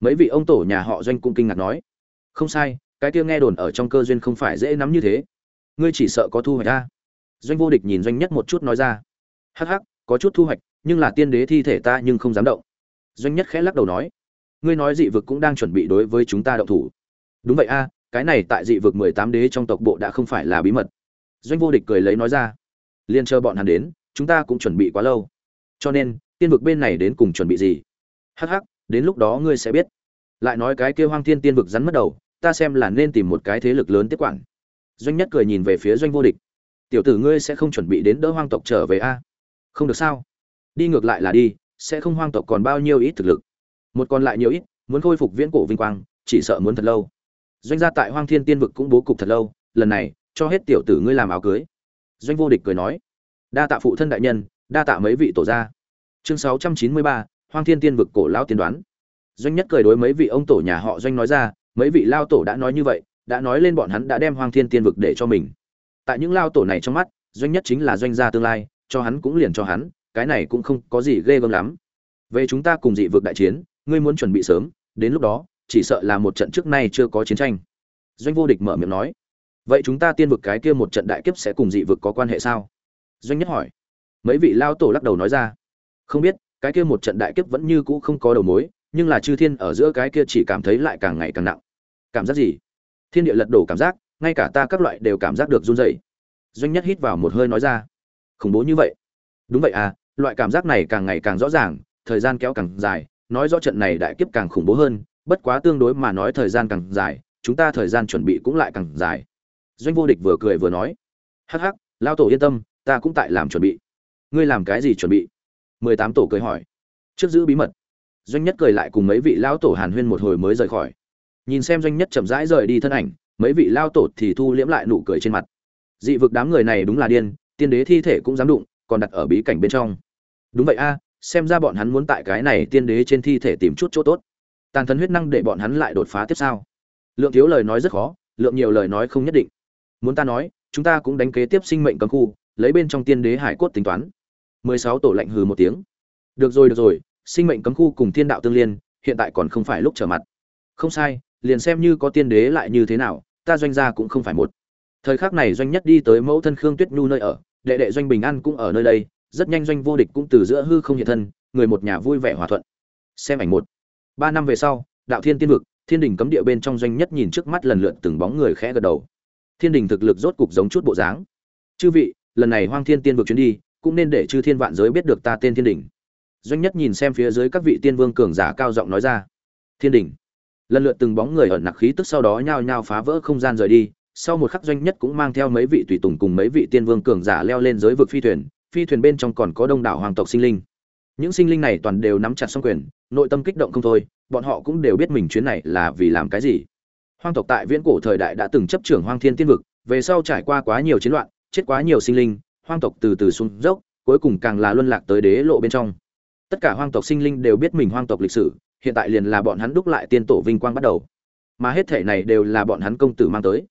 mấy vị ông tổ nhà họ doanh cũng kinh ngạc nói, không sai, cái kia nghe đồn ở trong cơ duyên không phải dễ nắm như thế. Ngươi chỉ sợ có thu hoạch ta doanh vô địch nhìn doanh nhất một chút nói ra, hắc hắc, có chút thu hoạch, nhưng là tiên đế thi thể ta nhưng không dám động. Doanh nhất khẽ lắc đầu nói, ngươi nói dị vực cũng đang chuẩn bị đối với chúng ta động thủ. Đúng vậy a, cái này tại dị vực mười tám đế trong tộc bộ đã không phải là bí mật. Doanh vô địch cười lấy nói ra, liên chờ bọn hắn đến, chúng ta cũng chuẩn bị quá lâu. Cho nên, tiên vực bên này đến cùng chuẩn bị gì? Hắc hắc đến lúc đó ngươi sẽ biết. Lại nói cái kia hoang thiên tiên vực rắn mất đầu, ta xem là nên tìm một cái thế lực lớn tiếp quản. Doanh nhất cười nhìn về phía doanh vô địch. Tiểu tử ngươi sẽ không chuẩn bị đến đỡ hoang tộc trở về a? Không được sao? Đi ngược lại là đi, sẽ không hoang tộc còn bao nhiêu ít thực lực. Một còn lại nhiều ít, muốn khôi phục viễn cổ vinh quang, chỉ sợ muốn thật lâu. Doanh gia tại hoang thiên tiên vực cũng bố cục thật lâu, lần này, cho hết tiểu tử ngươi làm áo cưới. Doanh vô địch cười nói, đa tạ phụ thân đại nhân, đa tạ mấy vị tổ gia. Chương sáu trăm chín mươi ba hoang thiên tiên vực cổ lao tiên đoán. Doanh nhất cười đối mấy vị ông tổ nhà họ doanh nói ra, mấy vị lao tổ đã nói như vậy, đã nói lên bọn hắn đã đem hoang thiên tiên vực để cho mình. Tại những lao tổ này trong mắt, doanh nhất chính là doanh gia tương lai, cho hắn cũng liền cho hắn, cái này cũng không có gì ghê gớm lắm. Về chúng ta cùng dị vực đại chiến, ngươi muốn chuẩn bị sớm, đến lúc đó, chỉ sợ là một trận trước nay chưa có chiến tranh. Doanh vô địch mở miệng nói. Vậy chúng ta tiên vực cái kia một trận đại kiếp sẽ cùng dị vực có quan hệ sao? Doanh nhất hỏi. Mấy vị lao tổ lắc đầu nói ra. Không biết cái kia một trận đại kiếp vẫn như cũ không có đầu mối, nhưng là chư thiên ở giữa cái kia chỉ cảm thấy lại càng ngày càng nặng. Cảm giác gì? Thiên địa lật đổ cảm giác, ngay cả ta các loại đều cảm giác được run rẩy. Doanh nhất hít vào một hơi nói ra, khủng bố như vậy. Đúng vậy à loại cảm giác này càng ngày càng rõ ràng, thời gian kéo càng dài, nói rõ trận này đại kiếp càng khủng bố hơn, bất quá tương đối mà nói thời gian càng dài, chúng ta thời gian chuẩn bị cũng lại càng dài. Doanh vô địch vừa cười vừa nói, hắc hắc, lao tổ yên tâm, ta cũng tại làm chuẩn bị. Ngươi làm cái gì chuẩn bị? Mười tám tổ cười hỏi. Trước giữ bí mật. Doanh nhất cười lại cùng mấy vị lao tổ hàn huyên một hồi mới rời khỏi. Nhìn xem doanh nhất chậm rãi rời đi thân ảnh, mấy vị lao tổ thì thu liễm lại nụ cười trên mặt. Dị vực đám người này đúng là điên, tiên đế thi thể cũng dám đụng, còn đặt ở bí cảnh bên trong. Đúng vậy a, xem ra bọn hắn muốn tại cái này tiên đế trên thi thể tìm chút chỗ tốt. Tàn thần huyết năng để bọn hắn lại đột phá tiếp sao lượng thiếu lời nói rất khó, lượng nhiều lời nói không nhất định. Muốn ta nói, chúng ta cũng đánh kế tiếp sinh mệnh cấm khu, lấy bên trong tiên đế hải cốt tính toán mười sáu tổ lạnh hừ một tiếng. Được rồi được rồi, sinh mệnh cấm khu cùng thiên đạo tương liên, hiện tại còn không phải lúc trở mặt. Không sai, liền xem như có tiên đế lại như thế nào, ta doanh gia cũng không phải một. Thời khắc này doanh nhất đi tới mẫu thân khương tuyết nhu nơi ở, đệ đệ doanh bình an cũng ở nơi đây, rất nhanh doanh vô địch cũng từ giữa hư không hiện thân, người một nhà vui vẻ hòa thuận. Xem ảnh một. Ba năm về sau, đạo thiên tiên vực, thiên đình cấm địa bên trong doanh nhất nhìn trước mắt lần lượt từng bóng người khẽ gật đầu. Thiên đình thực lực rốt cục giống chút bộ dáng. Chư vị, lần này hoang thiên tiên vực chuyến đi cũng nên để chư thiên vạn giới biết được ta tên thiên đình. Doanh nhất nhìn xem phía dưới các vị tiên vương cường giả cao giọng nói ra. Thiên đình. Lần lượt từng bóng người ẩn nặc khí tức sau đó nhao nhao phá vỡ không gian rời đi. Sau một khắc doanh nhất cũng mang theo mấy vị tùy tùng cùng mấy vị tiên vương cường giả leo lên giới vực phi thuyền. Phi thuyền bên trong còn có đông đảo hoàng tộc sinh linh. Những sinh linh này toàn đều nắm chặt xong quyền, nội tâm kích động không thôi. Bọn họ cũng đều biết mình chuyến này là vì làm cái gì. Hoang tộc tại viễn cổ thời đại đã từng chấp trưởng hoang thiên tiên vực, về sau trải qua quá nhiều chiến loạn, chết quá nhiều sinh linh hoang tộc từ từ xuống dốc, cuối cùng càng là luân lạc tới đế lộ bên trong. Tất cả hoang tộc sinh linh đều biết mình hoang tộc lịch sử, hiện tại liền là bọn hắn đúc lại tiên tổ vinh quang bắt đầu. Mà hết thể này đều là bọn hắn công tử mang tới.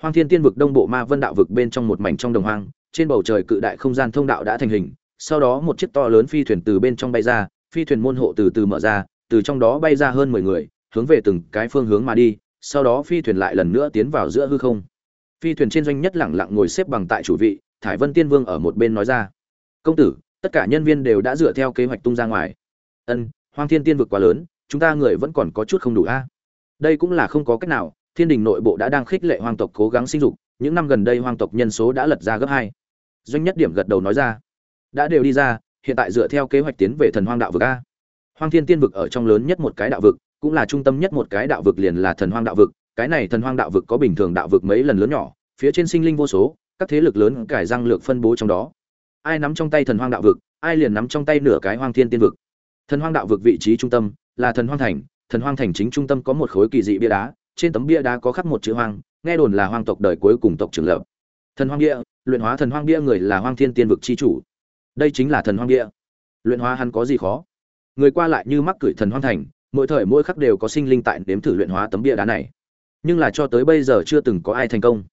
Hoang thiên tiên vực đông bộ ma vân đạo vực bên trong một mảnh trong đồng hoang, trên bầu trời cự đại không gian thông đạo đã thành hình, sau đó một chiếc to lớn phi thuyền từ bên trong bay ra, phi thuyền môn hộ từ từ mở ra, từ trong đó bay ra hơn mười người, hướng về từng cái phương hướng mà đi, sau đó phi thuyền lại lần nữa tiến vào giữa hư không. Phi thuyền trên doanh nhất lẳng lặng ngồi xếp bằng tại chủ vị thải vân tiên vương ở một bên nói ra. Công tử, tất cả nhân viên đều đã dựa theo kế hoạch tung ra ngoài. Ân, hoang thiên tiên vực quá lớn, chúng ta người vẫn còn có chút không đủ a. Đây cũng là không có cách nào, thiên đình nội bộ đã đang khích lệ Hoàng tộc cố gắng sinh dục, những năm gần đây Hoàng tộc nhân số đã lật ra gấp hai. Doanh nhất điểm gật đầu nói ra. Đã đều đi ra, hiện tại dựa theo kế hoạch tiến về thần hoang đạo vực a. Hoang thiên tiên vực ở trong lớn nhất một cái đạo vực, cũng là trung tâm nhất một cái đạo vực liền là thần hoang đạo vực. Cái này thần hoang đạo vực có bình thường đạo vực mấy lần lớn nhỏ, phía trên sinh linh vô số các thế lực lớn cải răng lược phân bố trong đó. Ai nắm trong tay thần hoang đạo vực, ai liền nắm trong tay nửa cái hoang thiên tiên vực. Thần hoang đạo vực vị trí trung tâm là thần hoang thành, thần hoang thành chính trung tâm có một khối kỳ dị bia đá, trên tấm bia đá có khắc một chữ hoang, nghe đồn là hoang tộc đời cuối cùng tộc trưởng lập. Thần hoang bia luyện hóa thần hoang bia người là hoang thiên tiên vực chi chủ. Đây chính là thần hoang bia luyện hóa hắn có gì khó? Người qua lại như mắc cửi thần hoang thành, mỗi thời mỗi khắc đều có sinh linh tại nếm thử luyện hóa tấm bia đá này. Nhưng là cho tới bây giờ chưa từng có ai thành công.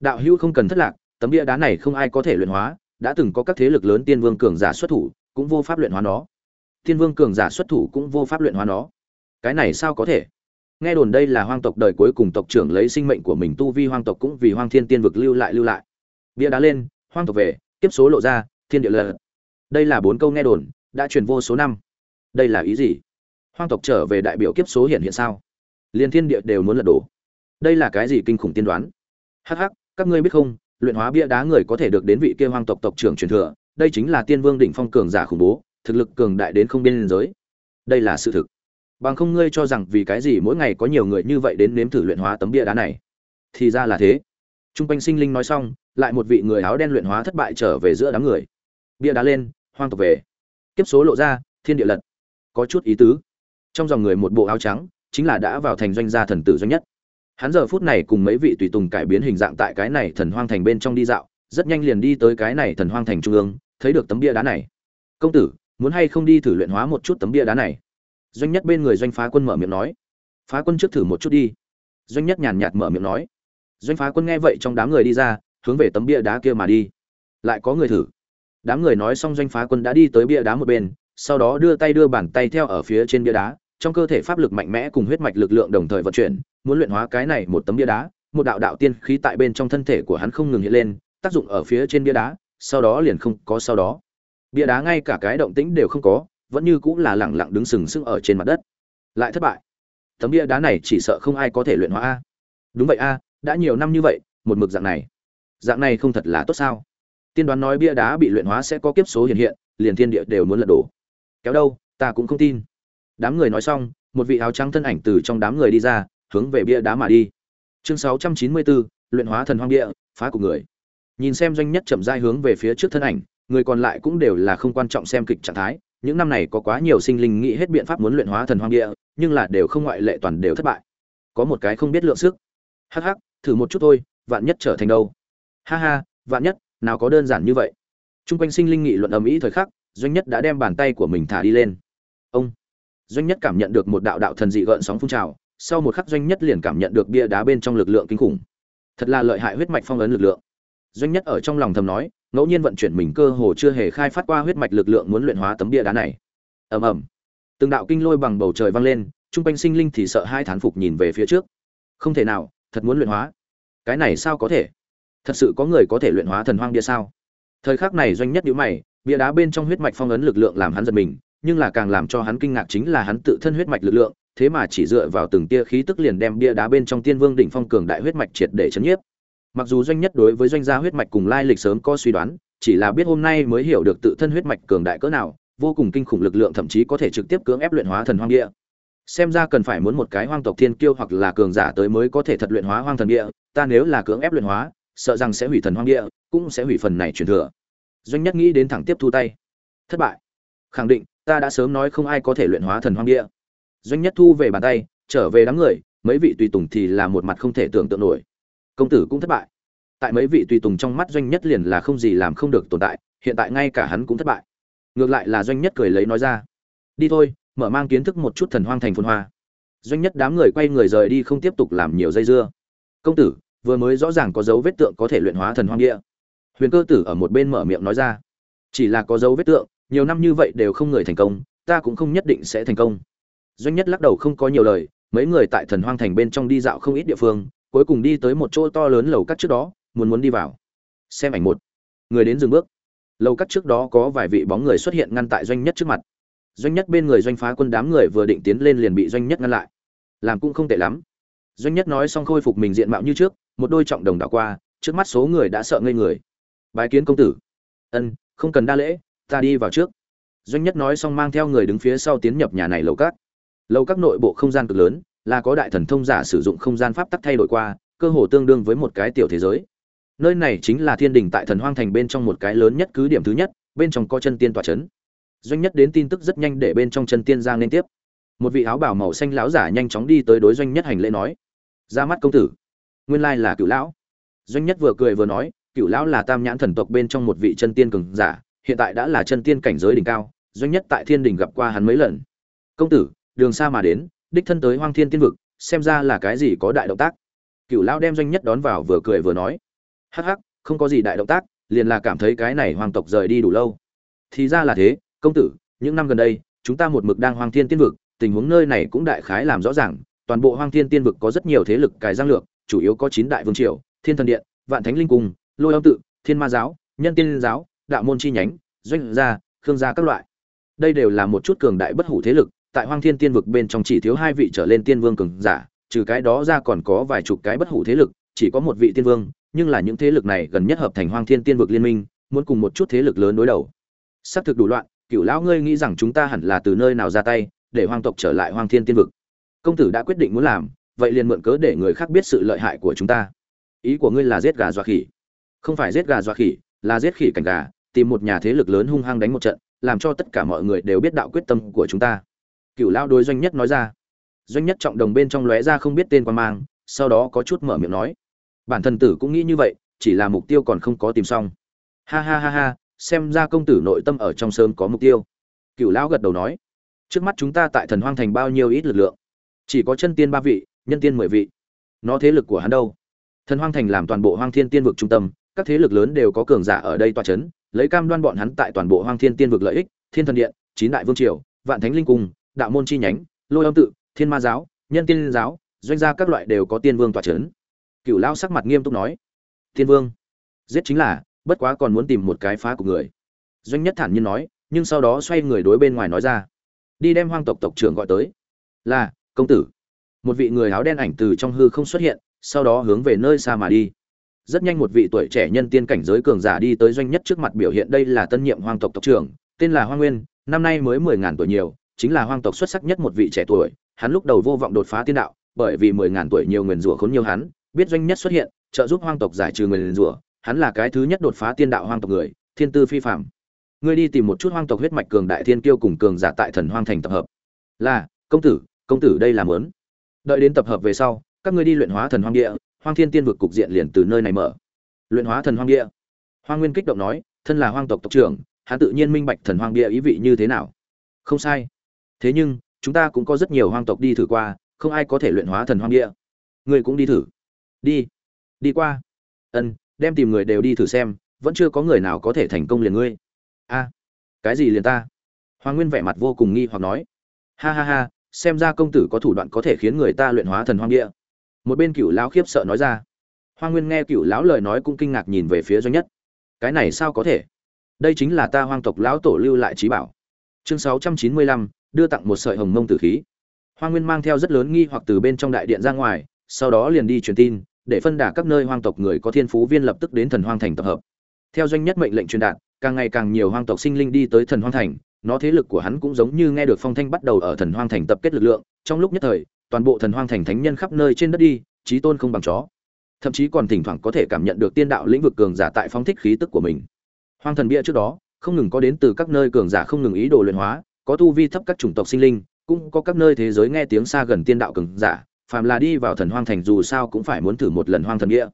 Đạo hữu không cần thất lạc tấm bia đá này không ai có thể luyện hóa, đã từng có các thế lực lớn tiên vương cường giả xuất thủ, cũng vô pháp luyện hóa nó. Tiên vương cường giả xuất thủ cũng vô pháp luyện hóa nó. Cái này sao có thể? Nghe đồn đây là hoang tộc đời cuối cùng tộc trưởng lấy sinh mệnh của mình tu vi hoang tộc cũng vì hoang thiên tiên vực lưu lại lưu lại. Bia đá lên, hoang tộc về, tiếp số lộ ra, thiên địa lật đây là bốn câu nghe đồn, đã truyền vô số năm. Đây là ý gì? Hoang tộc trở về đại biểu kiếp số hiện hiện sao? Liên thiên địa đều muốn lật đổ. Đây là cái gì kinh khủng tiên đoán? Hắc hắc, các ngươi biết không? Luyện hóa bia đá người có thể được đến vị kia hoang tộc tộc trưởng truyền thừa, đây chính là tiên vương đỉnh phong cường giả khủng bố, thực lực cường đại đến không biên giới. Đây là sự thực. Bằng không ngươi cho rằng vì cái gì mỗi ngày có nhiều người như vậy đến nếm thử luyện hóa tấm bia đá này? Thì ra là thế. Trung quanh sinh linh nói xong, lại một vị người áo đen luyện hóa thất bại trở về giữa đám người. Bia đá lên, hoang tộc về. Kiếp số lộ ra, thiên địa lật. Có chút ý tứ. Trong dòng người một bộ áo trắng, chính là đã vào thành doanh gia thần tử doanh nhất hắn giờ phút này cùng mấy vị tùy tùng cải biến hình dạng tại cái này thần hoang thành bên trong đi dạo, rất nhanh liền đi tới cái này thần hoang thành trung ương, thấy được tấm bia đá này. Công tử, muốn hay không đi thử luyện hóa một chút tấm bia đá này? Doanh nhất bên người doanh phá quân mở miệng nói. Phá quân trước thử một chút đi. Doanh nhất nhàn nhạt mở miệng nói. Doanh phá quân nghe vậy trong đám người đi ra, hướng về tấm bia đá kia mà đi. Lại có người thử. Đám người nói xong doanh phá quân đã đi tới bia đá một bên, sau đó đưa tay đưa bàn tay theo ở phía trên bia đá, trong cơ thể pháp lực mạnh mẽ cùng huyết mạch lực lượng đồng thời vận chuyển muốn luyện hóa cái này một tấm bia đá, một đạo đạo tiên khí tại bên trong thân thể của hắn không ngừng hiện lên, tác dụng ở phía trên bia đá, sau đó liền không có sau đó. Bia đá ngay cả cái động tĩnh đều không có, vẫn như cũng là lẳng lặng đứng sừng sững ở trên mặt đất. Lại thất bại. Tấm bia đá này chỉ sợ không ai có thể luyện hóa a. Đúng vậy a, đã nhiều năm như vậy, một mực dạng này. Dạng này không thật là tốt sao? Tiên đoán nói bia đá bị luyện hóa sẽ có kiếp số hiện hiện, liền thiên địa đều muốn lật đổ. Kéo đâu, ta cũng không tin. Đám người nói xong, một vị áo trắng thân ảnh từ trong đám người đi ra hướng về bia đá mà đi. Chương 694, luyện hóa thần hoang địa phá của người. Nhìn xem doanh nhất chậm rãi hướng về phía trước thân ảnh người còn lại cũng đều là không quan trọng xem kịch trạng thái. Những năm này có quá nhiều sinh linh nghĩ hết biện pháp muốn luyện hóa thần hoang địa nhưng là đều không ngoại lệ toàn đều thất bại. Có một cái không biết lượng sức. Hắc hắc thử một chút thôi vạn nhất trở thành đâu? Ha ha vạn nhất nào có đơn giản như vậy. Trung quanh sinh linh nghị luận ầm ĩ thời khắc doanh nhất đã đem bàn tay của mình thả đi lên. Ông. Doanh nhất cảm nhận được một đạo đạo thần dị gợn sóng phun trào sau một khắc doanh nhất liền cảm nhận được bia đá bên trong lực lượng kinh khủng. Thật là lợi hại huyết mạch phong ấn lực lượng. Doanh nhất ở trong lòng thầm nói, ngẫu nhiên vận chuyển mình cơ hồ chưa hề khai phát qua huyết mạch lực lượng muốn luyện hóa tấm bia đá này. Ầm ầm. Từng đạo kinh lôi bằng bầu trời vang lên trung quanh sinh linh thì sợ hai thán phục nhìn về phía trước. Không thể nào, thật muốn luyện hóa. Cái này sao có thể? Thật sự có người có thể luyện hóa thần hoang bia sao? Thời khắc này doanh nhất nhíu mày, bia đá bên trong huyết mạch phong ấn lực lượng làm hắn giật mình, nhưng là càng làm cho hắn kinh ngạc chính là hắn tự thân huyết mạch lực lượng thế mà chỉ dựa vào từng tia khí tức liền đem bia đá bên trong tiên vương đỉnh phong cường đại huyết mạch triệt để chấn nhiếp. Mặc dù doanh nhất đối với doanh gia huyết mạch cùng lai lịch sớm có suy đoán, chỉ là biết hôm nay mới hiểu được tự thân huyết mạch cường đại cỡ nào, vô cùng kinh khủng lực lượng thậm chí có thể trực tiếp cưỡng ép luyện hóa thần hoang địa. Xem ra cần phải muốn một cái hoang tộc thiên kiêu hoặc là cường giả tới mới có thể thật luyện hóa hoang thần địa, ta nếu là cưỡng ép luyện hóa, sợ rằng sẽ hủy thần hoang địa, cũng sẽ hủy phần này truyền thừa. Doanh nhất nghĩ đến thẳng tiếp thu tay. Thất bại. Khẳng định, ta đã sớm nói không ai có thể luyện hóa thần hoang địa doanh nhất thu về bàn tay, trở về đám người, mấy vị tùy tùng thì là một mặt không thể tưởng tượng nổi. Công tử cũng thất bại. Tại mấy vị tùy tùng trong mắt doanh nhất liền là không gì làm không được tồn tại, hiện tại ngay cả hắn cũng thất bại. Ngược lại là doanh nhất cười lấy nói ra, đi thôi, mở mang kiến thức một chút thần hoang thành phồn hoa. Doanh nhất đám người quay người rời đi không tiếp tục làm nhiều dây dưa. Công tử, vừa mới rõ ràng có dấu vết tượng có thể luyện hóa thần hoang địa. Huyền cơ tử ở một bên mở miệng nói ra, chỉ là có dấu vết tượng, nhiều năm như vậy đều không người thành công, ta cũng không nhất định sẽ thành công doanh nhất lắc đầu không có nhiều lời, mấy người tại thần hoang thành bên trong đi dạo không ít địa phương, cuối cùng đi tới một chỗ to lớn lầu cắt trước đó, muốn muốn đi vào. Xem ảnh một. Người đến dừng bước. Lầu cắt trước đó có vài vị bóng người xuất hiện ngăn tại doanh nhất trước mặt. Doanh nhất bên người doanh phá quân đám người vừa định tiến lên liền bị doanh nhất ngăn lại. Làm cũng không tệ lắm. Doanh nhất nói xong khôi phục mình diện mạo như trước, một đôi trọng đồng đảo qua, trước mắt số người đã sợ ngây người. Bái kiến công tử. Ân, không cần đa lễ, ta đi vào trước. Doanh nhất nói xong mang theo người đứng phía sau tiến nhập nhà này lầu cắt lầu các nội bộ không gian cực lớn, là có đại thần thông giả sử dụng không gian pháp tắc thay đổi qua, cơ hồ tương đương với một cái tiểu thế giới. Nơi này chính là thiên đình tại thần hoang thành bên trong một cái lớn nhất cứ điểm thứ nhất, bên trong có chân tiên tòa c h ấ n doanh nhất đến tin tức rất nhanh để bên trong chân tiên giang liên tiếp. Một vị áo bảo màu xanh lão giả nhanh chóng đi tới đối doanh nhất hành lễ nói, ra mắt công tử, nguyên lai là cựu lão. Doanh nhất vừa cười vừa nói cựu lão là tam nhãn thần tộc bên trong một vị chân tiên cường giả, hiện tại đã là chân tiên cảnh giới đỉnh cao, doanh nhất tại thiên đình gặp qua hắn mấy lần. Công tử đường xa mà đến, đích thân tới hoang thiên tiên vực, xem ra là cái gì có đại động tác. Cựu lão đem doanh nhất đón vào vừa cười vừa nói, hắc hắc, không có gì đại động tác, liền là cảm thấy cái này hoàng tộc rời đi đủ lâu. Thì ra là thế, công tử, những năm gần đây, chúng ta một mực đang hoang thiên tiên vực, tình huống nơi này cũng đại khái làm rõ ràng, toàn bộ hoang thiên tiên vực có rất nhiều thế lực cài giang lược, chủ yếu có chín đại vương triều, thiên thần điện, vạn thánh linh cung, lôi âm tự, thiên ma giáo, nhân tiên giáo, đạo môn chi nhánh, doanh gia, khương gia các loại. Đây đều là một chút cường đại bất hủ thế lực tại hoang thiên tiên vực bên trong chỉ thiếu hai vị trở lên tiên vương cường giả, trừ cái đó ra còn có vài chục cái bất hủ thế lực, chỉ có một vị tiên vương, nhưng là những thế lực này gần nhất hợp thành hoang thiên tiên vực liên minh, muốn cùng một chút thế lực lớn đối đầu. Sắp thực đủ loạn cựu lão ngươi nghĩ rằng chúng ta hẳn là từ nơi nào ra tay, để hoang tộc trở lại hoang thiên tiên vực? Công tử đã quyết định muốn làm, vậy liền mượn cớ để người khác biết sự lợi hại của chúng ta. Ý của ngươi là giết gà dọa khỉ. Không phải giết gà dọa khỉ, là giết khỉ cảnh gà, tìm một nhà thế lực lớn hung hăng đánh một trận, làm cho tất cả mọi người đều biết đạo quyết tâm của chúng ta cựu lao đối doanh nhất nói ra. Doanh nhất trọng đồng bên trong lóe ra không biết tên quan mang, sau đó có chút mở miệng nói. Bản thân tử cũng nghĩ như vậy, chỉ là mục tiêu còn không có tìm xong. Ha ha ha ha, xem ra công tử nội tâm ở trong sớm có mục tiêu. Cựu lão gật đầu nói. Trước mắt chúng ta tại thần hoang thành bao nhiêu ít lực lượng? Chỉ có chân tiên ba vị, nhân tiên mười vị. Nó thế lực của hắn đâu? Thần hoang thành làm toàn bộ hoang thiên tiên vực trung tâm, các thế lực lớn đều có cường giả ở đây toa c h ấ n lấy cam đoan bọn hắn tại toàn bộ hoang thiên tiên vực lợi ích, thiên thần điện, chín đại vương triều, vạn thánh linh cung đạo môn chi nhánh, lôi âm tự, thiên ma giáo, nhân tiên giáo, doanh gia các loại đều có tiên vương toa c h ấ n cựu lao sắc mặt nghiêm túc nói, tiên vương, giết chính là, bất quá còn muốn tìm một cái phá của người. Doanh nhất thản nhiên nói, nhưng sau đó xoay người đối bên ngoài nói ra, đi đem hoang tộc tộc trưởng gọi tới. Là, công tử. Một vị người áo đen ảnh từ trong hư không xuất hiện, sau đó hướng về nơi xa mà đi. Rất nhanh một vị tuổi trẻ nhân tiên cảnh giới cường giả đi tới doanh nhất trước mặt biểu hiện đây là tân nhiệm hoang tộc tộc trưởng, tên là hoa nguyên, năm nay mới mười ngàn tuổi nhiều chính là hoang tộc xuất sắc nhất một vị trẻ tuổi, hắn lúc đầu vô vọng đột phá tiên đạo, bởi vì mười ngàn tuổi nhiều nguyền rủa khốn nhiều hắn, biết doanh nhất xuất hiện, trợ giúp hoang tộc giải trừ nguyền rủa, hắn là cái thứ nhất đột phá tiên đạo hoang tộc người, thiên tư phi phạm ngươi đi tìm một chút hoang tộc huyết mạch cường đại thiên kiêu cùng cường giả tại thần hoang thành tập hợp. Là, công tử công tử đây là mớn đợi đến tập hợp về sau, các ngươi đi luyện hóa thần hoang địa, hoang thiên tiên vực cục diện liền từ nơi này mở. Luyện hóa thần hoang địa. Hoang nguyên kích động nói, thân là hoang tộc tộc trưởng, hắn tự nhiên minh bạch thần hoang địa ý vị như thế nào. Không sai thế nhưng, chúng ta cũng có rất nhiều hoang tộc đi thử qua, không ai có thể luyện hóa thần hoang địa. Người cũng đi thử. Đi. Đi qua. Ân, đem tìm người đều đi thử xem, vẫn chưa có người nào có thể thành công liền ngươi. A. À, cái gì liền ta? Hoàng nguyên vẻ mặt vô cùng nghi hoặc nói. Ha ha ha, xem ra công tử có thủ đoạn có thể khiến người ta luyện hóa thần hoang địa. Một bên cựu lão khiếp sợ nói ra. Hoa nguyên nghe cựu lão lời nói cũng kinh ngạc nhìn về phía doanh nhất. Cái này sao có thể? Đây chính là ta hoang tộc lão tổ lưu lại trí bảo. Chương sáu trăm chín mươi lăm đưa tặng một sợi hồng mông tử khí. Hoa nguyên mang theo rất lớn nghi hoặc từ bên trong đại điện ra ngoài, sau đó liền đi truyền tin, để phân đả các nơi hoang tộc người có thiên phú viên lập tức đến thần hoang thành tập hợp. Theo doanh nhất mệnh lệnh truyền đạt, càng ngày càng nhiều hoang tộc sinh linh đi tới thần hoang thành, nó thế lực của hắn cũng giống như nghe được phong thanh bắt đầu ở thần hoang thành tập kết lực lượng, trong lúc nhất thời, toàn bộ thần hoang thành thánh nhân khắp nơi trên đất đi trí tôn không bằng chó. Thậm chí còn thỉnh thoảng có thể cảm nhận được tiên đạo lĩnh vực cường giả tại phóng thích khí tức của mình. Hoang thần bia trước đó, không ngừng có đến từ các nơi cường giả không ngừng ý đồ luyện hóa có tu vi thấp các chủng tộc sinh linh, cũng có các nơi thế giới nghe tiếng xa gần tiên đạo cường giả, phàm là đi vào thần hoang thành dù sao cũng phải muốn thử một lần hoang thần bia.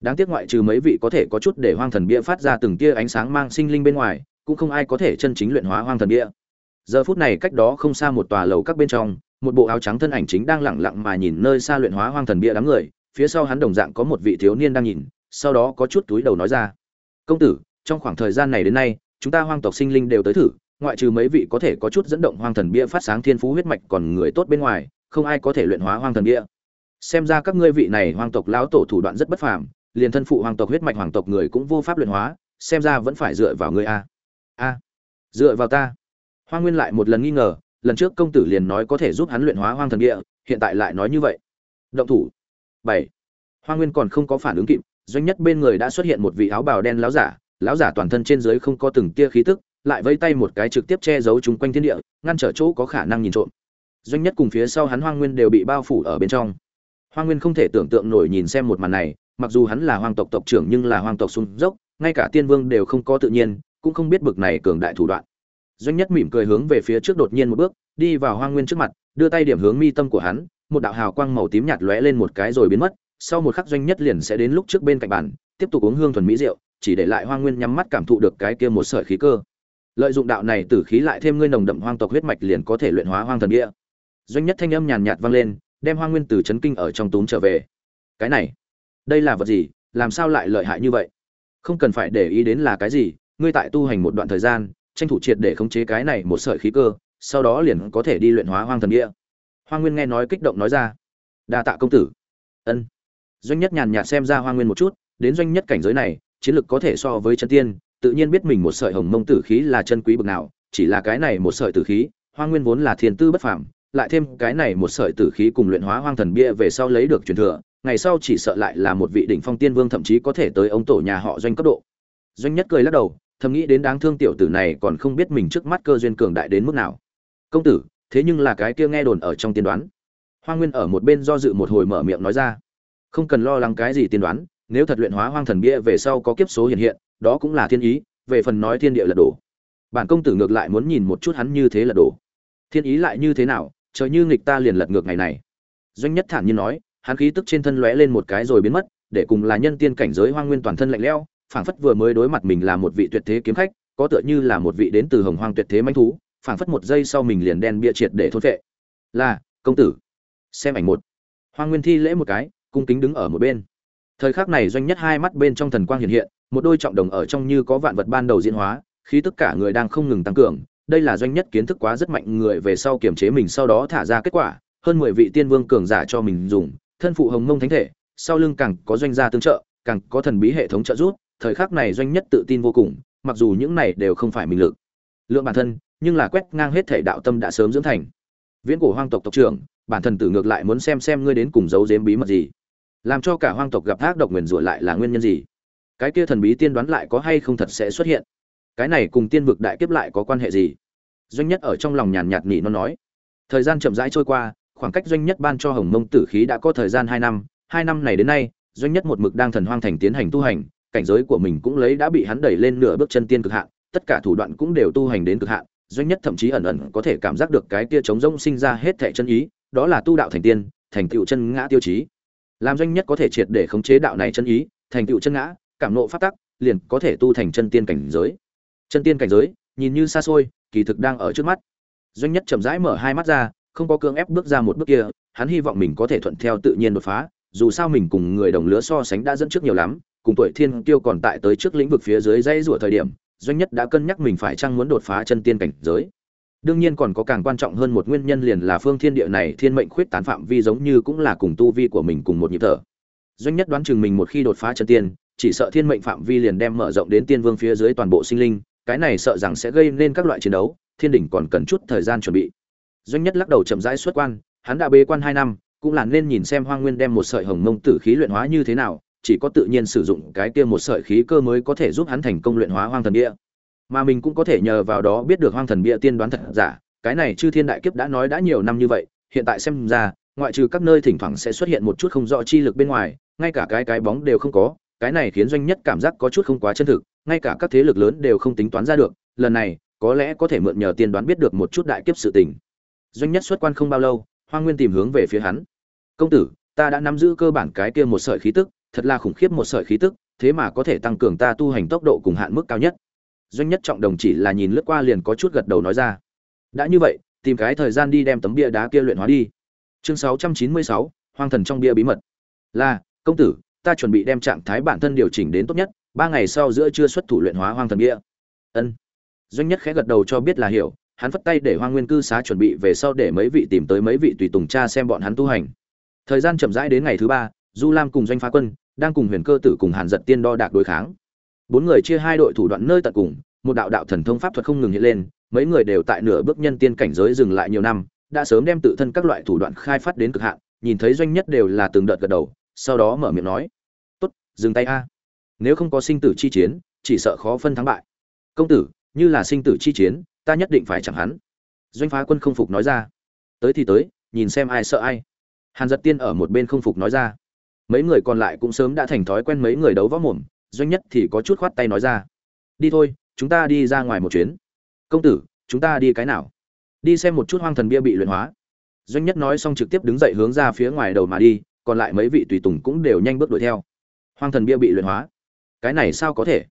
Đáng tiếc ngoại trừ mấy vị có thể có chút để hoang thần bia phát ra từng tia ánh sáng mang sinh linh bên ngoài, cũng không ai có thể chân chính luyện hóa hoang thần bia. Giờ phút này cách đó không xa một tòa lầu các bên trong, một bộ áo trắng thân ảnh chính đang lặng lặng mà nhìn nơi xa luyện hóa hoang thần bia đám người, phía sau hắn đồng dạng có một vị thiếu niên đang nhìn, sau đó có chút túi đầu nói ra. Công tử, trong khoảng thời gian này đến nay, chúng ta hoang tộc sinh linh đều tới thử ngoại trừ mấy vị có thể có chút dẫn động hoang thần bia phát sáng thiên phú huyết mạch còn người tốt bên ngoài, không ai có thể luyện hóa hoang thần bia. Xem ra các ngươi vị này hoang tộc lão tổ thủ đoạn rất bất phàm, liền thân phụ hoàng tộc huyết mạch hoàng tộc người cũng vô pháp luyện hóa, xem ra vẫn phải dựa vào ngươi a. A, dựa vào ta. Hoa nguyên lại một lần nghi ngờ, lần trước công tử liền nói có thể giúp hắn luyện hóa hoang thần địa hiện tại lại nói như vậy. Động thủ. Bảy. Hoa nguyên còn không có phản ứng kịp, doanh nhất bên người đã xuất hiện một vị áo bào đen láo giả láo giả toàn thân trên dưới không có từng tia khí tức lại vây tay một cái trực tiếp che giấu chúng quanh thiên địa, ngăn trở chỗ có khả năng nhìn trộm. Doanh nhất cùng phía sau hắn hoang nguyên đều bị bao phủ ở bên trong. Hoang nguyên không thể tưởng tượng nổi nhìn xem một màn này, mặc dù hắn là hoàng tộc tộc trưởng nhưng là hoàng tộc sung dốc, ngay cả tiên vương đều không có tự nhiên, cũng không biết bực này cường đại thủ đoạn. Doanh nhất mỉm cười hướng về phía trước đột nhiên một bước, đi vào hoang nguyên trước mặt, đưa tay điểm hướng mi tâm của hắn, một đạo hào quang màu tím nhạt lóe lên một cái rồi biến mất, sau một khắc doanh nhất liền sẽ đến lúc trước bên cạnh bàn, tiếp tục uống hương thuần mỹ rượu, chỉ để lại hoang nguyên nhắm mắt cảm thụ được cái kia một sợi khí cơ lợi dụng đạo này tử khí lại thêm ngươi nồng đậm hoang tộc huyết mạch liền có thể luyện hóa hoang thần địa. Doanh nhất thanh âm nhàn nhạt vang lên, đem hoang nguyên từ chấn kinh ở trong túm trở về. Cái này, đây là vật gì? Làm sao lại lợi hại như vậy? Không cần phải để ý đến là cái gì, ngươi tại tu hành một đoạn thời gian, tranh thủ triệt để khống chế cái này một sợi khí cơ, sau đó liền có thể đi luyện hóa hoang thần bia hoang nguyên nghe nói kích động nói ra. Đa tạ công tử. Ân. Doanh nhất nhàn nhạt xem ra hoang nguyên một chút, đến doanh nhất cảnh giới này, chiến lực có thể so với chân tiên tự nhiên biết mình một sợi hồng mông tử khí là chân quý bực nào, chỉ là cái này một sợi tử khí Hoang nguyên vốn là thiên tư bất phàm, lại thêm cái này một sợi tử khí cùng luyện hóa hoang thần bia về sau lấy được truyền thừa, ngày sau chỉ sợ lại là một vị đỉnh phong tiên vương thậm chí có thể tới ông tổ nhà họ doanh cấp độ. Doanh nhất cười lắc đầu, thầm nghĩ đến đáng thương tiểu tử này còn không biết mình trước mắt cơ duyên cường đại đến mức nào. Công tử, thế nhưng là cái kia nghe đồn ở trong tiên đoán. Hoang nguyên ở một bên do dự một hồi mở miệng nói ra. Không cần lo lắng cái gì tiên đoán, nếu thật luyện hóa hoang thần bia về sau có kiếp số hiện hiện đó cũng là thiên ý, về phần nói thiên địa lật đổ. Bản công tử ngược lại muốn nhìn một chút hắn như thế lật đổ. Thiên ý lại như thế nào chờ như nghịch ta liền lật ngược ngày này. Doanh nhất thản nhiên nói, hắn khí tức trên thân lóe lên một cái rồi biến mất, để cùng là nhân tiên cảnh giới hoang nguyên toàn thân lạnh lẽo, phảng phất vừa mới đối mặt mình là một vị tuyệt thế kiếm khách, có tựa như là một vị đến từ hồng hoang tuyệt thế manh thú, phảng phất một giây sau mình liền đen bia triệt để thôn vệ là, công tử, xem ảnh một. Hoang nguyên thi lễ một cái, cung kính đứng ở một bên. Thời khắc này doanh nhất hai mắt bên trong thần quang hiện hiện một đôi trọng đồng ở trong như có vạn vật ban đầu diễn hóa khi tất cả người đang không ngừng tăng cường. Đây là doanh nhất kiến thức quá rất mạnh, người về sau kiểm chế mình sau đó thả ra kết quả, hơn mười vị tiên vương cường giả cho mình dùng, thân phụ hồng mông thánh thể, sau lưng càng có doanh gia tương trợ, càng có thần bí hệ thống trợ giúp, thời khắc này doanh nhất tự tin vô cùng, mặc dù những này đều không phải mình lực. Lượng bản thân, nhưng là quét ngang hết thể đạo tâm đã sớm dưỡng thành. Viễn cổ hoang tộc tộc trưởng, bản thân tử ngược lại muốn xem xem ngươi đến cùng giấu giếm bí mật gì. Làm cho cả hoang tộc gặp ác độc nguyền rủa lại là nguyên nhân gì? Cái kia thần bí tiên đoán lại có hay không thật sẽ xuất hiện? Cái này cùng tiên vực đại kiếp lại có quan hệ gì? Doanh nhất ở trong lòng nhàn nhạt nhỉ nó nói. Thời gian chậm rãi trôi qua, khoảng cách doanh nhất ban cho hồng mông tử khí đã có thời gian hai năm. Hai năm này đến nay, doanh nhất một mực đang thần hoang thành tiến hành tu hành, cảnh giới của mình cũng lấy đã bị hắn đẩy lên nửa bước chân tiên cực hạn, tất cả thủ đoạn cũng đều tu hành đến cực hạn. Doanh nhất thậm chí ẩn ẩn có thể cảm giác được cái kia chống rông sinh ra hết thẻ chân ý, đó là tu đạo thành tiên, thành tựu chân ngã tiêu chí. Làm doanh nhất có thể triệt để khống chế đạo này chân ý, thành tựu chân ngã cảm nộ phát tắc, liền có thể tu thành chân tiên cảnh giới. Chân tiên cảnh giới, nhìn như xa xôi, kỳ thực đang ở trước mắt. Doanh nhất chậm rãi mở hai mắt ra, không có cưỡng ép bước ra một bước kia, hắn hy vọng mình có thể thuận theo tự nhiên đột phá, dù sao mình cùng người đồng lứa so sánh đã dẫn trước nhiều lắm, cùng tuổi thiên tiêu còn tại tới trước lĩnh vực phía dưới dây rủa thời điểm, doanh nhất đã cân nhắc mình phải chăng muốn đột phá chân tiên cảnh giới. Đương nhiên còn có càng quan trọng hơn một nguyên nhân liền là phương thiên địa này thiên mệnh khuyết tán phạm vi giống như cũng là cùng tu vi của mình cùng một nhịp thở. Doanh nhất đoán chừng mình một khi đột phá chân tiên chỉ sợ thiên mệnh phạm vi liền đem mở rộng đến tiên vương phía dưới toàn bộ sinh linh, cái này sợ rằng sẽ gây nên các loại chiến đấu, thiên đỉnh còn cần chút thời gian chuẩn bị. Doanh nhất lắc đầu chậm rãi xuất quan, hắn đã bế quan hai năm, cũng là nên nhìn xem hoang nguyên đem một sợi hồng mông tử khí luyện hóa như thế nào, chỉ có tự nhiên sử dụng cái kia một sợi khí cơ mới có thể giúp hắn thành công luyện hóa hoang thần bia. Mà mình cũng có thể nhờ vào đó biết được hoang thần bia tiên đoán thật giả, cái này chư thiên đại kiếp đã nói đã nhiều năm như vậy, hiện tại xem ra, ngoại trừ các nơi thỉnh thoảng sẽ xuất hiện một chút không rõ chi lực bên ngoài, ngay cả cái cái bóng đều không có cái này khiến doanh nhất cảm giác có chút không quá chân thực ngay cả các thế lực lớn đều không tính toán ra được lần này có lẽ có thể mượn nhờ tiên đoán biết được một chút đại kiếp sự tình. Doanh nhất xuất quan không bao lâu hoa nguyên tìm hướng về phía hắn. Công tử ta đã nắm giữ cơ bản cái kia một sợi khí tức thật là khủng khiếp một sợi khí tức thế mà có thể tăng cường ta tu hành tốc độ cùng hạn mức cao nhất. Doanh nhất trọng đồng chỉ là nhìn lướt qua liền có chút gật đầu nói ra. Đã như vậy tìm cái thời gian đi đem tấm bia đá kia luyện hóa đi. Chương 696, hoang thần trong bia bí mật. Là công tử ta chuẩn bị đem trạng thái bản thân điều chỉnh đến tốt nhất, ba ngày sau giữa chưa xuất thủ luyện hóa hoang thần bia. Ân. Doanh nhất khẽ gật đầu cho biết là hiểu, hắn phất tay để hoang nguyên cư xá chuẩn bị về sau để mấy vị tìm tới mấy vị tùy tùng cha xem bọn hắn tu hành. Thời gian chậm rãi đến ngày thứ ba, du lam cùng doanh phá quân đang cùng huyền cơ tử cùng hàn giật tiên đo đạc đối kháng. Bốn người chia hai đội thủ đoạn nơi tận cùng, một đạo đạo thần thông pháp thuật không ngừng hiện lên, mấy người đều tại nửa bước nhân tiên cảnh giới dừng lại nhiều năm, đã sớm đem tự thân các loại thủ đoạn khai phát đến cực hạn, nhìn thấy doanh nhất đều là từng đợt gật đầu sau đó mở miệng nói, tốt, dừng tay a. Nếu không có sinh tử chi chiến, chỉ sợ khó phân thắng bại. Công tử, như là sinh tử chi chiến, ta nhất định phải chẳng hắn. Doanh phá quân không phục nói ra. Tới thì tới, nhìn xem ai sợ ai. Hàn giật tiên ở một bên không phục nói ra. Mấy người còn lại cũng sớm đã thành thói quen mấy người đấu võ mồm, doanh nhất thì có chút khoát tay nói ra. Đi thôi, chúng ta đi ra ngoài một chuyến. Công tử, chúng ta đi cái nào? Đi xem một chút hoang thần bia bị luyện hóa. Doanh nhất nói xong trực tiếp đứng dậy hướng ra phía ngoài đầu mà đi còn lại mấy vị tùy tùng cũng đều nhanh bước đuổi theo. Hoang thần bia bị luyện hóa. Cái này sao có thể?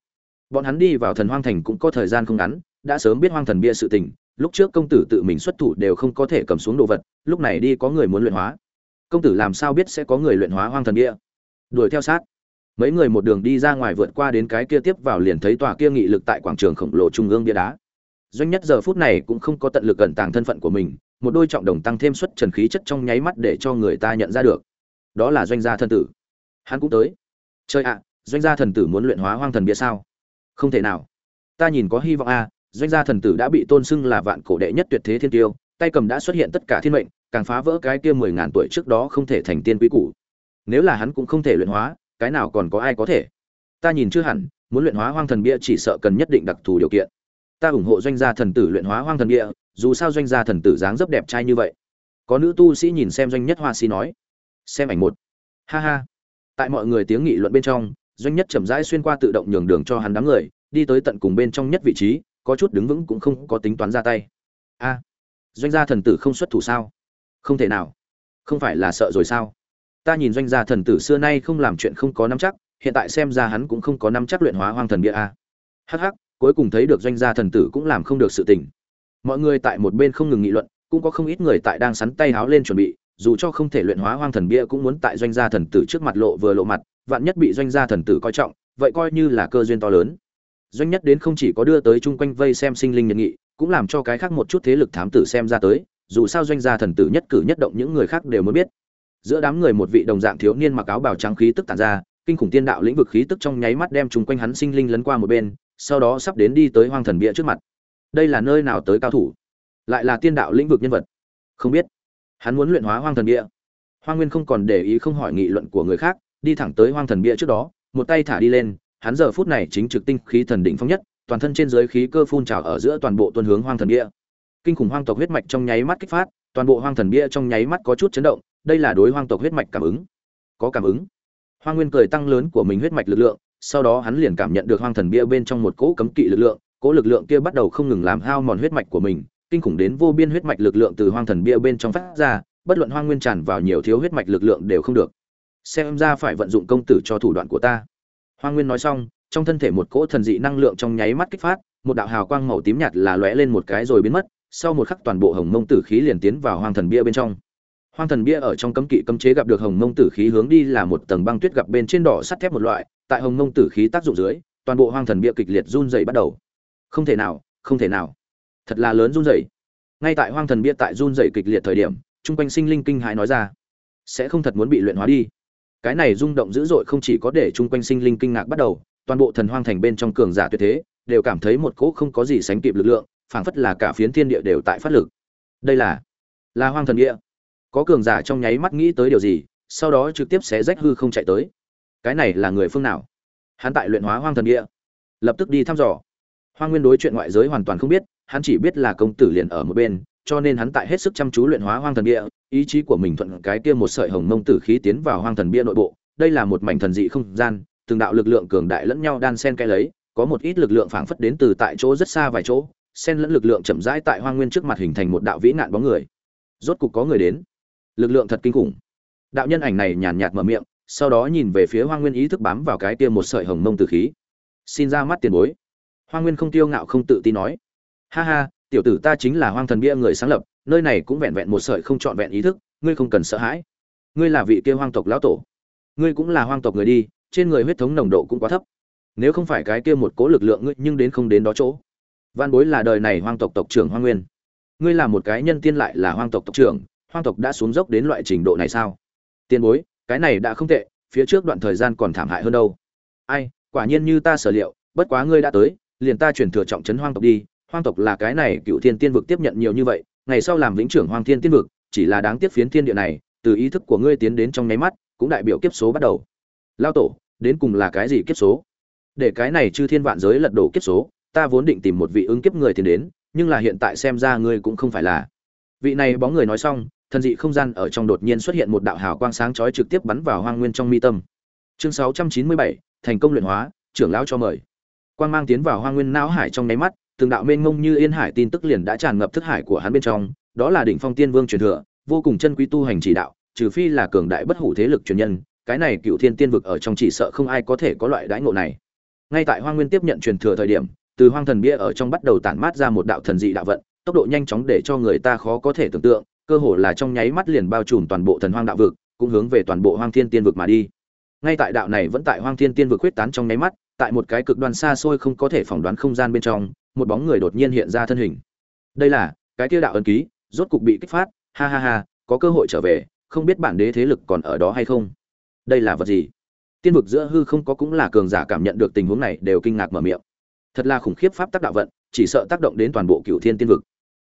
Bọn hắn đi vào thần hoang thành cũng có thời gian không ngắn, đã sớm biết hoang thần bia sự tình, lúc trước công tử tự mình xuất thủ đều không có thể cầm xuống đồ vật, lúc này đi có người muốn luyện hóa. Công tử làm sao biết sẽ có người luyện hóa hoang thần bia? Đuổi theo sát. Mấy người một đường đi ra ngoài vượt qua đến cái kia tiếp vào liền thấy tòa kia nghị lực tại quảng trường khổng lồ trung ương bia đá. Doanh nhất giờ phút này cũng không có tận lực cẩn tàng thân phận của mình, một đôi trọng đồng tăng thêm suất trần khí chất trong nháy mắt để cho người ta nhận ra được đó là doanh gia thần tử. Hắn cũng tới. Chơi ạ, doanh gia thần tử muốn luyện hóa hoang thần bia sao? Không thể nào. Ta nhìn có hy vọng a doanh gia thần tử đã bị tôn xưng là vạn cổ đệ nhất tuyệt thế thiên tiêu, tay cầm đã xuất hiện tất cả thiên mệnh, càng phá vỡ cái kia mười ngàn tuổi trước đó không thể thành tiên quý cũ nếu là hắn cũng không thể luyện hóa, cái nào còn có ai có thể? Ta nhìn chưa hẳn, muốn luyện hóa hoang thần bia chỉ sợ cần nhất định đặc thù điều kiện. Ta ủng hộ doanh gia thần tử luyện hóa hoang thần bia, dù sao doanh gia thần tử dáng dấp đẹp trai như vậy. Có nữ tu sĩ nhìn xem doanh nhất hoa sĩ nói xem ảnh một. Ha ha. Tại mọi người tiếng nghị luận bên trong, doanh nhất chậm rãi xuyên qua tự động nhường đường cho hắn đám người, đi tới tận cùng bên trong nhất vị trí, có chút đứng vững cũng không có tính toán ra tay. A. Doanh gia thần tử không xuất thủ sao? Không thể nào. Không phải là sợ rồi sao? Ta nhìn doanh gia thần tử xưa nay không làm chuyện không có nắm chắc, hiện tại xem ra hắn cũng không có nắm chắc luyện hóa hoang thần bia a. Hh cuối cùng thấy được doanh gia thần tử cũng làm không được sự tình. Mọi người tại một bên không ngừng nghị luận, cũng có không ít người tại đang sắn tay háo lên chuẩn bị dù cho không thể luyện hóa hoang thần bia cũng muốn tại doanh gia thần tử trước mặt lộ vừa lộ mặt, vạn nhất bị doanh gia thần tử coi trọng, vậy coi như là cơ duyên to lớn. Doanh nhất đến không chỉ có đưa tới chung quanh vây xem sinh linh nhật nghị, cũng làm cho cái khác một chút thế lực thám tử xem ra tới, dù sao doanh gia thần tử nhất cử nhất động những người khác đều mới biết. Giữa đám người một vị đồng dạng thiếu niên mặc áo bào trắng khí tức tản ra, kinh khủng tiên đạo lĩnh vực khí tức trong nháy mắt đem chung quanh hắn sinh linh lấn qua một bên, sau đó sắp đến đi tới hoang thần bia trước mặt. Đây là nơi nào tới cao thủ? Lại là tiên đạo lĩnh vực nhân vật? Không biết hắn muốn luyện hóa hoang thần bia. Hoang nguyên không còn để ý không hỏi nghị luận của người khác, đi thẳng tới hoang thần bia trước đó, một tay thả đi lên, hắn giờ phút này chính trực tinh khí thần đỉnh phong nhất, toàn thân trên dưới khí cơ phun trào ở giữa toàn bộ tuân hướng hoang thần bia. Kinh khủng hoang tộc huyết mạch trong nháy mắt kích phát, toàn bộ hoang thần bia trong nháy mắt có chút chấn động, đây là đối hoang tộc huyết mạch cảm ứng. Có cảm ứng. Hoang nguyên cười tăng lớn của mình huyết mạch lực lượng, sau đó hắn liền cảm nhận được hoang thần bia bên trong một cỗ cấm kỵ lực lượng, cỗ lực lượng kia bắt đầu không ngừng làm hao mòn huyết mạch của mình kinh khủng đến vô biên huyết mạch lực lượng từ hoang thần bia bên trong phát ra, bất luận hoang nguyên tràn vào nhiều thiếu huyết mạch lực lượng đều không được. Xem ra phải vận dụng công tử cho thủ đoạn của ta. Hoang nguyên nói xong, trong thân thể một cỗ thần dị năng lượng trong nháy mắt kích phát, một đạo hào quang màu tím nhạt là lóe lên một cái rồi biến mất, sau một khắc toàn bộ hồng mông tử khí liền tiến vào hoang thần bia bên trong. Hoang thần bia ở trong cấm kỵ cấm chế gặp được hồng mông tử khí hướng đi là một tầng băng tuyết gặp bên trên đỏ sắt thép một loại, tại hồng mông tử khí tác dụng dưới, toàn bộ hoang thần bia kịch liệt run dày bắt đầu. Không thể nào, không thể nào thật là lớn run rẩy. Ngay tại hoang thần bia tại run rẩy kịch liệt thời điểm, chung quanh sinh linh kinh hãi nói ra, sẽ không thật muốn bị luyện hóa đi. Cái này rung động dữ dội không chỉ có để chung quanh sinh linh kinh ngạc bắt đầu, toàn bộ thần hoang thành bên trong cường giả tuyệt thế, đều cảm thấy một cỗ không có gì sánh kịp lực lượng, phảng phất là cả phiến thiên địa đều tại phát lực. Đây là là hoang thần địa có cường giả trong nháy mắt nghĩ tới điều gì, sau đó trực tiếp xé rách hư không chạy tới. Cái này là người phương nào? Hắn tại luyện hóa hoang thần địa lập tức đi thăm dò. Hoang nguyên đối chuyện ngoại giới hoàn toàn không biết hắn chỉ biết là công tử liền ở một bên, cho nên hắn tại hết sức chăm chú luyện hóa hoang thần bia, ý chí của mình thuận cái kia một sợi hồng mông tử khí tiến vào hoang thần bia nội bộ, đây là một mảnh thần dị không gian, từng đạo lực lượng cường đại lẫn nhau đan xen cái lấy, có một ít lực lượng phảng phất đến từ tại chỗ rất xa vài chỗ, xen lẫn lực lượng chậm rãi tại hoang nguyên trước mặt hình thành một đạo vĩ nạn bóng người. Rốt cục có người đến. Lực lượng thật kinh khủng. Đạo nhân ảnh này nhàn nhạt mở miệng, sau đó nhìn về phía hoang nguyên ý thức bám vào cái kia một sợi hồng mông tử khí. Xin ra mắt tiền bối. Hoang nguyên không tiêu ngạo không tự tin nói ha ha, tiểu tử ta chính là hoang thần bia người sáng lập, nơi này cũng vẹn vẹn một sợi không trọn vẹn ý thức, ngươi không cần sợ hãi. Ngươi là vị kia hoang tộc lão tổ. Ngươi cũng là hoang tộc người đi, trên người huyết thống nồng độ cũng quá thấp. Nếu không phải cái kia một cố lực lượng ngươi nhưng đến không đến đó chỗ. Văn bối là đời này hoang tộc tộc trưởng hoang nguyên. Ngươi là một cái nhân tiên lại là hoang tộc tộc trưởng, hoang tộc đã xuống dốc đến loại trình độ này sao? Tiền bối, cái này đã không tệ, phía trước đoạn thời gian còn thảm hại hơn đâu. Ai, quả nhiên như ta sở liệu, bất quá ngươi đã tới, liền ta chuyển thừa trọng trấn hoang tộc đi hoang tộc là cái này cựu thiên tiên vực tiếp nhận nhiều như vậy ngày sau làm vĩnh trưởng hoang thiên tiên vực chỉ là đáng tiếc phiến thiên địa này từ ý thức của ngươi tiến đến trong nháy mắt cũng đại biểu kiếp số bắt đầu. Lao tổ đến cùng là cái gì kiếp số? Để cái này chư thiên vạn giới lật đổ kiếp số ta vốn định tìm một vị ứng kiếp người tiến đến nhưng là hiện tại xem ra ngươi cũng không phải là. Vị này bóng người nói xong thần dị không gian ở trong đột nhiên xuất hiện một đạo hào quang sáng chói trực tiếp bắn vào hoang nguyên trong mi tâm. Chương 697, thành công luyện hóa trưởng lão cho mời. Quang mang tiến vào hoang nguyên não hải trong nháy mắt từng đạo mênh mông như yên hải tin tức liền đã tràn ngập thức hải của hắn bên trong, đó là đỉnh phong tiên vương truyền thừa, vô cùng chân quý tu hành chỉ đạo, trừ phi là cường đại bất hủ thế lực truyền nhân, cái này cựu thiên tiên vực ở trong chỉ sợ không ai có thể có loại đãi ngộ này. Ngay tại Hoang Nguyên tiếp nhận truyền thừa thời điểm, từ Hoang Thần Bia ở trong bắt đầu tản mát ra một đạo thần dị đạo vận, tốc độ nhanh chóng để cho người ta khó có thể tưởng tượng, cơ hồ là trong nháy mắt liền bao trùm toàn bộ thần hoang đạo vực, cũng hướng về toàn bộ Hoang Thiên Tiên vực mà đi. Ngay tại đạo này vẫn tại Hoang Thiên Tiên vực huyết tán trong nháy mắt, tại một cái cực đoan xa xôi không có thể phỏng đoán không gian bên trong, một bóng người đột nhiên hiện ra thân hình. Đây là, cái tiêu đạo ấn ký, rốt cục bị kích phát, ha ha ha, có cơ hội trở về, không biết bản đế thế lực còn ở đó hay không. Đây là vật gì? Tiên vực giữa hư không có cũng là cường giả cảm nhận được tình huống này đều kinh ngạc mở miệng. Thật là khủng khiếp pháp tác đạo vận, chỉ sợ tác động đến toàn bộ cửu thiên tiên vực.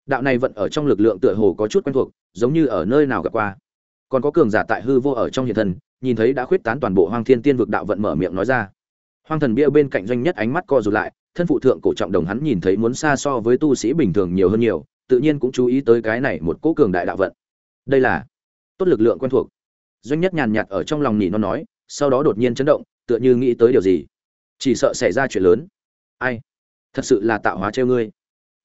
Đạo này vận ở trong lực lượng tựa hồ có chút quen thuộc, giống như ở nơi nào gặp qua. Còn có cường giả tại hư vô ở trong hiện thân, nhìn thấy đã khuyết tán toàn bộ hoang thiên tiên vực đạo vận mở miệng nói ra hoang thần bia bên cạnh doanh nhất ánh mắt co rụt lại, thân phụ thượng cổ trọng đồng hắn nhìn thấy muốn xa so với tu sĩ bình thường nhiều hơn nhiều, tự nhiên cũng chú ý tới cái này một cỗ cường đại đạo vận. Đây là tốt lực lượng quen thuộc. Doanh nhất nhàn nhạt ở trong lòng nhỉ nó nói, sau đó đột nhiên chấn động, tựa như nghĩ tới điều gì. Chỉ sợ xảy ra chuyện lớn. Ai? Thật sự là tạo hóa treo ngươi.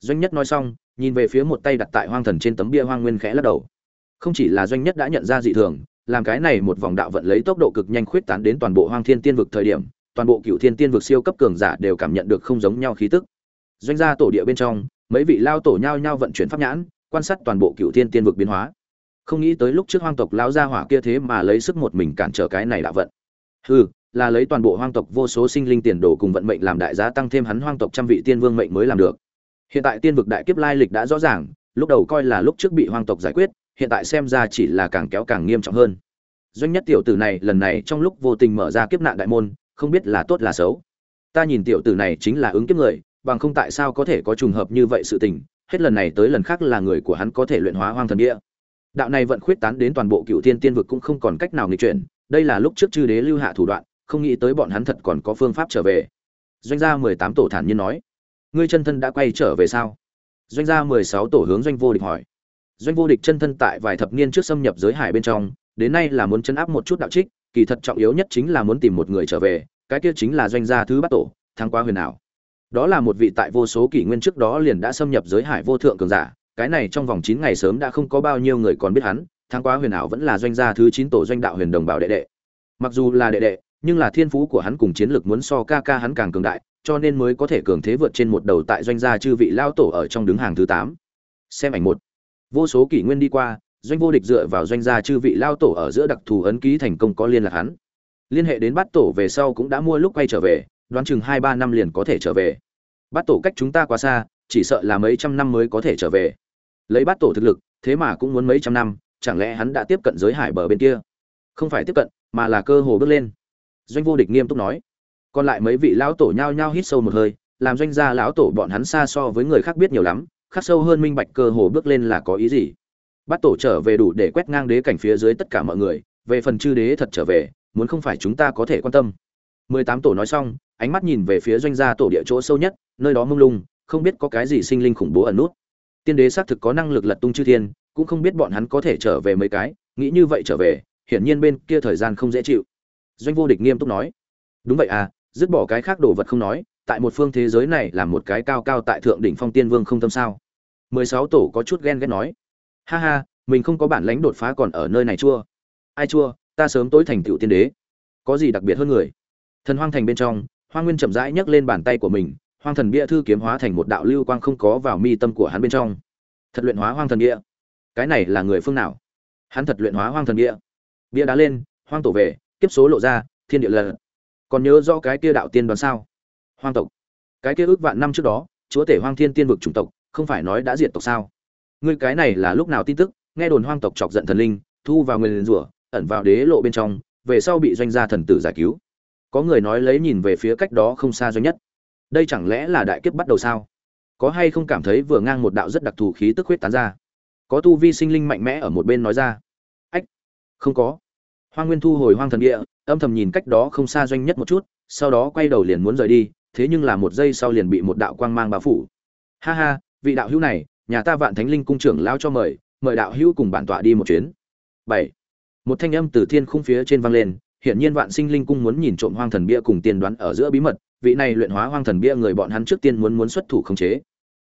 Doanh nhất nói xong, nhìn về phía một tay đặt tại hoang thần trên tấm bia hoang nguyên khẽ lắc đầu. Không chỉ là doanh nhất đã nhận ra dị thường, làm cái này một vòng đạo vận lấy tốc độ cực nhanh khuyết tán đến toàn bộ hoang thiên tiên vực thời điểm toàn bộ cựu thiên tiên vực siêu cấp cường giả đều cảm nhận được không giống nhau khí tức. Doanh gia tổ địa bên trong, mấy vị lao tổ nhau nhau vận chuyển pháp nhãn, quan sát toàn bộ cựu thiên tiên vực biến hóa. Không nghĩ tới lúc trước hoang tộc lao gia hỏa kia thế mà lấy sức một mình cản trở cái này đạo vận. Hừ, là lấy toàn bộ hoang tộc vô số sinh linh tiền đồ cùng vận mệnh làm đại giá tăng thêm hắn hoang tộc trăm vị tiên vương mệnh mới làm được. Hiện tại tiên vực đại kiếp lai lịch đã rõ ràng, lúc đầu coi là lúc trước bị hoang tộc giải quyết, hiện tại xem ra chỉ là càng kéo càng nghiêm trọng hơn. Doanh nhất tiểu tử này lần này trong lúc vô tình mở ra kiếp nạn đại môn không biết là tốt là xấu. Ta nhìn tiểu tử này chính là ứng kiếp người, bằng không tại sao có thể có trùng hợp như vậy sự tình, hết lần này tới lần khác là người của hắn có thể luyện hóa hoang thần địa. Đạo này vận khuyết tán đến toàn bộ cựu thiên tiên vực cũng không còn cách nào nghịch chuyển, đây là lúc trước chư đế lưu hạ thủ đoạn, không nghĩ tới bọn hắn thật còn có phương pháp trở về. Doanh gia mười tám tổ thản nhiên nói, ngươi chân thân đã quay trở về sao? Doanh gia mười sáu tổ hướng doanh vô địch hỏi. Doanh vô địch chân thân tại vài thập niên trước xâm nhập giới hải bên trong, đến nay là muốn chấn áp một chút đạo trích kỳ thật trọng yếu nhất chính là muốn tìm một người trở về, cái kia chính là doanh gia thứ bát tổ thăng qua huyền ảo. Đó là một vị tại vô số kỷ nguyên trước đó liền đã xâm nhập giới hải vô thượng cường giả, cái này trong vòng chín ngày sớm đã không có bao nhiêu người còn biết hắn thăng quá huyền ảo vẫn là doanh gia thứ chín tổ doanh đạo huyền đồng bảo đệ đệ. Mặc dù là đệ đệ, nhưng là thiên phú của hắn cùng chiến lược muốn so ca ca hắn càng cường đại, cho nên mới có thể cường thế vượt trên một đầu tại doanh gia chư vị lao tổ ở trong đứng hàng thứ tám. Xem ảnh một. Vô số kỷ nguyên đi qua doanh vô địch dựa vào doanh gia chư vị lao tổ ở giữa đặc thù ấn ký thành công có liên lạc hắn. Liên hệ đến bát tổ về sau cũng đã mua lúc quay trở về, đoán chừng hai ba năm liền có thể trở về. Bát tổ cách chúng ta quá xa, chỉ sợ là mấy trăm năm mới có thể trở về. Lấy bát tổ thực lực, thế mà cũng muốn mấy trăm năm, chẳng lẽ hắn đã tiếp cận giới hải bờ bên kia? Không phải tiếp cận, mà là cơ hồ bước lên. Doanh vô địch nghiêm túc nói. Còn lại mấy vị lão tổ nhao nhao hít sâu một hơi, làm doanh gia lão tổ bọn hắn xa so với người khác biết nhiều lắm, khắc sâu hơn minh bạch cơ hồ bước lên là có ý gì bắt tổ trở về đủ để quét ngang đế cảnh phía dưới tất cả mọi người, về phần chư đế thật trở về, muốn không phải chúng ta có thể quan tâm. Mười tám tổ nói xong, ánh mắt nhìn về phía doanh gia tổ địa chỗ sâu nhất, nơi đó mông lung, không biết có cái gì sinh linh khủng bố ẩn nút. Tiên đế xác thực có năng lực lật tung chư thiên, cũng không biết bọn hắn có thể trở về mấy cái, nghĩ như vậy trở về, hiển nhiên bên kia thời gian không dễ chịu. Doanh vô địch nghiêm túc nói, đúng vậy à dứt bỏ cái khác đồ vật không nói, tại một phương thế giới này là một cái cao cao tại thượng đỉnh phong tiên vương không tâm sao? Mười sáu tổ có chút ghen ghét nói ha ha, mình không có bản lãnh đột phá còn ở nơi này chua. Ai chua, ta sớm tối thành tựu tiên đế. Có gì đặc biệt hơn người? Thần hoang thành bên trong, hoang nguyên chậm rãi nhấc lên bàn tay của mình, hoang thần bia thư kiếm hóa thành một đạo lưu quang không có vào mi tâm của hắn bên trong. Thật luyện hóa hoang thần bia. Cái này là người phương nào? Hắn thật luyện hóa hoang thần bia. Bia đá lên, hoang tổ về, kiếp số lộ ra, thiên địa lần còn nhớ rõ cái kia đạo tiên đoán sao? Hoang tộc. Cái kia ước vạn năm trước đó, chúa tể hoang thiên tiên vực chủng tộc, không phải nói đã diệt tộc sao? Ngươi cái này là lúc nào tin tức? Nghe đồn hoang tộc chọc giận thần linh, thu vào nguyên rủa, ẩn vào đế lộ bên trong, về sau bị doanh gia thần tử giải cứu. Có người nói lấy nhìn về phía cách đó không xa doanh nhất. Đây chẳng lẽ là đại kiếp bắt đầu sao? Có hay không cảm thấy vừa ngang một đạo rất đặc thù khí tức huyết tán ra? Có tu vi sinh linh mạnh mẽ ở một bên nói ra. Ách, không có. Hoang nguyên thu hồi hoang thần địa, âm thầm nhìn cách đó không xa doanh nhất một chút, sau đó quay đầu liền muốn rời đi, thế nhưng là một giây sau liền bị một đạo quang mang bao phủ. Ha ha, vị đạo hữu này nhà ta vạn thánh linh cung trưởng lao cho mời mời đạo hữu cùng bản tọa đi một chuyến. Bảy. Một thanh âm từ thiên khung phía trên vang lên, hiển nhiên vạn sinh linh cung muốn nhìn trộm hoang thần bia cùng tiên đoán ở giữa bí mật, vị này luyện hóa hoang thần bia người bọn hắn trước tiên muốn muốn xuất thủ khống chế.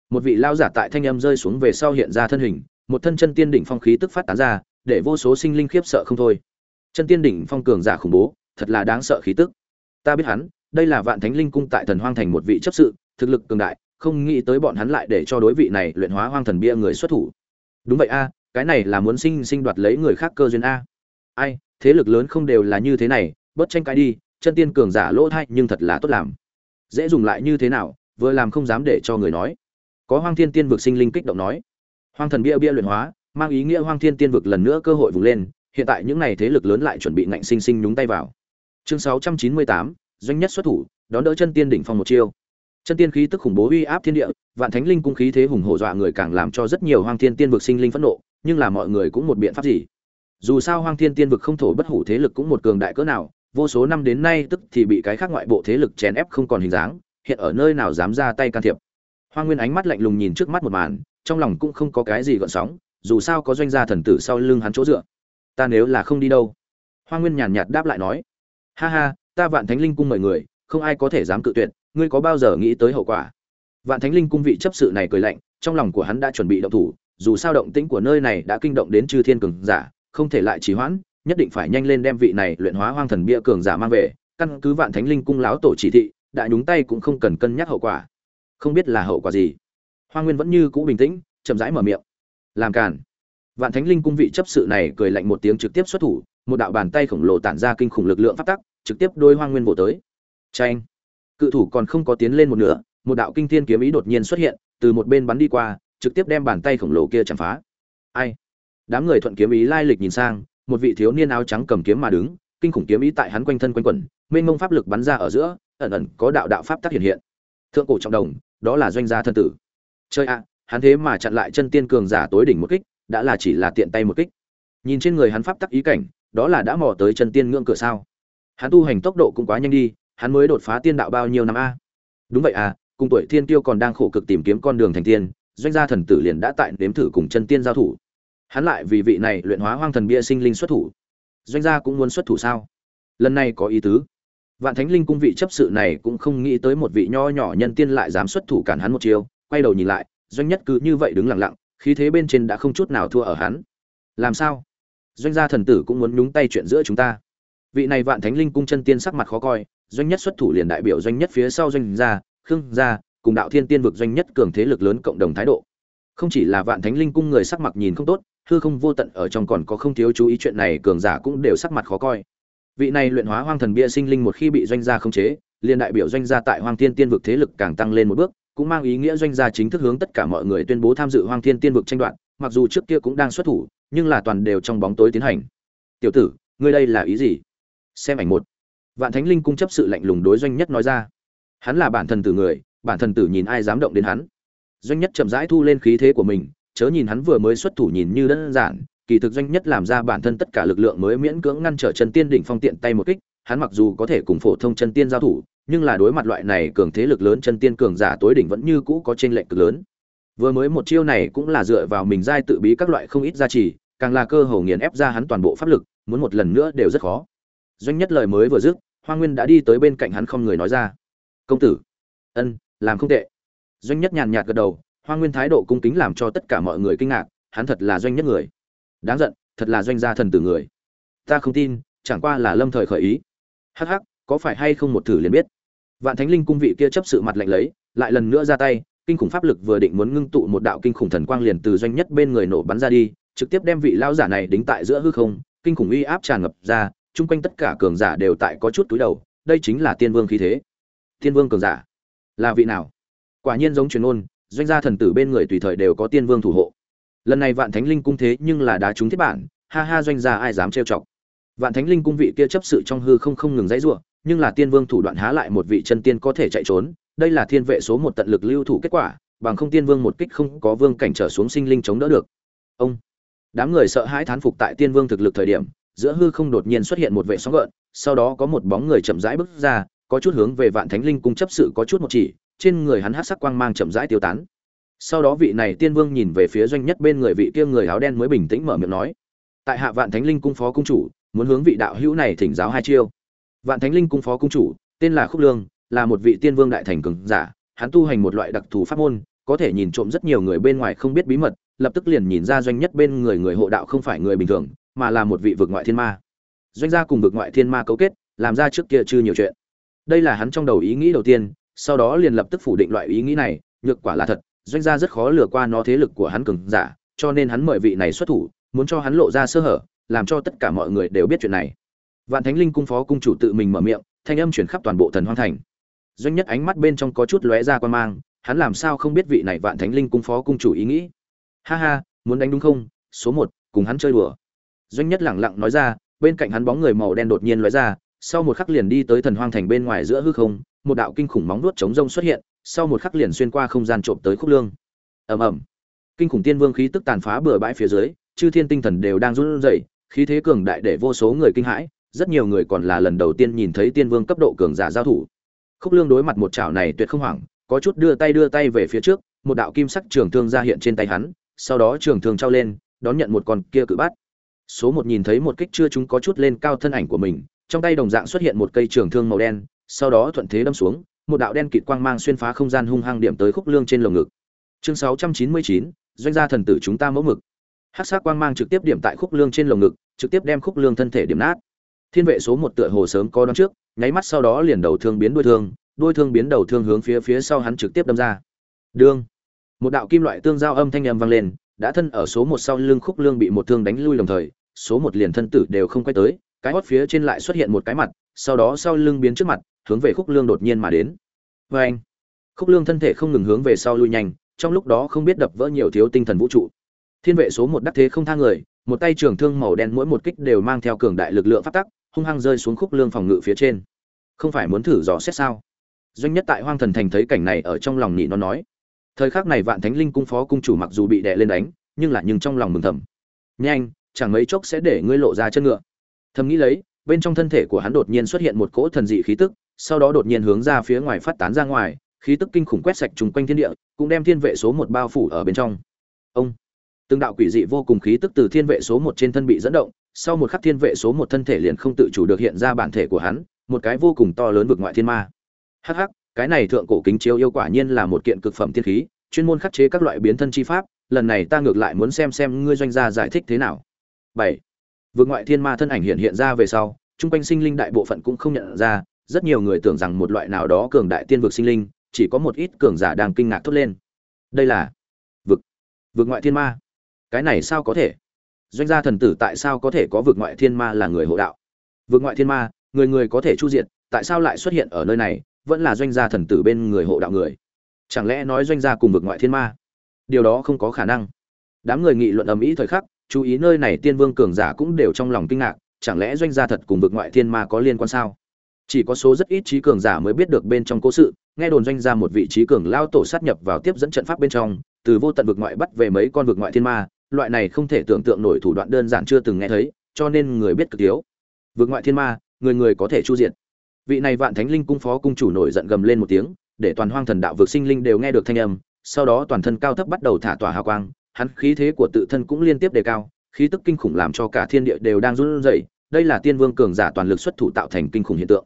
Một vị lao giả tại thanh âm rơi xuống về sau hiện ra thân hình, một thân chân tiên đỉnh phong khí tức phát tán ra, để vô số sinh linh khiếp sợ không thôi. Chân tiên đỉnh phong cường giả khủng bố, thật là đáng sợ khí tức. Ta biết hắn, đây là vạn thánh linh cung tại thần hoang thành một vị chấp sự, thực lực cường đại không nghĩ tới bọn hắn lại để cho đối vị này luyện hóa hoang thần bia người xuất thủ. Đúng vậy a, cái này là muốn sinh sinh đoạt lấy người khác cơ duyên a. Ai, thế lực lớn không đều là như thế này, bớt tranh cãi đi, chân tiên cường giả lỗ thay nhưng thật là tốt làm. Dễ dùng lại như thế nào, vừa làm không dám để cho người nói. Có hoang thiên tiên vực sinh linh kích động nói. Hoang thần bia bia luyện hóa, mang ý nghĩa hoang thiên tiên vực lần nữa cơ hội vùng lên, hiện tại những n à y thế lực lớn lại chuẩn bị ngạnh sinh sinh nhúng tay vào. Chương sáu trăm chín mươi tám, doanh nhất xuất thủ, đón đỡ chân tiên đỉnh phong một chiêu chân tiên khí tức khủng bố uy áp thiên địa, vạn thánh linh cung khí thế hùng hổ dọa người càng làm cho rất nhiều hoang thiên tiên vực sinh linh phẫn nộ, nhưng là mọi người cũng một biện pháp gì? Dù sao hoang thiên tiên vực không thổ bất hủ thế lực cũng một cường đại cỡ nào, vô số năm đến nay tức thì bị cái khác ngoại bộ thế lực chèn ép không còn hình dáng, hiện ở nơi nào dám ra tay can thiệp. Hoang nguyên ánh mắt lạnh lùng nhìn trước mắt một màn, trong lòng cũng không có cái gì gợn sóng, dù sao có doanh gia thần tử sau lưng hắn chỗ dựa. Ta nếu là không đi đâu? Hoang nguyên nhàn nhạt đáp lại nói. Ha ha, ta vạn thánh linh cung mời người, không ai có thể dám cự tuyệt ngươi có bao giờ nghĩ tới hậu quả? Vạn thánh linh cung vị chấp sự này cười lạnh, trong lòng của hắn đã chuẩn bị động thủ, dù sao động tĩnh của nơi này đã kinh động đến chư thiên cường giả, không thể lại trì hoãn, nhất định phải nhanh lên đem vị này luyện hóa hoang thần bia cường giả mang về, căn cứ vạn thánh linh cung láo tổ chỉ thị đại nhúng tay cũng không cần cân nhắc hậu quả. Không biết là hậu quả gì. Hoa nguyên vẫn như cũ bình tĩnh, chậm rãi mở miệng. Làm cản vạn thánh linh cung vị chấp sự này cười lạnh một tiếng trực tiếp xuất thủ, một đạo bàn tay khổng lồ tản ra kinh khủng lực lượng phát tắc, trực tiếp đôi hoa nguyên bộ tới. Tranh cự thủ còn không có tiến lên một nửa, một đạo kinh thiên kiếm ý đột nhiên xuất hiện, từ một bên bắn đi qua, trực tiếp đem bàn tay khổng lồ kia chạm phá. Ai? Đám người thuận kiếm ý lai lịch nhìn sang, một vị thiếu niên áo trắng cầm kiếm mà đứng, kinh khủng kiếm ý tại hắn quanh thân quanh quẩn, mênh mông pháp lực bắn ra ở giữa, ẩn ẩn có đạo đạo pháp tác hiện hiện. Thượng cổ trọng đồng, đó là doanh gia thân tử. Chơi ạ à, hắn thế mà chặn lại chân tiên cường giả tối đỉnh một kích, đã là chỉ là tiện tay một kích. Nhìn trên người hắn pháp tắc ý cảnh, đó là đã mò tới chân tiên ngưỡng cửa sao. Hắn tu hành tốc độ cũng quá nhanh đi hắn mới đột phá tiên đạo bao nhiêu năm a? Đúng vậy à cùng tuổi thiên tiêu còn đang khổ cực tìm kiếm con đường thành tiên, doanh gia thần tử liền đã tại nếm thử cùng chân tiên giao thủ. Hắn lại vì vị này luyện hóa hoang thần bia sinh linh xuất thủ. Doanh gia cũng muốn xuất thủ sao? Lần này có ý tứ. Vạn thánh linh cung vị chấp sự này cũng không nghĩ tới một vị nho nhỏ nhân tiên lại dám xuất thủ cản hắn một chiều quay đầu nhìn lại, doanh nhất cứ như vậy đứng lặng lặng, khí thế bên trên đã không chút nào thua ở hắn. Làm sao? Doanh gia thần tử cũng muốn nhúng tay chuyện giữa chúng ta vị này vạn thánh linh cung chân tiên sắc mặt khó coi, doanh nhất xuất thủ liền đại biểu doanh nhất phía sau doanh gia, khương gia, cùng đạo thiên tiên vực doanh nhất cường thế lực lớn cộng đồng thái độ. Không chỉ là vạn thánh linh cung người sắc mặt nhìn không tốt, hư không vô tận ở trong còn có không thiếu chú ý chuyện này, cường giả cũng đều sắc mặt khó coi. Vị này luyện hóa hoang thần bia sinh linh một khi bị doanh gia khống chế, liền đại biểu doanh gia tại hoang thiên tiên vực thế lực càng tăng lên một bước, cũng mang ý nghĩa doanh gia chính thức hướng tất cả mọi người tuyên bố tham dự hoang thiên tiên vực tranh đoạt, mặc dù trước kia cũng đang xuất thủ, nhưng là toàn đều trong bóng tối tiến hành. Tiểu tử, ngươi đây là ý gì? Xem ảnh một. Vạn thánh linh cung chấp sự lạnh lùng đối doanh nhất nói ra. Hắn là bản thần tử người, bản thần tử nhìn ai dám động đến hắn. Doanh nhất chậm rãi thu lên khí thế của mình, chớ nhìn hắn vừa mới xuất thủ nhìn như đơn giản, kỳ thực doanh nhất làm ra bản thân tất cả lực lượng mới miễn cưỡng ngăn trở chân tiên đỉnh phong tiện tay một kích, hắn mặc dù có thể cùng phổ thông chân tiên giao thủ, nhưng là đối mặt loại này cường thế lực lớn chân tiên cường giả tối đỉnh vẫn như cũ có trên lệnh cực lớn. Vừa mới một chiêu này cũng là dựa vào mình giai tự bí các loại không ít gia trì, càng là cơ hồ nghiền ép ra hắn toàn bộ pháp lực, muốn một lần nữa đều rất khó doanh nhất lời mới vừa dứt, hoa nguyên đã đi tới bên cạnh hắn không người nói ra. Công tử. Ân, làm không tệ. Doanh nhất nhàn nhạt gật đầu, hoa nguyên thái độ cung kính làm cho tất cả mọi người kinh ngạc, hắn thật là doanh nhất người. Đáng giận, thật là doanh gia thần tử người. Ta không tin, chẳng qua là lâm thời khởi ý. Hắc hắc, có phải hay không một thử liền biết. Vạn thánh linh cung vị kia chấp sự mặt lạnh lấy, lại lần nữa ra tay, kinh khủng pháp lực vừa định muốn ngưng tụ một đạo kinh khủng thần quang liền từ doanh nhất bên người nổ bắn ra đi, trực tiếp đem vị lao giả này đính tại giữa hư không, kinh khủng uy áp tràn ngập ra chung quanh tất cả cường giả đều tại có chút túi đầu, đây chính là tiên vương khí thế. Tiên vương cường giả, là vị nào? Quả nhiên giống truyền ôn doanh gia thần tử bên người tùy thời đều có tiên vương thủ hộ. Lần này vạn thánh linh cung thế nhưng là đá trúng thiết bản, ha ha doanh gia ai dám trêu chọc. Vạn thánh linh cung vị kia chấp sự trong hư không không ngừng dãy ruộng nhưng là tiên vương thủ đoạn há lại một vị chân tiên có thể chạy trốn, đây là thiên vệ số một tận lực lưu thủ kết quả, bằng không tiên vương một kích không có vương cảnh trở xuống sinh linh chống đỡ được. Ông, đám người sợ hãi thán phục tại tiên vương thực lực thời điểm giữa hư không đột nhiên xuất hiện một vệ sóng gợn, sau đó có một bóng người chậm rãi bước ra, có chút hướng về vạn thánh linh cung chấp sự có chút một chỉ, trên người hắn hắc sắc quang mang chậm rãi tiêu tán. Sau đó vị này tiên vương nhìn về phía doanh nhất bên người vị kia người áo đen mới bình tĩnh mở miệng nói, tại hạ vạn thánh linh cung phó cung chủ, muốn hướng vị đạo hữu này thỉnh giáo hai chiêu. Vạn thánh linh cung phó cung chủ, tên là khúc lương, là một vị tiên vương đại thành cường giả, hắn tu hành một loại đặc thù pháp môn, có thể nhìn trộm rất nhiều người bên ngoài không biết bí mật, lập tức liền nhìn ra doanh nhất bên người người hộ đạo không phải người bình thường mà là một vị vực ngoại thiên ma. Doanh gia cùng vực ngoại thiên ma cấu kết, làm ra trước kia chưa nhiều chuyện. Đây là hắn trong đầu ý nghĩ đầu tiên, sau đó liền lập tức phủ định loại ý nghĩ này, nhược quả là thật, doanh gia rất khó lừa qua nó thế lực của hắn cường giả, cho nên hắn mời vị này xuất thủ, muốn cho hắn lộ ra sơ hở, làm cho tất cả mọi người đều biết chuyện này. Vạn thánh linh cung phó cung chủ tự mình mở miệng, thanh âm chuyển khắp toàn bộ thần hoang thành. Doanh nhất ánh mắt bên trong có chút lóe ra quan mang, hắn làm sao không biết vị này vạn thánh linh cung phó cung chủ ý nghĩ? Ha ha, muốn đánh đúng không? Số một, cùng hắn chơi đùa doanh nhất lẳng lặng nói ra, bên cạnh hắn bóng người màu đen đột nhiên lóe ra, sau một khắc liền đi tới thần hoang thành bên ngoài giữa hư không, một đạo kinh khủng móng nuốt chống rông xuất hiện, sau một khắc liền xuyên qua không gian trộm tới khúc lương. Ầm ầm. Kinh khủng tiên vương khí tức tàn phá bừa bãi phía dưới, chư thiên tinh thần đều đang run rẩy, khí thế cường đại để vô số người kinh hãi, rất nhiều người còn là lần đầu tiên nhìn thấy tiên vương cấp độ cường giả giao thủ. Khúc lương đối mặt một chảo này tuyệt không hoảng, có chút đưa tay đưa tay về phía trước, một đạo kim sắc trường thương ra hiện trên tay hắn, sau đó trường thương trao lên, đón nhận một con kia cự bát số một nhìn thấy một kích chưa chúng có chút lên cao thân ảnh của mình, trong tay đồng dạng xuất hiện một cây trường thương màu đen, sau đó thuận thế đâm xuống, một đạo đen kịt quang mang xuyên phá không gian hung hăng điểm tới khúc lương trên lồng ngực. Chương sáu trăm chín mươi chín, doanh gia thần tử chúng ta mẫu mực. Hắc sát quang mang trực tiếp điểm tại khúc lương trên lồng ngực, trực tiếp đem khúc lương thân thể điểm nát. Thiên vệ số một tựa hồ sớm có đoán trước, nháy mắt sau đó liền đầu thương biến đuôi thương đuôi thương biến đầu thương hướng phía phía sau hắn trực tiếp đâm ra. Đương. Một đạo kim loại tương giao âm thanh ầm vang lên đã thân ở số một sau lưng khúc lương bị một thương đánh lui đồng thời, số một liền thân tử đều không quay tới, cái hót phía trên lại xuất hiện một cái mặt, sau đó sau lưng biến trước mặt, hướng về khúc lương đột nhiên mà đến. Vê anh, khúc lương thân thể không ngừng hướng về sau lui nhanh, trong lúc đó không biết đập vỡ nhiều thiếu tinh thần vũ trụ. Thiên vệ số một đắc thế không tha người, một tay trường thương màu đen mỗi một kích đều mang theo cường đại lực lượng phát tắc, hung hăng rơi xuống khúc lương phòng ngự phía trên. Không phải muốn thử dò xét sao? Doanh nhất tại hoang thần thành thấy cảnh này ở trong lòng nhị nó nói thời khắc này vạn thánh linh cung phó cung chủ mặc dù bị đè lên đánh, nhưng là nhưng trong lòng mừng thầm. Nhanh, chẳng mấy chốc sẽ để ngươi lộ ra chân ngựa. Thầm nghĩ lấy, bên trong thân thể của hắn đột nhiên xuất hiện một cỗ thần dị khí tức, sau đó đột nhiên hướng ra phía ngoài phát tán ra ngoài, khí tức kinh khủng quét sạch trùng quanh thiên địa, cũng đem thiên vệ số một bao phủ ở bên trong. Ông! Từng đạo quỷ dị vô cùng khí tức từ thiên vệ số một trên thân bị dẫn động, sau một khắc thiên vệ số một thân thể liền không tự chủ được hiện ra bản thể của hắn, một cái vô cùng to lớn vực ngoại thiên ma. Hắc hắc! Cái này thượng cổ kính chiếu yêu quả nhiên là một kiện cực phẩm thiên khí chuyên môn khắc chế các loại biến thân chi pháp lần này ta ngược lại muốn xem xem ngươi doanh gia giải thích thế nào. Bảy. Vượt ngoại thiên ma thân ảnh hiện hiện ra về sau chung quanh sinh linh đại bộ phận cũng không nhận ra rất nhiều người tưởng rằng một loại nào đó cường đại tiên vực sinh linh chỉ có một ít cường giả đang kinh ngạc thốt lên. Đây là vực vực ngoại thiên ma. Cái này sao có thể? Doanh gia thần tử tại sao có thể có vực ngoại thiên ma là người hộ đạo? Vực ngoại thiên ma người người có thể chu diệt, tại sao lại xuất hiện ở nơi này? Vẫn là doanh gia thần tử bên người hộ đạo người. Chẳng lẽ nói doanh gia cùng vực ngoại thiên ma? Điều đó không có khả năng. Đám người nghị luận ầm ĩ thời khắc, chú ý nơi này tiên vương cường giả cũng đều trong lòng kinh ngạc, chẳng lẽ doanh gia thật cùng vực ngoại thiên ma có liên quan sao? Chỉ có số rất ít trí cường giả mới biết được bên trong cố sự, nghe đồn doanh gia một vị trí cường lao tổ sát nhập vào tiếp dẫn trận pháp bên trong, từ vô tận vực ngoại bắt về mấy con vực ngoại thiên ma, loại này không thể tưởng tượng nổi thủ đoạn đơn giản chưa từng nghe thấy, cho nên người biết cực thiếu vực ngoại thiên ma, người người có thể chu diện vị này vạn thánh linh cung phó cung chủ nổi giận gầm lên một tiếng, để toàn hoang thần đạo vực sinh linh đều nghe được thanh âm, sau đó toàn thân cao thấp bắt đầu thả tỏa hào quang, hắn khí thế của tự thân cũng liên tiếp đề cao, khí tức kinh khủng làm cho cả thiên địa đều đang run rẩy, đây là tiên vương cường giả toàn lực xuất thủ tạo thành kinh khủng hiện tượng.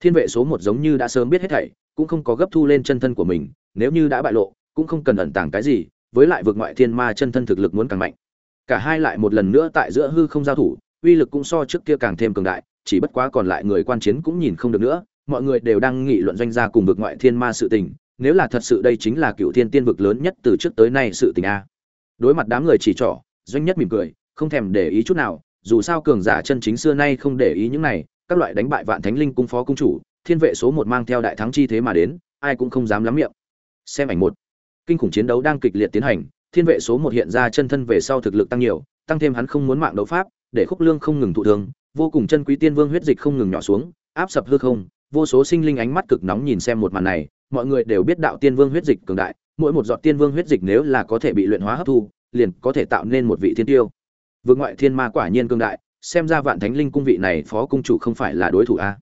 Thiên vệ số một giống như đã sớm biết hết thảy, cũng không có gấp thu lên chân thân của mình, nếu như đã bại lộ, cũng không cần ẩn tàng cái gì, với lại vượt ngoại thiên ma chân thân thực lực muốn càng mạnh. Cả hai lại một lần nữa tại giữa hư không giao thủ, uy lực cũng so trước kia càng thêm cường đại chỉ bất quá còn lại người quan chiến cũng nhìn không được nữa, mọi người đều đang nghị luận doanh gia cùng vực ngoại thiên ma sự tình, nếu là thật sự đây chính là cựu thiên tiên vực lớn nhất từ trước tới nay sự tình a. Đối mặt đám người chỉ trỏ, doanh nhất mỉm cười, không thèm để ý chút nào, dù sao cường giả chân chính xưa nay không để ý những này, các loại đánh bại vạn thánh linh cung phó cung chủ, thiên vệ số một mang theo đại thắng chi thế mà đến, ai cũng không dám lắm miệng. Xem ảnh một. Kinh khủng chiến đấu đang kịch liệt tiến hành, thiên vệ số một hiện ra chân thân về sau thực lực tăng nhiều, tăng thêm hắn không muốn mạng đấu pháp, để khúc lương không ngừng thụ thương vô cùng chân quý tiên vương huyết dịch không ngừng nhỏ xuống, áp sập hư không, vô số sinh linh ánh mắt cực nóng nhìn xem một màn này, mọi người đều biết đạo tiên vương huyết dịch cường đại, mỗi một giọt tiên vương huyết dịch nếu là có thể bị luyện hóa hấp thu, liền có thể tạo nên một vị thiên tiêu. Vương ngoại thiên ma quả nhiên cường đại, xem ra vạn thánh linh cung vị này phó cung chủ không phải là đối thủ a.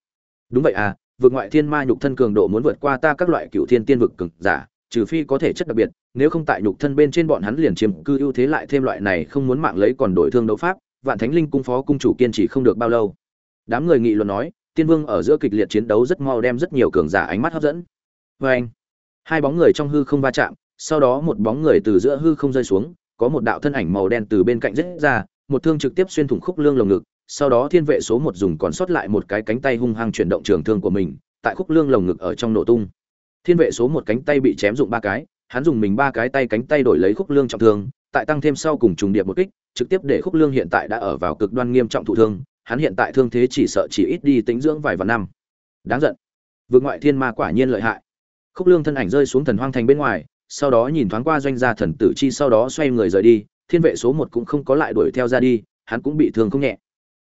Đúng vậy à vượt ngoại thiên ma nhục thân cường độ muốn vượt qua ta các loại cựu thiên tiên vực cường giả, trừ phi có thể chất đặc biệt, nếu không tại nhục thân bên trên bọn hắn liền chiếm cư ưu thế lại thêm loại này không muốn mạng lấy còn đổi thương đấu pháp vạn thánh linh cung phó cung chủ kiên trì không được bao lâu. Đám người nghị luận nói, tiên vương ở giữa kịch liệt chiến đấu rất mau đem rất nhiều cường giả ánh mắt hấp dẫn. Vê anh, hai bóng người trong hư không va chạm, sau đó một bóng người từ giữa hư không rơi xuống, có một đạo thân ảnh màu đen từ bên cạnh rết ra, một thương trực tiếp xuyên thủng khúc lương lồng ngực, sau đó thiên vệ số một dùng còn sót lại một cái cánh tay hung hăng chuyển động trường thương của mình, tại khúc lương lồng ngực ở trong nổ tung. Thiên vệ số một cánh tay bị chém dụng ba cái, hắn dùng mình ba cái tay cánh tay đổi lấy khúc lương trọng thương, tại tăng thêm sau cùng trùng điệp một kích trực tiếp để khúc lương hiện tại đã ở vào cực đoan nghiêm trọng thụ thương, hắn hiện tại thương thế chỉ sợ chỉ ít đi tính dưỡng vài vạn năm. Đáng giận. Vượt ngoại thiên ma quả nhiên lợi hại. Khúc lương thân ảnh rơi xuống thần hoang thành bên ngoài, sau đó nhìn thoáng qua doanh gia thần tử chi sau đó xoay người rời đi, thiên vệ số một cũng không có lại đuổi theo ra đi, hắn cũng bị thương không nhẹ.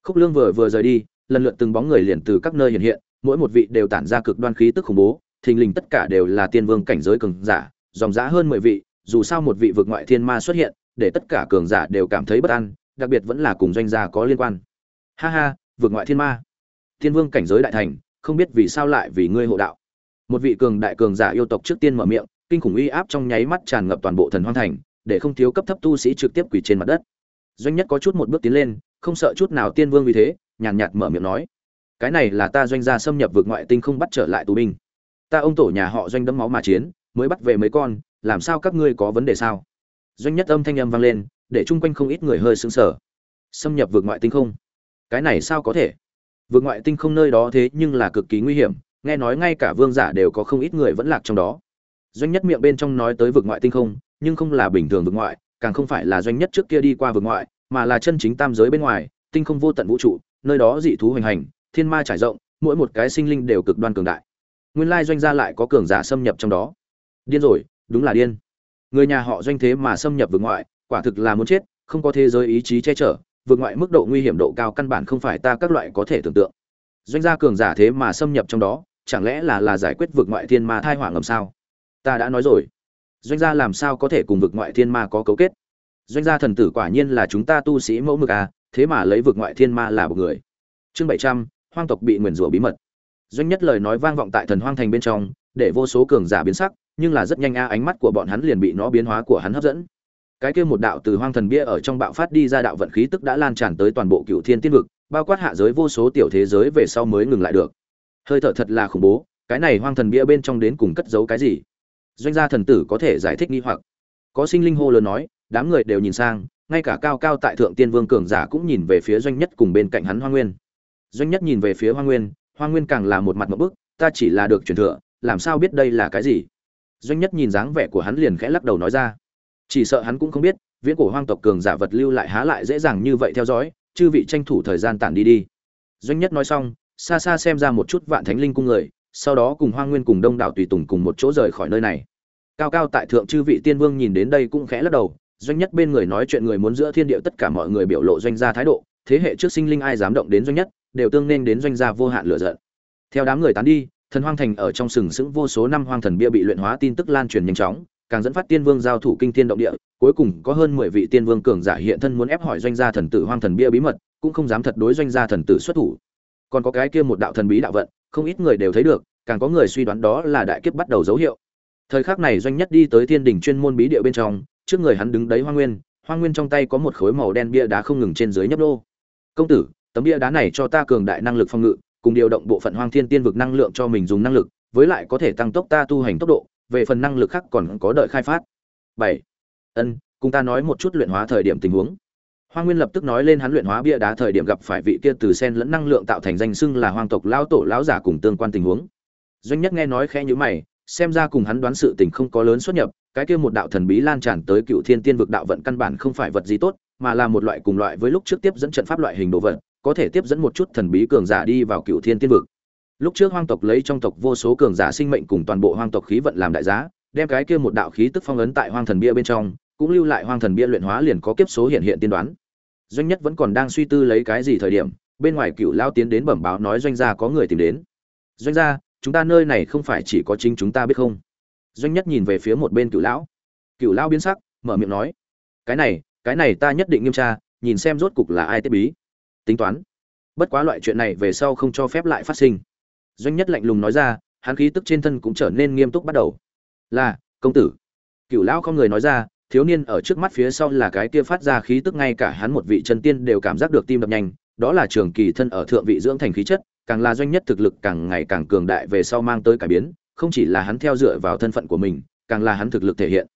Khúc lương vừa vừa rời đi, lần lượt từng bóng người liền từ các nơi hiện hiện, mỗi một vị đều tản ra cực đoan khí tức khủng bố, thình lình tất cả đều là tiên vương cảnh giới cường giả, dòng giá hơn mười vị, dù sao một vị vực ngoại thiên ma xuất hiện để tất cả cường giả đều cảm thấy bất an, đặc biệt vẫn là cùng doanh gia có liên quan. Ha ha, vượt ngoại thiên ma. Thiên vương cảnh giới đại thành, không biết vì sao lại vì ngươi hộ đạo. Một vị cường đại cường giả yêu tộc trước tiên mở miệng, kinh khủng uy áp trong nháy mắt tràn ngập toàn bộ thần hoang thành, để không thiếu cấp thấp tu sĩ trực tiếp quỳ trên mặt đất. Doanh nhất có chút một bước tiến lên, không sợ chút nào tiên vương vì thế, nhàn nhạt mở miệng nói. Cái này là ta doanh gia xâm nhập vượt ngoại tinh không bắt trở lại tù binh. Ta ông tổ nhà họ doanh đấm máu mà chiến, mới bắt về mấy con, làm sao các ngươi có vấn đề sao? Doanh nhất âm thanh âm vang lên, để chung quanh không ít người hơi sững sờ. Xâm nhập vượt ngoại tinh không. Cái này sao có thể? Vượt ngoại tinh không nơi đó thế nhưng là cực kỳ nguy hiểm, nghe nói ngay cả vương giả đều có không ít người vẫn lạc trong đó. Doanh nhất miệng bên trong nói tới vượt ngoại tinh không, nhưng không là bình thường vượt ngoại, càng không phải là doanh nhất trước kia đi qua vượt ngoại, mà là chân chính tam giới bên ngoài, tinh không vô tận vũ trụ, nơi đó dị thú hoành hành, thiên ma trải rộng, mỗi một cái sinh linh đều cực đoan cường đại. Nguyên lai doanh gia lại có cường giả xâm nhập trong đó. Điên rồi, đúng là điên người nhà họ doanh thế mà xâm nhập vượt ngoại, quả thực là muốn chết, không có thế giới ý chí che chở vượt ngoại mức độ nguy hiểm độ cao căn bản không phải ta các loại có thể tưởng tượng. Doanh gia cường giả thế mà xâm nhập trong đó, chẳng lẽ là là giải quyết vượt ngoại thiên ma thai hỏa ngầm sao? Ta đã nói rồi. Doanh gia làm sao có thể cùng vượt ngoại thiên ma có cấu kết? Doanh gia thần tử quả nhiên là chúng ta tu sĩ mẫu mực à thế mà lấy vượt ngoại thiên ma là một người. Chương bảy trăm, hoang tộc bị nguyền rủa bí mật. Doanh nhất lời nói vang vọng tại thần hoang thành bên trong, để vô số cường giả biến sắc nhưng là rất nhanh a, ánh mắt của bọn hắn liền bị nó biến hóa của hắn hấp dẫn. Cái kia một đạo từ hoang thần bia ở trong bạo phát đi ra đạo vận khí tức đã lan tràn tới toàn bộ cựu thiên tiên vực, bao quát hạ giới vô số tiểu thế giới về sau mới ngừng lại được. Hơi thở thật là khủng bố, cái này hoang thần bia bên trong đến cùng cất giấu cái gì? Doanh gia thần tử có thể giải thích nghi hoặc. Có sinh linh hô lớn nói, đám người đều nhìn sang, ngay cả cao cao tại thượng tiên vương cường giả cũng nhìn về phía doanh nhất cùng bên cạnh hắn hoa nguyên. Doanh nhất nhìn về phía hoa nguyên hoa nguyên càng là một mặt một bức, ta chỉ là được truyền thừa, làm sao biết đây là cái gì? Doanh nhất nhìn dáng vẻ của hắn liền khẽ lắc đầu nói ra. Chỉ sợ hắn cũng không biết, viễn cổ hoang tộc cường giả vật lưu lại há lại dễ dàng như vậy theo dõi, chư vị tranh thủ thời gian tản đi đi. Doanh nhất nói xong, xa xa xem ra một chút vạn thánh linh cung người, sau đó cùng hoang nguyên cùng đông đảo tùy tùng cùng một chỗ rời khỏi nơi này. Cao cao tại thượng chư vị tiên vương nhìn đến đây cũng khẽ lắc đầu, doanh nhất bên người nói chuyện người muốn giữa thiên địa tất cả mọi người biểu lộ doanh gia thái độ, thế hệ trước sinh linh ai dám động đến doanh nhất, đều tương nên đến doanh gia vô hạn lựa giận. Theo đám người tán đi thần hoang thành ở trong sừng sững vô số năm hoang thần bia bị luyện hóa tin tức lan truyền nhanh chóng, càng dẫn phát tiên vương giao thủ kinh thiên động địa, cuối cùng có hơn mười vị tiên vương cường giả hiện thân muốn ép hỏi doanh gia thần tử hoang thần bia bí mật, cũng không dám thật đối doanh gia thần tử xuất thủ. Còn có cái kia một đạo thần bí đạo vận, không ít người đều thấy được, càng có người suy đoán đó là đại kiếp bắt đầu dấu hiệu. Thời khắc này doanh nhất đi tới thiên đình chuyên môn bí địa bên trong, trước người hắn đứng đấy hoa nguyên hoa nguyên trong tay có một khối màu đen bia đá không ngừng trên dưới nhấp đô công tử, tấm bia đá này cho ta cường đại năng lực phòng ngự cùng điều động bộ phận hoang thiên tiên vực năng lượng cho mình dùng năng lực, với lại có thể tăng tốc ta tu hành tốc độ, về phần năng lực khác còn có đợi khai phát. Bảy. Ân, cùng ta nói một chút luyện hóa thời điểm tình huống. Hoa nguyên lập tức nói lên hắn luyện hóa bia đá thời điểm gặp phải vị kia từ sen lẫn năng lượng tạo thành danh xưng là hoang tộc lão tổ lão giả cùng tương quan tình huống. Doanh nhất nghe nói khẽ nhữ mày, xem ra cùng hắn đoán sự tình không có lớn xuất nhập, cái kia một đạo thần bí lan tràn tới cựu thiên tiên vực đạo vận căn bản không phải vật gì tốt, mà là một loại cùng loại với lúc trước tiếp dẫn trận pháp loại hình đồ vật có thể tiếp dẫn một chút thần bí cường giả đi vào cựu thiên tiên vực. Lúc trước hoang tộc lấy trong tộc vô số cường giả sinh mệnh cùng toàn bộ hoang tộc khí vận làm đại giá, đem cái kia một đạo khí tức phong ấn tại hoang thần bia bên trong, cũng lưu lại hoang thần bia luyện hóa liền có kiếp số hiện hiện tiên đoán. Doanh nhất vẫn còn đang suy tư lấy cái gì thời điểm, bên ngoài cựu lao tiến đến bẩm báo nói doanh gia có người tìm đến. Doanh gia, chúng ta nơi này không phải chỉ có chính chúng ta biết không? Doanh nhất nhìn về phía một bên cựu lão. Cựu lão biến sắc, mở miệng nói, cái này cái này ta nhất định nghiêm tra, nhìn xem rốt cục là ai tiếp bí tính toán. Bất quá loại chuyện này về sau không cho phép lại phát sinh. Doanh nhất lạnh lùng nói ra, hắn khí tức trên thân cũng trở nên nghiêm túc bắt đầu. Là, công tử. Cựu lão không người nói ra, thiếu niên ở trước mắt phía sau là cái kia phát ra khí tức ngay cả hắn một vị chân tiên đều cảm giác được tim đập nhanh, đó là trường kỳ thân ở thượng vị dưỡng thành khí chất, càng là doanh nhất thực lực càng ngày càng cường đại về sau mang tới cải biến, không chỉ là hắn theo dựa vào thân phận của mình, càng là hắn thực lực thể hiện.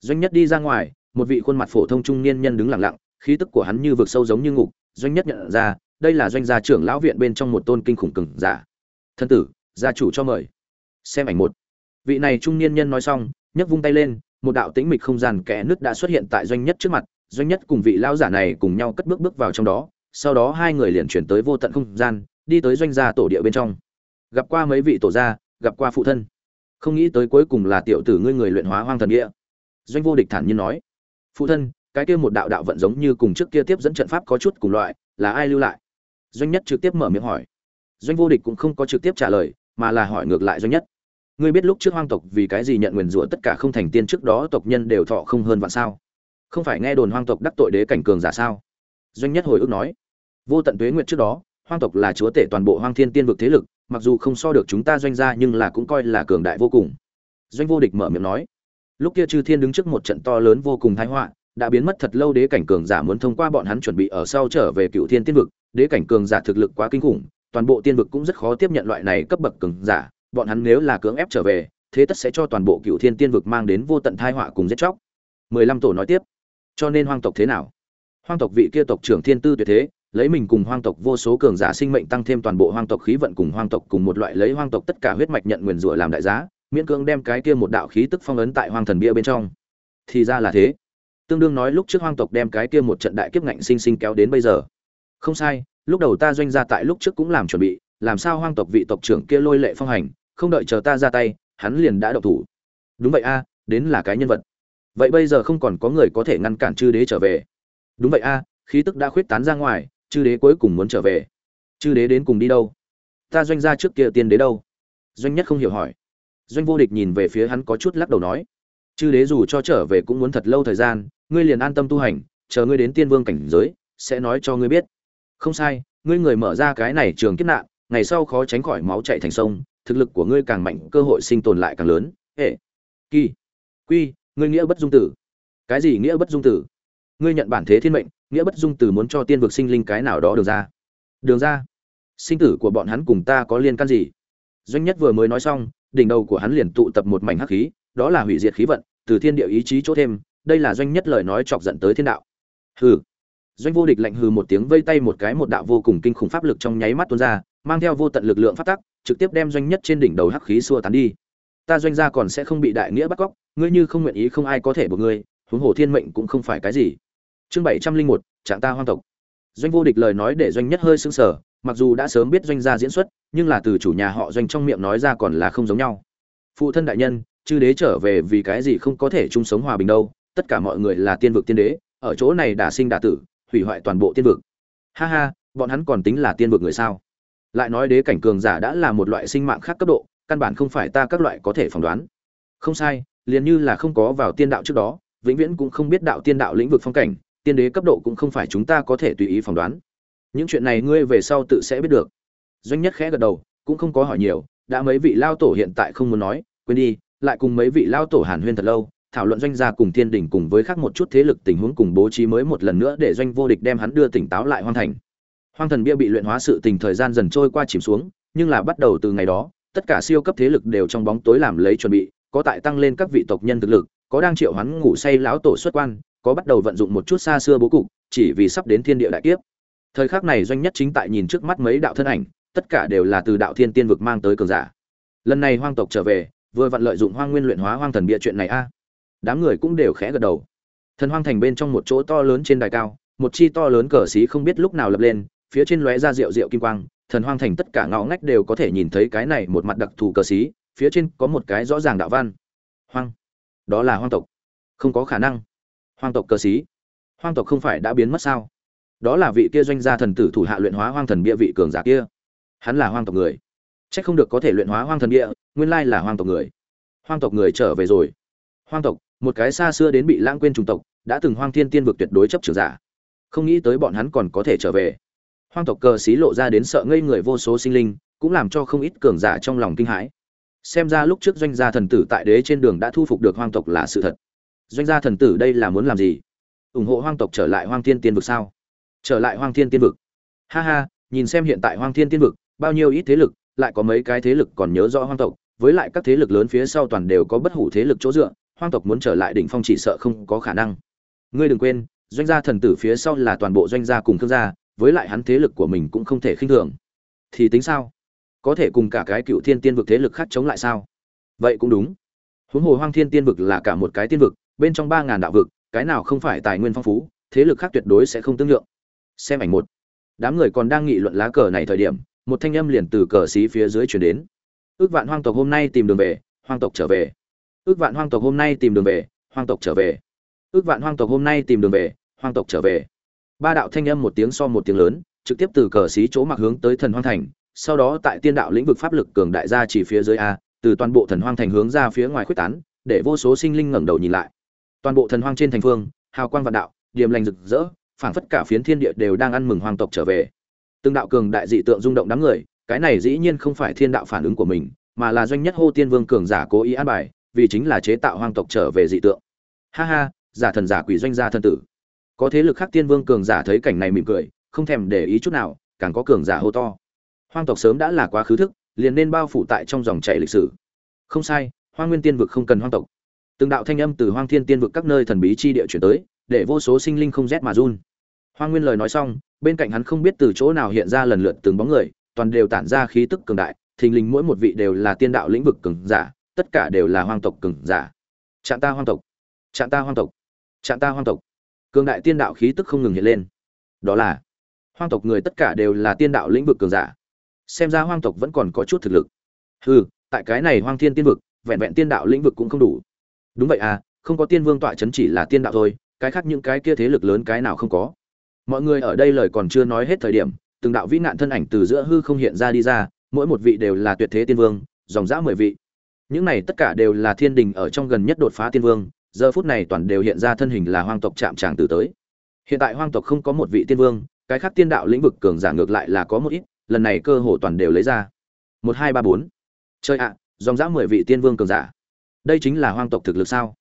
Doanh nhất đi ra ngoài, một vị khuôn mặt phổ thông trung niên nhân đứng lặng lặng, khí tức của hắn như vực sâu giống như ngục doanh nhất nhận ra, đây là doanh gia trưởng lão viện bên trong một tôn kinh khủng cường giả. Thân tử, gia chủ cho mời. Xem ảnh một. Vị này trung niên nhân nói xong, nhấc vung tay lên, một đạo tĩnh mịch không gian kẽ nứt đã xuất hiện tại doanh nhất trước mặt. Doanh nhất cùng vị lão giả này cùng nhau cất bước bước vào trong đó, sau đó hai người liền chuyển tới vô tận không gian, đi tới doanh gia tổ địa bên trong. Gặp qua mấy vị tổ gia, gặp qua phụ thân. Không nghĩ tới cuối cùng là tiểu tử ngươi người luyện hóa hoang thần địa. Doanh vô địch thản nhiên nói. Phụ thân cái kia một đạo đạo vận giống như cùng trước kia tiếp dẫn trận pháp có chút cùng loại, là ai lưu lại? Doanh nhất trực tiếp mở miệng hỏi. Doanh vô địch cũng không có trực tiếp trả lời, mà là hỏi ngược lại doanh nhất. Ngươi biết lúc trước hoang tộc vì cái gì nhận nguyền rủa tất cả không thành tiên trước đó tộc nhân đều thọ không hơn vạn sao? Không phải nghe đồn hoang tộc đắc tội đế cảnh cường giả sao? Doanh nhất hồi ức nói. Vô tận tuế nguyệt trước đó, hoang tộc là chúa tể toàn bộ hoang thiên tiên vực thế lực, mặc dù không so được chúng ta doanh gia nhưng là cũng coi là cường đại vô cùng. Doanh vô địch mở miệng nói. Lúc kia chư thiên đứng trước một trận to lớn vô cùng thái họa đã biến mất thật lâu, đế cảnh cường giả muốn thông qua bọn hắn chuẩn bị ở sau trở về cựu thiên tiên vực. Đế cảnh cường giả thực lực quá kinh khủng, toàn bộ tiên vực cũng rất khó tiếp nhận loại này cấp bậc cường giả. Bọn hắn nếu là cưỡng ép trở về, thế tất sẽ cho toàn bộ cựu thiên tiên vực mang đến vô tận thai họa cùng giết chóc. Mười lăm tổ nói tiếp. Cho nên hoang tộc thế nào? Hoang tộc vị kia tộc trưởng thiên tư tuyệt thế, lấy mình cùng hoang tộc vô số cường giả sinh mệnh tăng thêm toàn bộ hoang tộc khí vận cùng hoang tộc cùng một loại lấy hoang tộc tất cả huyết mạch nhận nguyền rủa làm đại giá, miễn cưỡng đem cái kia một đạo khí tức phong ấn tại hoang thần bia bên trong. Thì ra là thế tương đương nói lúc trước hoang tộc đem cái kia một trận đại kiếp ngạnh sinh sinh kéo đến bây giờ. Không sai, lúc đầu ta doanh gia tại lúc trước cũng làm chuẩn bị, làm sao hoang tộc vị tộc trưởng kia lôi lệ phong hành, không đợi chờ ta ra tay, hắn liền đã độc thủ. Đúng vậy a, đến là cái nhân vật. Vậy bây giờ không còn có người có thể ngăn cản chư đế trở về. Đúng vậy a, khí tức đã khuyết tán ra ngoài, chư đế cuối cùng muốn trở về. Chư đế đến cùng đi đâu? Ta doanh gia trước kia tiên đế đâu? Doanh nhất không hiểu hỏi. Doanh vô địch nhìn về phía hắn có chút lắc đầu nói chư đế dù cho trở về cũng muốn thật lâu thời gian, ngươi liền an tâm tu hành, chờ ngươi đến tiên vương cảnh giới, sẽ nói cho ngươi biết. Không sai, ngươi người mở ra cái này trường kiếp nạn, ngày sau khó tránh khỏi máu chạy thành sông, thực lực của ngươi càng mạnh, cơ hội sinh tồn lại càng lớn. Hệ, kỳ, quy, ngươi nghĩa bất dung tử. Cái gì nghĩa bất dung tử? Ngươi nhận bản thế thiên mệnh, nghĩa bất dung tử muốn cho tiên vực sinh linh cái nào đó được ra. Đường ra. Sinh tử của bọn hắn cùng ta có liên can gì? Doanh nhất vừa mới nói xong, đỉnh đầu của hắn liền tụ tập một mảnh hắc khí đó là hủy diệt khí vận, từ thiên địa ý chí chỗ thêm, đây là doanh nhất lời nói chọc giận tới thiên đạo. Hừ. Doanh vô địch lạnh hừ một tiếng vây tay một cái một đạo vô cùng kinh khủng pháp lực trong nháy mắt tuôn ra, mang theo vô tận lực lượng phát tắc, trực tiếp đem doanh nhất trên đỉnh đầu hắc khí xua tán đi. Ta doanh gia còn sẽ không bị đại nghĩa bắt cóc, ngươi như không nguyện ý không ai có thể buộc ngươi, huống hồ thiên mệnh cũng không phải cái gì. Chương bảy trăm linh một, trạng ta hoang tộc. Doanh vô địch lời nói để doanh nhất hơi sững sờ, mặc dù đã sớm biết doanh gia diễn xuất, nhưng là từ chủ nhà họ doanh trong miệng nói ra còn là không giống nhau. Phụ thân đại nhân chư đế trở về vì cái gì không có thể chung sống hòa bình đâu, tất cả mọi người là tiên vực tiên đế, ở chỗ này đả sinh đả tử, hủy hoại toàn bộ tiên vực. Ha ha, bọn hắn còn tính là tiên vực người sao? Lại nói đế cảnh cường giả đã là một loại sinh mạng khác cấp độ, căn bản không phải ta các loại có thể phỏng đoán. Không sai, liền như là không có vào tiên đạo trước đó, vĩnh viễn cũng không biết đạo tiên đạo lĩnh vực phong cảnh, tiên đế cấp độ cũng không phải chúng ta có thể tùy ý phỏng đoán. Những chuyện này ngươi về sau tự sẽ biết được. Doanh nhất khẽ gật đầu, cũng không có hỏi nhiều, đã mấy vị lao tổ hiện tại không muốn nói, quên đi lại cùng mấy vị lao tổ hàn huyên thật lâu, thảo luận doanh gia cùng thiên đỉnh cùng với khác một chút thế lực tình huống cùng bố trí mới một lần nữa để doanh vô địch đem hắn đưa tỉnh táo lại hoang thành. Hoang thần bia bị luyện hóa sự tình thời gian dần trôi qua chìm xuống, nhưng là bắt đầu từ ngày đó, tất cả siêu cấp thế lực đều trong bóng tối làm lấy chuẩn bị, có tại tăng lên các vị tộc nhân thực lực, có đang triệu hắn ngủ say lão tổ xuất quan, có bắt đầu vận dụng một chút xa xưa bố cục, chỉ vì sắp đến thiên địa đại kiếp. Thời khắc này doanh nhất chính tại nhìn trước mắt mấy đạo thân ảnh, tất cả đều là từ đạo thiên tiên vực mang tới cường giả. Lần này hoang tộc trở về vừa vặn lợi dụng hoang nguyên luyện hóa hoang thần bia chuyện này a. Đám người cũng đều khẽ gật đầu. Thần hoang thành bên trong một chỗ to lớn trên đài cao, một chi to lớn cờ xí không biết lúc nào lập lên, phía trên lóe ra rượu rượu kim quang, thần hoang thành tất cả ngõ ngách đều có thể nhìn thấy cái này một mặt đặc thù cờ xí, phía trên có một cái rõ ràng đạo văn. Hoang. Đó là hoang tộc. Không có khả năng. Hoang tộc cờ xí. Hoang tộc không phải đã biến mất sao? Đó là vị kia doanh gia thần tử thủ hạ luyện hóa hoang thần bia vị cường giả kia. Hắn là hoang tộc người. Chắc không được có thể luyện hóa hoang thần địa, nguyên lai là hoang tộc người. Hoang tộc người trở về rồi. Hoang tộc, một cái xa xưa đến bị lãng quên chủng tộc, đã từng hoang thiên tiên vực tuyệt đối chấp trưởng giả. Không nghĩ tới bọn hắn còn có thể trở về. Hoang tộc cờ xí lộ ra đến sợ ngây người vô số sinh linh, cũng làm cho không ít cường giả trong lòng kinh hãi. Xem ra lúc trước doanh gia thần tử tại đế trên đường đã thu phục được hoang tộc là sự thật. Doanh gia thần tử đây là muốn làm gì? ủng hộ hoang tộc trở lại hoang thiên tiên vực sao? Trở lại hoang thiên tiên vực. Ha ha, nhìn xem hiện tại hoang thiên tiên vực, bao nhiêu ít thế lực, lại có mấy cái thế lực còn nhớ rõ hoang tộc, với lại các thế lực lớn phía sau toàn đều có bất hủ thế lực chỗ dựa, hoang tộc muốn trở lại đỉnh phong chỉ sợ không có khả năng. Ngươi đừng quên, doanh gia thần tử phía sau là toàn bộ doanh gia cùng thương gia, với lại hắn thế lực của mình cũng không thể khinh thường. Thì tính sao? Có thể cùng cả cái cựu thiên tiên vực thế lực khác chống lại sao? Vậy cũng đúng. Huống hồ hoang thiên tiên vực là cả một cái tiên vực, bên trong ba ngàn đạo vực, cái nào không phải tài nguyên phong phú, thế lực khác tuyệt đối sẽ không tương lượng. Xem ảnh một. Đám người còn đang nghị luận lá cờ này thời điểm một thanh âm liền từ cờ xí phía dưới chuyển đến. Ước vạn hoang tộc hôm nay tìm đường về, hoang tộc trở về. Ước vạn hoang tộc hôm nay tìm đường về, hoang tộc trở về. Ước vạn hoang tộc hôm nay tìm đường về, hoang tộc trở về. Ba đạo thanh âm một tiếng so một tiếng lớn, trực tiếp từ cờ xí chỗ mặc hướng tới thần hoang thành. Sau đó tại tiên đạo lĩnh vực pháp lực cường đại gia chỉ phía dưới a, từ toàn bộ thần hoang thành hướng ra phía ngoài khuếch tán, để vô số sinh linh ngẩng đầu nhìn lại. Toàn bộ thần hoang trên thành phương, hào quang vạn đạo, điềm lành rực rỡ, phảng phất cả phiến thiên địa đều đang ăn mừng hoang tộc trở về từng đạo cường đại dị tượng rung động đám người, cái này dĩ nhiên không phải thiên đạo phản ứng của mình, mà là doanh nhất hô tiên vương cường giả cố ý an bài, vì chính là chế tạo hoang tộc trở về dị tượng. Ha ha, giả thần giả quỷ doanh gia thân tử. Có thế lực khác tiên vương cường giả thấy cảnh này mỉm cười, không thèm để ý chút nào, càng có cường giả hô to. Hoang tộc sớm đã là quá khứ thức, liền nên bao phủ tại trong dòng chảy lịch sử. Không sai, hoang nguyên tiên vực không cần hoang tộc. Từng đạo thanh âm từ hoang thiên tiên vực các nơi thần bí chi địa chuyển tới, để vô số sinh linh không rét mà run hoang nguyên lời nói xong, bên cạnh hắn không biết từ chỗ nào hiện ra lần lượt từng bóng người, toàn đều tản ra khí tức cường đại, thình lình mỗi một vị đều là tiên đạo lĩnh vực cường giả, tất cả đều là hoang tộc cường giả. Trạng ta hoang tộc, trạng ta hoang tộc, trạng ta hoang tộc. Cường đại tiên đạo khí tức không ngừng hiện lên. Đó là, hoang tộc người tất cả đều là tiên đạo lĩnh vực cường giả. Xem ra hoang tộc vẫn còn có chút thực lực. Hừ, tại cái này hoang thiên tiên vực, vẹn vẹn tiên đạo lĩnh vực cũng không đủ. Đúng vậy à không có tiên vương tọa chấn chỉ là tiên đạo thôi, cái khác những cái kia thế lực lớn cái nào không có mọi người ở đây lời còn chưa nói hết thời điểm, từng đạo vĩ nạn thân ảnh từ giữa hư không hiện ra đi ra, mỗi một vị đều là tuyệt thế tiên vương, dòng dã mười vị. Những này tất cả đều là thiên đình ở trong gần nhất đột phá tiên vương, giờ phút này toàn đều hiện ra thân hình là hoang tộc chạm tràng từ tới. Hiện tại hoang tộc không có một vị tiên vương, cái khác tiên đạo lĩnh vực cường giả ngược lại là có một ít, lần này cơ hồ toàn đều lấy ra. Một, hai, ba, bốn. Chơi ạ, dòng dã mười vị tiên vương cường giả. Đây chính là hoang tộc thực lực sao?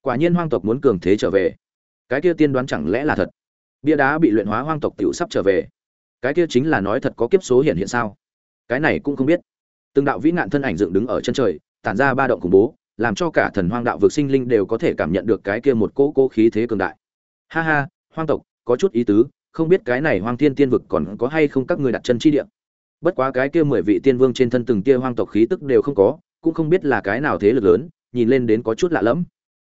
Quả nhiên hoang tộc muốn cường thế trở về. Cái kia tiên đoán chẳng lẽ là thật? Bia đá bị luyện hóa hoang tộc tiểu sắp trở về. Cái kia chính là nói thật có kiếp số hiện hiện sao? Cái này cũng không biết. Từng đạo vĩ nạn thân ảnh dựng đứng ở chân trời, tản ra ba động khủng bố, làm cho cả thần hoang đạo vực sinh linh đều có thể cảm nhận được cái kia một cỗ cỗ khí thế cường đại. Ha ha, hoang tộc, có chút ý tứ, không biết cái này hoang thiên tiên vực còn có hay không các người đặt chân chi địa. Bất quá cái kia mười vị tiên vương trên thân từng tia hoang tộc khí tức đều không có, cũng không biết là cái nào thế lực lớn, nhìn lên đến có chút lạ lẫm.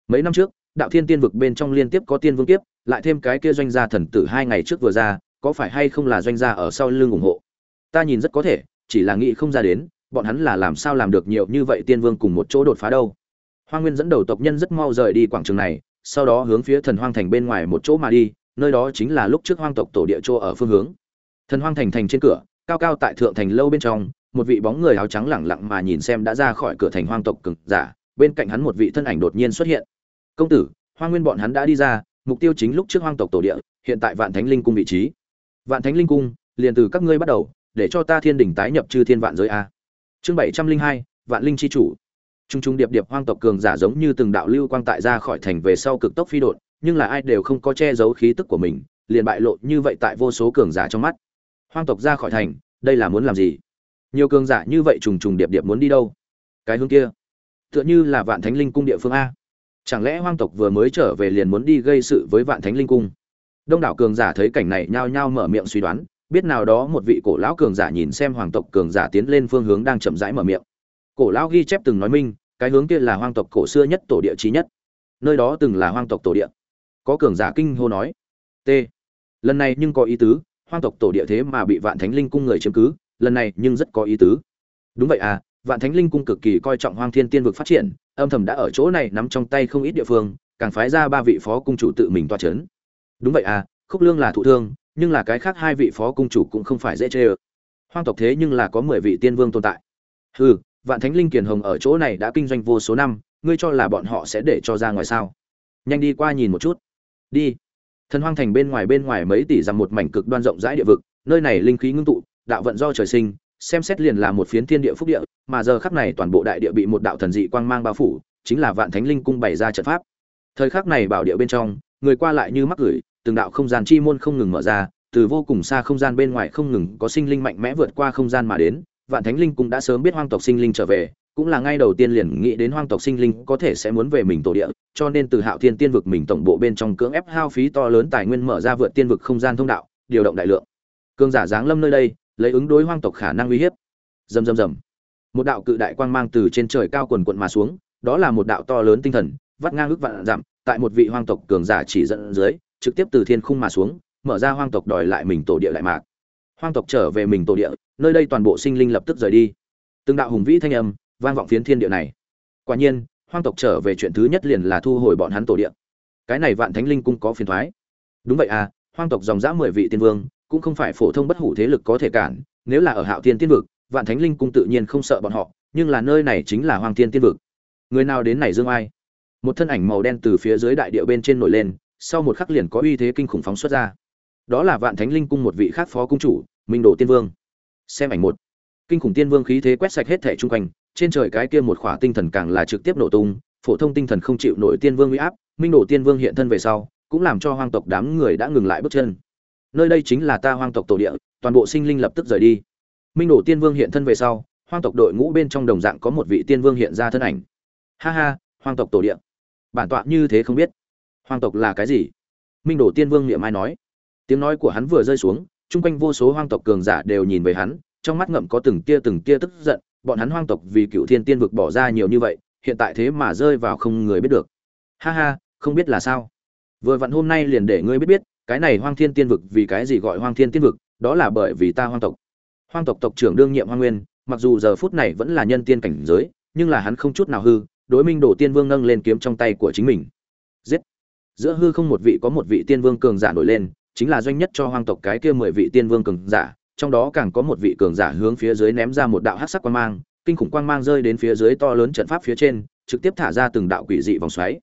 Mấy năm trước, đạo thiên tiên vực bên trong liên tiếp có tiên vương kiếp lại thêm cái kia doanh gia thần tử hai ngày trước vừa ra, có phải hay không là doanh gia ở sau lưng ủng hộ? Ta nhìn rất có thể, chỉ là nghĩ không ra đến, bọn hắn là làm sao làm được nhiều như vậy tiên vương cùng một chỗ đột phá đâu. Hoa nguyên dẫn đầu tộc nhân rất mau rời đi quảng trường này, sau đó hướng phía thần hoang thành bên ngoài một chỗ mà đi, nơi đó chính là lúc trước hoang tộc tổ địa chỗ ở phương hướng. Thần hoang thành thành trên cửa, cao cao tại thượng thành lâu bên trong, một vị bóng người áo trắng lẳng lặng mà nhìn xem đã ra khỏi cửa thành hoang tộc cực giả, bên cạnh hắn một vị thân ảnh đột nhiên xuất hiện. Công tử hoa nguyên bọn hắn đã đi ra mục tiêu chính lúc trước hoang tộc tổ địa, hiện tại vạn thánh linh cung vị trí. Vạn thánh linh cung, liền từ các ngươi bắt đầu, để cho ta thiên đỉnh tái nhập chư thiên vạn giới a. Chương bảy trăm linh hai, vạn linh chi chủ. Trung trung điệp điệp hoang tộc cường giả giống như từng đạo lưu quang tại ra khỏi thành về sau cực tốc phi đột nhưng là ai đều không có che giấu khí tức của mình, liền bại lộ như vậy tại vô số cường giả trong mắt. Hoang tộc ra khỏi thành, đây là muốn làm gì? Nhiều cường giả như vậy trùng trùng điệp điệp muốn đi đâu? Cái hướng kia, tựa như là vạn thánh linh cung địa phương a chẳng lẽ hoang tộc vừa mới trở về liền muốn đi gây sự với vạn thánh linh cung? Đông đảo cường giả thấy cảnh này nhao nhao mở miệng suy đoán, biết nào đó một vị cổ lão cường giả nhìn xem hoàng tộc cường giả tiến lên phương hướng đang chậm rãi mở miệng. Cổ lão ghi chép từng nói minh, cái hướng kia là hoang tộc cổ xưa nhất, tổ địa trí nhất. Nơi đó từng là hoang tộc tổ địa. Có cường giả kinh hô nói, t. Lần này nhưng có ý tứ, hoang tộc tổ địa thế mà bị vạn thánh linh cung người chiếm cứ, lần này nhưng rất có ý tứ. Đúng vậy à vạn thánh linh cung cực kỳ coi trọng hoang thiên tiên vực phát triển âm thầm đã ở chỗ này nắm trong tay không ít địa phương, càng phái ra ba vị phó cung chủ tự mình toa c h ấ n đúng vậy à khúc lương là thụ thương, nhưng là cái khác hai vị phó cung chủ cũng không phải dễ chê ơ. Hoang tộc thế nhưng là có mười vị tiên vương tồn tại. Ừ vạn thánh linh kiền hồng ở chỗ này đã kinh doanh vô số năm, ngươi cho là bọn họ sẽ để cho ra ngoài sao? Nhanh đi qua nhìn một chút. Đi. Thần hoang thành bên ngoài bên ngoài mấy tỷ dặm một mảnh cực đoan rộng rãi địa vực, nơi này linh khí ngưng tụ, đạo vận do trời sinh xem xét liền là một phiến thiên địa phúc địa, mà giờ khắc này toàn bộ đại địa bị một đạo thần dị quang mang bao phủ, chính là Vạn Thánh Linh cung bày ra trận pháp. Thời khắc này bảo địa bên trong, người qua lại như mắc gửi, từng đạo không gian chi môn không ngừng mở ra, từ vô cùng xa không gian bên ngoài không ngừng có sinh linh mạnh mẽ vượt qua không gian mà đến, Vạn Thánh Linh cung đã sớm biết hoang tộc sinh linh trở về, cũng là ngay đầu tiên liền nghĩ đến hoang tộc sinh linh có thể sẽ muốn về mình tổ địa, cho nên từ Hạo Thiên Tiên vực mình tổng bộ bên trong cưỡng ép hao phí to lớn tài nguyên mở ra vượt tiên vực không gian thông đạo, điều động đại lượng cương giả giáng lâm nơi đây, lấy ứng đối hoang tộc khả năng uy hiếp. Rầm rầm rầm. Một đạo cự đại quang mang từ trên trời cao quần quận mà xuống, đó là một đạo to lớn tinh thần, vắt ngang ước vạn dặm, tại một vị hoang tộc cường giả chỉ dẫn dưới, trực tiếp từ thiên khung mà xuống, mở ra hoang tộc đòi lại mình tổ địa lại mạc. Hoang tộc trở về mình tổ địa, nơi đây toàn bộ sinh linh lập tức rời đi. Từng đạo hùng vĩ thanh âm vang vọng phiến thiên địa này. Quả nhiên, hoang tộc trở về chuyện thứ nhất liền là thu hồi bọn hắn tổ địa. Cái này vạn thánh linh cung có phiền thoái. Đúng vậy à hoang tộc dòng dã mười vị tiên vương cũng không phải phổ thông bất hủ thế lực có thể cản, nếu là ở hạo thiên tiên vực, vạn thánh linh cung tự nhiên không sợ bọn họ, nhưng là nơi này chính là hoàng thiên tiên vực. Người nào đến này dương ai? Một thân ảnh màu đen từ phía dưới đại địa bên trên nổi lên, sau một khắc liền có uy thế kinh khủng phóng xuất ra. Đó là vạn thánh linh cung một vị khác phó cung chủ, minh đồ tiên vương. Xem ảnh một. Kinh khủng tiên vương khí thế quét sạch hết thẻ chung quanh, trên trời cái kia một khỏa tinh thần càng là trực tiếp nổ tung, phổ thông tinh thần không chịu nổi tiên vương uy áp, minh đồ tiên vương hiện thân về sau, cũng làm cho hoang tộc đám người đã ngừng lại bước chân nơi đây chính là ta hoang tộc tổ địa, toàn bộ sinh linh lập tức rời đi. Minh đồ tiên vương hiện thân về sau, hoang tộc đội ngũ bên trong đồng dạng có một vị tiên vương hiện ra thân ảnh. Ha ha, hoang tộc tổ địa. Bản tọa như thế không biết. Hoang tộc là cái gì? Minh đồ tiên vương niệm ai nói. Tiếng nói của hắn vừa rơi xuống, chung quanh vô số hoang tộc cường giả đều nhìn về hắn, trong mắt ngậm có từng tia từng tia tức giận, bọn hắn hoang tộc vì cựu thiên tiên vực bỏ ra nhiều như vậy, hiện tại thế mà rơi vào không người biết được. Ha ha, không biết là sao? Vừa vặn hôm nay liền để ngươi biết biết cái này hoang thiên tiên vực vì cái gì gọi hoang thiên tiên vực? Đó là bởi vì ta hoang tộc. Hoang tộc tộc trưởng đương nhiệm hoang nguyên, mặc dù giờ phút này vẫn là nhân tiên cảnh giới, nhưng là hắn không chút nào hư, đối minh đổ tiên vương nâng lên kiếm trong tay của chính mình. Giết! Giữa hư không một vị có một vị tiên vương cường giả nổi lên, chính là doanh nhất cho hoang tộc cái kia mười vị tiên vương cường giả, trong đó càng có một vị cường giả hướng phía dưới ném ra một đạo hắc sắc quang mang, kinh khủng quang mang rơi đến phía dưới to lớn trận pháp phía trên, trực tiếp thả ra từng đạo quỷ dị vòng xoáy.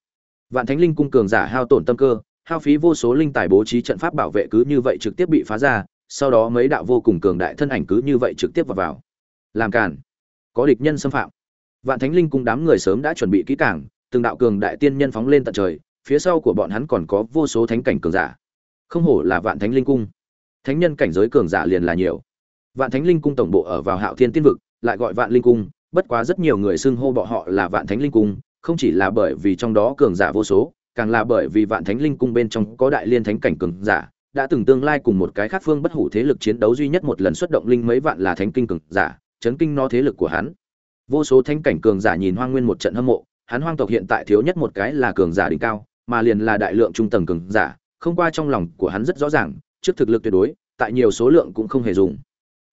Vạn thánh linh cung cường giả hao tổn tâm cơ hao phí vô số linh tài bố trí trận pháp bảo vệ cứ như vậy trực tiếp bị phá ra, sau đó mấy đạo vô cùng cường đại thân ảnh cứ như vậy trực tiếp vào vào. Làm cản có địch nhân xâm phạm. Vạn thánh linh cung đám người sớm đã chuẩn bị kỹ càng, từng đạo cường đại tiên nhân phóng lên tận trời, phía sau của bọn hắn còn có vô số thánh cảnh cường giả. Không hổ là vạn thánh linh cung. Thánh nhân cảnh giới cường giả liền là nhiều. Vạn thánh linh cung tổng bộ ở vào hạo thiên tiên vực, lại gọi vạn linh cung, bất quá rất nhiều người xưng hô bọn họ là vạn thánh linh cung, không chỉ là bởi vì trong đó cường giả vô số càng là bởi vì vạn thánh linh cung bên trong có đại liên thánh cảnh cường giả, đã từng tương lai cùng một cái khác phương bất hủ thế lực chiến đấu duy nhất một lần xuất động linh mấy vạn là thánh kinh cường giả, chấn kinh nó thế lực của hắn. Vô số thánh cảnh cường giả nhìn hoang nguyên một trận hâm mộ, hắn hoang tộc hiện tại thiếu nhất một cái là cường giả đỉnh cao, mà liền là đại lượng trung tầng cường giả, không qua trong lòng của hắn rất rõ ràng, trước thực lực tuyệt đối, tại nhiều số lượng cũng không hề dùng.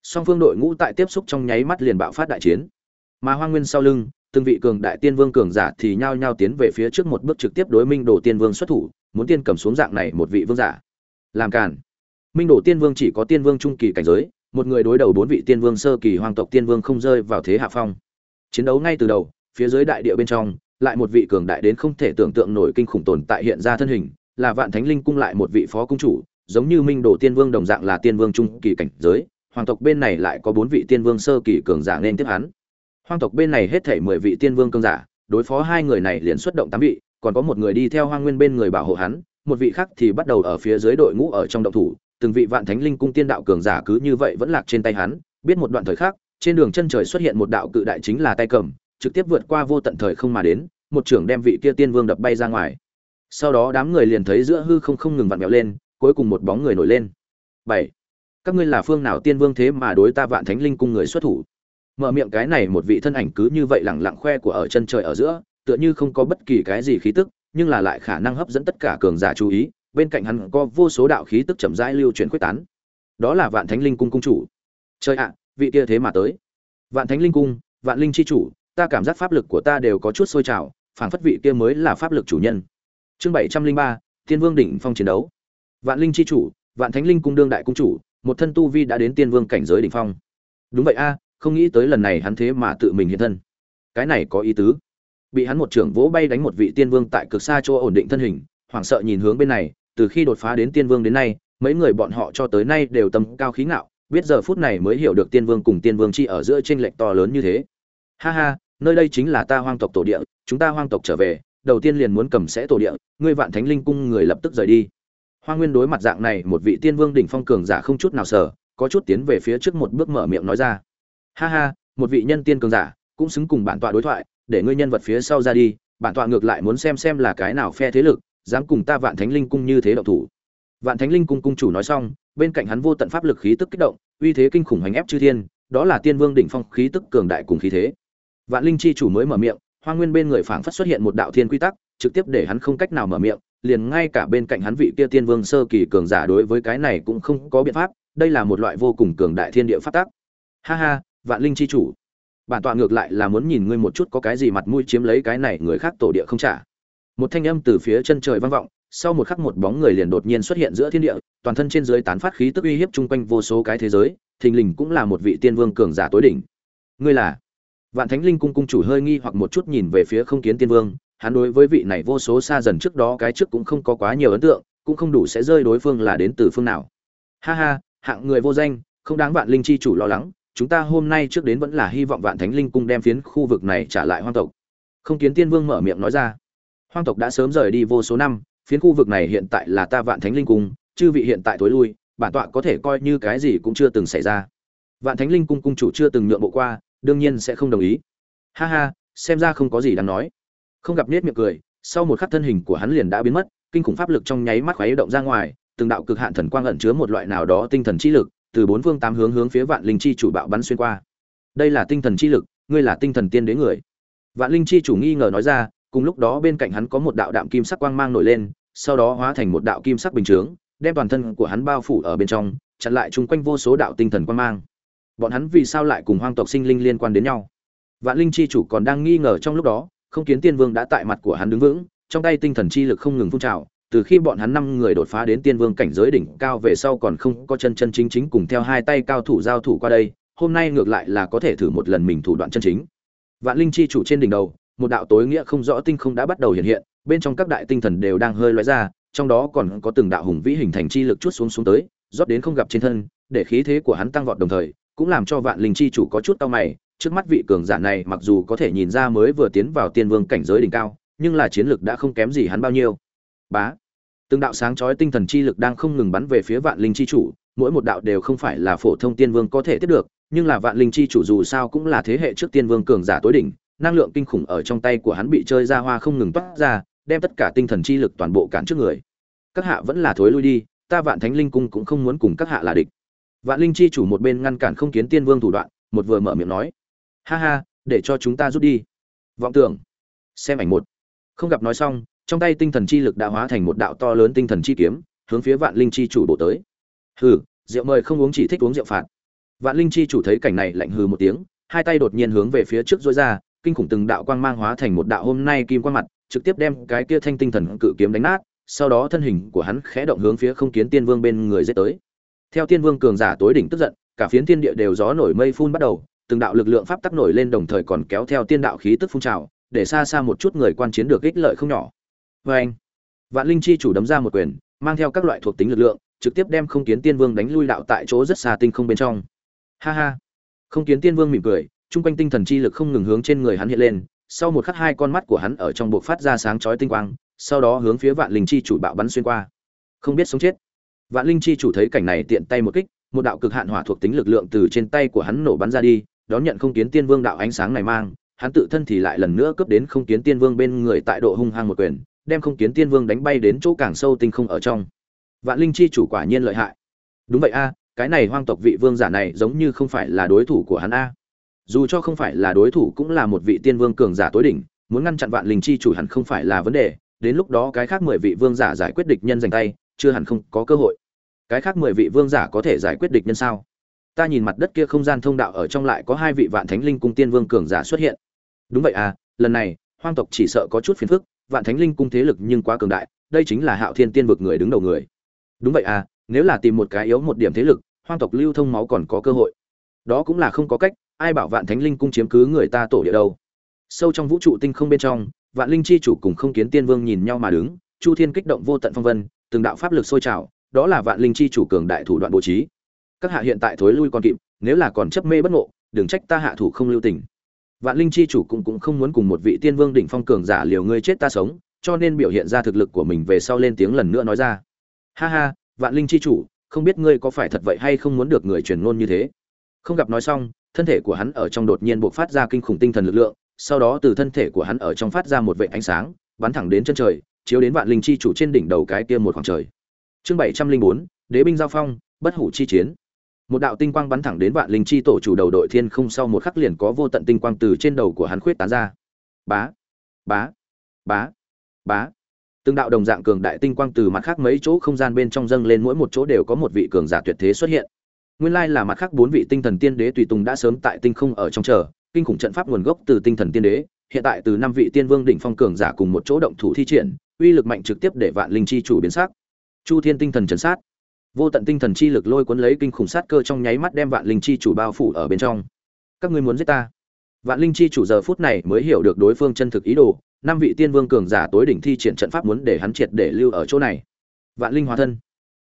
Song phương đội ngũ tại tiếp xúc trong nháy mắt liền bạo phát đại chiến. Mà hoang nguyên sau lưng từng vị cường đại tiên vương cường giả thì nhao nhao tiến về phía trước một bước trực tiếp đối minh đồ tiên vương xuất thủ, muốn tiên cầm xuống dạng này một vị vương giả. Làm cản minh đồ tiên vương chỉ có tiên vương trung kỳ cảnh giới, một người đối đầu bốn vị tiên vương sơ kỳ hoàng tộc tiên vương không rơi vào thế hạ phong. Chiến đấu ngay từ đầu, phía dưới đại địa bên trong, lại một vị cường đại đến không thể tưởng tượng nổi kinh khủng tồn tại hiện ra thân hình, là vạn thánh linh cung lại một vị phó cung chủ, giống như minh đồ tiên vương đồng dạng là tiên vương trung kỳ cảnh giới hoàng tộc bên này lại có bốn vị tiên vương sơ kỳ cường giả nên tiếp hắn. Hoang tộc bên này hết thể mười vị tiên vương cường giả, đối phó hai người này liền xuất động tám vị, còn có một người đi theo hoang nguyên bên người bảo hộ hắn, một vị khác thì bắt đầu ở phía dưới đội ngũ ở trong động thủ. Từng vị vạn thánh linh cung tiên đạo cường giả cứ như vậy vẫn lạc trên tay hắn. Biết một đoạn thời khác trên đường chân trời xuất hiện một đạo cự đại chính là tay cầm, trực tiếp vượt qua vô tận thời không mà đến, một trưởng đem vị kia tiên vương đập bay ra ngoài. Sau đó đám người liền thấy giữa hư không không ngừng vặn vẹo lên, cuối cùng một bóng người nổi lên. Bảy. Các ngươi là phương nào tiên vương thế mà đối ta vạn thánh linh cung người xuất thủ? Mở miệng cái này một vị thân ảnh cứ như vậy lẳng lặng khoe của ở chân trời ở giữa, tựa như không có bất kỳ cái gì khí tức, nhưng là lại khả năng hấp dẫn tất cả cường giả chú ý, bên cạnh hắn có vô số đạo khí tức chậm rãi lưu chuyển quyết tán. Đó là vạn thánh linh cung cung chủ. Trời ạ, vị kia thế mà tới. Vạn thánh linh cung, vạn linh chi chủ, ta cảm giác pháp lực của ta đều có chút sôi trào, phảng phất vị kia mới là pháp lực chủ nhân. Chương bảy trăm linh ba, thiên vương đỉnh phong chiến đấu. Vạn linh chi chủ, vạn thánh linh cung đương đại cung chủ, một thân tu vi đã đến tiên vương cảnh giới đỉnh phong. Đúng vậy a không nghĩ tới lần này hắn thế mà tự mình hiện thân. Cái này có ý tứ. Bị hắn một trưởng vỗ bay đánh một vị tiên vương tại cực xa chỗ ổn định thân hình, hoảng sợ nhìn hướng bên này, từ khi đột phá đến tiên vương đến nay, mấy người bọn họ cho tới nay đều tầm cao khí ngạo, biết giờ phút này mới hiểu được tiên vương cùng tiên vương chi ở giữa tranh lệch to lớn như thế. Ha ha, nơi đây chính là ta hoang tộc tổ địa, chúng ta hoang tộc trở về, đầu tiên liền muốn cầm sẽ tổ địa, ngươi vạn thánh linh cung người lập tức rời đi. Hoa nguyên đối mặt dạng này, một vị tiên vương đỉnh phong cường giả không chút nào sở có chút tiến về phía trước một bước mở miệng nói ra ha ha, một vị nhân tiên cường giả, cũng xứng cùng bản tọa đối thoại, để ngươi nhân vật phía sau ra đi, bản tọa ngược lại muốn xem xem là cái nào phe thế lực, dám cùng ta vạn thánh linh cung như thế độc thủ. Vạn thánh linh cung cung chủ nói xong, bên cạnh hắn vô tận pháp lực khí tức kích động, uy thế kinh khủng hành ép chư thiên, đó là tiên vương đỉnh phong khí tức cường đại cùng khí thế. Vạn linh chi chủ mới mở miệng, hoa nguyên bên người phảng phất xuất hiện một đạo thiên quy tắc, trực tiếp để hắn không cách nào mở miệng, liền ngay cả bên cạnh hắn vị kia tiên vương sơ kỳ cường giả đối với cái này cũng không có biện pháp, đây là một loại vô cùng cường đại thiên địa phát tác ha ha vạn linh chi chủ. Bản tọa ngược lại là muốn nhìn ngươi một chút có cái gì mặt mũi chiếm lấy cái này người khác tổ địa không trả. Một thanh âm từ phía chân trời vang vọng, sau một khắc một bóng người liền đột nhiên xuất hiện giữa thiên địa, toàn thân trên dưới tán phát khí tức uy hiếp chung quanh vô số cái thế giới, thình lình cũng là một vị tiên vương cường giả tối đỉnh. Ngươi là? Vạn thánh linh cung cung chủ hơi nghi hoặc một chút nhìn về phía không kiến tiên vương, hắn đối với vị này vô số xa dần trước đó cái trước cũng không có quá nhiều ấn tượng, cũng không đủ sẽ rơi đối phương là đến từ phương nào. Ha ha, hạng người vô danh, không đáng vạn linh chi chủ lo lắng chúng ta hôm nay trước đến vẫn là hy vọng vạn thánh linh cung đem phiến khu vực này trả lại hoang tộc. Không kiến tiên vương mở miệng nói ra. Hoang tộc đã sớm rời đi vô số năm, phiến khu vực này hiện tại là ta vạn thánh linh cung, chư vị hiện tại tối lui, bản tọa có thể coi như cái gì cũng chưa từng xảy ra. Vạn thánh linh cung cung chủ chưa từng nhượng bộ qua, đương nhiên sẽ không đồng ý. Ha ha, xem ra không có gì đáng nói. Không gặp nết miệng cười, sau một khắc thân hình của hắn liền đã biến mất, kinh khủng pháp lực trong nháy mắt khuấy động ra ngoài, từng đạo cực hạn thần quang ẩn chứa một loại nào đó tinh thần trí lực từ bốn phương tám hướng hướng phía vạn linh chi chủ bạo bắn xuyên qua. Đây là tinh thần chi lực, ngươi là tinh thần tiên đế người. Vạn linh chi chủ nghi ngờ nói ra, cùng lúc đó bên cạnh hắn có một đạo đạm kim sắc quang mang nổi lên, sau đó hóa thành một đạo kim sắc bình chướng, đem toàn thân của hắn bao phủ ở bên trong, chặn lại chung quanh vô số đạo tinh thần quang mang. Bọn hắn vì sao lại cùng hoang tộc sinh linh liên quan đến nhau? Vạn linh chi chủ còn đang nghi ngờ trong lúc đó, không kiến tiên vương đã tại mặt của hắn đứng vững, trong tay tinh thần chi lực không ngừng phun trào từ khi bọn hắn năm người đột phá đến tiên vương cảnh giới đỉnh cao về sau còn không có chân chân chính chính cùng theo hai tay cao thủ giao thủ qua đây, hôm nay ngược lại là có thể thử một lần mình thủ đoạn chân chính. Vạn linh chi chủ trên đỉnh đầu, một đạo tối nghĩa không rõ tinh không đã bắt đầu hiện hiện, bên trong các đại tinh thần đều đang hơi lóe ra, trong đó còn có từng đạo hùng vĩ hình thành chi lực chút xuống xuống tới, rót đến không gặp trên thân, để khí thế của hắn tăng vọt đồng thời, cũng làm cho vạn linh chi chủ có chút tao mày, trước mắt vị cường giả này mặc dù có thể nhìn ra mới vừa tiến vào tiên vương cảnh giới đỉnh cao, nhưng là chiến lực đã không kém gì hắn bao nhiêu. Bá! Từng đạo sáng chói tinh thần chi lực đang không ngừng bắn về phía vạn linh chi chủ, mỗi một đạo đều không phải là phổ thông tiên vương có thể tiếp được, nhưng là vạn linh chi chủ dù sao cũng là thế hệ trước tiên vương cường giả tối đỉnh, năng lượng kinh khủng ở trong tay của hắn bị chơi ra hoa không ngừng toát ra, đem tất cả tinh thần chi lực toàn bộ cản trước người. Các hạ vẫn là thối lui đi, ta vạn thánh linh cung cũng không muốn cùng các hạ là địch. Vạn linh chi chủ một bên ngăn cản không kiến tiên vương thủ đoạn, một vừa mở miệng nói, ha ha, để cho chúng ta rút đi. Vọng tưởng. Xem ảnh một. Không gặp nói xong trong tay tinh thần chi lực đã hóa thành một đạo to lớn tinh thần chi kiếm, hướng phía vạn linh chi chủ bổ tới. Hừ, rượu mời không uống chỉ thích uống rượu phạt. Vạn linh chi chủ thấy cảnh này lạnh hừ một tiếng, hai tay đột nhiên hướng về phía trước duỗi ra, kinh khủng từng đạo quang mang hóa thành một đạo hôm nay kim quang mặt, trực tiếp đem cái kia thanh tinh thần cự kiếm đánh nát, sau đó thân hình của hắn khẽ động hướng phía không kiến tiên vương bên người giết tới. Theo tiên vương cường giả tối đỉnh tức giận, cả phiến thiên địa đều gió nổi mây phun bắt đầu, từng đạo lực lượng pháp tắc nổi lên đồng thời còn kéo theo tiên đạo khí tức phun trào, để xa xa một chút người quan chiến được ích lợi không nhỏ vê anh. Vạn linh chi chủ đấm ra một quyền, mang theo các loại thuộc tính lực lượng, trực tiếp đem không kiến tiên vương đánh lui đạo tại chỗ rất xa tinh không bên trong. Ha ha. Không kiến tiên vương mỉm cười, chung quanh tinh thần chi lực không ngừng hướng trên người hắn hiện lên, sau một khắc hai con mắt của hắn ở trong buộc phát ra sáng chói tinh quang, sau đó hướng phía vạn linh chi chủ bạo bắn xuyên qua. Không biết sống chết. Vạn linh chi chủ thấy cảnh này tiện tay một kích, một đạo cực hạn hỏa thuộc tính lực lượng từ trên tay của hắn nổ bắn ra đi, đón nhận không kiến tiên vương đạo ánh sáng này mang, hắn tự thân thì lại lần nữa cướp đến không kiến tiên vương bên người tại độ hung hăng một quyền đem không kiến tiên vương đánh bay đến chỗ càng sâu tinh không ở trong. Vạn linh chi chủ quả nhiên lợi hại. Đúng vậy a, cái này hoang tộc vị vương giả này giống như không phải là đối thủ của hắn a. Dù cho không phải là đối thủ cũng là một vị tiên vương cường giả tối đỉnh, muốn ngăn chặn vạn linh chi chủ hẳn không phải là vấn đề. Đến lúc đó cái khác mười vị vương giả giải quyết địch nhân giành tay, chưa hẳn không có cơ hội. Cái khác mười vị vương giả có thể giải quyết địch nhân sao? Ta nhìn mặt đất kia không gian thông đạo ở trong lại có hai vị vạn thánh linh cung tiên vương cường giả xuất hiện. Đúng vậy à lần này, hoang tộc chỉ sợ có chút phiền phức vạn thánh linh cung thế lực nhưng quá cường đại, đây chính là hạo thiên tiên vực người đứng đầu người. Đúng vậy à nếu là tìm một cái yếu một điểm thế lực, hoang tộc lưu thông máu còn có cơ hội. Đó cũng là không có cách, ai bảo vạn thánh linh cung chiếm cứ người ta tổ địa đâu. Sâu trong vũ trụ tinh không bên trong, vạn linh chi chủ cùng không kiến tiên vương nhìn nhau mà đứng, chu thiên kích động vô tận phong vân, từng đạo pháp lực sôi trào, đó là vạn linh chi chủ cường đại thủ đoạn bố trí. Các hạ hiện tại thối lui còn kịp, nếu là còn chấp mê bất ngộ, đừng trách ta hạ thủ không lưu tình vạn linh chi chủ cũng cũng không muốn cùng một vị tiên vương đỉnh phong cường giả liều ngươi chết ta sống, cho nên biểu hiện ra thực lực của mình về sau lên tiếng lần nữa nói ra. Ha ha, vạn linh chi chủ, không biết ngươi có phải thật vậy hay không muốn được người truyền ngôn như thế? Không gặp nói xong, thân thể của hắn ở trong đột nhiên bộc phát ra kinh khủng tinh thần lực lượng, sau đó từ thân thể của hắn ở trong phát ra một vệt ánh sáng, bắn thẳng đến chân trời, chiếu đến vạn linh chi chủ trên đỉnh đầu cái kia một khoảng trời. Chương bảy trăm linh bốn, đế binh giao phong, bất hủ chi chiến một đạo tinh quang bắn thẳng đến vạn linh chi tổ chủ đầu đội thiên không sau một khắc liền có vô tận tinh quang từ trên đầu của hắn khuyết tán ra. Bá bá bá bá. Từng đạo đồng dạng cường đại tinh quang từ mặt khác mấy chỗ không gian bên trong dâng lên, mỗi một chỗ đều có một vị cường giả tuyệt thế xuất hiện. Nguyên lai là mặt khác bốn vị tinh thần tiên đế tùy tùng đã sớm tại tinh không ở trong chờ, kinh khủng trận pháp nguồn gốc từ tinh thần tiên đế, hiện tại từ năm vị tiên vương đỉnh phong cường giả cùng một chỗ động thủ thi triển, uy lực mạnh trực tiếp để vạn linh chi chủ biến sắc. Chu thiên tinh thần chấn sát vô tận tinh thần chi lực lôi cuốn lấy kinh khủng sát cơ trong nháy mắt đem vạn linh chi chủ bao phủ ở bên trong. Các ngươi muốn giết ta? Vạn linh chi chủ giờ phút này mới hiểu được đối phương chân thực ý đồ, năm vị tiên vương cường giả tối đỉnh thi triển trận pháp muốn để hắn triệt để lưu ở chỗ này. Vạn linh hóa thân.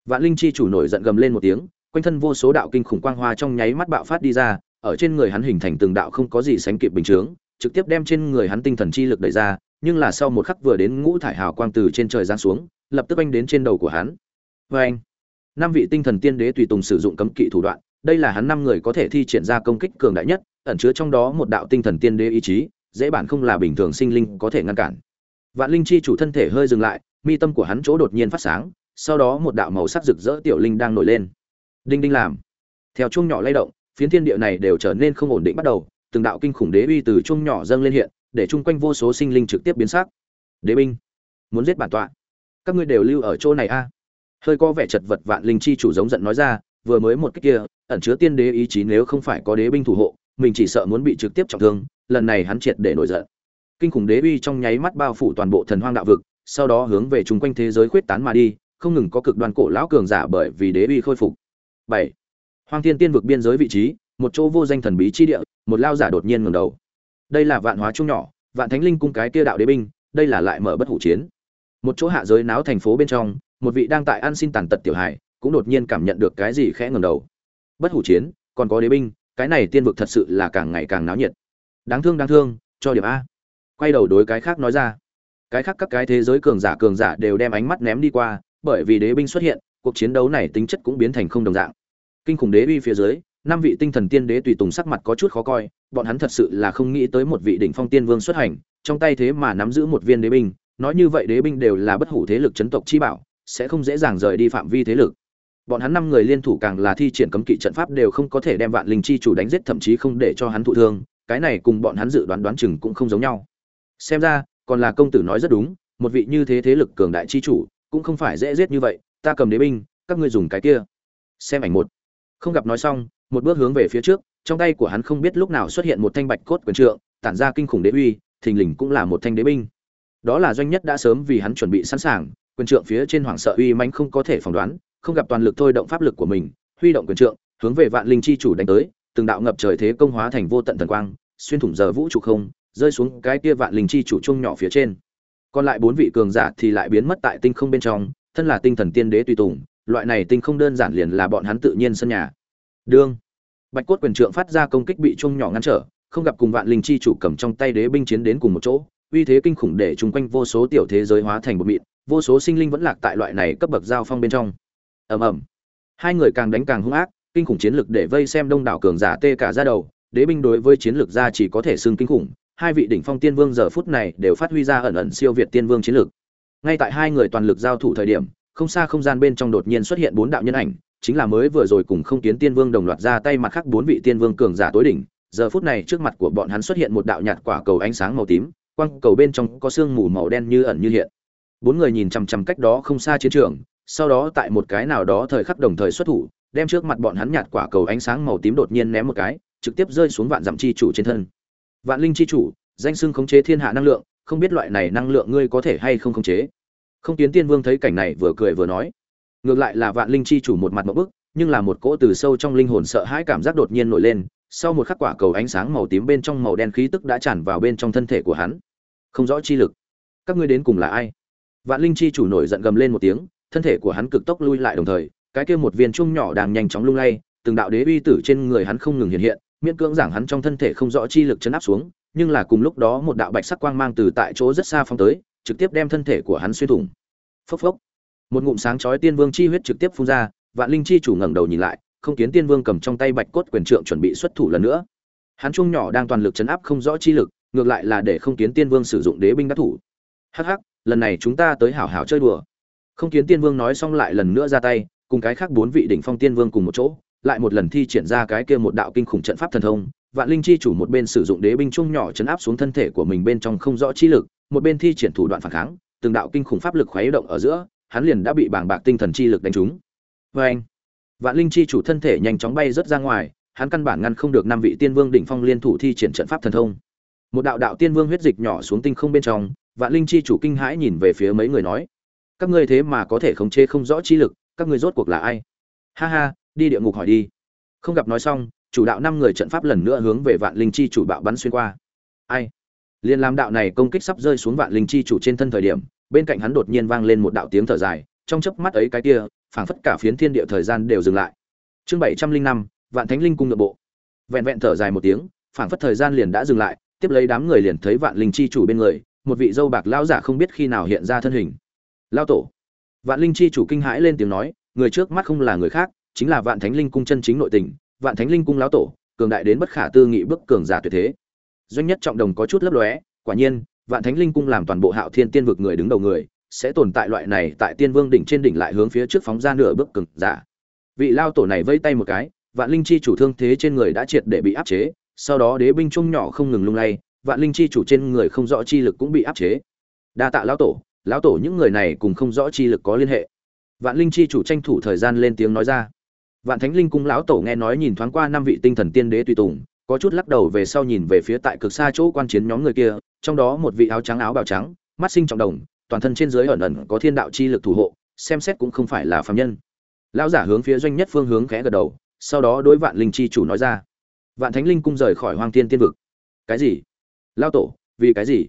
Vạn linh chi chủ nổi giận gầm lên một tiếng, quanh thân vô số đạo kinh khủng quang hoa trong nháy mắt bạo phát đi ra, ở trên người hắn hình thành từng đạo không có gì sánh kịp bình chướng, trực tiếp đem trên người hắn tinh thần chi lực đẩy ra, nhưng là sau một khắc vừa đến ngũ thải hào quang từ trên trời giáng xuống, lập tức anh đến trên đầu của hắn. Vê anh năm vị tinh thần tiên đế tùy tùng sử dụng cấm kỵ thủ đoạn, đây là hắn năm người có thể thi triển ra công kích cường đại nhất, ẩn chứa trong đó một đạo tinh thần tiên đế ý chí, dễ bản không là bình thường sinh linh có thể ngăn cản. Vạn linh chi chủ thân thể hơi dừng lại, mi tâm của hắn chỗ đột nhiên phát sáng, sau đó một đạo màu sắc rực rỡ tiểu linh đang nổi lên. Đinh đinh làm. Theo chuông nhỏ lay động, phiến thiên địa này đều trở nên không ổn định bắt đầu, từng đạo kinh khủng đế uy từ chuông nhỏ dâng lên hiện, để chung quanh vô số sinh linh trực tiếp biến sắc. Đế binh, muốn giết bản tọa. Các ngươi đều lưu ở chỗ này a. à? Hơi có vẻ chật vật vạn linh chi chủ giống giận nói ra, vừa mới một cách kia, ẩn chứa tiên đế ý chí nếu không phải có đế binh thủ hộ, mình chỉ sợ muốn bị trực tiếp trọng thương, lần này hắn triệt để nổi giận. Kinh khủng đế uy trong nháy mắt bao phủ toàn bộ thần hoang đạo vực, sau đó hướng về chung quanh thế giới khuyết tán mà đi, không ngừng có cực đoan cổ lão cường giả bởi vì đế uy khôi phục. Bảy. Hoang thiên tiên vực biên giới vị trí, một chỗ vô danh thần bí chi địa, một lao giả đột nhiên ngẩng đầu. Đây là vạn hóa trung nhỏ, vạn thánh linh cung cái kia đạo đế binh, đây là lại mở bất hủ chiến. Một chỗ hạ giới náo thành phố bên trong một vị đang tại ăn xin tàn tật tiểu hải cũng đột nhiên cảm nhận được cái gì khẽ ngẩng đầu. Bất hủ chiến, còn có đế binh, cái này tiên vực thật sự là càng ngày càng náo nhiệt. Đáng thương đáng thương, cho điểm a. Quay đầu đối cái khác nói ra. Cái khác các cái thế giới cường giả cường giả đều đem ánh mắt ném đi qua, bởi vì đế binh xuất hiện, cuộc chiến đấu này tính chất cũng biến thành không đồng dạng. Kinh khủng đế uy phía dưới, năm vị tinh thần tiên đế tùy tùng sắc mặt có chút khó coi, bọn hắn thật sự là không nghĩ tới một vị đỉnh phong tiên vương xuất hành, trong tay thế mà nắm giữ một viên đế binh, nói như vậy đế binh đều là bất hủ thế lực chấn tộc chi bảo sẽ không dễ dàng rời đi phạm vi thế lực. Bọn hắn năm người liên thủ càng là thi triển cấm kỵ trận pháp đều không có thể đem vạn linh chi chủ đánh giết, thậm chí không để cho hắn thụ thương. Cái này cùng bọn hắn dự đoán đoán chừng cũng không giống nhau. Xem ra, còn là công tử nói rất đúng, một vị như thế thế lực cường đại chi chủ cũng không phải dễ giết như vậy, ta cầm đế binh, các ngươi dùng cái kia. Xem ảnh một. Không gặp nói xong, một bước hướng về phía trước, trong tay của hắn không biết lúc nào xuất hiện một thanh bạch cốt quyền trượng, tản ra kinh khủng đế uy, thình lình cũng là một thanh đế binh. Đó là doanh nhất đã sớm vì hắn chuẩn bị sẵn sàng quyền trượng phía trên hoàng sợ uy mãnh không có thể phỏng đoán, không gặp toàn lực thôi động pháp lực của mình, huy động quyền trượng, hướng về vạn linh chi chủ đánh tới, từng đạo ngập trời thế công hóa thành vô tận thần quang, xuyên thủng giờ vũ trụ không, rơi xuống cái kia vạn linh chi chủ trung nhỏ phía trên. Còn lại bốn vị cường giả thì lại biến mất tại tinh không bên trong, thân là tinh thần tiên đế tùy tùng, loại này tinh không đơn giản liền là bọn hắn tự nhiên sân nhà. Đương, bạch cốt quyền trượng phát ra công kích bị trung nhỏ ngăn trở, không gặp cùng vạn linh chi chủ cầm trong tay đế binh chiến đến cùng một chỗ, uy thế kinh khủng để chung quanh vô số tiểu thế giới hóa thành một mịn vô số sinh linh vẫn lạc tại loại này cấp bậc giao phong bên trong. Ầm ầm. Hai người càng đánh càng hung ác, kinh khủng chiến lực để vây xem đông đảo cường giả tê cả ra đầu, đế binh đối với chiến lược ra chỉ có thể xưng kinh khủng, hai vị đỉnh phong tiên vương giờ phút này đều phát huy ra ẩn ẩn siêu việt tiên vương chiến lược ngay tại hai người toàn lực giao thủ thời điểm, không xa không gian bên trong đột nhiên xuất hiện bốn đạo nhân ảnh, chính là mới vừa rồi cùng không kiến tiên vương đồng loạt ra tay mặt khác bốn vị tiên vương cường giả tối đỉnh, giờ phút này trước mặt của bọn hắn xuất hiện một đạo nhạt quả cầu ánh sáng màu tím, quang cầu bên trong có sương mù màu đen như ẩn như hiện bốn người nhìn chằm chằm cách đó không xa chiến trường, sau đó tại một cái nào đó thời khắc đồng thời xuất thủ, đem trước mặt bọn hắn nhạt quả cầu ánh sáng màu tím đột nhiên ném một cái, trực tiếp rơi xuống vạn dặm chi chủ trên thân. Vạn linh chi chủ, danh xưng khống chế thiên hạ năng lượng, không biết loại này năng lượng ngươi có thể hay không khống chế? Không kiến tiên vương thấy cảnh này vừa cười vừa nói. Ngược lại là vạn linh chi chủ một mặt một bức, nhưng là một cỗ từ sâu trong linh hồn sợ hãi cảm giác đột nhiên nổi lên, sau một khắc quả cầu ánh sáng màu tím bên trong màu đen khí tức đã tràn vào bên trong thân thể của hắn. Không rõ chi lực. Các ngươi đến cùng là ai? Vạn linh chi chủ nổi giận gầm lên một tiếng, thân thể của hắn cực tốc lui lại đồng thời, cái kia một viên trung nhỏ đang nhanh chóng lung lay, từng đạo đế uy tử trên người hắn không ngừng hiện hiện, miễn cưỡng giảng hắn trong thân thể không rõ chi lực chấn áp xuống, nhưng là cùng lúc đó một đạo bạch sắc quang mang từ tại chỗ rất xa phóng tới, trực tiếp đem thân thể của hắn xuyên thủng. Phốc phốc. Một ngụm sáng chói tiên vương chi huyết trực tiếp phun ra, vạn linh chi chủ ngẩng đầu nhìn lại, không kiến tiên vương cầm trong tay bạch cốt quyền trượng chuẩn bị xuất thủ lần nữa. Hắn trung nhỏ đang toàn lực chấn áp không rõ chi lực, ngược lại là để không kiến tiên vương sử dụng đế binh đắc thủ. Hắc hắc lần này chúng ta tới hảo hảo chơi đùa. Không kiến tiên vương nói xong lại lần nữa ra tay, cùng cái khác bốn vị đỉnh phong tiên vương cùng một chỗ, lại một lần thi triển ra cái kia một đạo kinh khủng trận pháp thần thông, vạn linh chi chủ một bên sử dụng đế binh trung nhỏ chấn áp xuống thân thể của mình bên trong không rõ chi lực, một bên thi triển thủ đoạn phản kháng, từng đạo kinh khủng pháp lực khuấy động ở giữa, hắn liền đã bị bảng bạc tinh thần chi lực đánh trúng. Vê anh vạn linh chi chủ thân thể nhanh chóng bay rớt ra ngoài, hắn căn bản ngăn không được năm vị tiên vương đỉnh phong liên thủ thi triển trận pháp thần thông. Một đạo đạo tiên vương huyết dịch nhỏ xuống tinh không bên trong vạn linh chi chủ kinh hãi nhìn về phía mấy người nói, các ngươi thế mà có thể khống chế không rõ chi lực, các ngươi rốt cuộc là ai? Ha ha, đi địa ngục hỏi đi. Không gặp nói xong, chủ đạo năm người trận pháp lần nữa hướng về vạn linh chi chủ bạo bắn xuyên qua. Ai? Liên làm đạo này công kích sắp rơi xuống vạn linh chi chủ trên thân thời điểm, bên cạnh hắn đột nhiên vang lên một đạo tiếng thở dài, trong chớp mắt ấy cái kia, phảng phất cả phiến thiên địa thời gian đều dừng lại. Chương bảy trăm linh năm, vạn thánh linh cung nội bộ. Vẹn vẹn thở dài một tiếng, phảng phất thời gian liền đã dừng lại, tiếp lấy đám người liền thấy vạn linh chi chủ bên người một vị dâu bạc lão giả không biết khi nào hiện ra thân hình. Lao tổ. Vạn linh chi chủ kinh hãi lên tiếng nói, người trước mắt không là người khác, chính là vạn thánh linh cung chân chính nội tình, vạn thánh linh cung lão tổ, cường đại đến bất khả tư nghị bức cường giả tuyệt thế. Doanh nhất trọng đồng có chút lấp lóe, quả nhiên, vạn thánh linh cung làm toàn bộ hạo thiên tiên vực người đứng đầu người, sẽ tồn tại loại này tại tiên vương đỉnh trên đỉnh lại hướng phía trước phóng ra nửa bước cường giả. Vị lao tổ này vây tay một cái, vạn linh chi chủ thương thế trên người đã triệt để bị áp chế, sau đó đế binh trung nhỏ không ngừng lung lay vạn linh chi chủ trên người không rõ chi lực cũng bị áp chế. Đa tạ lão tổ lão tổ những người này cùng không rõ chi lực có liên hệ. Vạn linh chi chủ tranh thủ thời gian lên tiếng nói ra. Vạn thánh linh cung lão tổ nghe nói nhìn thoáng qua năm vị tinh thần tiên đế tùy tùng, có chút lắc đầu về sau nhìn về phía tại cực xa chỗ quan chiến nhóm người kia, trong đó một vị áo trắng áo bào trắng, mắt sinh trọng đồng, toàn thân trên dưới ẩn ẩn có thiên đạo chi lực thủ hộ, xem xét cũng không phải là phàm nhân. Lão giả hướng phía doanh nhất phương hướng khẽ gật đầu, sau đó đối vạn linh chi chủ nói ra. Vạn thánh linh cung rời khỏi hoang tiên tiên vực. Cái gì? Lao tổ, vì cái gì?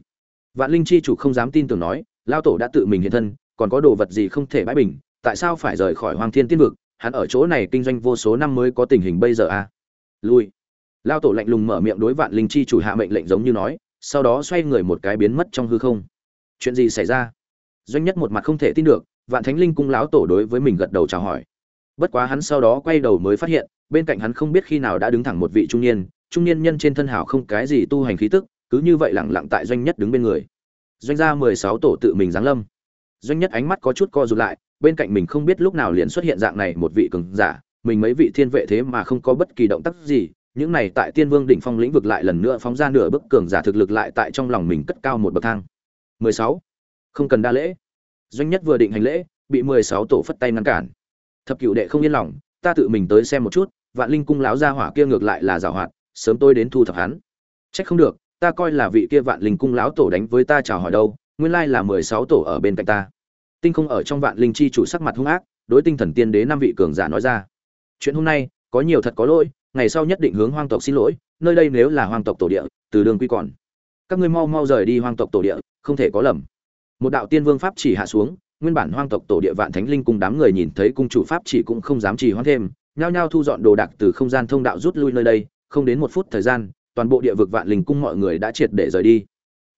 Vạn linh chi chủ không dám tin tưởng nói, lao tổ đã tự mình hiện thân, còn có đồ vật gì không thể bãi bình, tại sao phải rời khỏi Hoàng thiên tiên vực? Hắn ở chỗ này kinh doanh vô số năm mới có tình hình bây giờ à? Lui. Lao tổ lạnh lùng mở miệng đối vạn linh chi chủ hạ mệnh lệnh giống như nói, sau đó xoay người một cái biến mất trong hư không. Chuyện gì xảy ra? Doanh nhất một mặt không thể tin được, vạn thánh linh cung lão tổ đối với mình gật đầu chào hỏi. Bất quá hắn sau đó quay đầu mới phát hiện, bên cạnh hắn không biết khi nào đã đứng thẳng một vị trung niên trung niên nhân trên thân hảo không cái gì tu hành khí tức cứ như vậy lẳng lặng tại doanh nhất đứng bên người. Doanh gia mười sáu tổ tự mình giáng lâm. Doanh nhất ánh mắt có chút co rụt lại, bên cạnh mình không biết lúc nào liền xuất hiện dạng này một vị cường giả, mình mấy vị thiên vệ thế mà không có bất kỳ động tác gì, những này tại tiên vương đỉnh phong lĩnh vực lại lần nữa phóng ra nửa bức cường giả thực lực lại tại trong lòng mình cất cao một bậc thang. mười sáu, không cần đa lễ. Doanh nhất vừa định hành lễ, bị mười sáu tổ phất tay ngăn cản. Thập cửu đệ không yên lòng, ta tự mình tới xem một chút, vạn linh cung láo ra hỏa kia ngược lại là giảo hoạt, sớm tôi đến thu thập hắn. Trách không được ta coi là vị kia vạn linh cung lão tổ đánh với ta chào hỏi đâu, nguyên lai là mười sáu tổ ở bên cạnh ta. Tinh không ở trong vạn linh chi chủ sắc mặt hung ác, đối tinh thần tiên đế năm vị cường giả nói ra. Chuyện hôm nay, có nhiều thật có lỗi, ngày sau nhất định hướng hoang tộc xin lỗi, nơi đây nếu là hoang tộc tổ địa, từ đường quy còn. Các ngươi mau mau rời đi hoang tộc tổ địa, không thể có lầm. Một đạo tiên vương pháp chỉ hạ xuống, nguyên bản hoang tộc tổ địa vạn thánh linh cùng đám người nhìn thấy cung chủ pháp chỉ cũng không dám trì hoãn thêm, nhao nhao thu dọn đồ đạc từ không gian thông đạo rút lui nơi đây, không đến một phút thời gian toàn bộ địa vực vạn linh cung mọi người đã triệt để rời đi.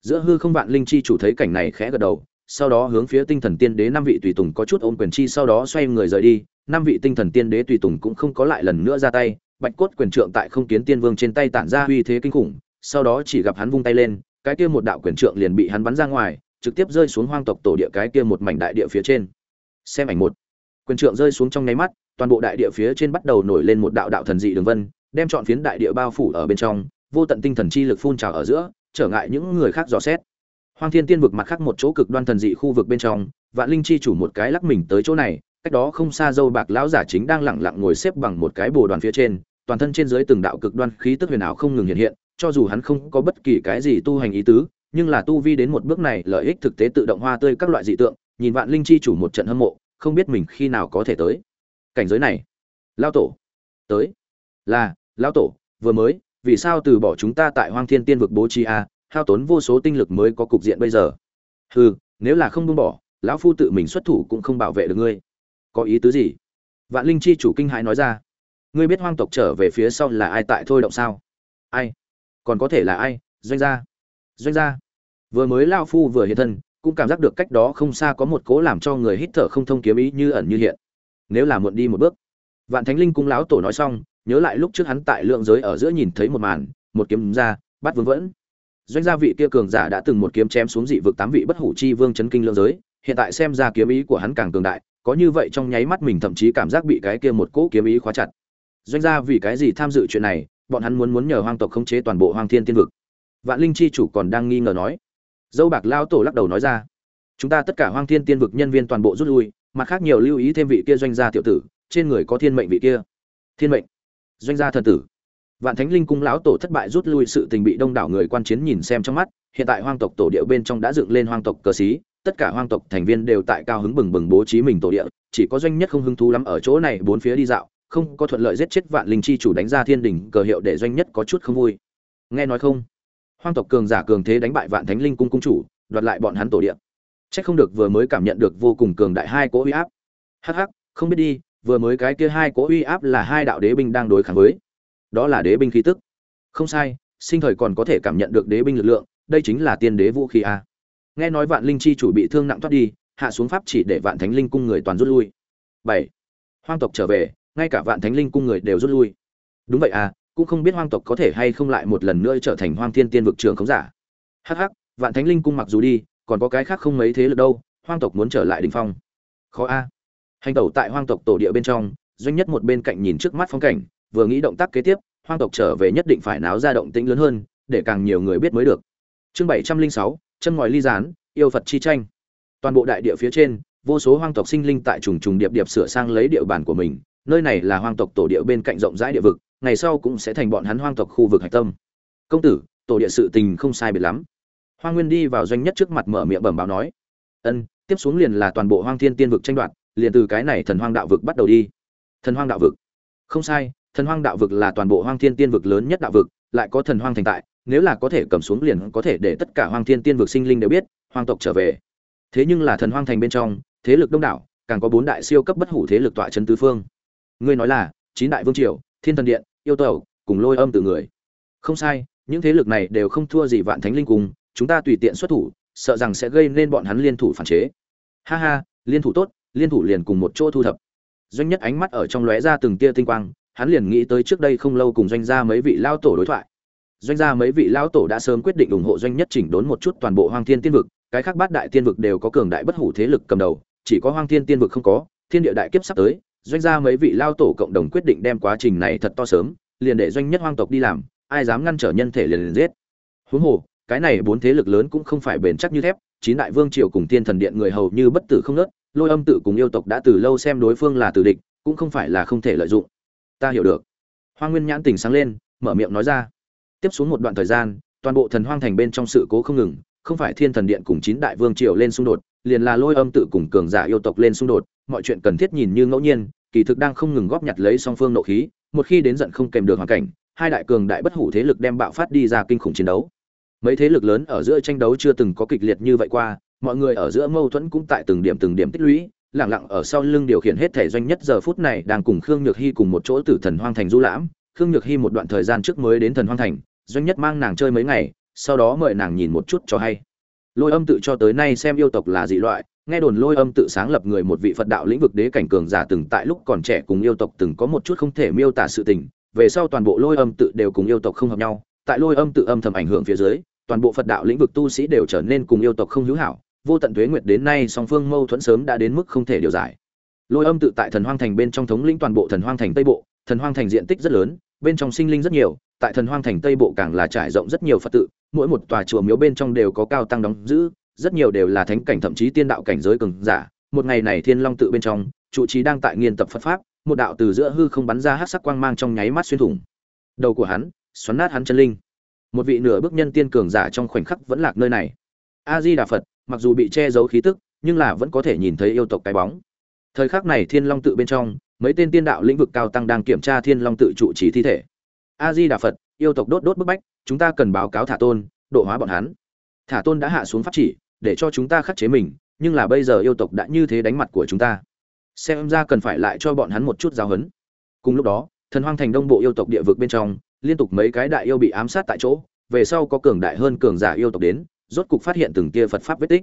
Giữa hư không vạn linh chi chủ thấy cảnh này khẽ gật đầu, sau đó hướng phía tinh thần tiên đế năm vị tùy tùng có chút ôm quyền chi sau đó xoay người rời đi. Năm vị tinh thần tiên đế tùy tùng cũng không có lại lần nữa ra tay, bạch cốt quyền trượng tại không kiến tiên vương trên tay tản ra uy thế kinh khủng, sau đó chỉ gặp hắn vung tay lên, cái kia một đạo quyền trượng liền bị hắn bắn ra ngoài, trực tiếp rơi xuống hoang tộc tổ địa cái kia một mảnh đại địa phía trên. Xem ảnh một. Quyền trượng rơi xuống trong nháy mắt, toàn bộ đại địa phía trên bắt đầu nổi lên một đạo đạo thần dị đường vân, đem chọn phiến đại địa bao phủ ở bên trong vô tận tinh thần chi lực phun trào ở giữa, trở ngại những người khác dò xét. Hoang thiên tiên vực mặt khác một chỗ cực đoan thần dị khu vực bên trong, vạn linh chi chủ một cái lắc mình tới chỗ này, cách đó không xa dâu bạc lão giả chính đang lẳng lặng ngồi xếp bằng một cái bồ đoàn phía trên, toàn thân trên dưới từng đạo cực đoan khí tức huyền ảo không ngừng hiện hiện, cho dù hắn không có bất kỳ cái gì tu hành ý tứ, nhưng là tu vi đến một bước này lợi ích thực tế tự động hoa tươi các loại dị tượng, nhìn vạn linh chi chủ một trận hâm mộ, không biết mình khi nào có thể tới. Cảnh giới này lao tổ, tới. Là lao tổ, vừa mới vì sao từ bỏ chúng ta tại hoang thiên tiên vực bố trí a, hao tốn vô số tinh lực mới có cục diện bây giờ? Hừ, nếu là không buông bỏ, lão phu tự mình xuất thủ cũng không bảo vệ được ngươi. Có ý tứ gì? Vạn linh chi chủ kinh hãi nói ra. Ngươi biết hoang tộc trở về phía sau là ai tại thôi động sao? Ai? Còn có thể là ai? Doanh gia. Doanh gia. Vừa mới lao phu vừa hiện thân, cũng cảm giác được cách đó không xa có một cố làm cho người hít thở không thông kiếm ý như ẩn như hiện. Nếu là muộn đi một bước. Vạn thánh linh cung lão tổ nói xong nhớ lại lúc trước hắn tại lượng giới ở giữa nhìn thấy một màn, một kiếm ra, bắt vương vẫn. Doanh gia vị kia cường giả đã từng một kiếm chém xuống dị vực tám vị bất hủ chi vương chấn kinh lượng giới, hiện tại xem ra kiếm ý của hắn càng cường đại, có như vậy trong nháy mắt mình thậm chí cảm giác bị cái kia một cỗ kiếm ý khóa chặt. Doanh gia vì cái gì tham dự chuyện này, bọn hắn muốn muốn nhờ hoang tộc khống chế toàn bộ hoang thiên tiên vực. Vạn linh chi chủ còn đang nghi ngờ nói. Dâu bạc lao tổ lắc đầu nói ra. Chúng ta tất cả hoang thiên tiên vực nhân viên toàn bộ rút lui, mặt khác nhiều lưu ý thêm vị kia doanh gia tiểu tử, trên người có thiên mệnh vị kia. Thiên mệnh doanh gia thần tử. Vạn thánh linh cung lão tổ thất bại rút lui sự tình bị đông đảo người quan chiến nhìn xem trong mắt. Hiện tại hoang tộc tổ địa bên trong đã dựng lên hoang tộc cờ xí tất cả hoang tộc thành viên đều tại cao hứng bừng bừng bố trí mình tổ địa. Chỉ có doanh nhất không hứng thú lắm ở chỗ này bốn phía đi dạo không có thuận lợi giết chết vạn linh chi chủ đánh ra thiên đỉnh cờ hiệu để doanh nhất có chút không vui. Nghe nói không? Hoang tộc cường giả cường thế đánh bại vạn thánh linh cung cung chủ đoạt lại bọn hắn tổ địa. Chắc không được vừa mới cảm nhận được vô cùng cường đại hai cỗ uy áp. Hắc hắc, không biết đi, vừa mới cái kia hai cỗ uy áp là hai đạo đế binh đang đối kháng với. Đó là đế binh khí tức. Không sai, sinh thời còn có thể cảm nhận được đế binh lực lượng, đây chính là tiên đế vũ khí a. Nghe nói Vạn Linh chi chủ bị thương nặng thoát đi, hạ xuống pháp chỉ để Vạn Thánh Linh cung người toàn rút lui. Bảy, Hoang tộc trở về, ngay cả Vạn Thánh Linh cung người đều rút lui. Đúng vậy à, cũng không biết hoang tộc có thể hay không lại một lần nữa trở thành Hoang Thiên Tiên vực trưởng khống giả. Hắc hắc, Vạn Thánh Linh cung mặc dù đi, còn có cái khác không mấy thế lực đâu hoang tộc muốn trở lại đỉnh phong khó a hành tẩu tại hoang tộc tổ địa bên trong doanh nhất một bên cạnh nhìn trước mắt phong cảnh vừa nghĩ động tác kế tiếp hoang tộc trở về nhất định phải náo ra động tĩnh lớn hơn để càng nhiều người biết mới được. Chương bảy trăm linh sáu chân ngòi ly gián yêu phật chi tranh. Toàn bộ đại địa phía trên vô số hoang tộc sinh linh tại trùng trùng điệp điệp sửa sang lấy địa bàn của mình nơi này là hoang tộc tổ địa bên cạnh rộng rãi địa vực ngày sau cũng sẽ thành bọn hắn hoang tộc khu vực hạch tâm. Công tử tổ địa sự tình không sai biệt lắm. Hoang Nguyên đi vào doanh nhất trước mặt mở miệng bẩm báo nói: "Ân, tiếp xuống liền là toàn bộ Hoang Thiên Tiên vực tranh đoạt, liền từ cái này Thần Hoang đạo vực bắt đầu đi." Thần Hoang đạo vực? Không sai, Thần Hoang đạo vực là toàn bộ Hoang Thiên Tiên vực lớn nhất đạo vực, lại có Thần Hoang thành tại, nếu là có thể cầm xuống liền có thể để tất cả Hoang Thiên Tiên vực sinh linh đều biết, hoang tộc trở về. Thế nhưng là Thần Hoang thành bên trong, thế lực đông đảo, càng có bốn đại siêu cấp bất hủ thế lực tọa chân tứ phương. Ngươi nói là, chín đại vương triều, Thiên Thần Điện, yêu tẩu cùng Lôi Âm từ người. Không sai, những thế lực này đều không thua gì Vạn Thánh linh cùng, chúng ta tùy tiện xuất thủ sợ rằng sẽ gây nên bọn hắn liên thủ phản chế ha ha liên thủ tốt liên thủ liền cùng một chỗ thu thập. Doanh nhất ánh mắt ở trong lóe ra từng tia tinh quang, hắn liền nghĩ tới trước đây không lâu cùng doanh gia mấy vị lao tổ đối thoại. Doanh gia mấy vị lao tổ đã sớm quyết định ủng hộ doanh nhất chỉnh đốn một chút toàn bộ hoang thiên tiên vực, cái khác bát đại tiên vực đều có cường đại bất hủ thế lực cầm đầu, chỉ có hoang thiên tiên vực không có, thiên địa đại kiếp sắp tới, doanh gia mấy vị lao tổ cộng đồng quyết định đem quá trình này thật to sớm, liền để doanh nhất hoang tộc đi làm, ai dám ngăn trở nhân thể liền liền giết. Huống hồ, cái này bốn thế lực lớn cũng không phải bền chắc như thép, chín đại vương triều cùng tiên thần điện người hầu như bất tử không nớt lôi âm tự cùng yêu tộc đã từ lâu xem đối phương là tử địch, cũng không phải là không thể lợi dụng. Ta hiểu được. Hoa nguyên nhãn tỉnh sáng lên, mở miệng nói ra. Tiếp xuống một đoạn thời gian, toàn bộ thần hoang thành bên trong sự cố không ngừng, không phải thiên thần điện cùng chín đại vương triều lên xung đột, liền là lôi âm tự cùng cường giả yêu tộc lên xung đột, mọi chuyện cần thiết nhìn như ngẫu nhiên, kỳ thực đang không ngừng góp nhặt lấy song phương nộ khí, một khi đến giận không kèm được hoàn cảnh, hai đại cường đại bất hủ thế lực đem bạo phát đi ra kinh khủng chiến đấu. Mấy thế lực lớn ở giữa tranh đấu chưa từng có kịch liệt như vậy qua mọi người ở giữa mâu thuẫn cũng tại từng điểm từng điểm tích lũy lẳng lặng ở sau lưng điều khiển hết thể doanh nhất giờ phút này đang cùng khương nhược hy cùng một chỗ từ thần hoang thành du lãm. Khương nhược hy một đoạn thời gian trước mới đến thần hoang thành doanh nhất mang nàng chơi mấy ngày sau đó mời nàng nhìn một chút cho hay. Lôi âm tự cho tới nay xem yêu tộc là dị loại nghe đồn lôi âm tự sáng lập người một vị phật đạo lĩnh vực đế cảnh cường giả từng tại lúc còn trẻ cùng yêu tộc từng có một chút không thể miêu tả sự tình về sau toàn bộ lôi âm tự đều cùng yêu tộc không hợp nhau. Tại lôi âm tự âm thầm ảnh hưởng phía dưới toàn bộ Phật đạo lĩnh vực tu sĩ đều trở nên cùng yêu tộc không hữu hảo, vô tận tuế nguyệt đến nay song phương mâu thuẫn sớm đã đến mức không thể điều giải. Lôi Âm tự tại Thần Hoang Thành bên trong thống lĩnh toàn bộ Thần Hoang Thành Tây Bộ, Thần Hoang Thành diện tích rất lớn, bên trong sinh linh rất nhiều, tại Thần Hoang Thành Tây Bộ càng là trải rộng rất nhiều Phật tự, mỗi một tòa chùa miếu bên trong đều có cao tăng đóng giữ, rất nhiều đều là thánh cảnh thậm chí tiên đạo cảnh giới cường giả. Một ngày này Thiên Long tự bên trong, trụ trì đang tại nghiên tập Phật pháp, một đạo từ giữa hư không bắn ra hắc sắc quang mang trong nháy mắt xuyên thủng đầu của hắn, xoắn nát hắn chân linh một vị nửa bước nhân tiên cường giả trong khoảnh khắc vẫn lạc nơi này a di đà phật mặc dù bị che giấu khí tức, nhưng là vẫn có thể nhìn thấy yêu tộc cái bóng. Thời khắc này thiên long tự bên trong, mấy tên tiên đạo lĩnh vực cao tăng đang kiểm tra thiên long tự trụ trì thi thể. A di đà phật, yêu tộc đốt đốt bức bách, chúng ta cần báo cáo thả tôn, độ hóa bọn hắn. Thả tôn đã hạ xuống pháp chỉ, để cho chúng ta khắc chế mình, nhưng là bây giờ yêu tộc đã như thế đánh mặt của chúng ta. Xem ra cần phải lại cho bọn hắn một chút giáo huấn. Cùng lúc đó, thần hoang thành đông bộ yêu tộc địa vực bên trong, liên tục mấy cái đại yêu bị ám sát tại chỗ, về sau có cường đại hơn cường giả yêu tộc đến rốt cục phát hiện từng kia phật pháp vết tích.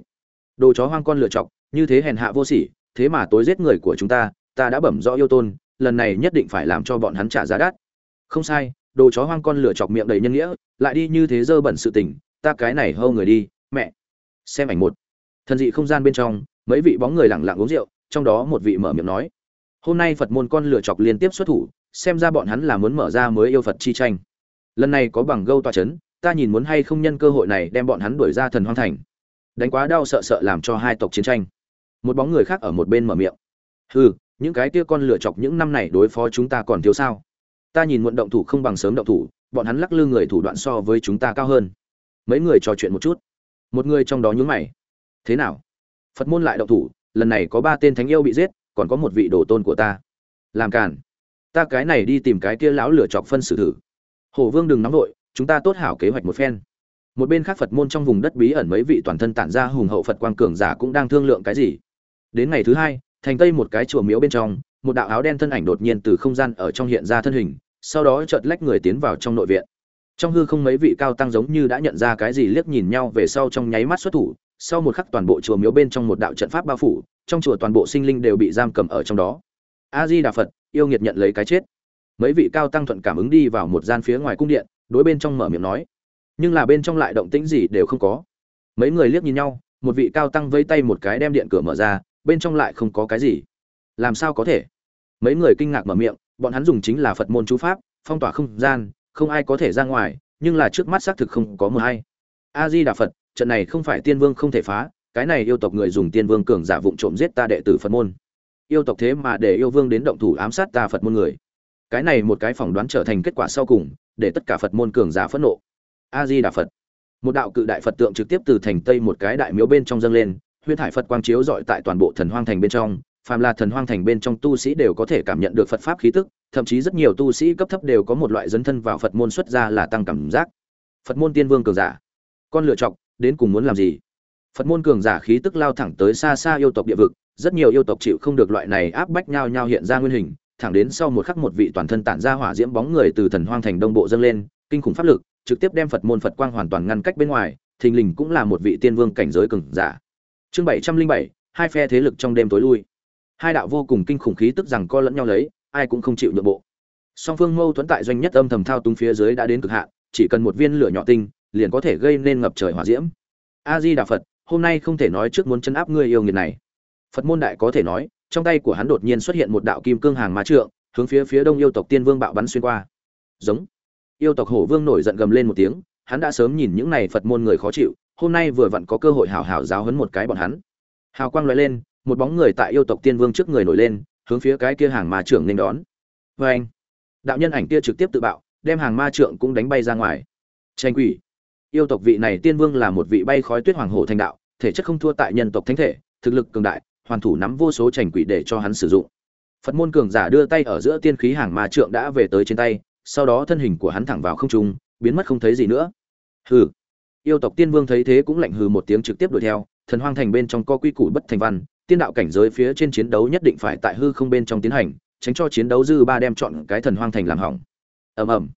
Đồ chó hoang con lựa chọc như thế hèn hạ vô sỉ thế mà tối giết người của chúng ta ta đã bẩm rõ yêu tôn lần này nhất định phải làm cho bọn hắn trả giá đắt. Không sai đồ chó hoang con lựa chọc miệng đầy nhân nghĩa lại đi như thế dơ bẩn sự tình ta cái này hô người đi mẹ. Xem ảnh một. Thần dị không gian bên trong mấy vị bóng người lẳng lặng uống rượu trong đó một vị mở miệng nói hôm nay phật môn con lựa chọc liên tiếp xuất thủ xem ra bọn hắn là muốn mở ra mới yêu Phật chi tranh. Lần này có bằng gâu tọa chấn, ta nhìn muốn hay không nhân cơ hội này đem bọn hắn đuổi ra thần hoang thành. Đánh quá đau sợ sợ làm cho hai tộc chiến tranh. Một bóng người khác ở một bên mở miệng. Hừ, những cái kia con lửa chọc những năm này đối phó chúng ta còn thiếu sao? ta nhìn muộn động thủ không bằng sớm động thủ bọn hắn lắc lư người thủ đoạn so với chúng ta cao hơn mấy người trò chuyện một chút một người trong đó nhún mày thế nào phật môn lại động thủ lần này có ba tên thánh yêu bị giết còn có một vị đồ tôn của ta làm càn ta cái này đi tìm cái kia lão lửa chọc phân xử thử hồ vương đừng nóng vội chúng ta tốt hảo kế hoạch một phen. Một bên khác phật môn trong vùng đất bí ẩn mấy vị toàn thân tản ra hùng hậu phật quang cường giả cũng đang thương lượng cái gì. Đến ngày thứ hai, thành tây một cái chùa miếu bên trong, một đạo áo đen thân ảnh đột nhiên từ không gian ở trong hiện ra thân hình, sau đó chợt lách người tiến vào trong nội viện. Trong hư không mấy vị cao tăng giống như đã nhận ra cái gì liếc nhìn nhau về sau trong nháy mắt xuất thủ, sau một khắc toàn bộ chùa miếu bên trong một đạo trận pháp bao phủ, trong chùa toàn bộ sinh linh đều bị giam cầm ở trong đó. A di đà phật, yêu nghiệt nhận lấy cái chết. Mấy vị cao tăng thuận cảm ứng đi vào một gian phía ngoài cung điện đối bên trong mở miệng nói. Nhưng là bên trong lại động tĩnh gì đều không có. Mấy người liếc nhìn nhau, một vị cao tăng vây tay một cái đem điện cửa mở ra, bên trong lại không có cái gì. Làm sao có thể? Mấy người kinh ngạc mở miệng, bọn hắn dùng chính là phật môn chú pháp, phong tỏa không gian, không ai có thể ra ngoài, nhưng là trước mắt xác thực không có mờ hay. A di đà phật, trận này không phải tiên vương không thể phá, cái này yêu tộc người dùng tiên vương cường giả vụng trộm giết ta đệ tử phật môn. Yêu tộc thế mà để yêu vương đến động thủ ám sát ta phật môn người. Cái này một cái phỏng đoán trở thành kết quả sau cùng để tất cả phật môn cường giả phẫn nộ. A di đà phật một đạo cự đại phật tượng trực tiếp từ thành tây một cái đại miếu bên trong dâng lên, huyết hải phật quang chiếu dọi tại toàn bộ thần hoang thành bên trong, phàm là thần hoang thành bên trong tu sĩ đều có thể cảm nhận được phật pháp khí tức, thậm chí rất nhiều tu sĩ cấp thấp đều có một loại dấn thân vào phật môn xuất ra là tăng cảm giác. Phật môn tiên vương cường giả. Con lựa chọc đến cùng muốn làm gì? Phật môn cường giả khí tức lao thẳng tới xa xa yêu tộc địa vực, rất nhiều yêu tộc chịu không được loại này áp bách nhau nhau hiện ra nguyên hình thẳng đến sau một khắc một vị toàn thân tản ra hỏa diễm bóng người từ thần hoang thành đông bộ dâng lên, kinh khủng pháp lực, trực tiếp đem phật môn phật quang hoàn toàn ngăn cách bên ngoài, thình lình cũng là một vị tiên vương cảnh giới cường giả. Chương bảy trăm linh bảy, hai phe thế lực trong đêm tối lui. Hai đạo vô cùng kinh khủng khí tức rằng co lẫn nhau lấy, ai cũng không chịu nhượng bộ. Song phương mâu thuẫn tại doanh nhất âm thầm thao túng phía dưới đã đến cực hạn, chỉ cần một viên lửa nhỏ tinh, liền có thể gây nên ngập trời hỏa diễm. A di đà phật, hôm nay không thể nói trước muốn chân áp ngươi yêu nghiệt này. Phật môn đại có thể nói trong tay của hắn đột nhiên xuất hiện một đạo kim cương hàng ma trượng, hướng phía phía đông yêu tộc tiên vương bạo bắn xuyên qua. Giống. Yêu tộc hổ vương nổi giận gầm lên một tiếng, hắn đã sớm nhìn những này phật môn người khó chịu, hôm nay vừa vặn có cơ hội hảo hảo giáo huấn một cái bọn hắn. Hào quang lóe lên, một bóng người tại yêu tộc tiên vương trước người nổi lên, hướng phía cái kia hàng ma trượng nên đón. Oeng. anh. Đạo nhân ảnh kia trực tiếp tự bạo, đem hàng ma trượng cũng đánh bay ra ngoài. Tranh quỷ. Yêu tộc vị này tiên vương là một vị bay khói tuyết hoàng hổ thành đạo, thể chất không thua tại nhân tộc thánh thể, thực lực cường đại hoàn thủ nắm vô số trành quỷ để cho hắn sử dụng. Phật môn cường giả đưa tay ở giữa tiên khí hàng ma trượng đã về tới trên tay, sau đó thân hình của hắn thẳng vào không trung, biến mất không thấy gì nữa. Hừ. Yêu tộc tiên vương thấy thế cũng lạnh hừ một tiếng trực tiếp đuổi theo, thần hoang thành bên trong co quy củ bất thành văn, tiên đạo cảnh giới phía trên chiến đấu nhất định phải tại hư không bên trong tiến hành, tránh cho chiến đấu dư ba đem chọn cái thần hoang thành làm hỏng. Ầm ầm.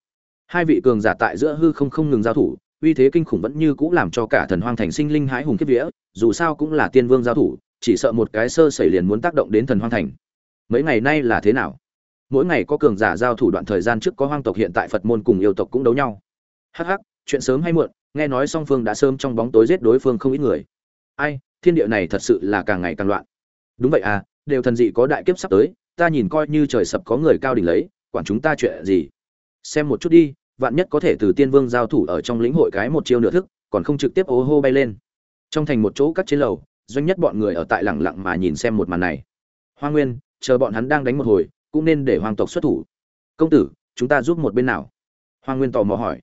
Hai vị cường giả tại giữa hư không không ngừng giao thủ, uy thế kinh khủng vẫn như cũ làm cho cả thần hoang thành sinh linh hãi hùng kiếp vía, dù sao cũng là tiên vương giao thủ chỉ sợ một cái sơ sẩy liền muốn tác động đến thần hoang thành. Mấy ngày nay là thế nào? Mỗi ngày có cường giả giao thủ đoạn thời gian trước có hoang tộc hiện tại phật môn cùng yêu tộc cũng đấu nhau. Hắc hắc, chuyện sớm hay muộn, nghe nói song phương đã sớm trong bóng tối giết đối phương không ít người. Ai, thiên địa này thật sự là càng ngày càng loạn. Đúng vậy à đều thần dị có đại kiếp sắp tới, ta nhìn coi như trời sập có người cao đỉnh lấy, quản chúng ta chuyện gì? Xem một chút đi, vạn nhất có thể từ tiên vương giao thủ ở trong lĩnh hội cái một chiêu nửa thức, còn không trực tiếp ô hô bay lên. Trong thành một chỗ cắt trên lầu doanh nhất bọn người ở tại lẳng lặng mà nhìn xem một màn này. Hoa nguyên, chờ bọn hắn đang đánh một hồi, cũng nên để hoàng tộc xuất thủ. Công tử, chúng ta giúp một bên nào? Hoa nguyên tò mò hỏi.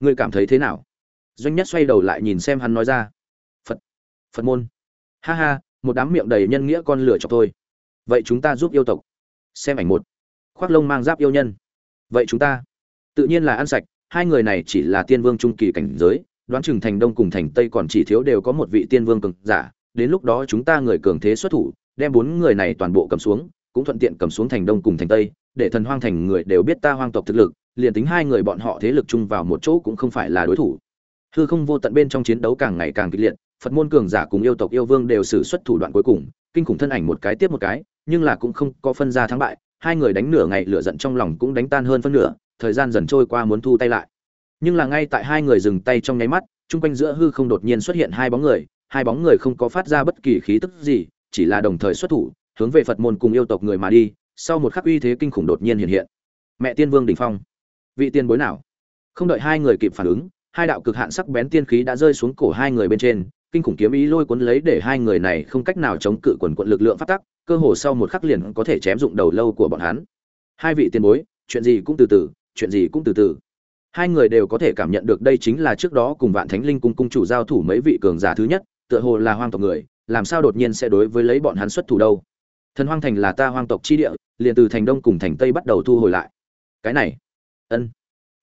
Ngươi cảm thấy thế nào? Doanh nhất xoay đầu lại nhìn xem hắn nói ra. Phật phật môn. Ha ha, một đám miệng đầy nhân nghĩa con lửa cho tôi. Vậy chúng ta giúp yêu tộc. Xem ảnh một. Khoác lông mang giáp yêu nhân. Vậy chúng ta. Tự nhiên là ăn sạch, hai người này chỉ là tiên vương trung kỳ cảnh giới, đoán chừng thành đông cùng thành tây còn chỉ thiếu đều có một vị tiên vương cường giả đến lúc đó chúng ta người cường thế xuất thủ, đem bốn người này toàn bộ cầm xuống, cũng thuận tiện cầm xuống thành đông cùng thành tây, để thần hoang thành người đều biết ta hoang tộc thực lực, liền tính hai người bọn họ thế lực chung vào một chỗ cũng không phải là đối thủ. Hư không vô tận bên trong chiến đấu càng ngày càng kịch liệt, phật môn cường giả cùng yêu tộc yêu vương đều xử xuất thủ đoạn cuối cùng, kinh khủng thân ảnh một cái tiếp một cái, nhưng là cũng không có phân ra thắng bại, hai người đánh nửa ngày lửa giận trong lòng cũng đánh tan hơn phân nửa, thời gian dần trôi qua muốn thu tay lại. Nhưng là ngay tại hai người dừng tay trong nháy mắt, chung quanh giữa hư không đột nhiên xuất hiện hai bóng người hai bóng người không có phát ra bất kỳ khí tức gì, chỉ là đồng thời xuất thủ, hướng về phật môn cùng yêu tộc người mà đi, sau một khắc uy thế kinh khủng đột nhiên hiện hiện. Mẹ tiên vương đỉnh phong. Vị tiên bối nào? Không đợi hai người kịp phản ứng, hai đạo cực hạn sắc bén tiên khí đã rơi xuống cổ hai người bên trên, kinh khủng kiếm ý lôi cuốn lấy để hai người này không cách nào chống cự quần quận lực lượng phát tắc, cơ hồ sau một khắc liền có thể chém dụng đầu lâu của bọn hắn. Hai vị tiền bối, chuyện gì cũng từ từ, chuyện gì cũng từ từ. Hai người đều có thể cảm nhận được đây chính là trước đó cùng vạn thánh linh cung cung chủ giao thủ mấy vị cường giả thứ nhất tựa hồ là hoang tộc người, làm sao đột nhiên sẽ đối với lấy bọn hắn xuất thủ đâu? Thần hoang thành là ta hoang tộc chi địa, liền từ thành đông cùng thành tây bắt đầu thu hồi lại. Cái này, ân.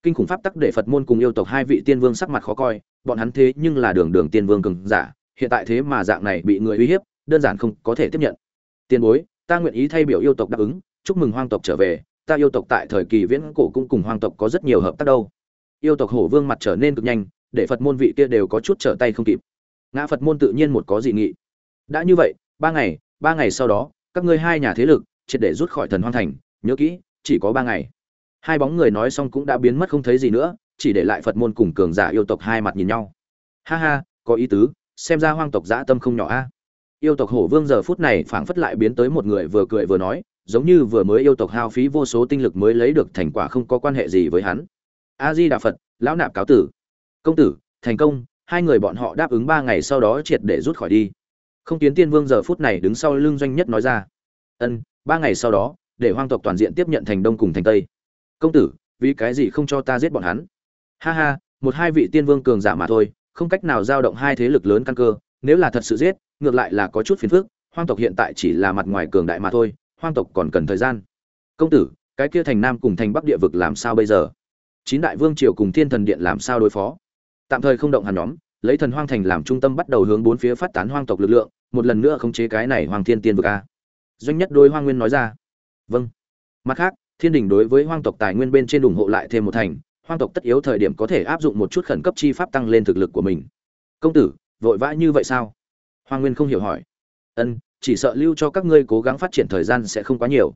Kinh khủng pháp tắc để phật môn cùng yêu tộc hai vị tiên vương sắc mặt khó coi, bọn hắn thế nhưng là đường đường tiên vương cường giả, hiện tại thế mà dạng này bị người uy hiếp, đơn giản không có thể tiếp nhận. Tiền bối, ta nguyện ý thay biểu yêu tộc đáp ứng, chúc mừng hoang tộc trở về, ta yêu tộc tại thời kỳ viễn cổ cũng cùng hoang tộc có rất nhiều hợp tác đâu. Yêu tộc hổ vương mặt trở nên cực nhanh, để phật môn vị kia đều có chút trở tay không kịp ngã phật môn tự nhiên một có dị nghị. Đã như vậy, ba ngày ba ngày sau đó, các ngươi hai nhà thế lực, triệt để rút khỏi thần hoang thành, nhớ kỹ, chỉ có ba ngày. Hai bóng người nói xong cũng đã biến mất không thấy gì nữa, chỉ để lại phật môn cùng cường giả yêu tộc hai mặt nhìn nhau. Ha ha, có ý tứ, xem ra hoang tộc dã tâm không nhỏ a. Yêu tộc hổ vương giờ phút này phảng phất lại biến tới một người vừa cười vừa nói, giống như vừa mới yêu tộc hao phí vô số tinh lực mới lấy được thành quả không có quan hệ gì với hắn. A di đà phật, lão nạp cáo tử. Công tử, thành công hai người bọn họ đáp ứng ba ngày sau đó triệt để rút khỏi đi. Không tiến tiên vương giờ phút này đứng sau lưng doanh nhất nói ra. Ân, ba ngày sau đó, để hoang tộc toàn diện tiếp nhận thành đông cùng thành tây. Công tử, vì cái gì không cho ta giết bọn hắn? Ha ha, một hai vị tiên vương cường giả mà thôi, không cách nào giao động hai thế lực lớn căn cơ, nếu là thật sự giết, ngược lại là có chút phiền phức, hoang tộc hiện tại chỉ là mặt ngoài cường đại mà thôi, hoang tộc còn cần thời gian. Công tử, cái kia thành nam cùng thành bắc địa vực làm sao bây giờ? Chín đại vương triều cùng thiên thần điện làm sao đối phó? Tạm thời không động hàn nhóm, lấy thần hoang thành làm trung tâm bắt đầu hướng bốn phía phát tán hoang tộc lực lượng, một lần nữa khống chế cái này hoàng thiên tiên vực a. Doanh nhất đôi hoang nguyên nói ra. Vâng. Mặt khác, thiên đình đối với hoang tộc tài nguyên bên trên ủng hộ lại thêm một thành, hoang tộc tất yếu thời điểm có thể áp dụng một chút khẩn cấp chi pháp tăng lên thực lực của mình. Công tử, vội vã như vậy sao? Hoang nguyên không hiểu hỏi. Ân, chỉ sợ lưu cho các ngươi cố gắng phát triển thời gian sẽ không quá nhiều.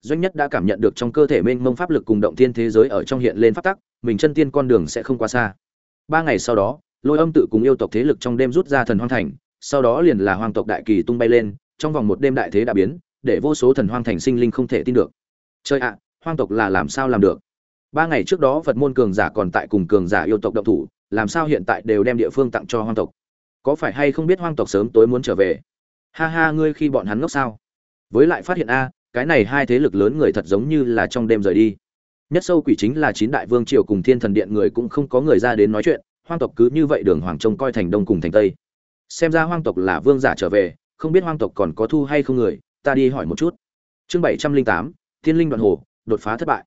Doanh nhất đã cảm nhận được trong cơ thể mênh mông pháp lực cùng động thiên thế giới ở trong hiện lên pháp tắc, mình chân tiên con đường sẽ không quá xa ba ngày sau đó, lôi âm tự cùng yêu tộc thế lực trong đêm rút ra thần hoang thành, sau đó liền là hoang tộc đại kỳ tung bay lên, trong vòng một đêm đại thế đã biến, để vô số thần hoang thành sinh linh không thể tin được. Chơi ạ, hoang tộc là làm sao làm được? Ba ngày trước đó phật môn cường giả còn tại cùng cường giả yêu tộc động thủ, làm sao hiện tại đều đem địa phương tặng cho hoang tộc? Có phải hay không biết hoang tộc sớm tối muốn trở về? Ha ha, ngươi khi bọn hắn ngốc sao? Với lại phát hiện a, cái này hai thế lực lớn người thật giống như là trong đêm rời đi nhất sâu quỷ chính là chín đại vương triều cùng thiên thần điện người cũng không có người ra đến nói chuyện, hoang tộc cứ như vậy đường hoàng trông coi thành đông cùng thành tây. Xem ra hoang tộc là vương giả trở về, không biết hoang tộc còn có thu hay không người, ta đi hỏi một chút. Chương bảy trăm linh tám, thiên linh đoạn hồ, đột phá thất bại.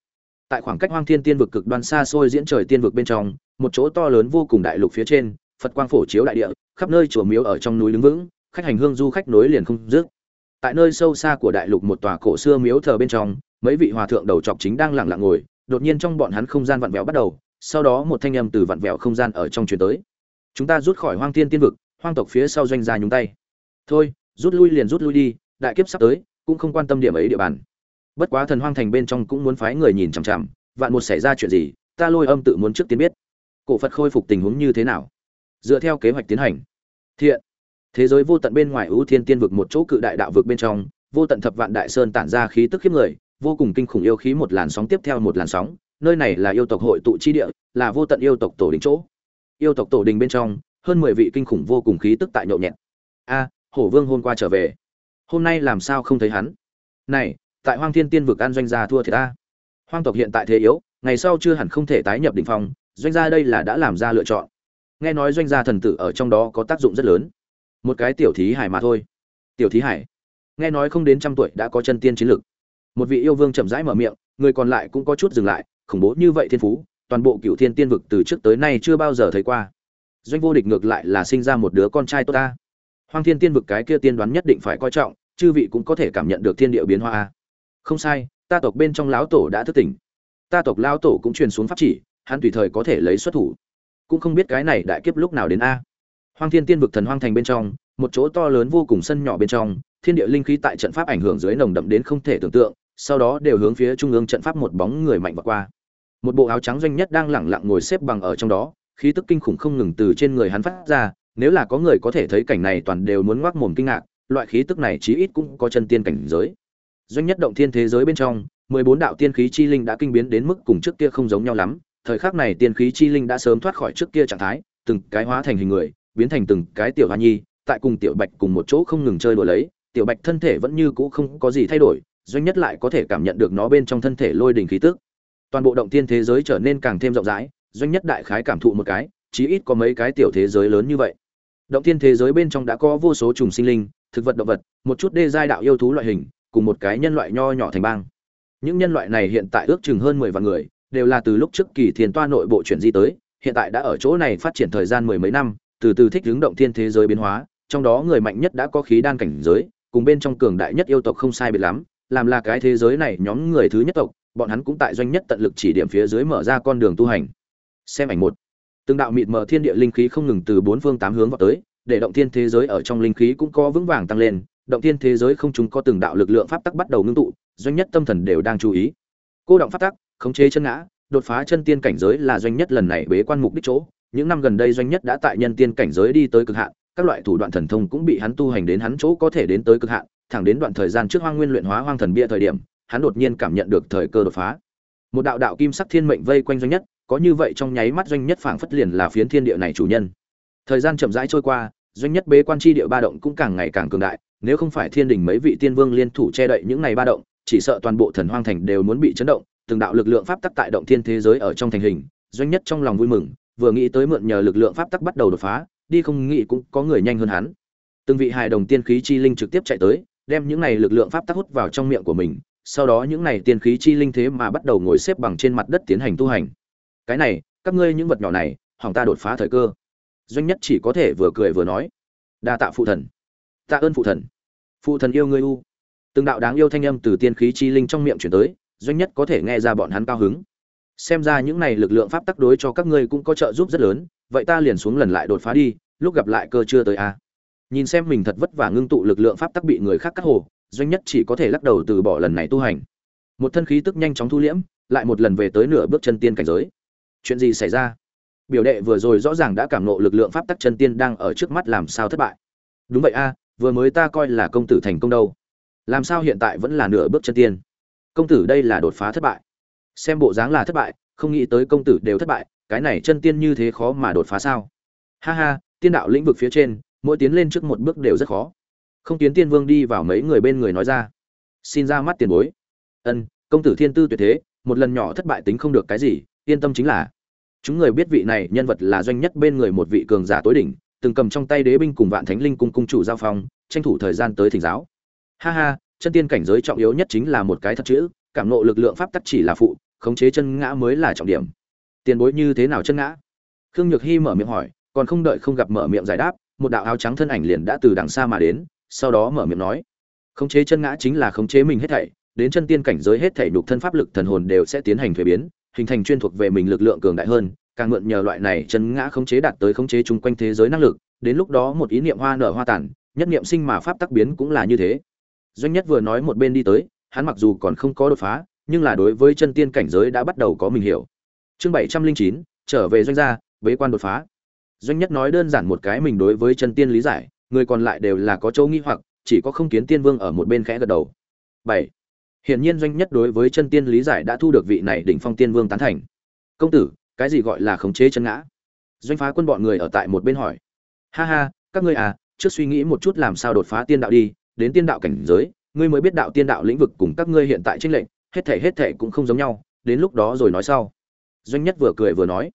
Tại khoảng cách hoang thiên tiên vực cực đoan xa xôi diễn trời tiên vực bên trong, một chỗ to lớn vô cùng đại lục phía trên, phật quang phổ chiếu đại địa, khắp nơi chùa miếu ở trong núi đứng vững, khách hành hương du khách nối liền không dứt. Tại nơi sâu xa của đại lục một tòa cổ xưa miếu thờ bên trong, mấy vị hòa thượng đầu trọc chính đang lặng lặng ngồi đột nhiên trong bọn hắn không gian vặn vẹo bắt đầu, sau đó một thanh âm từ vặn vẹo không gian ở trong truyền tới. Chúng ta rút khỏi hoang thiên tiên vực, hoang tộc phía sau doanh gia nhúng tay. Thôi, rút lui liền rút lui đi, đại kiếp sắp tới, cũng không quan tâm điểm ấy địa bàn. Bất quá thần hoang thành bên trong cũng muốn phái người nhìn chằm chằm, vạn một xảy ra chuyện gì, ta lôi âm tự muốn trước tiên biết. Cổ phật khôi phục tình huống như thế nào? Dựa theo kế hoạch tiến hành. Thiện. Thế giới vô tận bên ngoài ưu thiên tiên vực một chỗ cự đại đạo vực bên trong, vô tận thập vạn đại sơn tản ra khí tức khiếp người vô cùng kinh khủng yêu khí một làn sóng tiếp theo một làn sóng, nơi này là yêu tộc hội tụ chi địa, là vô tận yêu tộc tổ đình chỗ. Yêu tộc tổ đình bên trong, hơn mười vị kinh khủng vô cùng khí tức tại nhậu nhẹt. A, hổ vương hôm qua trở về. Hôm nay làm sao không thấy hắn? Này, tại hoang thiên tiên vực an doanh gia thua thì ta. Hoang tộc hiện tại thế yếu, ngày sau chưa hẳn không thể tái nhập đỉnh phong, doanh gia đây là đã làm ra lựa chọn. Nghe nói doanh gia thần tử ở trong đó có tác dụng rất lớn. Một cái tiểu thí hải mà thôi. Tiểu thí hải. Nghe nói không đến trăm tuổi đã có chân tiên chiến lực một vị yêu vương chậm rãi mở miệng, người còn lại cũng có chút dừng lại, khủng bố như vậy thiên phú, toàn bộ cựu thiên tiên vực từ trước tới nay chưa bao giờ thấy qua. Doanh vô địch ngược lại là sinh ra một đứa con trai tốt ta. Hoang thiên tiên vực cái kia tiên đoán nhất định phải coi trọng, chư vị cũng có thể cảm nhận được thiên địa biến hoa không sai, ta tộc bên trong lão tổ đã thức tỉnh. Ta tộc lão tổ cũng truyền xuống pháp chỉ, hắn tùy thời có thể lấy xuất thủ. Cũng không biết cái này đại kiếp lúc nào đến a. Hoang thiên tiên vực thần hoang thành bên trong, một chỗ to lớn vô cùng sân nhỏ bên trong, thiên địa linh khí tại trận pháp ảnh hưởng dưới nồng đậm đến không thể tưởng tượng sau đó đều hướng phía trung ương trận pháp một bóng người mạnh vượt qua. Một bộ áo trắng doanh nhất đang lẳng lặng ngồi xếp bằng ở trong đó, khí tức kinh khủng không ngừng từ trên người hắn phát ra, nếu là có người có thể thấy cảnh này toàn đều muốn ngoác mồm kinh ngạc, loại khí tức này chí ít cũng có chân tiên cảnh giới. Doanh nhất động thiên thế giới bên trong, mười bốn đạo tiên khí chi linh đã kinh biến đến mức cùng trước kia không giống nhau lắm, thời khắc này tiên khí chi linh đã sớm thoát khỏi trước kia trạng thái, từng cái hóa thành hình người, biến thành từng cái tiểu hoa nhi, tại cùng tiểu bạch cùng một chỗ không ngừng chơi đùa lấy, tiểu bạch thân thể vẫn như cũ không có gì thay đổi doanh nhất lại có thể cảm nhận được nó bên trong thân thể lôi đình khí tức. Toàn bộ động thiên thế giới trở nên càng thêm rộng rãi, doanh nhất đại khái cảm thụ một cái, chí ít có mấy cái tiểu thế giới lớn như vậy. Động thiên thế giới bên trong đã có vô số trùng sinh linh, thực vật động vật, một chút đê giai đạo yêu thú loại hình, cùng một cái nhân loại nho nhỏ thành bang. Những nhân loại này hiện tại ước chừng hơn mười vạn người, đều là từ lúc trước kỳ thiền toa nội bộ chuyển di tới, hiện tại đã ở chỗ này phát triển thời gian mười mấy năm, từ từ thích ứng động thiên thế giới biến hóa, trong đó người mạnh nhất đã có khí đan cảnh giới, cùng bên trong cường đại nhất yêu tộc không sai biệt lắm làm là cái thế giới này nhóm người thứ nhất tộc, bọn hắn cũng tại doanh nhất tận lực chỉ điểm phía dưới mở ra con đường tu hành. Xem ảnh một. Từng đạo mịt mờ thiên địa linh khí không ngừng từ bốn phương tám hướng vào tới, để động thiên thế giới ở trong linh khí cũng có vững vàng tăng lên, động thiên thế giới không chúng có từng đạo lực lượng pháp tắc bắt đầu ngưng tụ, doanh nhất tâm thần đều đang chú ý. Cô động pháp tắc, khống chế chân ngã, đột phá chân tiên cảnh giới là doanh nhất lần này bế quan mục đích chỗ. Những năm gần đây doanh nhất đã tại nhân tiên cảnh giới đi tới cực hạn, các loại thủ đoạn thần thông cũng bị hắn tu hành đến hắn chỗ có thể đến tới cực hạn thẳng đến đoạn thời gian trước hoang nguyên luyện hóa hoang thần bia thời điểm, hắn đột nhiên cảm nhận được thời cơ đột phá. Một đạo đạo kim sắc thiên mệnh vây quanh doanh nhất, có như vậy trong nháy mắt doanh nhất phảng phất liền là phiến thiên địa này chủ nhân. Thời gian chậm rãi trôi qua, doanh nhất bế quan chi địa ba động cũng càng ngày càng cường đại, nếu không phải thiên đình mấy vị tiên vương liên thủ che đậy những này ba động, chỉ sợ toàn bộ thần hoang thành đều muốn bị chấn động, từng đạo lực lượng pháp tắc tại động thiên thế giới ở trong thành hình, doanh nhất trong lòng vui mừng, vừa nghĩ tới mượn nhờ lực lượng pháp tắc bắt đầu đột phá, đi không nghĩ cũng có người nhanh hơn hắn. Từng vị hài đồng tiên khí chi linh trực tiếp chạy tới đem những này lực lượng pháp tắc hút vào trong miệng của mình, sau đó những này tiên khí chi linh thế mà bắt đầu ngồi xếp bằng trên mặt đất tiến hành tu hành. Cái này, các ngươi những vật nhỏ này, hỏng ta đột phá thời cơ. Doanh nhất chỉ có thể vừa cười vừa nói. Đa tạ phụ thần. Tạ ơn phụ thần. Phụ thần yêu ngươi u. Từng đạo đáng yêu thanh âm từ tiên khí chi linh trong miệng truyền tới, doanh nhất có thể nghe ra bọn hắn cao hứng. Xem ra những này lực lượng pháp tắc đối cho các ngươi cũng có trợ giúp rất lớn, vậy ta liền xuống lần lại đột phá đi, lúc gặp lại cơ chưa tới a. à nhìn xem mình thật vất vả ngưng tụ lực lượng pháp tắc bị người khác cắt hồ, doanh nhất chỉ có thể lắc đầu từ bỏ lần này tu hành. Một thân khí tức nhanh chóng thu liễm, lại một lần về tới nửa bước chân tiên cảnh giới. Chuyện gì xảy ra? Biểu đệ vừa rồi rõ ràng đã cảm nộ lực lượng pháp tắc chân tiên đang ở trước mắt làm sao thất bại. Đúng vậy a, vừa mới ta coi là công tử thành công đâu. Làm sao hiện tại vẫn là nửa bước chân tiên? Công tử đây là đột phá thất bại. Xem bộ dáng là thất bại, không nghĩ tới công tử đều thất bại, cái này chân tiên như thế khó mà đột phá sao? Ha ha, tiên đạo lĩnh vực phía trên mỗi tiến lên trước một bước đều rất khó. Không tiến tiên vương đi vào mấy người bên người nói ra, xin ra mắt tiền bối. Ân, công tử thiên tư tuyệt thế, một lần nhỏ thất bại tính không được cái gì, yên tâm chính là. Chúng người biết vị này nhân vật là doanh nhất bên người một vị cường giả tối đỉnh, từng cầm trong tay đế binh cùng vạn thánh linh cung cung chủ giao phong, tranh thủ thời gian tới thỉnh giáo. Ha ha, chân tiên cảnh giới trọng yếu nhất chính là một cái thật chữ, cảm nộ lực lượng pháp tắc chỉ là phụ, khống chế chân ngã mới là trọng điểm. Tiền bối như thế nào chân ngã? Khương nhược hy mở miệng hỏi, còn không đợi không gặp mở miệng giải đáp một đạo áo trắng thân ảnh liền đã từ đằng xa mà đến, sau đó mở miệng nói, khống chế chân ngã chính là khống chế mình hết thảy, đến chân tiên cảnh giới hết thảy nhục thân pháp lực thần hồn đều sẽ tiến hành thuế biến, hình thành chuyên thuộc về mình lực lượng cường đại hơn, càng mượn nhờ loại này chân ngã khống chế đạt tới khống chế chung quanh thế giới năng lực, đến lúc đó một ý niệm hoa nở hoa tàn, nhất niệm sinh mà pháp tắc biến cũng là như thế. Doanh nhất vừa nói một bên đi tới, hắn mặc dù còn không có đột phá, nhưng là đối với chân tiên cảnh giới đã bắt đầu có mình hiểu. Chương bảy trăm linh chín, trở về doanh gia, bế quan đột phá doanh nhất nói đơn giản một cái mình đối với chân tiên lý giải, người còn lại đều là có chỗ nghi hoặc, chỉ có không kiến tiên vương ở một bên khẽ gật đầu. Bảy. Hiển nhiên doanh nhất đối với chân tiên lý giải đã thu được vị này đỉnh phong tiên vương tán thành. Công tử, cái gì gọi là khống chế chân ngã? Doanh phá quân bọn người ở tại một bên hỏi. Ha ha, các ngươi à trước suy nghĩ một chút làm sao đột phá tiên đạo đi, đến tiên đạo cảnh giới, ngươi mới biết đạo tiên đạo lĩnh vực cùng các ngươi hiện tại tranh lệnh hết thể hết thể cũng không giống nhau, đến lúc đó rồi nói sau. Doanh nhất vừa cười vừa nói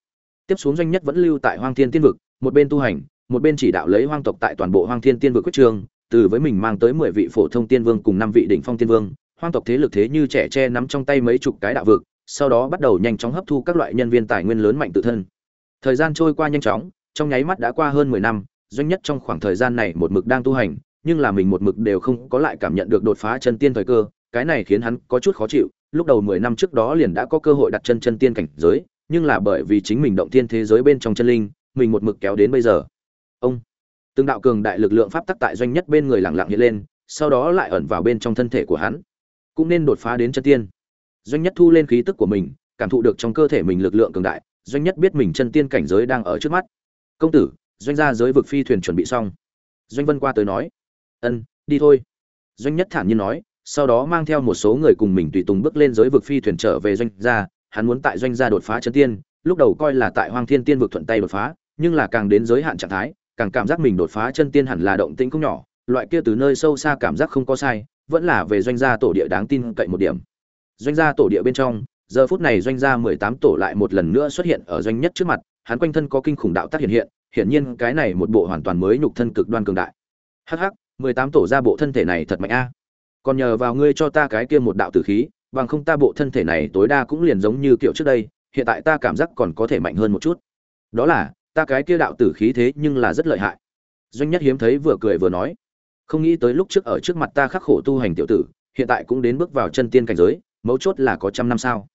tiếp xuống doanh nhất vẫn lưu tại hoang thiên tiên vực, một bên tu hành, một bên chỉ đạo lấy hoang tộc tại toàn bộ hoang thiên tiên vực quyết trường, từ với mình mang tới mười vị phổ thông tiên vương cùng năm vị đỉnh phong tiên vương. Hoang tộc thế lực thế như trẻ tre nắm trong tay mấy chục cái đạo vực, sau đó bắt đầu nhanh chóng hấp thu các loại nhân viên tài nguyên lớn mạnh tự thân. Thời gian trôi qua nhanh chóng, trong nháy mắt đã qua hơn mười năm, doanh nhất trong khoảng thời gian này một mực đang tu hành, nhưng là mình một mực đều không có lại cảm nhận được đột phá chân tiên thời cơ, cái này khiến hắn có chút khó chịu. Lúc đầu mười năm trước đó liền đã có cơ hội đặt chân chân tiên cảnh giới nhưng là bởi vì chính mình động thiên thế giới bên trong chân linh, mình một mực kéo đến bây giờ. Ông, từng đạo cường đại lực lượng pháp tắc tại doanh nhất bên người lặng lặng hiện lên, sau đó lại ẩn vào bên trong thân thể của hắn. Cũng nên đột phá đến chân tiên. Doanh nhất thu lên khí tức của mình, cảm thụ được trong cơ thể mình lực lượng cường đại, doanh nhất biết mình chân tiên cảnh giới đang ở trước mắt. Công tử, doanh gia giới vực phi thuyền chuẩn bị xong. Doanh vân qua tới nói, ân, đi thôi. Doanh nhất thản nhiên nói, sau đó mang theo một số người cùng mình tùy tùng bước lên giới vực phi thuyền trở về doanh gia hắn muốn tại doanh gia đột phá chân tiên, lúc đầu coi là tại hoang thiên tiên vực thuận tay đột phá, nhưng là càng đến giới hạn trạng thái, càng cảm giác mình đột phá chân tiên hẳn là động tĩnh không nhỏ, loại kia từ nơi sâu xa cảm giác không có sai, vẫn là về doanh gia tổ địa đáng tin cậy một điểm. Doanh gia tổ địa bên trong, giờ phút này doanh gia mười tám tổ lại một lần nữa xuất hiện ở doanh nhất trước mặt, hắn quanh thân có kinh khủng đạo tác hiện hiện, hiển nhiên cái này một bộ hoàn toàn mới nhục thân cực đoan cường đại. Hắc, mười tám tổ ra bộ thân thể này thật mạnh a. Còn nhờ vào ngươi cho ta cái kia một đạo tử khí bằng không ta bộ thân thể này tối đa cũng liền giống như kiểu trước đây, hiện tại ta cảm giác còn có thể mạnh hơn một chút. Đó là, ta cái kia đạo tử khí thế nhưng là rất lợi hại. Doanh nhất hiếm thấy vừa cười vừa nói, không nghĩ tới lúc trước ở trước mặt ta khắc khổ tu hành tiểu tử, hiện tại cũng đến bước vào chân tiên cảnh giới, mấu chốt là có trăm năm sao.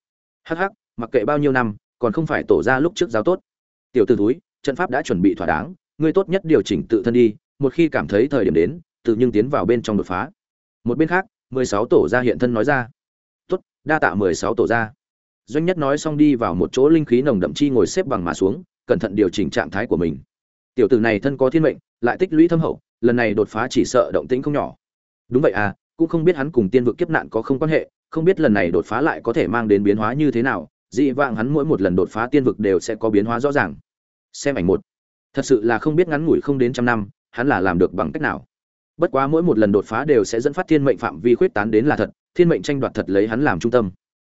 Hắc hắc, mặc kệ bao nhiêu năm, còn không phải tổ ra lúc trước giáo tốt. Tiểu tử túi trận pháp đã chuẩn bị thỏa đáng, ngươi tốt nhất điều chỉnh tự thân đi, một khi cảm thấy thời điểm đến, tự nhưng tiến vào bên trong đột phá. Một bên khác, mười sáu tổ ra hiện thân nói ra đa tạ mười sáu tổ ra doanh nhất nói xong đi vào một chỗ linh khí nồng đậm chi ngồi xếp bằng mà xuống, cẩn thận điều chỉnh trạng thái của mình. Tiểu tử này thân có thiên mệnh, lại tích lũy thâm hậu, lần này đột phá chỉ sợ động tĩnh không nhỏ. Đúng vậy à cũng không biết hắn cùng tiên vực kiếp nạn có không quan hệ, không biết lần này đột phá lại có thể mang đến biến hóa như thế nào, dị vãng hắn mỗi một lần đột phá tiên vực đều sẽ có biến hóa rõ ràng. Xem ảnh một. Thật sự là không biết ngắn ngủi không đến trăm năm, hắn là làm được bằng cách nào. Bất quá mỗi một lần đột phá đều sẽ dẫn phát thiên mệnh phạm vi khuyết tán đến là thật thiên mệnh tranh đoạt thật lấy hắn làm trung tâm.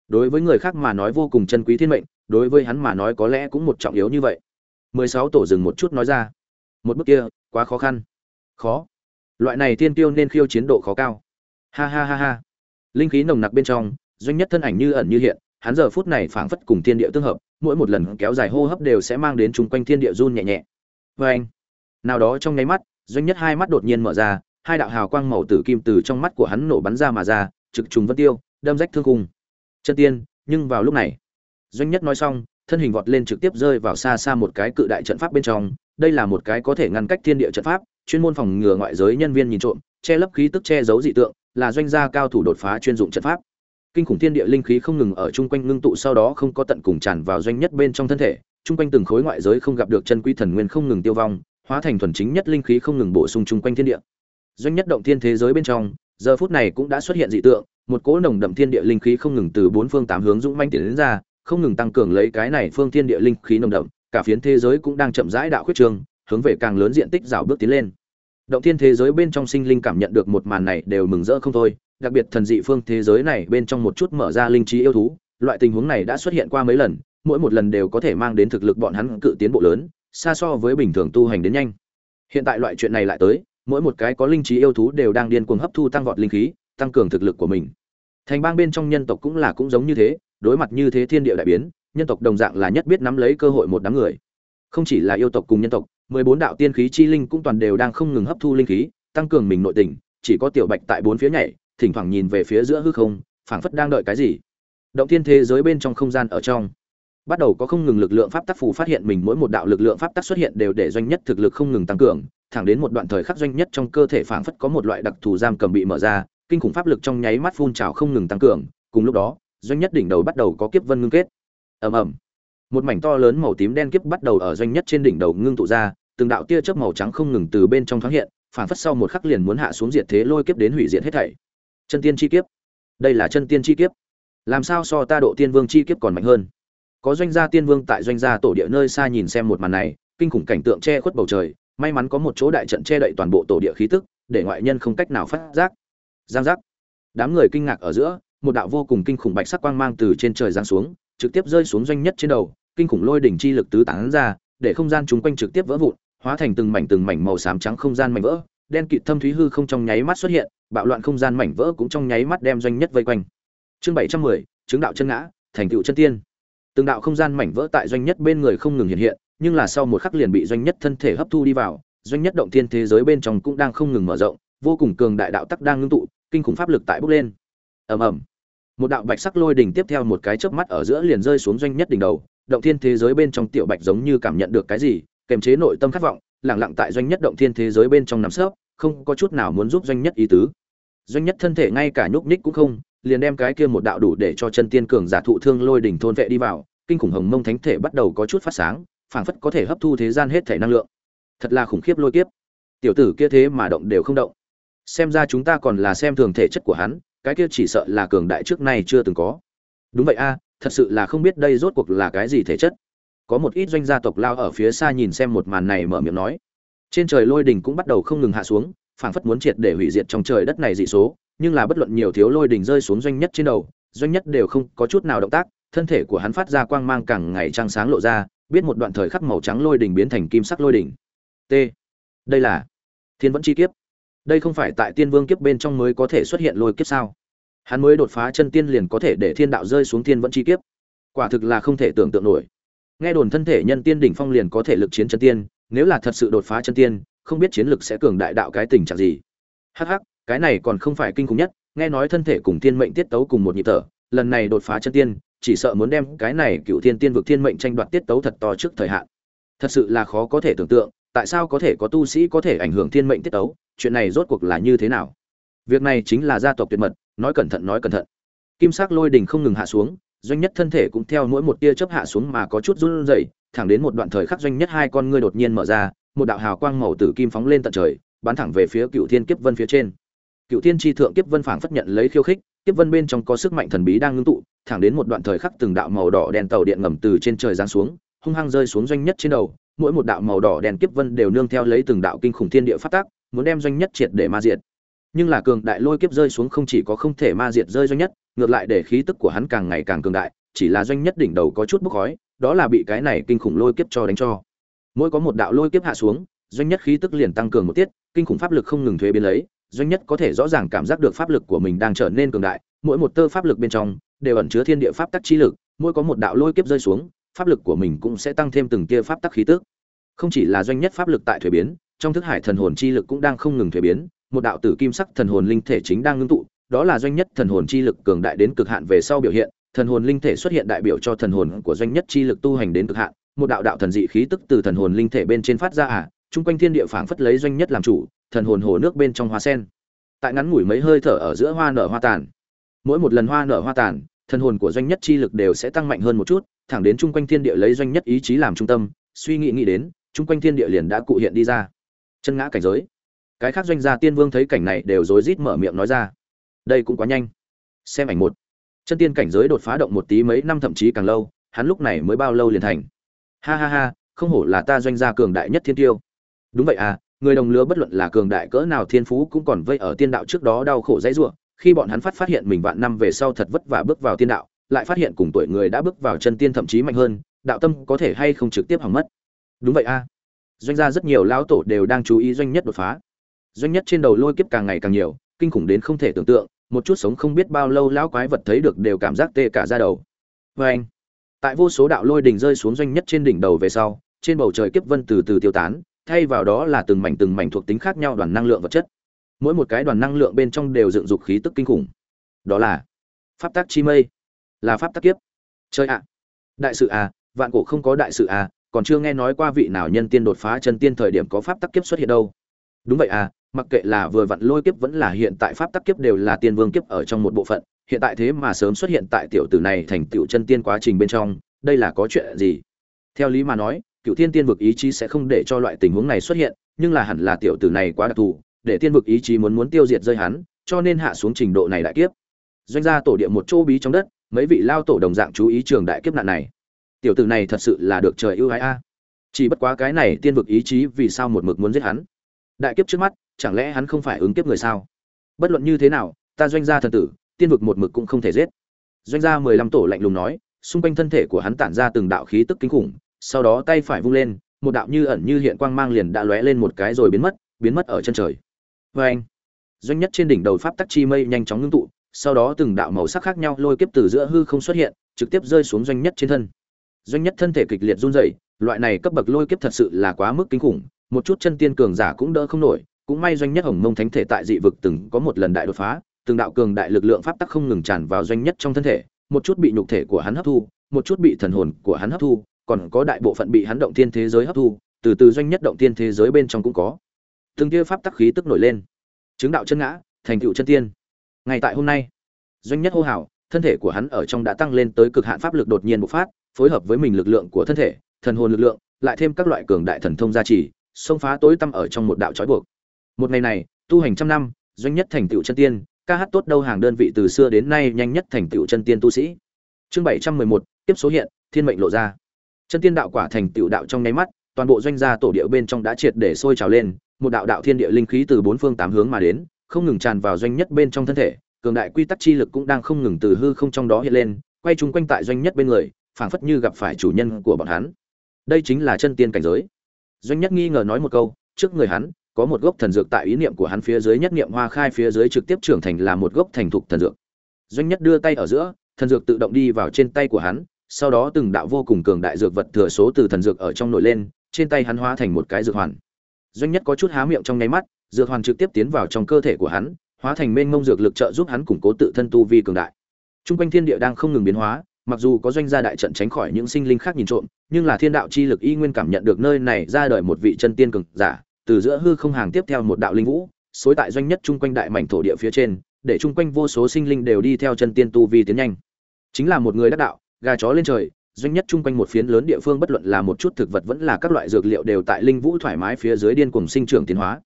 Đối với người khác mà nói vô cùng chân quý thiên mệnh, đối với hắn mà nói có lẽ cũng một trọng yếu như vậy. Mười sáu tổ dừng một chút nói ra. Một bước kia, quá khó khăn. Khó. Loại này tiên tiêu nên khiêu chiến độ khó cao. Ha ha ha ha. Linh khí nồng nặc bên trong, doanh nhất thân ảnh như ẩn như hiện, hắn giờ phút này phảng phất cùng thiên địa tương hợp, mỗi một lần kéo dài hô hấp đều sẽ mang đến chung quanh thiên địa run nhẹ nhẹ. Vê anh, nào đó trong nháy mắt, doanh nhất hai mắt đột nhiên mở ra, hai đạo hào quang màu tử kim từ trong mắt của hắn nổ bắn ra mà ra trực trùng vân tiêu, đâm rách thương cung chân tiên, nhưng vào lúc này, doanh nhất nói xong, thân hình vọt lên trực tiếp rơi vào xa xa một cái cự đại trận pháp bên trong. Đây là một cái có thể ngăn cách thiên địa trận pháp, chuyên môn phòng ngừa ngoại giới nhân viên nhìn trộm, che lấp khí tức, che giấu dị tượng, là doanh gia cao thủ đột phá chuyên dụng trận pháp. Kinh khủng thiên địa linh khí không ngừng ở chung quanh ngưng tụ, sau đó không có tận cùng tràn vào doanh nhất bên trong thân thể. Chung quanh từng khối ngoại giới không gặp được chân quy thần nguyên không ngừng tiêu vong, hóa thành thuần chính nhất linh khí không ngừng bổ sung chung quanh thiên địa. Doanh nhất động thiên thế giới bên trong giờ phút này cũng đã xuất hiện dị tượng, một cỗ nồng đậm thiên địa linh khí không ngừng từ bốn phương tám hướng dũng manh tiến đến ra, không ngừng tăng cường lấy cái này phương thiên địa linh khí nồng đậm, cả phiến thế giới cũng đang chậm rãi đạo khuyết trường hướng về càng lớn diện tích rào bước tiến lên. Động thiên thế giới bên trong sinh linh cảm nhận được một màn này đều mừng rỡ không thôi, đặc biệt thần dị phương thế giới này bên trong một chút mở ra linh trí yêu thú, loại tình huống này đã xuất hiện qua mấy lần, mỗi một lần đều có thể mang đến thực lực bọn hắn cự tiến bộ lớn, xa so với bình thường tu hành đến nhanh. Hiện tại loại chuyện này lại tới mỗi một cái có linh trí yêu thú đều đang điên cuồng hấp thu tăng vọt linh khí, tăng cường thực lực của mình. Thành bang bên trong nhân tộc cũng là cũng giống như thế, đối mặt như thế thiên địa đại biến, nhân tộc đồng dạng là nhất biết nắm lấy cơ hội một đám người. Không chỉ là yêu tộc cùng nhân tộc, mười bốn đạo tiên khí chi linh cũng toàn đều đang không ngừng hấp thu linh khí, tăng cường mình nội tình, chỉ có tiểu bạch tại bốn phía nhảy, thỉnh thoảng nhìn về phía giữa hư không, phảng phất đang đợi cái gì. Động thiên thế giới bên trong không gian ở trong, bắt đầu có không ngừng lực lượng pháp tắc phù phát hiện mình, mỗi một đạo lực lượng pháp tắc xuất hiện đều để doanh nhất thực lực không ngừng tăng cường thẳng đến một đoạn thời khắc doanh nhất trong cơ thể phảng phất có một loại đặc thù giam cầm bị mở ra, kinh khủng pháp lực trong nháy mắt phun trào không ngừng tăng cường, cùng lúc đó, doanh nhất đỉnh đầu bắt đầu có kiếp vân ngưng kết. Ầm ầm. Một mảnh to lớn màu tím đen kiếp bắt đầu ở doanh nhất trên đỉnh đầu ngưng tụ ra, từng đạo tia chớp màu trắng không ngừng từ bên trong thoáng hiện, phảng phất sau một khắc liền muốn hạ xuống diệt thế lôi kiếp đến hủy diệt hết thảy. Chân tiên chi kiếp. Đây là chân tiên chi kiếp. Làm sao so ta độ tiên vương chi kiếp còn mạnh hơn? Có doanh gia tiên vương tại doanh gia tổ địa nơi xa nhìn xem một màn này, kinh khủng cảnh tượng che khuất bầu trời may mắn có một chỗ đại trận che đậy toàn bộ tổ địa khí tức, để ngoại nhân không cách nào phát giác. Giang giác. Đám người kinh ngạc ở giữa, một đạo vô cùng kinh khủng bạch sắc quang mang từ trên trời giáng xuống, trực tiếp rơi xuống doanh nhất trên đầu, kinh khủng lôi đỉnh chi lực tứ tán ra, để không gian chung quanh trực tiếp vỡ vụn, hóa thành từng mảnh từng mảnh màu xám trắng không gian mảnh vỡ, đen kịt thâm thúy hư không trong nháy mắt xuất hiện, bạo loạn không gian mảnh vỡ cũng trong nháy mắt đem doanh nhất vây quanh. Chương bảy trăm mười, chứng đạo chân ngã, thành tựu chân tiên. Từng đạo không gian mảnh vỡ tại doanh nhất bên người không ngừng hiện hiện nhưng là sau một khắc liền bị doanh nhất thân thể hấp thu đi vào, doanh nhất động thiên thế giới bên trong cũng đang không ngừng mở rộng, vô cùng cường đại đạo tắc đang ngưng tụ, kinh khủng pháp lực tại bốc lên. Ầm ầm. Một đạo bạch sắc lôi đỉnh tiếp theo một cái chớp mắt ở giữa liền rơi xuống doanh nhất đỉnh đầu, động thiên thế giới bên trong tiểu bạch giống như cảm nhận được cái gì, kềm chế nội tâm khát vọng lẳng lặng tại doanh nhất động thiên thế giới bên trong nằm sấp, không có chút nào muốn giúp doanh nhất ý tứ. Doanh nhất thân thể ngay cả nhúc nhích cũng không, liền đem cái kia một đạo đủ để cho chân tiên cường giả thụ thương lôi đỉnh thôn vệ đi vào, kinh khủng hồng mông thánh thể bắt đầu có chút phát sáng phảng phất có thể hấp thu thế gian hết thể năng lượng. Thật là khủng khiếp lôi kiếp. Tiểu tử kia thế mà động đều không động. Xem ra chúng ta còn là xem thường thể chất của hắn, cái kia chỉ sợ là cường đại trước nay chưa từng có. Đúng vậy a, thật sự là không biết đây rốt cuộc là cái gì thể chất. Có một ít doanh gia tộc lao ở phía xa nhìn xem một màn này mở miệng nói. Trên trời lôi đình cũng bắt đầu không ngừng hạ xuống, phảng phất muốn triệt để hủy diệt trong trời đất này dị số, nhưng là bất luận nhiều thiếu lôi đình rơi xuống doanh nhất trên đầu, doanh nhất đều không có chút nào động tác thân thể của hắn phát ra quang mang càng ngày trăng sáng lộ ra, biết một đoạn thời khắc màu trắng lôi đỉnh biến thành kim sắc lôi đỉnh t. Đây là thiên vẫn chi kiếp. Đây không phải tại tiên vương kiếp bên trong mới có thể xuất hiện lôi kiếp sao? Hắn mới đột phá chân tiên liền có thể để thiên đạo rơi xuống thiên vẫn chi kiếp. Quả thực là không thể tưởng tượng nổi. Nghe đồn thân thể nhân tiên đỉnh phong liền có thể lực chiến chân tiên, nếu là thật sự đột phá chân tiên, không biết chiến lực sẽ cường đại đạo cái tình trạng gì. Hắc hắc, cái này còn không phải kinh khủng nhất, nghe nói thân thể cùng thiên mệnh tiết tấu cùng một nhịp thở, lần này đột phá chân tiên chỉ sợ muốn đem cái này cựu thiên tiên vực thiên mệnh tranh đoạt tiết tấu thật to trước thời hạn. Thật sự là khó có thể tưởng tượng, tại sao có thể có tu sĩ có thể ảnh hưởng thiên mệnh tiết tấu, chuyện này rốt cuộc là như thế nào? Việc này chính là gia tộc tuyệt mật, nói cẩn thận nói cẩn thận. Kim sắc lôi đình không ngừng hạ xuống, doanh nhất thân thể cũng theo mỗi một tia chớp hạ xuống mà có chút run rẩy, thẳng đến một đoạn thời khắc doanh nhất hai con ngươi đột nhiên mở ra, một đạo hào quang màu tử kim phóng lên tận trời, bắn thẳng về phía cựu thiên kiếp vân phía trên. Cựu thiên tri thượng kiếp vân phảng phất nhận lấy khiêu khích kiếp vân bên trong có sức mạnh thần bí đang ngưng tụ, thẳng đến một đoạn thời khắc từng đạo màu đỏ đèn tàu điện ngầm từ trên trời giáng xuống, hung hăng rơi xuống doanh nhất trên đầu. Mỗi một đạo màu đỏ đèn kiếp vân đều nương theo lấy từng đạo kinh khủng thiên địa phát tác, muốn đem doanh nhất triệt để ma diệt. Nhưng là cường đại lôi kiếp rơi xuống không chỉ có không thể ma diệt rơi doanh nhất, ngược lại để khí tức của hắn càng ngày càng cường đại, chỉ là doanh nhất đỉnh đầu có chút bốc khói, đó là bị cái này kinh khủng lôi kiếp cho đánh cho. Mỗi có một đạo lôi kiếp hạ xuống, doanh nhất khí tức liền tăng cường một tiết, kinh khủng pháp lực không ngừng thuế biến lấy doanh nhất có thể rõ ràng cảm giác được pháp lực của mình đang trở nên cường đại, mỗi một tơ pháp lực bên trong đều ẩn chứa thiên địa pháp tắc chi lực, mỗi có một đạo lôi kiếp rơi xuống, pháp lực của mình cũng sẽ tăng thêm từng tia pháp tắc khí tức. Không chỉ là doanh nhất pháp lực tại thuế biến, trong thức hải thần hồn chi lực cũng đang không ngừng thuế biến, một đạo tử kim sắc thần hồn linh thể chính đang ngưng tụ, đó là doanh nhất thần hồn chi lực cường đại đến cực hạn về sau biểu hiện, thần hồn linh thể xuất hiện đại biểu cho thần hồn của doanh nhất chi lực tu hành đến cực hạn, một đạo đạo thần dị khí tức từ thần hồn linh thể bên trên phát ra à chung quanh thiên địa phảng phất lấy doanh nhất làm chủ thần hồn hồ nước bên trong hoa sen. Tại ngắn ngủi mấy hơi thở ở giữa hoa nở hoa tàn. Mỗi một lần hoa nở hoa tàn, thần hồn của doanh nhất chi lực đều sẽ tăng mạnh hơn một chút, thẳng đến chung quanh thiên địa lấy doanh nhất ý chí làm trung tâm, suy nghĩ nghĩ đến, chung quanh thiên địa liền đã cụ hiện đi ra. Chân ngã cảnh giới. Cái khác doanh gia tiên vương thấy cảnh này đều rối rít mở miệng nói ra. Đây cũng quá nhanh. Xem ảnh một. Chân tiên cảnh giới đột phá động một tí mấy năm thậm chí càng lâu, hắn lúc này mới bao lâu liền thành. Ha ha ha, không hổ là ta doanh gia cường đại nhất thiên tiêu. Đúng vậy à người đồng lứa bất luận là cường đại cỡ nào thiên phú cũng còn vây ở tiên đạo trước đó đau khổ dãy rủa, khi bọn hắn phát phát hiện mình vạn năm về sau thật vất vả bước vào tiên đạo, lại phát hiện cùng tuổi người đã bước vào chân tiên thậm chí mạnh hơn, đạo tâm có thể hay không trực tiếp hỏng mất. Đúng vậy a. Doanh gia rất nhiều lão tổ đều đang chú ý doanh nhất đột phá. Doanh nhất trên đầu lôi kiếp càng ngày càng nhiều, kinh khủng đến không thể tưởng tượng, một chút sống không biết bao lâu lão quái vật thấy được đều cảm giác tê cả da đầu. Vê anh tại vô số đạo lôi đỉnh rơi xuống doanh nhất trên đỉnh đầu về sau, trên bầu trời kiếp vân từ từ tiêu tán thay vào đó là từng mảnh từng mảnh thuộc tính khác nhau đoàn năng lượng vật chất. Mỗi một cái đoàn năng lượng bên trong đều dựng dục khí tức kinh khủng. Đó là pháp tắc chi mây, là pháp tắc kiếp. Chơi ạ! Đại sự à vạn cổ không có đại sự à còn chưa nghe nói qua vị nào nhân tiên đột phá chân tiên thời điểm có pháp tắc kiếp xuất hiện đâu. Đúng vậy à mặc kệ là vừa vặn lôi kiếp vẫn là hiện tại pháp tắc kiếp đều là tiên vương kiếp ở trong một bộ phận. Hiện tại thế mà sớm xuất hiện tại tiểu tử này thành tiểu chân tiên quá trình bên trong, đây là có chuyện gì? Theo lý mà nói cựu thiên tiên vực ý chí sẽ không để cho loại tình huống này xuất hiện, nhưng là hẳn là tiểu tử này quá đặc thù, để tiên vực ý chí muốn muốn tiêu diệt rơi hắn, cho nên hạ xuống trình độ này đại kiếp. Doanh gia tổ địa một chỗ bí trong đất, mấy vị lao tổ đồng dạng chú ý trường đại kiếp nạn này. Tiểu tử này thật sự là được trời ưu ái a. Chỉ bất quá cái này tiên vực ý chí vì sao một mực muốn giết hắn? Đại kiếp trước mắt, chẳng lẽ hắn không phải ứng kiếp người sao? Bất luận như thế nào, ta doanh gia thần tử, tiên vực một mực cũng không thể giết. Doanh gia mười lăm tổ lạnh lùng nói, xung quanh thân thể của hắn tản ra từng đạo khí tức kinh khủng sau đó tay phải vung lên, một đạo như ẩn như hiện quang mang liền đã lóe lên một cái rồi biến mất biến mất ở chân trời. Vê anh, doanh nhất trên đỉnh đầu pháp tắc chi mây nhanh chóng ngưng tụ, sau đó từng đạo màu sắc khác nhau lôi kiếp từ giữa hư không xuất hiện, trực tiếp rơi xuống doanh nhất trên thân. Doanh nhất thân thể kịch liệt run rẩy, loại này cấp bậc lôi kiếp thật sự là quá mức kinh khủng, một chút chân tiên cường giả cũng đỡ không nổi, cũng may doanh nhất hồng mông thánh thể tại dị vực từng có một lần đại đột phá, từng đạo cường đại lực lượng pháp tắc không ngừng tràn vào doanh nhất trong thân thể, một chút bị nhục thể của hắn hấp thu, một chút bị thần hồn của hắn hấp thu còn có đại bộ phận bị hắn động thiên thế giới hấp thu, từ từ doanh nhất động thiên thế giới bên trong cũng có. Từng kia pháp tắc khí tức nổi lên. Chứng đạo chân ngã, thành tựu chân tiên. Ngày tại hôm nay, doanh nhất hô hào, thân thể của hắn ở trong đã tăng lên tới cực hạn pháp lực đột nhiên bộc phát, phối hợp với mình lực lượng của thân thể, thần hồn lực lượng, lại thêm các loại cường đại thần thông gia trì, xông phá tối tăm ở trong một đạo trói buộc. Một ngày này, tu hành trăm năm, doanh nhất thành tựu chân tiên, ca hát tốt đâu hàng đơn vị từ xưa đến nay nhanh nhất thành tựu chân tiên tu sĩ. Chương bảy trăm mười một, tiếp số hiện, thiên mệnh lộ ra chân tiên đạo quả thành tựu đạo trong nháy mắt, toàn bộ doanh gia tổ địa bên trong đã triệt để sôi trào lên, một đạo đạo thiên địa linh khí từ bốn phương tám hướng mà đến, không ngừng tràn vào doanh nhất bên trong thân thể, cường đại quy tắc chi lực cũng đang không ngừng từ hư không trong đó hiện lên, quay chung quanh tại doanh nhất bên người, phảng phất như gặp phải chủ nhân của bọn hắn. Đây chính là chân tiên cảnh giới. Doanh nhất nghi ngờ nói một câu, trước người hắn, có một gốc thần dược tại ý niệm của hắn phía dưới nhất niệm hoa khai phía dưới trực tiếp trưởng thành là một gốc thành thục thần dược. Doanh nhất đưa tay ở giữa, thần dược tự động đi vào trên tay của hắn sau đó từng đạo vô cùng cường đại dược vật thừa số từ thần dược ở trong nổi lên trên tay hắn hóa thành một cái dược hoàn doanh nhất có chút há miệng trong nháy mắt dược hoàn trực tiếp tiến vào trong cơ thể của hắn hóa thành mênh mông dược lực trợ giúp hắn củng cố tự thân tu vi cường đại Trung quanh thiên địa đang không ngừng biến hóa, mặc dù có doanh gia đại trận tránh khỏi những sinh linh khác nhìn trộm, nhưng là thiên đạo chi lực y nguyên cảm nhận được nơi này ra đời một vị chân tiên cường giả, từ giữa hư không hàng tiếp theo một đạo linh vũ, xối tại doanh nhất trung quanh đại mảnh thổ địa phía trên, để trung quanh vô số sinh linh đều đi theo chân tiên tu vi tiến nhanh. Chính là một người đắc đạo, gà chó lên trời, doanh nhất trung quanh một phiến lớn địa phương bất luận là một chút thực vật vẫn là các loại dược liệu đều tại linh vũ thoải mái phía dưới điên cuồng sinh trưởng tiến hóa.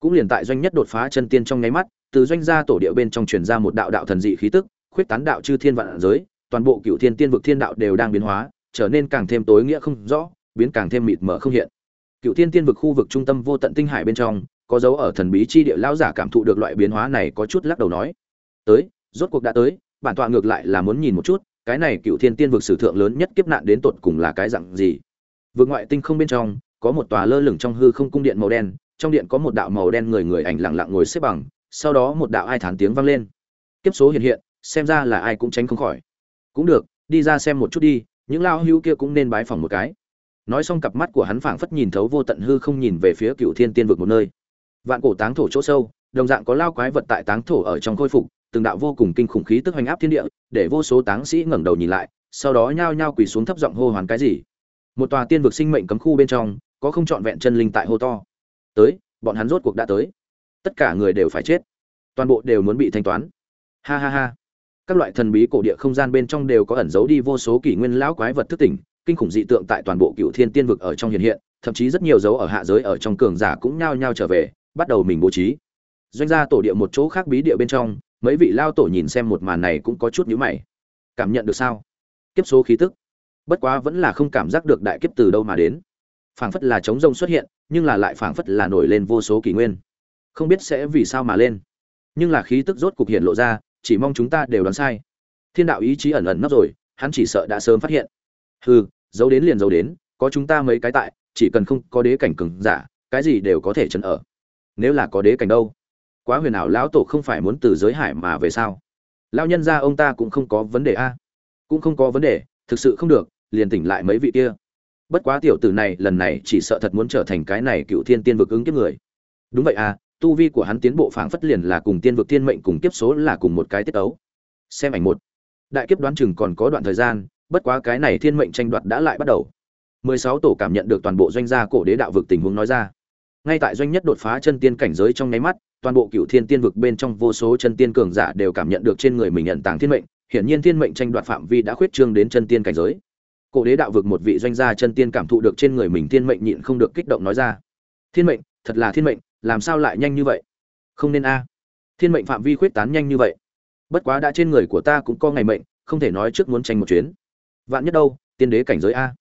Cũng liền tại doanh nhất đột phá chân tiên trong nháy mắt, từ doanh gia tổ địa bên trong truyền ra một đạo đạo thần dị khí tức, khuyết tán đạo chư thiên vạn giới, toàn bộ cựu thiên tiên vực thiên đạo đều đang biến hóa, trở nên càng thêm tối nghĩa không rõ, biến càng thêm mịt mờ không hiện. Cựu thiên tiên vực khu vực trung tâm vô tận tinh hải bên trong, có dấu ở thần bí chi địa lão giả cảm thụ được loại biến hóa này có chút lắc đầu nói: "Tới, rốt cuộc đã tới, bản tọa ngược lại là muốn nhìn một chút, cái này cựu thiên tiên vực sử thượng lớn nhất kiếp nạn đến tột cùng là cái dạng gì?" vượt ngoại tinh không bên trong, có một tòa lơ lửng trong hư không cung điện màu đen, trong điện có một đạo màu đen người người ảnh lặng lặng ngồi xếp bằng, sau đó một đạo ai thán tiếng vang lên. Kiếp số hiện hiện, xem ra là ai cũng tránh không khỏi cũng được đi ra xem một chút đi những lao hưu kia cũng nên bái phòng một cái nói xong cặp mắt của hắn phảng phất nhìn thấu vô tận hư không nhìn về phía cựu thiên tiên vực một nơi vạn cổ táng thổ chỗ sâu đồng dạng có lao quái vật tại táng thổ ở trong khôi phục từng đạo vô cùng kinh khủng khí tức hoành áp thiên địa, để vô số táng sĩ ngẩng đầu nhìn lại, sau đó nhao nhao quỳ xuống thấp giọng hô hoán cái gì. Một tòa tiên vực sinh mệnh cấm khu bên trong, có không trọn vẹn chân linh tại hô to. Tới, bọn hắn rốt cuộc đã tới. Tất cả người đều phải chết. Toàn bộ đều muốn bị thanh toán. Ha ha ha. Các loại thần bí cổ địa không gian bên trong đều có ẩn giấu đi vô số kỷ nguyên lão quái vật thức tỉnh, kinh khủng dị tượng tại toàn bộ cựu thiên tiên vực ở trong hiện hiện, thậm chí rất nhiều dấu ở hạ giới ở trong cường giả cũng nhao nhao trở về, bắt đầu mình bố trí. Doanh gia tổ địa một chỗ khác bí địa bên trong mấy vị lao tổ nhìn xem một màn này cũng có chút nhíu mày. Cảm nhận được sao? Kiếp số khí tức. Bất quá vẫn là không cảm giác được đại kiếp từ đâu mà đến. Phảng phất là chống rông xuất hiện, nhưng là lại phảng phất là nổi lên vô số kỷ nguyên. Không biết sẽ vì sao mà lên. Nhưng là khí tức rốt cục hiện lộ ra, chỉ mong chúng ta đều đoán sai. Thiên đạo ý chí ẩn ẩn nấp rồi, hắn chỉ sợ đã sớm phát hiện. Hừ, giấu đến liền giấu đến, có chúng ta mấy cái tại, chỉ cần không có đế cảnh cừng giả, cái gì đều có thể chấn ở. Nếu là có đế cảnh đâu? Quá huyền ảo lão tổ không phải muốn từ giới hải mà về sao? Lão nhân gia ông ta cũng không có vấn đề a. Cũng không có vấn đề, thực sự không được, liền tỉnh lại mấy vị kia. Bất quá tiểu tử này lần này chỉ sợ thật muốn trở thành cái này cựu thiên tiên vực ứng kiếp người. Đúng vậy à tu vi của hắn tiến bộ phảng phất liền là cùng tiên vực tiên mệnh cùng kiếp số là cùng một cái tiết ấu. Xem ảnh một. Đại kiếp đoán chừng còn có đoạn thời gian, bất quá cái này thiên mệnh tranh đoạt đã lại bắt đầu. Mười sáu tổ cảm nhận được toàn bộ doanh gia cổ đế đạo vực tình huống nói ra. Ngay tại doanh nhất đột phá chân tiên cảnh giới trong nháy mắt toàn bộ cựu thiên tiên vực bên trong vô số chân tiên cường giả đều cảm nhận được trên người mình nhận tàng thiên mệnh, hiển nhiên thiên mệnh tranh đoạt phạm vi đã khuyết trương đến chân tiên cảnh giới. Cổ đế đạo vực một vị doanh gia chân tiên cảm thụ được trên người mình thiên mệnh nhịn không được kích động nói ra, thiên mệnh, thật là thiên mệnh, làm sao lại nhanh như vậy? Không nên a. À. Thiên mệnh phạm vi khuyết tán nhanh như vậy. Bất quá đã trên người của ta cũng có ngày mệnh, không thể nói trước muốn tranh một chuyến. Vạn nhất đâu, tiên đế cảnh giới a.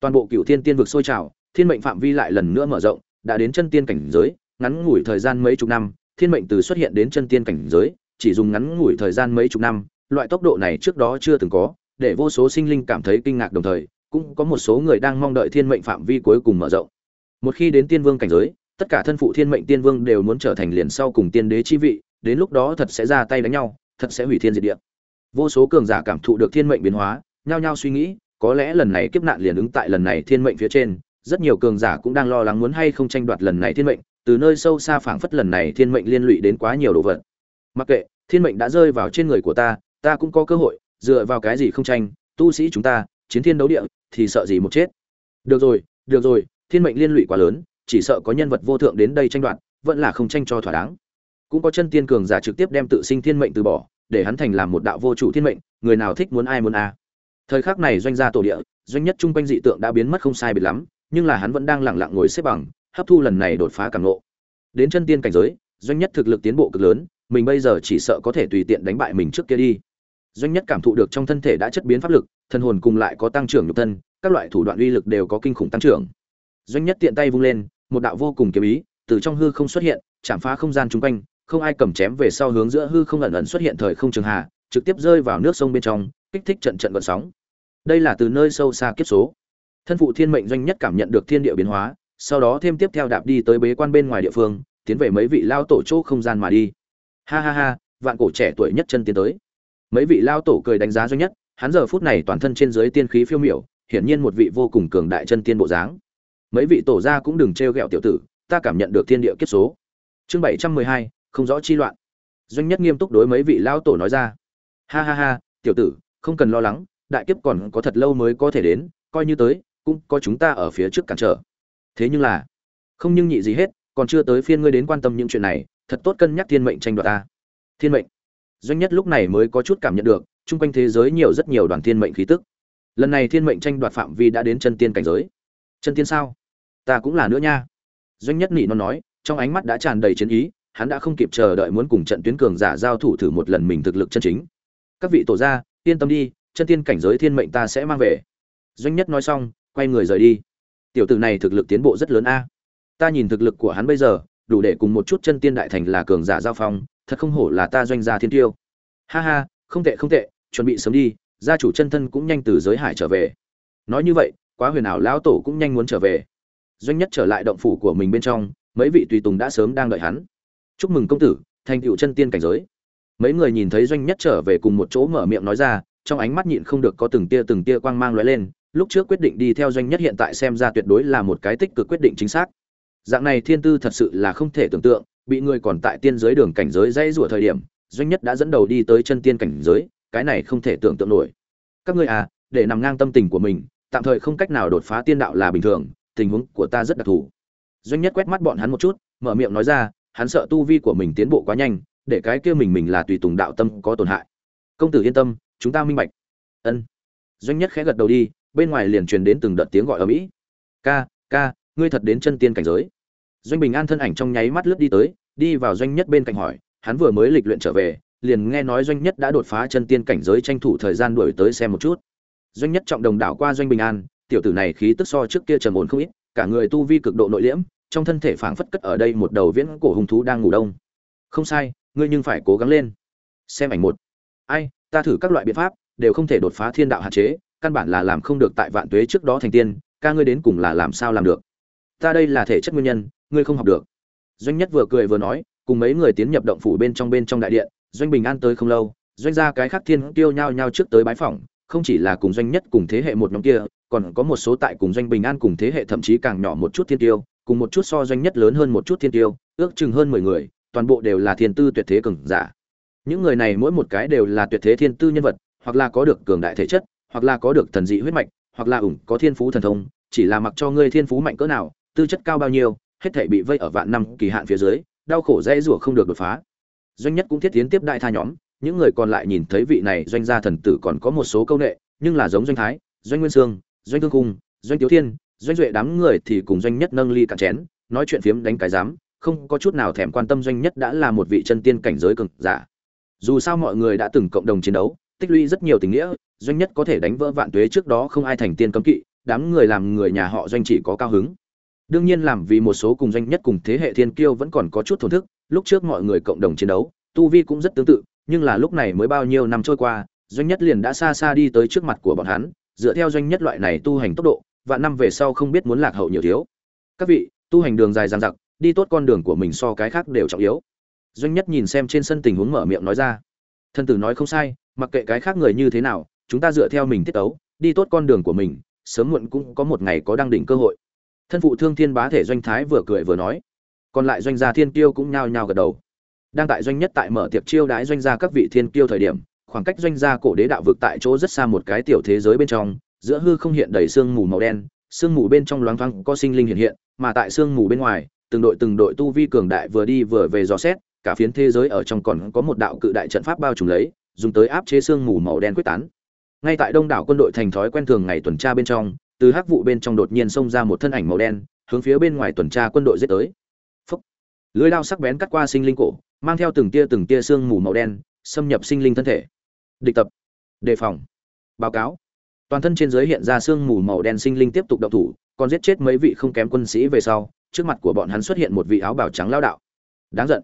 Toàn bộ cựu thiên tiên vực sôi trào, thiên mệnh phạm vi lại lần nữa mở rộng, đã đến chân tiên cảnh giới, ngắn ngủi thời gian mấy chục năm thiên mệnh từ xuất hiện đến chân tiên cảnh giới, chỉ dùng ngắn ngủi thời gian mấy chục năm, loại tốc độ này trước đó chưa từng có, để vô số sinh linh cảm thấy kinh ngạc đồng thời, cũng có một số người đang mong đợi thiên mệnh phạm vi cuối cùng mở rộng. Một khi đến tiên vương cảnh giới, tất cả thân phụ thiên mệnh tiên vương đều muốn trở thành liền sau cùng tiên đế chi vị, đến lúc đó thật sẽ ra tay đánh nhau, thật sẽ hủy thiên diệt địa. Vô số cường giả cảm thụ được thiên mệnh biến hóa, nhao nhao suy nghĩ, có lẽ lần này kiếp nạn liền ứng tại lần này thiên mệnh phía trên, rất nhiều cường giả cũng đang lo lắng muốn hay không tranh đoạt lần này thiên mệnh từ nơi sâu xa phảng phất lần này thiên mệnh liên lụy đến quá nhiều đồ vật mặc kệ thiên mệnh đã rơi vào trên người của ta ta cũng có cơ hội dựa vào cái gì không tranh tu sĩ chúng ta chiến thiên đấu địa thì sợ gì một chết được rồi được rồi thiên mệnh liên lụy quá lớn chỉ sợ có nhân vật vô thượng đến đây tranh đoạt, vẫn là không tranh cho thỏa đáng. Cũng có chân tiên cường giả trực tiếp đem tự sinh thiên mệnh từ bỏ, để hắn thành làm một đạo vô chủ thiên mệnh, người nào thích muốn ai muốn a. Thời khắc này doanh gia tổ địa, doanh nhất trung quanh dị tượng đã biến mất không sai biệt lắm, nhưng là hắn vẫn đang lặng lặng ngồi xếp bằng, hấp thu lần này đột phá càng ngộ. Đến chân tiên cảnh giới, doanh nhất thực lực tiến bộ cực lớn, mình bây giờ chỉ sợ có thể tùy tiện đánh bại mình trước kia đi. Doanh nhất cảm thụ được trong thân thể đã chất biến pháp lực, thân hồn cùng lại có tăng trưởng nhục thân, các loại thủ đoạn uy lực đều có kinh khủng tăng trưởng. Doanh nhất tiện tay vung lên, một đạo vô cùng kiếm ý từ trong hư không xuất hiện chạm phá không gian chung quanh không ai cầm chém về sau hướng giữa hư không ẩn ẩn xuất hiện thời không trường hà trực tiếp rơi vào nước sông bên trong kích thích trận trận gợn sóng đây là từ nơi sâu xa kiếp số thân phụ thiên mệnh doanh nhất cảm nhận được thiên địa biến hóa sau đó thêm tiếp theo đạp đi tới bế quan bên ngoài địa phương, tiến về mấy vị lao tổ chỗ không gian mà đi. Ha ha ha, vạn cổ trẻ tuổi nhất chân tiến tới. Mấy vị lao tổ cười đánh giá doanh nhất, hắn giờ phút này toàn thân trên dưới tiên khí phiêu miểu, hiển nhiên một vị vô cùng cường đại chân tiên bộ dáng. Mấy vị tổ gia cũng đừng trêu ghẹo tiểu tử, ta cảm nhận được thiên địa kiếp số. Chương bảy trăm mười hai, không rõ chi loạn. Doanh nhất nghiêm túc đối mấy vị lao tổ nói ra. Ha ha ha, tiểu tử, không cần lo lắng, đại kiếp còn có thật lâu mới có thể đến, coi như tới, cũng có chúng ta ở phía trước cản trở thế nhưng là, không nhưng nhị gì hết, còn chưa tới phiên ngươi đến quan tâm những chuyện này, thật tốt cân nhắc thiên mệnh tranh đoạt ta. Thiên mệnh. Doanh nhất lúc này mới có chút cảm nhận được, chung quanh thế giới nhiều rất nhiều đoàn thiên mệnh khí tức. Lần này thiên mệnh tranh đoạt phạm vi đã đến chân tiên cảnh giới. Chân tiên sao? Ta cũng là nữa nha. Doanh nhất nị nó nói, trong ánh mắt đã tràn đầy chiến ý, hắn đã không kịp chờ đợi muốn cùng trận tuyến cường giả giao thủ thử một lần mình thực lực chân chính. Các vị tổ gia, yên tâm đi, chân tiên cảnh giới thiên mệnh ta sẽ mang về. Doanh nhất nói xong, quay người rời đi tiểu tử này thực lực tiến bộ rất lớn a. Ta nhìn thực lực của hắn bây giờ, đủ để cùng một chút chân tiên đại thành là cường giả giao phong, thật không hổ là ta doanh gia thiên tiêu. Ha ha, không tệ không tệ, chuẩn bị sớm đi, gia chủ chân thân cũng nhanh từ giới hải trở về. Nói như vậy, quá huyền ảo lão tổ cũng nhanh muốn trở về. Doanh nhất trở lại động phủ của mình bên trong, mấy vị tùy tùng đã sớm đang đợi hắn. Chúc mừng công tử, thành tựu chân tiên cảnh giới. Mấy người nhìn thấy doanh nhất trở về cùng một chỗ mở miệng nói ra, trong ánh mắt nhịn không được có từng tia từng tia quang mang lóe lên lúc trước quyết định đi theo doanh nhất hiện tại xem ra tuyệt đối là một cái tích cực quyết định chính xác. Dạng này thiên tư thật sự là không thể tưởng tượng, bị người còn tại tiên giới đường cảnh giới dãy rủa thời điểm, doanh nhất đã dẫn đầu đi tới chân tiên cảnh giới, cái này không thể tưởng tượng nổi. Các ngươi à để nằm ngang tâm tình của mình, tạm thời không cách nào đột phá tiên đạo là bình thường, tình huống của ta rất đặc thù. Doanh nhất quét mắt bọn hắn một chút, mở miệng nói ra, hắn sợ tu vi của mình tiến bộ quá nhanh, để cái kia mình mình là tùy tùng đạo tâm có tổn hại. Công tử yên tâm, chúng ta minh bạch. Ân. Doanh nhất khẽ gật đầu đi bên ngoài liền truyền đến từng đợt tiếng gọi ở mỹ. Ca ca, ngươi thật đến chân tiên cảnh giới. Doanh bình an thân ảnh trong nháy mắt lướt đi tới, đi vào doanh nhất bên cạnh hỏi, hắn vừa mới lịch luyện trở về, liền nghe nói doanh nhất đã đột phá chân tiên cảnh giới tranh thủ thời gian đuổi tới xem một chút. Doanh nhất trọng đồng đảo qua doanh bình an, tiểu tử này khí tức so trước kia trầm ổn không ít, cả người tu vi cực độ nội liễm, trong thân thể phảng phất cất ở đây một đầu viễn cổ hung thú đang ngủ đông. Không sai, ngươi nhưng phải cố gắng lên. Xem ảnh một. Ai, ta thử các loại biện pháp, đều không thể đột phá thiên đạo hạn chế căn bản là làm không được tại vạn tuế trước đó thành tiên, ca ngươi đến cùng là làm sao làm được? Ta đây là thể chất nguyên nhân, ngươi không học được. Doanh nhất vừa cười vừa nói, cùng mấy người tiến nhập động phủ bên trong bên trong đại điện, doanh bình an tới không lâu, doanh gia cái khác thiên tiêu nhao nhao trước tới bái phỏng, không chỉ là cùng doanh nhất cùng thế hệ một nhóm kia, còn có một số tại cùng doanh bình an cùng thế hệ thậm chí càng nhỏ một chút thiên tiêu cùng một chút so doanh nhất lớn hơn một chút thiên tiêu ước chừng hơn mười người, toàn bộ đều là thiên tư tuyệt thế cường giả. Những người này mỗi một cái đều là tuyệt thế thiên tư nhân vật, hoặc là có được cường đại thể chất hoặc là có được thần dị huyết mạch, hoặc là ủng có thiên phú thần thông, chỉ là mặc cho ngươi thiên phú mạnh cỡ nào, tư chất cao bao nhiêu, hết thảy bị vây ở vạn năm kỳ hạn phía dưới, đau khổ dễ rủa không được đột phá. Doanh nhất cũng thiết tiến tiếp đại tha nhóm, những người còn lại nhìn thấy vị này doanh gia thần tử còn có một số câu nệ, nhưng là giống doanh thái, doanh nguyên sương, doanh thương cung, doanh tiếu thiên, doanh duệ đám người thì cùng doanh nhất nâng ly cạn chén, nói chuyện phiếm đánh cái dám không có chút nào thèm quan tâm doanh nhất đã là một vị chân tiên cảnh giới cường giả. Dù sao mọi người đã từng cộng đồng chiến đấu tích lũy rất nhiều tình nghĩa, doanh nhất có thể đánh vỡ vạn tuế trước đó không ai thành tiên cấm kỵ, đám người làm người nhà họ doanh chỉ có cao hứng. Đương nhiên làm vì một số cùng doanh nhất cùng thế hệ thiên kiêu vẫn còn có chút thổn thức, lúc trước mọi người cộng đồng chiến đấu, tu vi cũng rất tương tự, nhưng là lúc này mới bao nhiêu năm trôi qua, doanh nhất liền đã xa xa đi tới trước mặt của bọn hắn, dựa theo doanh nhất loại này tu hành tốc độ và năm về sau không biết muốn lạc hậu nhiều thiếu. Các vị, tu hành đường dài dằng dặc, đi tốt con đường của mình so cái khác đều trọng yếu. Doanh nhất nhìn xem trên sân tình huống mở miệng nói ra. Thân tử nói không sai mặc kệ cái khác người như thế nào, chúng ta dựa theo mình tiết tấu, đi tốt con đường của mình, sớm muộn cũng có một ngày có đăng đỉnh cơ hội. Thân phụ thương thiên bá thể doanh thái vừa cười vừa nói. Còn lại doanh gia thiên kiêu cũng nhao nhao gật đầu. Đang tại doanh nhất tại mở tiệc chiêu đãi doanh gia các vị thiên kiêu thời điểm, khoảng cách doanh gia cổ đế đạo vực tại chỗ rất xa một cái tiểu thế giới bên trong, giữa hư không hiện đầy sương mù màu đen, sương mù bên trong loáng thoáng có sinh linh hiện hiện, mà tại sương mù bên ngoài, từng đội từng đội tu vi cường đại vừa đi vừa về dò xét, cả phiến thế giới ở trong còn có một đạo cự đại trận pháp bao trùm lấy dùng tới áp chế sương mù màu đen quyết tán. Ngay tại đông đảo quân đội thành thói quen thường ngày tuần tra bên trong, từ hắc vụ bên trong đột nhiên xông ra một thân ảnh màu đen, hướng phía bên ngoài tuần tra quân đội giết tới. Phúc. lưới đao sắc bén cắt qua sinh linh cổ, mang theo từng tia từng tia sương mù màu đen, xâm nhập sinh linh thân thể. Địch tập. Đề phòng. Báo cáo. Toàn thân trên giới hiện ra sương mù màu đen sinh linh tiếp tục động thủ, còn giết chết mấy vị không kém quân sĩ về sau, trước mặt của bọn hắn xuất hiện một vị áo bào trắng lao đạo. Đáng giận.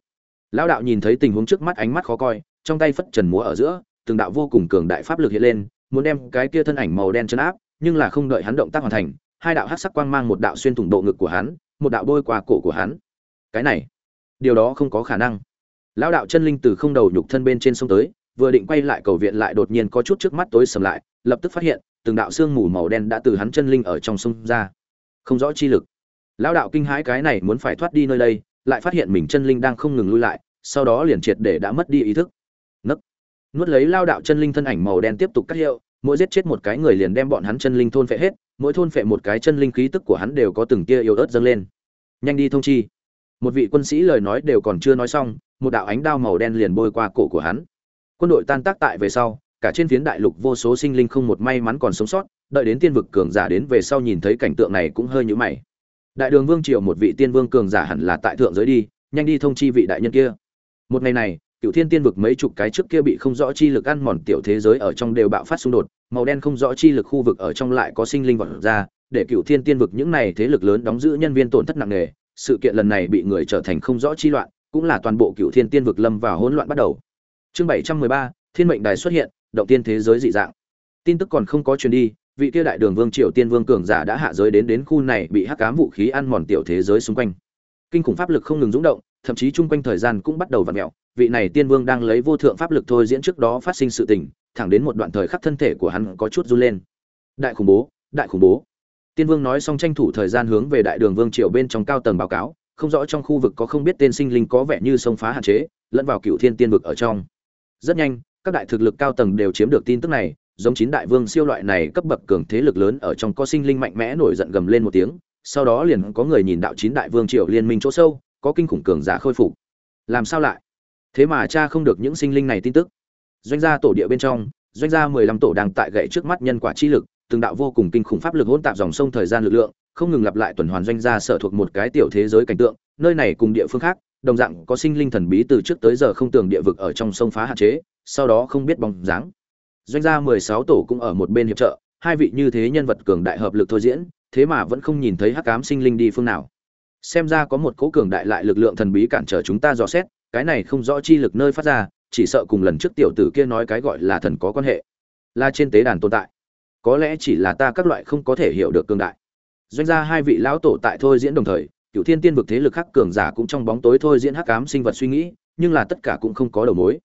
Lao đạo nhìn thấy tình huống trước mắt ánh mắt khó coi trong tay phất trần múa ở giữa, từng đạo vô cùng cường đại pháp lực hiện lên, muốn đem cái kia thân ảnh màu đen chấn áp, nhưng là không đợi hắn động tác hoàn thành, hai đạo hắc sắc quang mang một đạo xuyên thủng bộ ngực của hắn, một đạo bôi qua cổ của hắn. Cái này, điều đó không có khả năng. Lão đạo chân linh từ không đầu nhục thân bên trên sông tới, vừa định quay lại cầu viện lại đột nhiên có chút trước mắt tối sầm lại, lập tức phát hiện, từng đạo xương mù màu đen đã từ hắn chân linh ở trong sông ra. Không rõ chi lực. Lão đạo kinh hãi cái này muốn phải thoát đi nơi đây, lại phát hiện mình chân linh đang không ngừng lui lại, sau đó liền triệt để đã mất đi ý thức nuốt lấy lao đạo chân linh thân ảnh màu đen tiếp tục cắt hiệu, mỗi giết chết một cái người liền đem bọn hắn chân linh thôn phệ hết, mỗi thôn phệ một cái chân linh khí tức của hắn đều có từng tia yếu ớt dâng lên. Nhanh đi thông chi. Một vị quân sĩ lời nói đều còn chưa nói xong, một đạo ánh đao màu đen liền bôi qua cổ của hắn. Quân đội tan tác tại về sau, cả trên phiến đại lục vô số sinh linh không một may mắn còn sống sót, đợi đến tiên vực cường giả đến về sau nhìn thấy cảnh tượng này cũng hơi nhũ mày. Đại đường vương triều một vị tiên vương cường giả hẳn là tại thượng giới đi, nhanh đi thông chi vị đại nhân kia. Một ngày này cựu thiên tiên vực mấy chục cái trước kia bị không rõ chi lực ăn mòn tiểu thế giới ở trong đều bạo phát xung đột, màu đen không rõ chi lực khu vực ở trong lại có sinh linh vọt ra, để cựu thiên tiên vực những này thế lực lớn đóng giữ nhân viên tổn thất nặng nề, sự kiện lần này bị người trở thành không rõ chi loạn, cũng là toàn bộ cựu thiên tiên vực lâm vào hỗn loạn bắt đầu. Chương bảy trăm mười ba, thiên mệnh đài xuất hiện, động tiên thế giới dị dạng. Tin tức còn không có truyền đi, vị kia đại đường vương triều tiên vương cường giả đã hạ giới đến đến khu này bị hắc cám vũ khí ăn mòn tiểu thế giới xung quanh. Kinh khủng pháp lực không ngừng rúng động thậm chí chung quanh thời gian cũng bắt đầu vặn mẹo. Vị này tiên vương đang lấy vô thượng pháp lực thôi diễn trước đó phát sinh sự tình, thẳng đến một đoạn thời khắc thân thể của hắn có chút run lên. Đại khủng bố, đại khủng bố. Tiên vương nói xong tranh thủ thời gian hướng về đại đường vương triều bên trong cao tầng báo cáo, không rõ trong khu vực có không biết tên sinh linh có vẻ như sông phá hạn chế, lẫn vào cựu thiên tiên vực ở trong. Rất nhanh, các đại thực lực cao tầng đều chiếm được tin tức này, giống chín đại vương siêu loại này cấp bậc cường thế lực lớn ở trong có sinh linh mạnh mẽ nổi giận gầm lên một tiếng, sau đó liền có người nhìn đạo chín đại vương triều liên minh chỗ sâu có kinh khủng cường giả khôi phục. Làm sao lại? Thế mà cha không được những sinh linh này tin tức. Doanh gia tổ địa bên trong, doanh gia mười lăm tổ đang tại gậy trước mắt nhân quả chi lực, từng đạo vô cùng kinh khủng pháp lực hỗn tạp dòng sông thời gian lực lượng, không ngừng lặp lại tuần hoàn doanh gia sở thuộc một cái tiểu thế giới cảnh tượng, nơi này cùng địa phương khác, đồng dạng có sinh linh thần bí từ trước tới giờ không tưởng địa vực ở trong sông phá hạn chế, sau đó không biết bóng dáng. Doanh gia mười sáu tổ cũng ở một bên hiệp trợ, hai vị như thế nhân vật cường đại hợp lực thôi diễn, thế mà vẫn không nhìn thấy hắc ám sinh linh đi phương nào xem ra có một cố cường đại lại lực lượng thần bí cản trở chúng ta dò xét, cái này không rõ chi lực nơi phát ra, chỉ sợ cùng lần trước tiểu tử kia nói cái gọi là thần có quan hệ. Là trên tế đàn tồn tại. Có lẽ chỉ là ta các loại không có thể hiểu được cường đại. Doanh gia hai vị lão tổ tại thôi diễn đồng thời, cựu thiên tiên vực thế lực khắc cường giả cũng trong bóng tối thôi diễn hắc ám sinh vật suy nghĩ, nhưng là tất cả cũng không có đầu mối.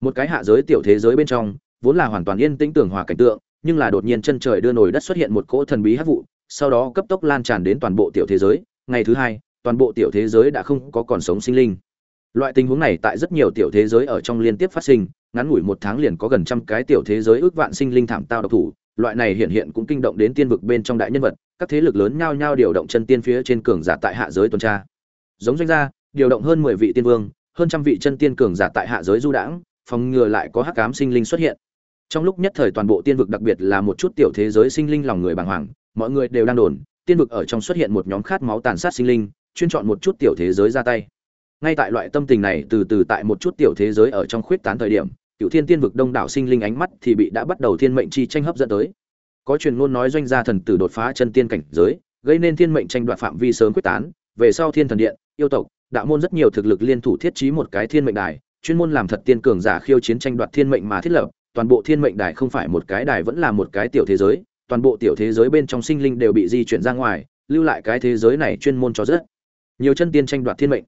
Một cái hạ giới tiểu thế giới bên trong, vốn là hoàn toàn yên tĩnh tưởng hòa cảnh tượng, nhưng là đột nhiên chân trời đưa nổi đất xuất hiện một cỗ thần bí hắc vụ, sau đó cấp tốc lan tràn đến toàn bộ tiểu thế giới ngày thứ hai, toàn bộ tiểu thế giới đã không có còn sống sinh linh. Loại tình huống này tại rất nhiều tiểu thế giới ở trong liên tiếp phát sinh, ngắn ngủi một tháng liền có gần trăm cái tiểu thế giới ước vạn sinh linh thảm tao độc thủ. Loại này hiện hiện cũng kinh động đến tiên vực bên trong đại nhân vật, các thế lực lớn nhao nhao điều động chân tiên phía trên cường giả tại hạ giới tuần tra. Giống doanh gia, điều động hơn mười vị tiên vương, hơn trăm vị chân tiên cường giả tại hạ giới du đãng, phòng ngừa lại có hắc ám sinh linh xuất hiện. Trong lúc nhất thời toàn bộ tiên vực đặc biệt là một chút tiểu thế giới sinh linh lòng người bàng hoàng, mọi người đều đang đồn tiên vực ở trong xuất hiện một nhóm khát máu tàn sát sinh linh, chuyên chọn một chút tiểu thế giới ra tay. Ngay tại loại tâm tình này từ từ tại một chút tiểu thế giới ở trong khuyết tán thời điểm cựu thiên tiên vực đông đảo sinh linh ánh mắt thì bị đã bắt đầu thiên mệnh chi tranh hấp dẫn tới. Có truyền ngôn nói doanh gia thần tử đột phá chân tiên cảnh giới, gây nên thiên mệnh tranh đoạt phạm vi sớm quyết tán. Về sau thiên thần điện, yêu tộc, đạo môn rất nhiều thực lực liên thủ thiết trí một cái thiên mệnh đài, chuyên môn làm thật tiên cường giả khiêu chiến tranh đoạt thiên mệnh mà thiết lập. Toàn bộ thiên mệnh đài không phải một cái đài vẫn là một cái tiểu thế giới toàn bộ tiểu thế giới bên trong sinh linh đều bị di chuyển ra ngoài, lưu lại cái thế giới này chuyên môn cho rất nhiều chân tiên tranh đoạt thiên mệnh.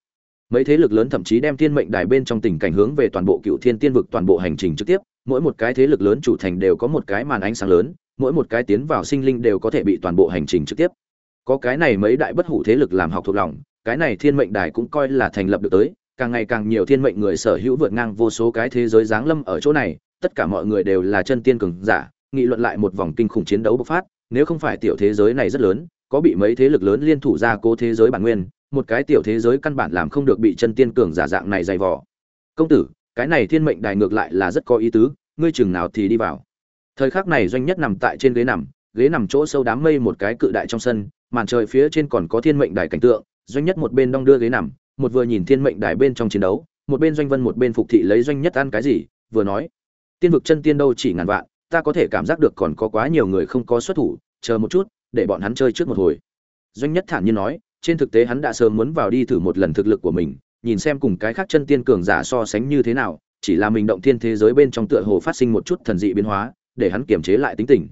Mấy thế lực lớn thậm chí đem thiên mệnh đài bên trong tình cảnh hướng về toàn bộ cựu thiên tiên vực toàn bộ hành trình trực tiếp, mỗi một cái thế lực lớn chủ thành đều có một cái màn ánh sáng lớn, mỗi một cái tiến vào sinh linh đều có thể bị toàn bộ hành trình trực tiếp. Có cái này mấy đại bất hủ thế lực làm học thuộc lòng, cái này thiên mệnh đài cũng coi là thành lập được tới, càng ngày càng nhiều thiên mệnh người sở hữu vượt ngang vô số cái thế giới giáng lâm ở chỗ này, tất cả mọi người đều là chân tiên cường giả nghị luận lại một vòng kinh khủng chiến đấu bộc phát, nếu không phải tiểu thế giới này rất lớn, có bị mấy thế lực lớn liên thủ ra cố thế giới bản nguyên, một cái tiểu thế giới căn bản làm không được bị chân tiên cường giả dạng này dày vò. Công tử, cái này thiên mệnh đài ngược lại là rất có ý tứ, ngươi chừng nào thì đi vào. Thời khắc này doanh nhất nằm tại trên ghế nằm ghế nằm chỗ sâu đám mây một cái cự đại trong sân, màn trời phía trên còn có thiên mệnh đài cảnh tượng, doanh nhất một bên đong đưa ghế nằm, một vừa nhìn thiên mệnh đài bên trong chiến đấu, một bên doanh vân một bên phục thị lấy doanh nhất ăn cái gì, vừa nói, tiên vực chân tiên đâu chỉ ngàn vạn ta có thể cảm giác được còn có quá nhiều người không có xuất thủ, chờ một chút, để bọn hắn chơi trước một hồi. Doanh nhất thản nhiên nói, trên thực tế hắn đã sớm muốn vào đi thử một lần thực lực của mình, nhìn xem cùng cái khác chân tiên cường giả so sánh như thế nào, chỉ là mình động thiên thế giới bên trong tựa hồ phát sinh một chút thần dị biến hóa, để hắn kiềm chế lại tính tình.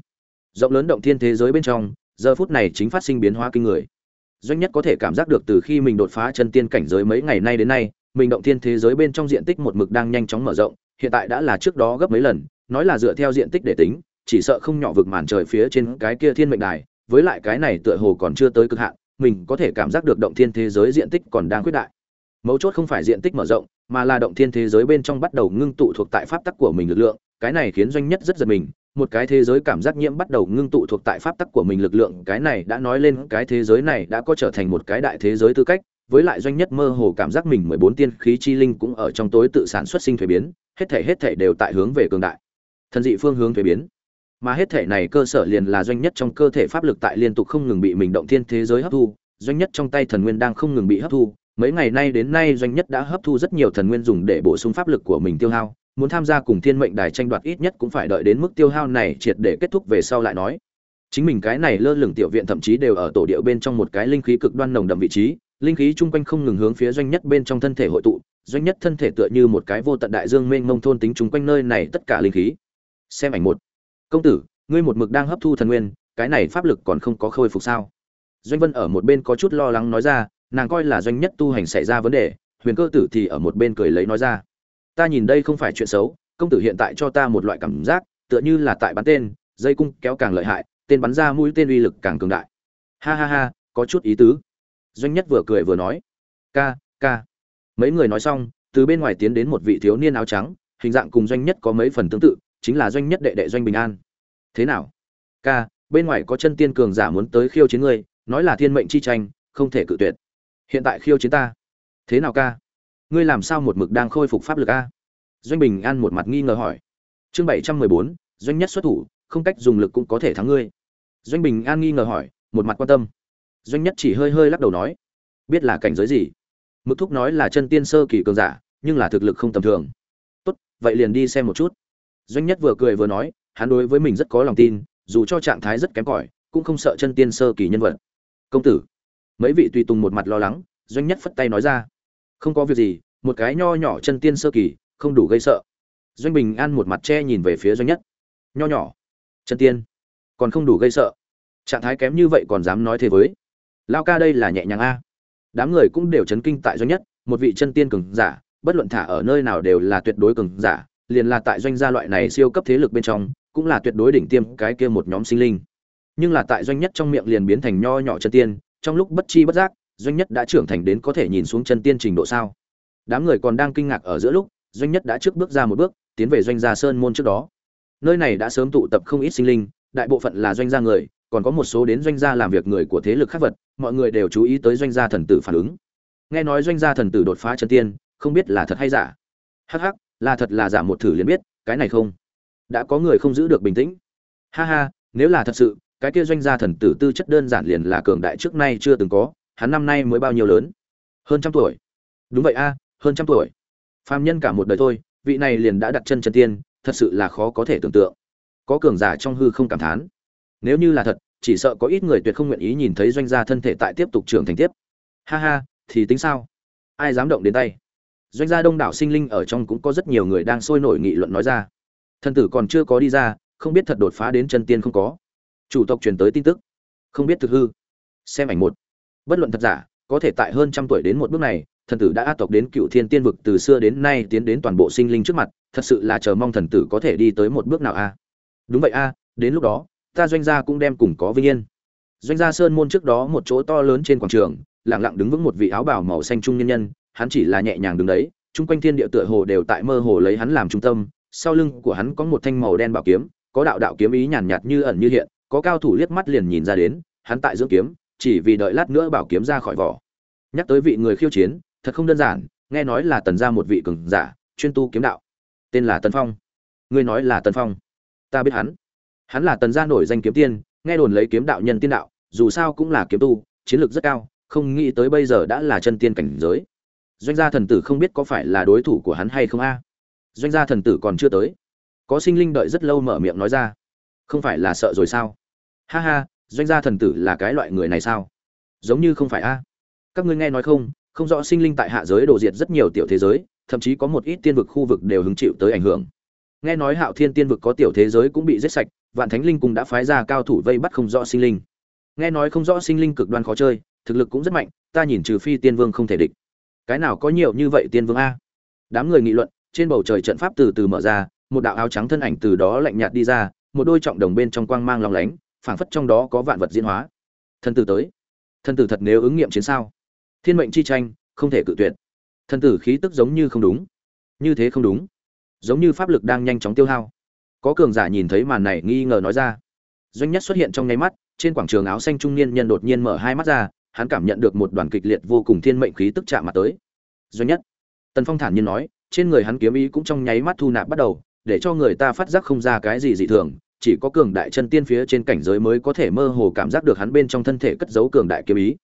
Rộng lớn động thiên thế giới bên trong, giờ phút này chính phát sinh biến hóa kinh người. Doanh nhất có thể cảm giác được từ khi mình đột phá chân tiên cảnh giới mấy ngày nay đến nay, mình động thiên thế giới bên trong diện tích một mực đang nhanh chóng mở rộng, hiện tại đã là trước đó gấp mấy lần nói là dựa theo diện tích để tính, chỉ sợ không nhỏ vực màn trời phía trên cái kia thiên mệnh đài, với lại cái này tựa hồ còn chưa tới cực hạn, mình có thể cảm giác được động thiên thế giới diện tích còn đang quyết đại. Mấu chốt không phải diện tích mở rộng, mà là động thiên thế giới bên trong bắt đầu ngưng tụ thuộc tại pháp tắc của mình lực lượng, cái này khiến doanh nhất rất giật mình, một cái thế giới cảm giác nhiễm bắt đầu ngưng tụ thuộc tại pháp tắc của mình lực lượng, cái này đã nói lên cái thế giới này đã có trở thành một cái đại thế giới tư cách, với lại doanh nhất mơ hồ cảm giác mình mười bốn tiên khí chi linh cũng ở trong tối tự sản xuất sinh thuế biến, hết thể hết thể đều tại hướng về cường đại thần dị phương hướng thuế biến. Mà hết thể này cơ sở liền là doanh nhất trong cơ thể pháp lực tại liên tục không ngừng bị mình động thiên thế giới hấp thu, doanh nhất trong tay thần nguyên đang không ngừng bị hấp thu. Mấy ngày nay đến nay doanh nhất đã hấp thu rất nhiều thần nguyên dùng để bổ sung pháp lực của mình tiêu hao. Muốn tham gia cùng thiên mệnh đài tranh đoạt ít nhất cũng phải đợi đến mức tiêu hao này triệt để kết thúc về sau lại nói. Chính mình cái này lơ lửng tiểu viện thậm chí đều ở tổ điệu bên trong một cái linh khí cực đoan nồng đậm vị trí. Linh khí chung quanh không ngừng hướng phía doanh nhất bên trong thân thể hội tụ. Doanh nhất thân thể tựa như một cái vô tận đại dương mênh mông thôn tính chung quanh nơi này tất cả linh khí xem ảnh một. Công tử, ngươi một mực đang hấp thu thần nguyên, cái này pháp lực còn không có khôi phục sao? Doanh vân ở một bên có chút lo lắng nói ra, nàng coi là doanh nhất tu hành xảy ra vấn đề, huyền cơ tử thì ở một bên cười lấy nói ra. Ta nhìn đây không phải chuyện xấu, công tử hiện tại cho ta một loại cảm giác, tựa như là tại bắn tên, dây cung kéo càng lợi hại, tên bắn ra mũi tên uy lực càng cường đại. Ha ha ha, có chút ý tứ. Doanh nhất vừa cười vừa nói. Ca ca. Mấy người nói xong, từ bên ngoài tiến đến một vị thiếu niên áo trắng, hình dạng cùng doanh nhất có mấy phần tương tự chính là doanh nhất đệ đệ doanh bình an. Thế nào? Ca, bên ngoài có chân tiên cường giả muốn tới khiêu chiến ngươi, nói là thiên mệnh chi tranh, không thể cự tuyệt. Hiện tại khiêu chiến ta. Thế nào ca? Ngươi làm sao một mực đang khôi phục pháp lực a? Doanh bình an một mặt nghi ngờ hỏi. Chương bảy trăm mười bốn, doanh nhất xuất thủ, không cách dùng lực cũng có thể thắng ngươi. Doanh bình an nghi ngờ hỏi, một mặt quan tâm. Doanh nhất chỉ hơi hơi lắc đầu nói. Biết là cảnh giới gì? Mực thúc nói là chân tiên sơ kỳ cường giả, nhưng là thực lực không tầm thường. Tốt, vậy liền đi xem một chút doanh nhất vừa cười vừa nói, hắn đối với mình rất có lòng tin, dù cho trạng thái rất kém cỏi, cũng không sợ chân tiên sơ kỳ nhân vật. Công tử. Mấy vị tùy tùng một mặt lo lắng, doanh nhất phất tay nói ra. Không có việc gì, một cái nho nhỏ chân tiên sơ kỳ, không đủ gây sợ. Doanh bình an một mặt che nhìn về phía doanh nhất. Nho nhỏ. Chân tiên. Còn không đủ gây sợ. Trạng thái kém như vậy còn dám nói thế với. Lao ca đây là nhẹ nhàng a. Đám người cũng đều chấn kinh tại doanh nhất, một vị chân tiên cường giả, bất luận thả ở nơi nào đều là tuyệt đối cường giả liền là tại doanh gia loại này siêu cấp thế lực bên trong, cũng là tuyệt đối đỉnh tiêm cái kia một nhóm sinh linh. Nhưng là tại doanh nhất trong miệng liền biến thành nho nhỏ chân tiên, trong lúc bất chi bất giác, doanh nhất đã trưởng thành đến có thể nhìn xuống chân tiên trình độ sao? Đám người còn đang kinh ngạc ở giữa lúc, doanh nhất đã trước bước ra một bước, tiến về doanh gia sơn môn trước đó. Nơi này đã sớm tụ tập không ít sinh linh, đại bộ phận là doanh gia người, còn có một số đến doanh gia làm việc người của thế lực khác vật, mọi người đều chú ý tới doanh gia thần tử phản ứng. Nghe nói doanh gia thần tử đột phá chân tiên, không biết là thật hay giả. Hắc hắc là thật là giả một thử liền biết, cái này không? Đã có người không giữ được bình tĩnh. Ha ha, nếu là thật sự, cái kia doanh gia thần tử tư chất đơn giản liền là cường đại trước nay chưa từng có, hắn năm nay mới bao nhiêu lớn? Hơn trăm tuổi. Đúng vậy a, hơn trăm tuổi. Phàm nhân cả một đời thôi, vị này liền đã đặt chân chân tiên, thật sự là khó có thể tưởng tượng. Có cường giả trong hư không cảm thán. Nếu như là thật, chỉ sợ có ít người tuyệt không nguyện ý nhìn thấy doanh gia thân thể tại tiếp tục trưởng thành tiếp. Ha ha, thì tính sao? Ai dám động đến tay? Doanh gia đông đảo sinh linh ở trong cũng có rất nhiều người đang sôi nổi nghị luận nói ra. Thần tử còn chưa có đi ra, không biết thật đột phá đến chân tiên không có. Chủ tộc truyền tới tin tức. Không biết thực hư. Xem ảnh một. Bất luận thật giả, có thể tại hơn trăm tuổi đến một bước này, thần tử đã át tộc đến cựu thiên tiên vực từ xưa đến nay tiến đến toàn bộ sinh linh trước mặt, thật sự là chờ mong thần tử có thể đi tới một bước nào a? Đúng vậy a, đến lúc đó, ta doanh gia cũng đem cùng có vinh yên. Doanh gia sơn môn trước đó một chỗ to lớn trên quảng trường, lặng lặng đứng vững một vị áo bào màu xanh trung nhân nhân hắn chỉ là nhẹ nhàng đứng đấy, chung quanh thiên địa tựa hồ đều tại mơ hồ lấy hắn làm trung tâm, sau lưng của hắn có một thanh màu đen bảo kiếm, có đạo đạo kiếm ý nhàn nhạt như ẩn như hiện, có cao thủ liếc mắt liền nhìn ra đến, hắn tại dưỡng kiếm, chỉ vì đợi lát nữa bảo kiếm ra khỏi vỏ. Nhắc tới vị người khiêu chiến, thật không đơn giản, nghe nói là tần gia một vị cường giả, chuyên tu kiếm đạo. Tên là tần phong. Ngươi nói là tần phong. Ta biết hắn. Hắn là tần gia nổi danh kiếm tiên, nghe đồn lấy kiếm đạo nhân tiên đạo, dù sao cũng là kiếm tu, chiến lược rất cao, không nghĩ tới bây giờ đã là chân tiên cảnh giới doanh gia thần tử không biết có phải là đối thủ của hắn hay không a? Doanh gia thần tử còn chưa tới. Có sinh linh đợi rất lâu mở miệng nói ra. Không phải là sợ rồi sao? Ha ha, doanh gia thần tử là cái loại người này sao? Giống như không phải a. Các ngươi nghe nói không không rõ sinh linh tại hạ giới đổ diệt rất nhiều tiểu thế giới, thậm chí có một ít tiên vực khu vực đều hứng chịu tới ảnh hưởng. Nghe nói hạo thiên tiên vực có tiểu thế giới cũng bị giết sạch, vạn thánh linh cũng đã phái ra cao thủ vây bắt không rõ sinh linh. Nghe nói không rõ sinh linh cực đoan khó chơi, thực lực cũng rất mạnh, ta nhìn trừ phi tiên vương không thể địch cái nào có nhiều như vậy tiên vương a? Đám người nghị luận, trên bầu trời trận pháp từ từ mở ra, một đạo áo trắng thân ảnh từ đó lạnh nhạt đi ra, một đôi trọng đồng bên trong quang mang long lánh, phảng phất trong đó có vạn vật diễn hóa. Thân tử tới. Thân tử thật nếu ứng nghiệm chiến sao? Thiên mệnh chi tranh, không thể cự tuyệt. Thân tử khí tức giống như không đúng. Như thế không đúng. Giống như pháp lực đang nhanh chóng tiêu hao. Có cường giả nhìn thấy màn này nghi ngờ nói ra. Doanh nhất xuất hiện trong nháy mắt, trên quảng trường áo xanh trung niên nhân đột nhiên mở hai mắt ra hắn cảm nhận được một đoàn kịch liệt vô cùng thiên mệnh khí tức chạm mặt tới. Doanh nhất. Tần phong thản nhiên nói, trên người hắn kiếm ý cũng trong nháy mắt thu nạp bắt đầu, để cho người ta phát giác không ra cái gì dị thường, chỉ có cường đại chân tiên phía trên cảnh giới mới có thể mơ hồ cảm giác được hắn bên trong thân thể cất giấu cường đại kiếm ý.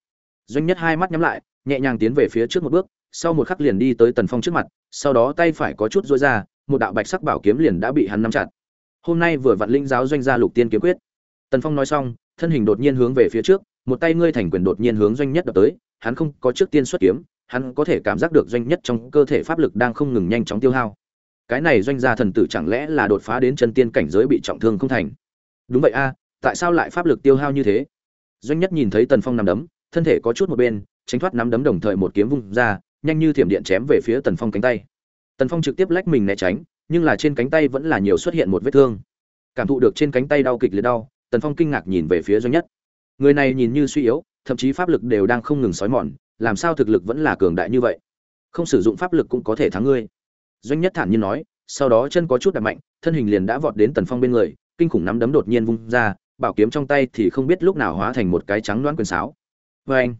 Doanh nhất hai mắt nhắm lại, nhẹ nhàng tiến về phía trước một bước, sau một khắc liền đi tới tần phong trước mặt, sau đó tay phải có chút duỗi ra, một đạo bạch sắc bảo kiếm liền đã bị hắn nắm chặt. Hôm nay vừa vặn linh giáo doanh gia lục tiên kiếm quyết. Tần phong nói xong, thân hình đột nhiên hướng về phía trước một tay ngươi thành quyền đột nhiên hướng doanh nhất đập tới, hắn không có trước tiên xuất kiếm, hắn có thể cảm giác được doanh nhất trong cơ thể pháp lực đang không ngừng nhanh chóng tiêu hao. Cái này doanh gia thần tử chẳng lẽ là đột phá đến chân tiên cảnh giới bị trọng thương không thành? Đúng vậy a, tại sao lại pháp lực tiêu hao như thế? Doanh nhất nhìn thấy tần phong nằm đấm, thân thể có chút một bên, tránh thoát nắm đấm đồng thời một kiếm vung ra, nhanh như thiểm điện chém về phía tần phong cánh tay. Tần phong trực tiếp lách mình né tránh, nhưng là trên cánh tay vẫn là nhiều xuất hiện một vết thương. Cảm thụ được trên cánh tay đau kịch liệt đau, tần phong kinh ngạc nhìn về phía doanh nhất người này nhìn như suy yếu, thậm chí pháp lực đều đang không ngừng xói mòn, làm sao thực lực vẫn là cường đại như vậy? Không sử dụng pháp lực cũng có thể thắng ngươi. Doanh nhất thản nhiên nói, sau đó chân có chút đạp mạnh, thân hình liền đã vọt đến tần phong bên người, kinh khủng nắm đấm đột nhiên vung ra, bảo kiếm trong tay thì không biết lúc nào hóa thành một cái trắng đoán quyền sáo. Vê anh,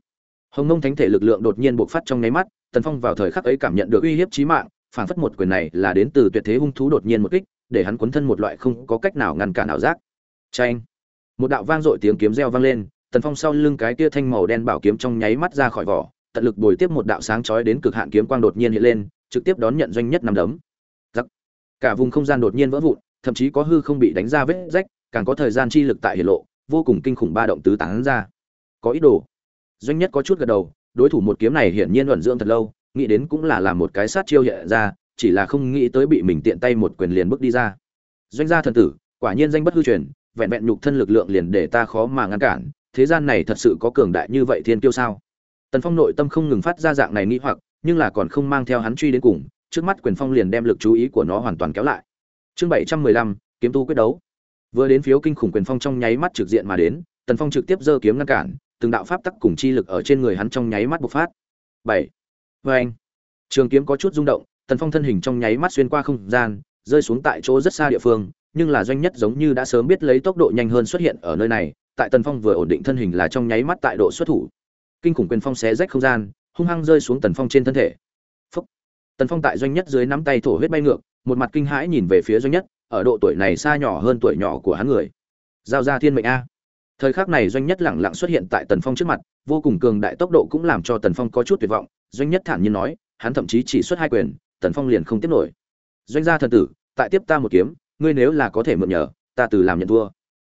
hồng mông thánh thể lực lượng đột nhiên bộc phát trong nháy mắt, tần phong vào thời khắc ấy cảm nhận được uy hiếp chí mạng phản phất một quyền này là đến từ tuyệt thế hung thú đột nhiên một kích, để hắn cuốn thân một loại không có cách nào ngăn cản ảo giác. Tranh một đạo vang dội tiếng kiếm reo vang lên, tần phong sau lưng cái kia thanh màu đen bảo kiếm trong nháy mắt ra khỏi vỏ, tận lực bồi tiếp một đạo sáng chói đến cực hạn kiếm quang đột nhiên hiện lên, trực tiếp đón nhận doanh nhất năm đấm. Giặc cả vùng không gian đột nhiên vỡ vụn, thậm chí có hư không bị đánh ra vết rách, càng có thời gian chi lực tại hiển lộ, vô cùng kinh khủng ba động tứ tán ra. Có ý đồ. Doanh nhất có chút gật đầu, đối thủ một kiếm này hiển nhiên luận dưỡng thật lâu, nghĩ đến cũng là làm một cái sát chiêu hiện ra, chỉ là không nghĩ tới bị mình tiện tay một quyền liền bước đi ra. Doanh gia thần tử, quả nhiên danh bất hư truyền vẹn vẹn nhục thân lực lượng liền để ta khó mà ngăn cản, thế gian này thật sự có cường đại như vậy thiên tiêu sao? Tần phong nội tâm không ngừng phát ra dạng này nghĩ hoặc, nhưng là còn không mang theo hắn truy đến cùng, trước mắt quyền phong liền đem lực chú ý của nó hoàn toàn kéo lại. Chương bảy trăm mười lăm, kiếm tu quyết đấu. Vừa đến phiếu kinh khủng quyền phong trong nháy mắt trực diện mà đến, tần phong trực tiếp giơ kiếm ngăn cản, từng đạo pháp tắc cùng chi lực ở trên người hắn trong nháy mắt bộc phát. Bảy. Vê anh trường kiếm có chút rung động, tần phong thân hình trong nháy mắt xuyên qua không gian, rơi xuống tại chỗ rất xa địa phương nhưng là doanh nhất giống như đã sớm biết lấy tốc độ nhanh hơn xuất hiện ở nơi này, tại tần phong vừa ổn định thân hình là trong nháy mắt tại độ xuất thủ. Kinh khủng quyền phong xé rách không gian, hung hăng rơi xuống tần phong trên thân thể. Phúc. tần phong tại doanh nhất dưới nắm tay thổ huyết bay ngược, một mặt kinh hãi nhìn về phía doanh nhất, ở độ tuổi này xa nhỏ hơn tuổi nhỏ của hắn người. Giao ra thiên mệnh a. Thời khắc này doanh nhất lẳng lặng xuất hiện tại tần phong trước mặt, vô cùng cường đại tốc độ cũng làm cho tần phong có chút tuyệt vọng. Doanh nhất thản nhiên nói, hắn thậm chí chỉ xuất hai quyền, tần phong liền không tiếp nổi. Doanh gia thần tử, tại tiếp ta một kiếm ngươi nếu là có thể mượn nhờ, ta từ làm nhận thua.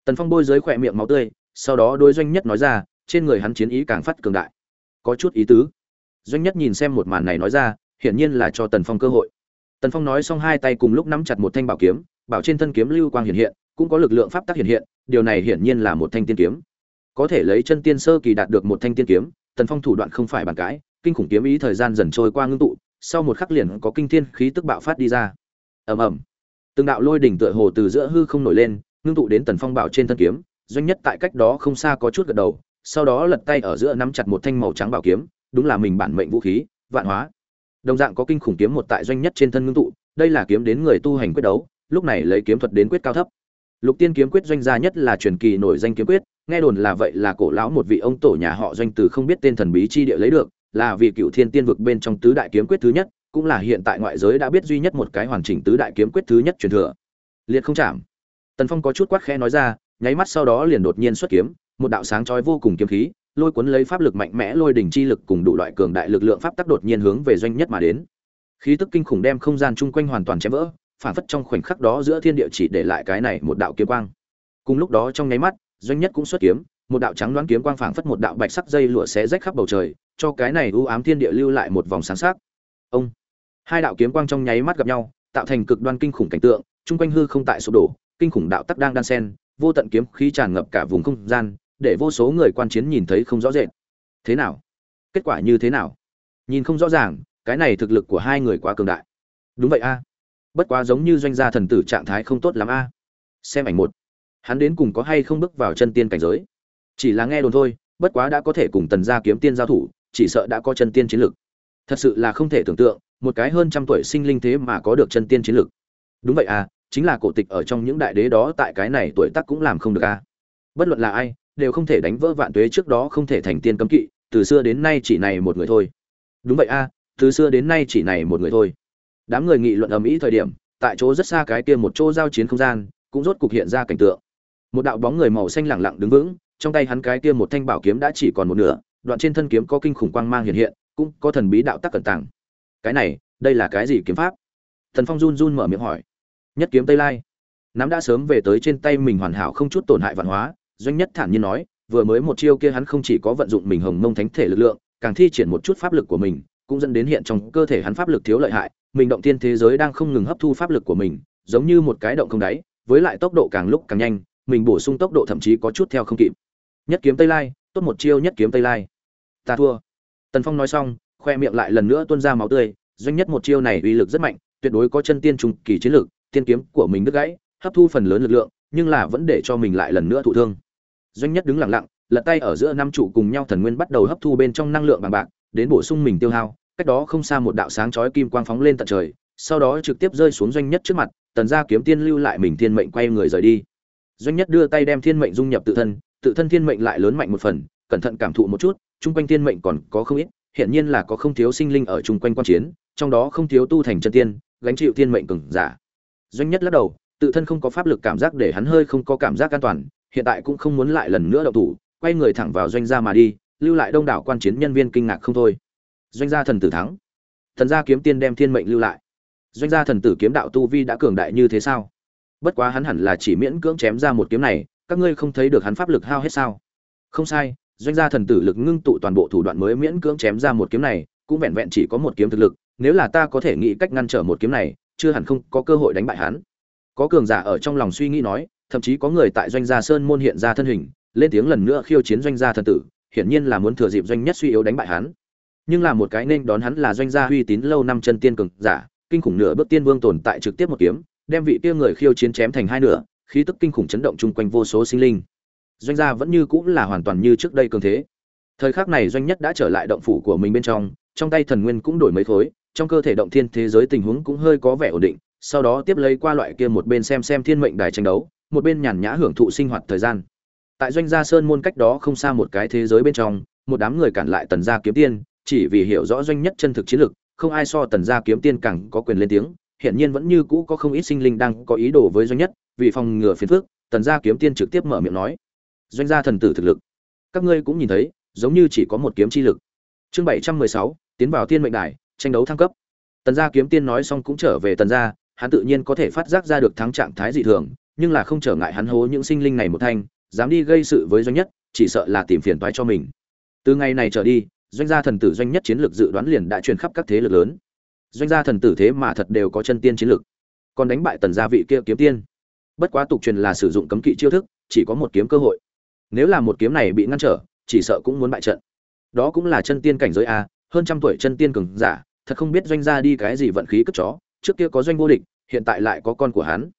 Tần phong bôi dưới khỏe miệng máu tươi, sau đó đôi doanh nhất nói ra, trên người hắn chiến ý càng phát cường đại. Có chút ý tứ. Doanh nhất nhìn xem một màn này nói ra, hiển nhiên là cho tần phong cơ hội. Tần phong nói xong hai tay cùng lúc nắm chặt một thanh bảo kiếm, bảo trên thân kiếm lưu quang hiện hiện, cũng có lực lượng pháp tắc hiện hiện, điều này hiển nhiên là một thanh tiên kiếm. Có thể lấy chân tiên sơ kỳ đạt được một thanh tiên kiếm, tần phong thủ đoạn không phải bàn cãi, kinh khủng kiếm ý thời gian dần trôi qua ngưng tụ, sau một khắc liền có kinh thiên khí tức bạo phát đi ra. Ầm ầm từng đạo lôi đỉnh tựa hồ từ giữa hư không nổi lên, ngưng tụ đến tần phong bảo trên thân kiếm, doanh nhất tại cách đó không xa có chút gật đầu, sau đó lật tay ở giữa nắm chặt một thanh màu trắng bảo kiếm, đúng là mình bản mệnh vũ khí, vạn hóa. Đồng dạng có kinh khủng kiếm một tại doanh nhất trên thân ngưng tụ, đây là kiếm đến người tu hành quyết đấu, lúc này lấy kiếm thuật đến quyết cao thấp. Lục tiên kiếm quyết doanh gia nhất là truyền kỳ nổi danh kiếm quyết, nghe đồn là vậy là cổ lão một vị ông tổ nhà họ doanh từ không biết tên thần bí chi địa lấy được, là vì cựu thiên tiên vực bên trong tứ đại kiếm quyết thứ nhất cũng là hiện tại ngoại giới đã biết duy nhất một cái hoàn chỉnh tứ đại kiếm quyết thứ nhất truyền thừa. Liệt không chạm. Tần phong có chút quát khẽ nói ra, nháy mắt sau đó liền đột nhiên xuất kiếm, một đạo sáng chói vô cùng kiếm khí, lôi cuốn lấy pháp lực mạnh mẽ lôi đỉnh chi lực cùng đủ loại cường đại lực lượng pháp tắc đột nhiên hướng về doanh nhất mà đến. Khí tức kinh khủng đem không gian chung quanh hoàn toàn chém vỡ, phản phất trong khoảnh khắc đó giữa thiên địa chỉ để lại cái này một đạo kiếm quang. Cùng lúc đó trong nháy mắt, doanh nhất cũng xuất kiếm, một đạo trắng đoán kiếm quang phảng phất một đạo bạch sắc dây lụa xé rách khắp bầu trời, cho cái này u ám thiên địa lưu lại một vòng sáng sắc ông. Hai đạo kiếm quang trong nháy mắt gặp nhau, tạo thành cực đoan kinh khủng cảnh tượng, chung quanh hư không tại sụp đổ, kinh khủng đạo tắc đang đan sen vô tận kiếm khí tràn ngập cả vùng không gian, để vô số người quan chiến nhìn thấy không rõ rệt. Thế nào? Kết quả như thế nào? Nhìn không rõ ràng, cái này thực lực của hai người quá cường đại. Đúng vậy a. Bất quá giống như doanh gia thần tử trạng thái không tốt lắm a. Xem ảnh một. Hắn đến cùng có hay không bước vào chân tiên cảnh giới? Chỉ là nghe đồn thôi, bất quá đã có thể cùng tần gia kiếm tiên giao thủ, chỉ sợ đã có chân tiên chiến lực thật sự là không thể tưởng tượng, một cái hơn trăm tuổi sinh linh thế mà có được chân tiên chiến lực. Đúng vậy à chính là cổ tịch ở trong những đại đế đó tại cái này tuổi tác cũng làm không được à. bất luận là ai, đều không thể đánh vỡ vạn tuế trước đó không thể thành tiên cấm kỵ, từ xưa đến nay chỉ này một người thôi. Đúng vậy a từ xưa đến nay chỉ này một người thôi. Đám người nghị luận ầm ĩ thời điểm, tại chỗ rất xa cái kia một chỗ giao chiến không gian, cũng rốt cục hiện ra cảnh tượng. Một đạo bóng người màu xanh lẳng lặng đứng vững, trong tay hắn cái kia một thanh bảo kiếm đã chỉ còn một nửa, đoạn trên thân kiếm có kinh khủng quang mang hiện hiện cũng có thần bí đạo tắc cẩn tàng. Cái này, đây là cái gì kiếm pháp? Thần phong run run mở miệng hỏi. Nhất kiếm tây lai. Nắm đã sớm về tới trên tay mình hoàn hảo không chút tổn hại văn hóa, doanh nhất thản nhiên nói, vừa mới một chiêu kia hắn không chỉ có vận dụng mình hồng mông thánh thể lực lượng, càng thi triển một chút pháp lực của mình, cũng dẫn đến hiện trong cơ thể hắn pháp lực thiếu lợi hại, mình động tiên thế giới đang không ngừng hấp thu pháp lực của mình, giống như một cái động không đáy, với lại tốc độ càng lúc càng nhanh, mình bổ sung tốc độ thậm chí có chút theo không kịp. Nhất kiếm tây lai, tốt một chiêu nhất kiếm tây lai. Ta thua tần phong nói xong, khoe miệng lại lần nữa tuôn ra máu tươi, doanh nhất một chiêu này uy lực rất mạnh, tuyệt đối có chân tiên trung kỳ chiến lực tiên kiếm của mình đứt gãy, hấp thu phần lớn lực lượng, nhưng là vẫn để cho mình lại lần nữa thụ thương. Doanh nhất đứng lặng lặng, lật tay ở giữa năm trụ cùng nhau thần nguyên bắt đầu hấp thu bên trong năng lượng bằng bạc, đến bổ sung mình tiêu hao, cách đó không xa một đạo sáng chói kim quang phóng lên tận trời, sau đó trực tiếp rơi xuống doanh nhất trước mặt, tần gia kiếm tiên lưu lại mình thiên mệnh quay người rời đi. Doanh nhất đưa tay đem thiên mệnh dung nhập tự thân tự thân thiên mệnh lại lớn mạnh một phần, cẩn thận cảm thụ một chút chung quanh thiên mệnh còn có không ít hiện nhiên là có không thiếu sinh linh ở chung quanh quan chiến, trong đó không thiếu tu thành chân tiên, gánh chịu thiên mệnh cường giả. Doanh nhất lắc đầu, tự thân không có pháp lực cảm giác để hắn hơi không có cảm giác an toàn, hiện tại cũng không muốn lại lần nữa động thủ, quay người thẳng vào doanh gia mà đi, lưu lại đông đảo quan chiến nhân viên kinh ngạc không thôi. Doanh gia thần tử thắng. Thần gia kiếm tiên đem thiên mệnh lưu lại. Doanh gia thần tử kiếm đạo tu vi đã cường đại như thế sao? Bất quá hắn hẳn là chỉ miễn cưỡng chém ra một kiếm này, các ngươi không thấy được hắn pháp lực hao hết sao? Không sai doanh gia thần tử lực ngưng tụ toàn bộ thủ đoạn mới miễn cưỡng chém ra một kiếm này, cũng vẹn vẹn chỉ có một kiếm thực lực, nếu là ta có thể nghĩ cách ngăn trở một kiếm này, chưa hẳn không có cơ hội đánh bại hắn. Có cường giả ở trong lòng suy nghĩ nói, thậm chí có người tại doanh gia sơn môn hiện ra thân hình, lên tiếng lần nữa khiêu chiến doanh gia thần tử, hiển nhiên là muốn thừa dịp doanh nhất suy yếu đánh bại hắn. Nhưng là một cái nên đón hắn là doanh gia uy tín lâu năm chân tiên cường giả, kinh khủng nửa bước tiên vương tồn tại trực tiếp một kiếm, đem vị kia người khiêu chiến chém thành hai nửa, khí tức kinh khủng chấn động chung quanh vô số sinh linh doanh gia vẫn như cũng là hoàn toàn như trước đây cường thế. Thời khắc này doanh nhất đã trở lại động phủ của mình bên trong trong tay thần nguyên cũng đổi mấy khối, trong cơ thể động thiên thế giới tình huống cũng hơi có vẻ ổn định, sau đó tiếp lấy qua loại kia một bên xem xem thiên mệnh đài tranh đấu, một bên nhàn nhã hưởng thụ sinh hoạt thời gian. Tại doanh gia sơn môn cách đó không xa một cái thế giới bên trong, một đám người cản lại tần gia kiếm tiên, chỉ vì hiểu rõ doanh nhất chân thực chiến lực không ai so tần gia kiếm tiên càng có quyền lên tiếng hiện nhiên vẫn như cũ có không ít sinh linh đang có ý đồ với doanh nhất, vì phòng ngừa phiền phức, tần gia kiếm tiên trực tiếp mở miệng nói doanh gia thần tử thực lực. Các ngươi cũng nhìn thấy, giống như chỉ có một kiếm chi lực. Chương bảy trăm mười sáu, tiến vào Tiên mệnh đài, tranh đấu thăng cấp. Tần gia kiếm tiên nói xong cũng trở về tần gia, hắn tự nhiên có thể phát giác ra được thắng trạng thái dị thường, nhưng là không trở ngại hắn hố những sinh linh này một thanh, dám đi gây sự với doanh nhất, chỉ sợ là tìm phiền toái cho mình. Từ ngày này trở đi, doanh gia thần tử doanh nhất chiến lược dự đoán liền đã truyền khắp các thế lực lớn. Doanh gia thần tử thế mà thật đều có chân tiên chiến lược. Còn đánh bại tần gia vị kia kiếm tiên. Bất quá tục truyền là sử dụng cấm kỵ chiêu thức, chỉ có một kiếm cơ hội nếu là một kiếm này bị ngăn trở, chỉ sợ cũng muốn bại trận. Đó cũng là chân tiên cảnh giới a, hơn trăm tuổi chân tiên cường giả, thật không biết doanh gia đi cái gì vận khí cất chó, trước kia có doanh vô địch, hiện tại lại có con của hắn.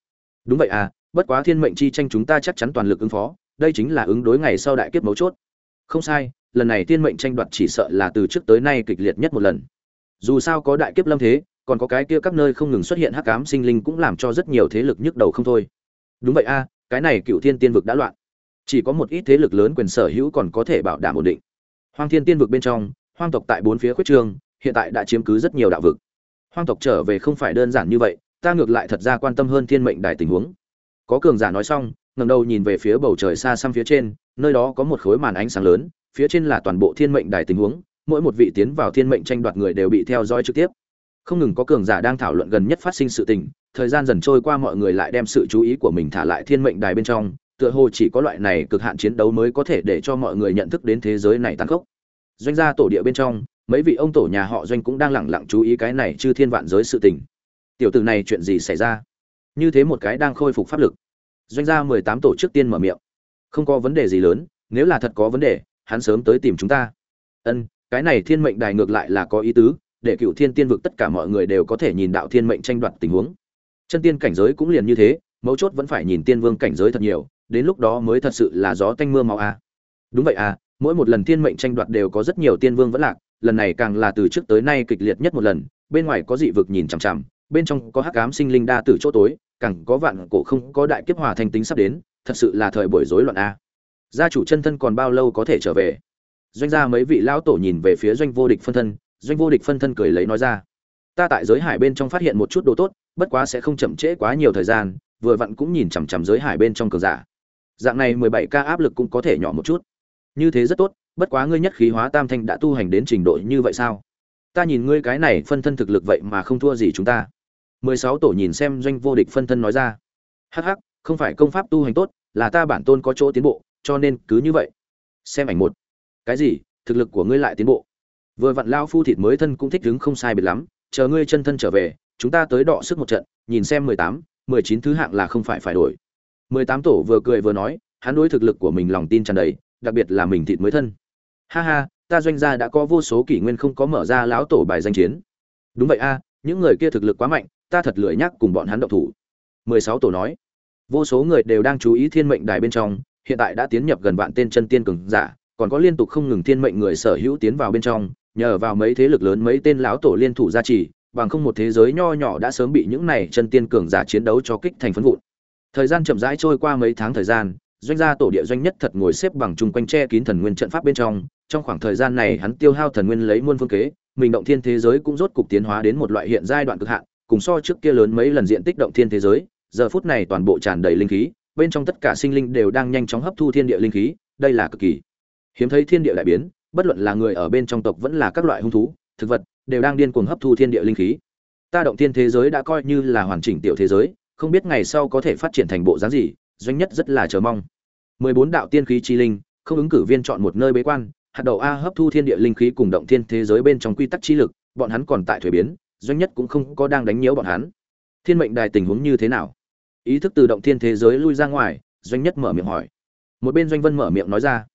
Đúng vậy à bất quá thiên mệnh chi tranh chúng ta chắc chắn toàn lực ứng phó, đây chính là ứng đối ngày sau đại kiếp mấu chốt. Không sai, lần này thiên mệnh tranh đoạt chỉ sợ là từ trước tới nay kịch liệt nhất một lần. Dù sao có đại kiếp lâm thế, còn có cái kia các nơi không ngừng xuất hiện hắc ám sinh linh cũng làm cho rất nhiều thế lực nhức đầu không thôi. Đúng vậy a, cái này cựu thiên tiên vực đã loạn chỉ có một ít thế lực lớn quyền sở hữu còn có thể bảo đảm ổn định. Hoang thiên tiên vực bên trong, hoang tộc tại bốn phía khuyết trương, hiện tại đã chiếm cứ rất nhiều đạo vực. Hoang tộc trở về không phải đơn giản như vậy, ta ngược lại thật ra quan tâm hơn thiên mệnh đài tình huống. Có cường giả nói xong, ngẩng đầu nhìn về phía bầu trời xa xăm phía trên, nơi đó có một khối màn ánh sáng lớn, phía trên là toàn bộ thiên mệnh đài tình huống, mỗi một vị tiến vào thiên mệnh tranh đoạt người đều bị theo dõi trực tiếp. Không ngừng có cường giả đang thảo luận gần nhất phát sinh sự tình, thời gian dần trôi qua mọi người lại đem sự chú ý của mình thả lại thiên mệnh đài bên trong tựa hồ chỉ có loại này cực hạn chiến đấu mới có thể để cho mọi người nhận thức đến thế giới này tàn khốc. Doanh gia tổ địa bên trong, mấy vị ông tổ nhà họ doanh cũng đang lẳng lặng chú ý cái này chư thiên vạn giới sự tình. Tiểu tử này chuyện gì xảy ra? Như thế một cái đang khôi phục pháp lực. Doanh gia mười tám tổ trước tiên mở miệng. Không có vấn đề gì lớn, nếu là thật có vấn đề, hắn sớm tới tìm chúng ta. Ân, cái này thiên mệnh đài ngược lại là có ý tứ, để cựu thiên tiên vực tất cả mọi người đều có thể nhìn đạo thiên mệnh tranh đoạt tình huống. Chân tiên cảnh giới cũng liền như thế, mấu chốt vẫn phải nhìn tiên vương cảnh giới thật nhiều đến lúc đó mới thật sự là gió tanh mưa máu a đúng vậy à mỗi một lần thiên mệnh tranh đoạt đều có rất nhiều tiên vương vẫn lạc, lần này càng là từ trước tới nay kịch liệt nhất một lần, bên ngoài có dị vực nhìn chằm chằm, bên trong có hắc ám sinh linh đa tử chỗ tối, càng có vạn cổ không có đại kiếp hòa thành tính sắp đến, thật sự là thời buổi rối loạn a gia chủ chân thân còn bao lâu có thể trở về? Doanh gia mấy vị lão tổ nhìn về phía doanh vô địch phân thân, doanh vô địch phân thân cười lấy nói ra. Ta tại giới hải bên trong phát hiện một chút đồ tốt, bất quá sẽ không chậm trễ quá nhiều thời gian, vừa vặn cũng nhìn chằm chằm giới hải bên trong cường giả dạng này mười bảy ca áp lực cũng có thể nhỏ một chút. Như thế rất tốt, bất quá ngươi nhất khí hóa tam thanh đã tu hành đến trình độ như vậy sao? Ta nhìn ngươi cái này phân thân thực lực vậy mà không thua gì chúng ta. Mười sáu tổ nhìn xem doanh vô địch phân thân nói ra. Hắc hắc, không phải công pháp tu hành tốt, là ta bản tôn có chỗ tiến bộ, cho nên cứ như vậy. Xem ảnh một. Cái gì? Thực lực của ngươi lại tiến bộ. Vừa vặn lao phu thịt mới thân cũng thích đứng không sai biệt lắm, chờ ngươi chân thân trở về, chúng ta tới đọ sức một trận, nhìn xem mười tám, mười chín thứ hạng là không phải phải đổi mười tám tổ vừa cười vừa nói, hắn đối thực lực của mình lòng tin tràn đầy, đặc biệt là mình thịt mới thân. Ha ha, ta doanh gia đã có vô số kỷ nguyên không có mở ra lão tổ bài danh chiến. Đúng vậy a, những người kia thực lực quá mạnh, ta thật lười nhắc cùng bọn hắn động thủ. mười sáu tổ nói, vô số người đều đang chú ý thiên mệnh đài bên trong, hiện tại đã tiến nhập gần vạn tên chân tiên cường giả, còn có liên tục không ngừng thiên mệnh người sở hữu tiến vào bên trong, nhờ vào mấy thế lực lớn mấy tên lão tổ liên thủ gia trì, bằng không một thế giới nho nhỏ đã sớm bị những này chân tiên cường giả chiến đấu cho kích thành phấn vụn thời gian chậm rãi trôi qua mấy tháng thời gian, doanh gia tổ địa doanh nhất thật ngồi xếp bằng chung quanh che kín thần nguyên trận pháp bên trong trong khoảng thời gian này hắn tiêu hao thần nguyên lấy muôn phương kế, mình động thiên thế giới cũng rốt cục tiến hóa đến một loại hiện giai đoạn cực hạn, cùng so trước kia lớn mấy lần diện tích động thiên thế giới, giờ phút này toàn bộ tràn đầy linh khí, bên trong tất cả sinh linh đều đang nhanh chóng hấp thu thiên địa linh khí, đây là cực kỳ hiếm thấy thiên địa đại biến, bất luận là người ở bên trong tộc vẫn là các loại hung thú, thực vật, đều đang điên cuồng hấp thu thiên địa linh khí. Ta động thiên thế giới đã coi như là hoàn chỉnh tiểu thế giới không biết ngày sau có thể phát triển thành bộ dáng gì, doanh nhất rất là chờ mong. 14 đạo tiên khí chi linh, không ứng cử viên chọn một nơi bế quan, hạt đầu a hấp thu thiên địa linh khí cùng động thiên thế giới bên trong quy tắc chi lực, bọn hắn còn tại thủy biến, doanh nhất cũng không có đang đánh nhiễu bọn hắn. Thiên mệnh đài tình huống như thế nào? Ý thức từ động thiên thế giới lui ra ngoài, doanh nhất mở miệng hỏi. Một bên doanh vân mở miệng nói ra.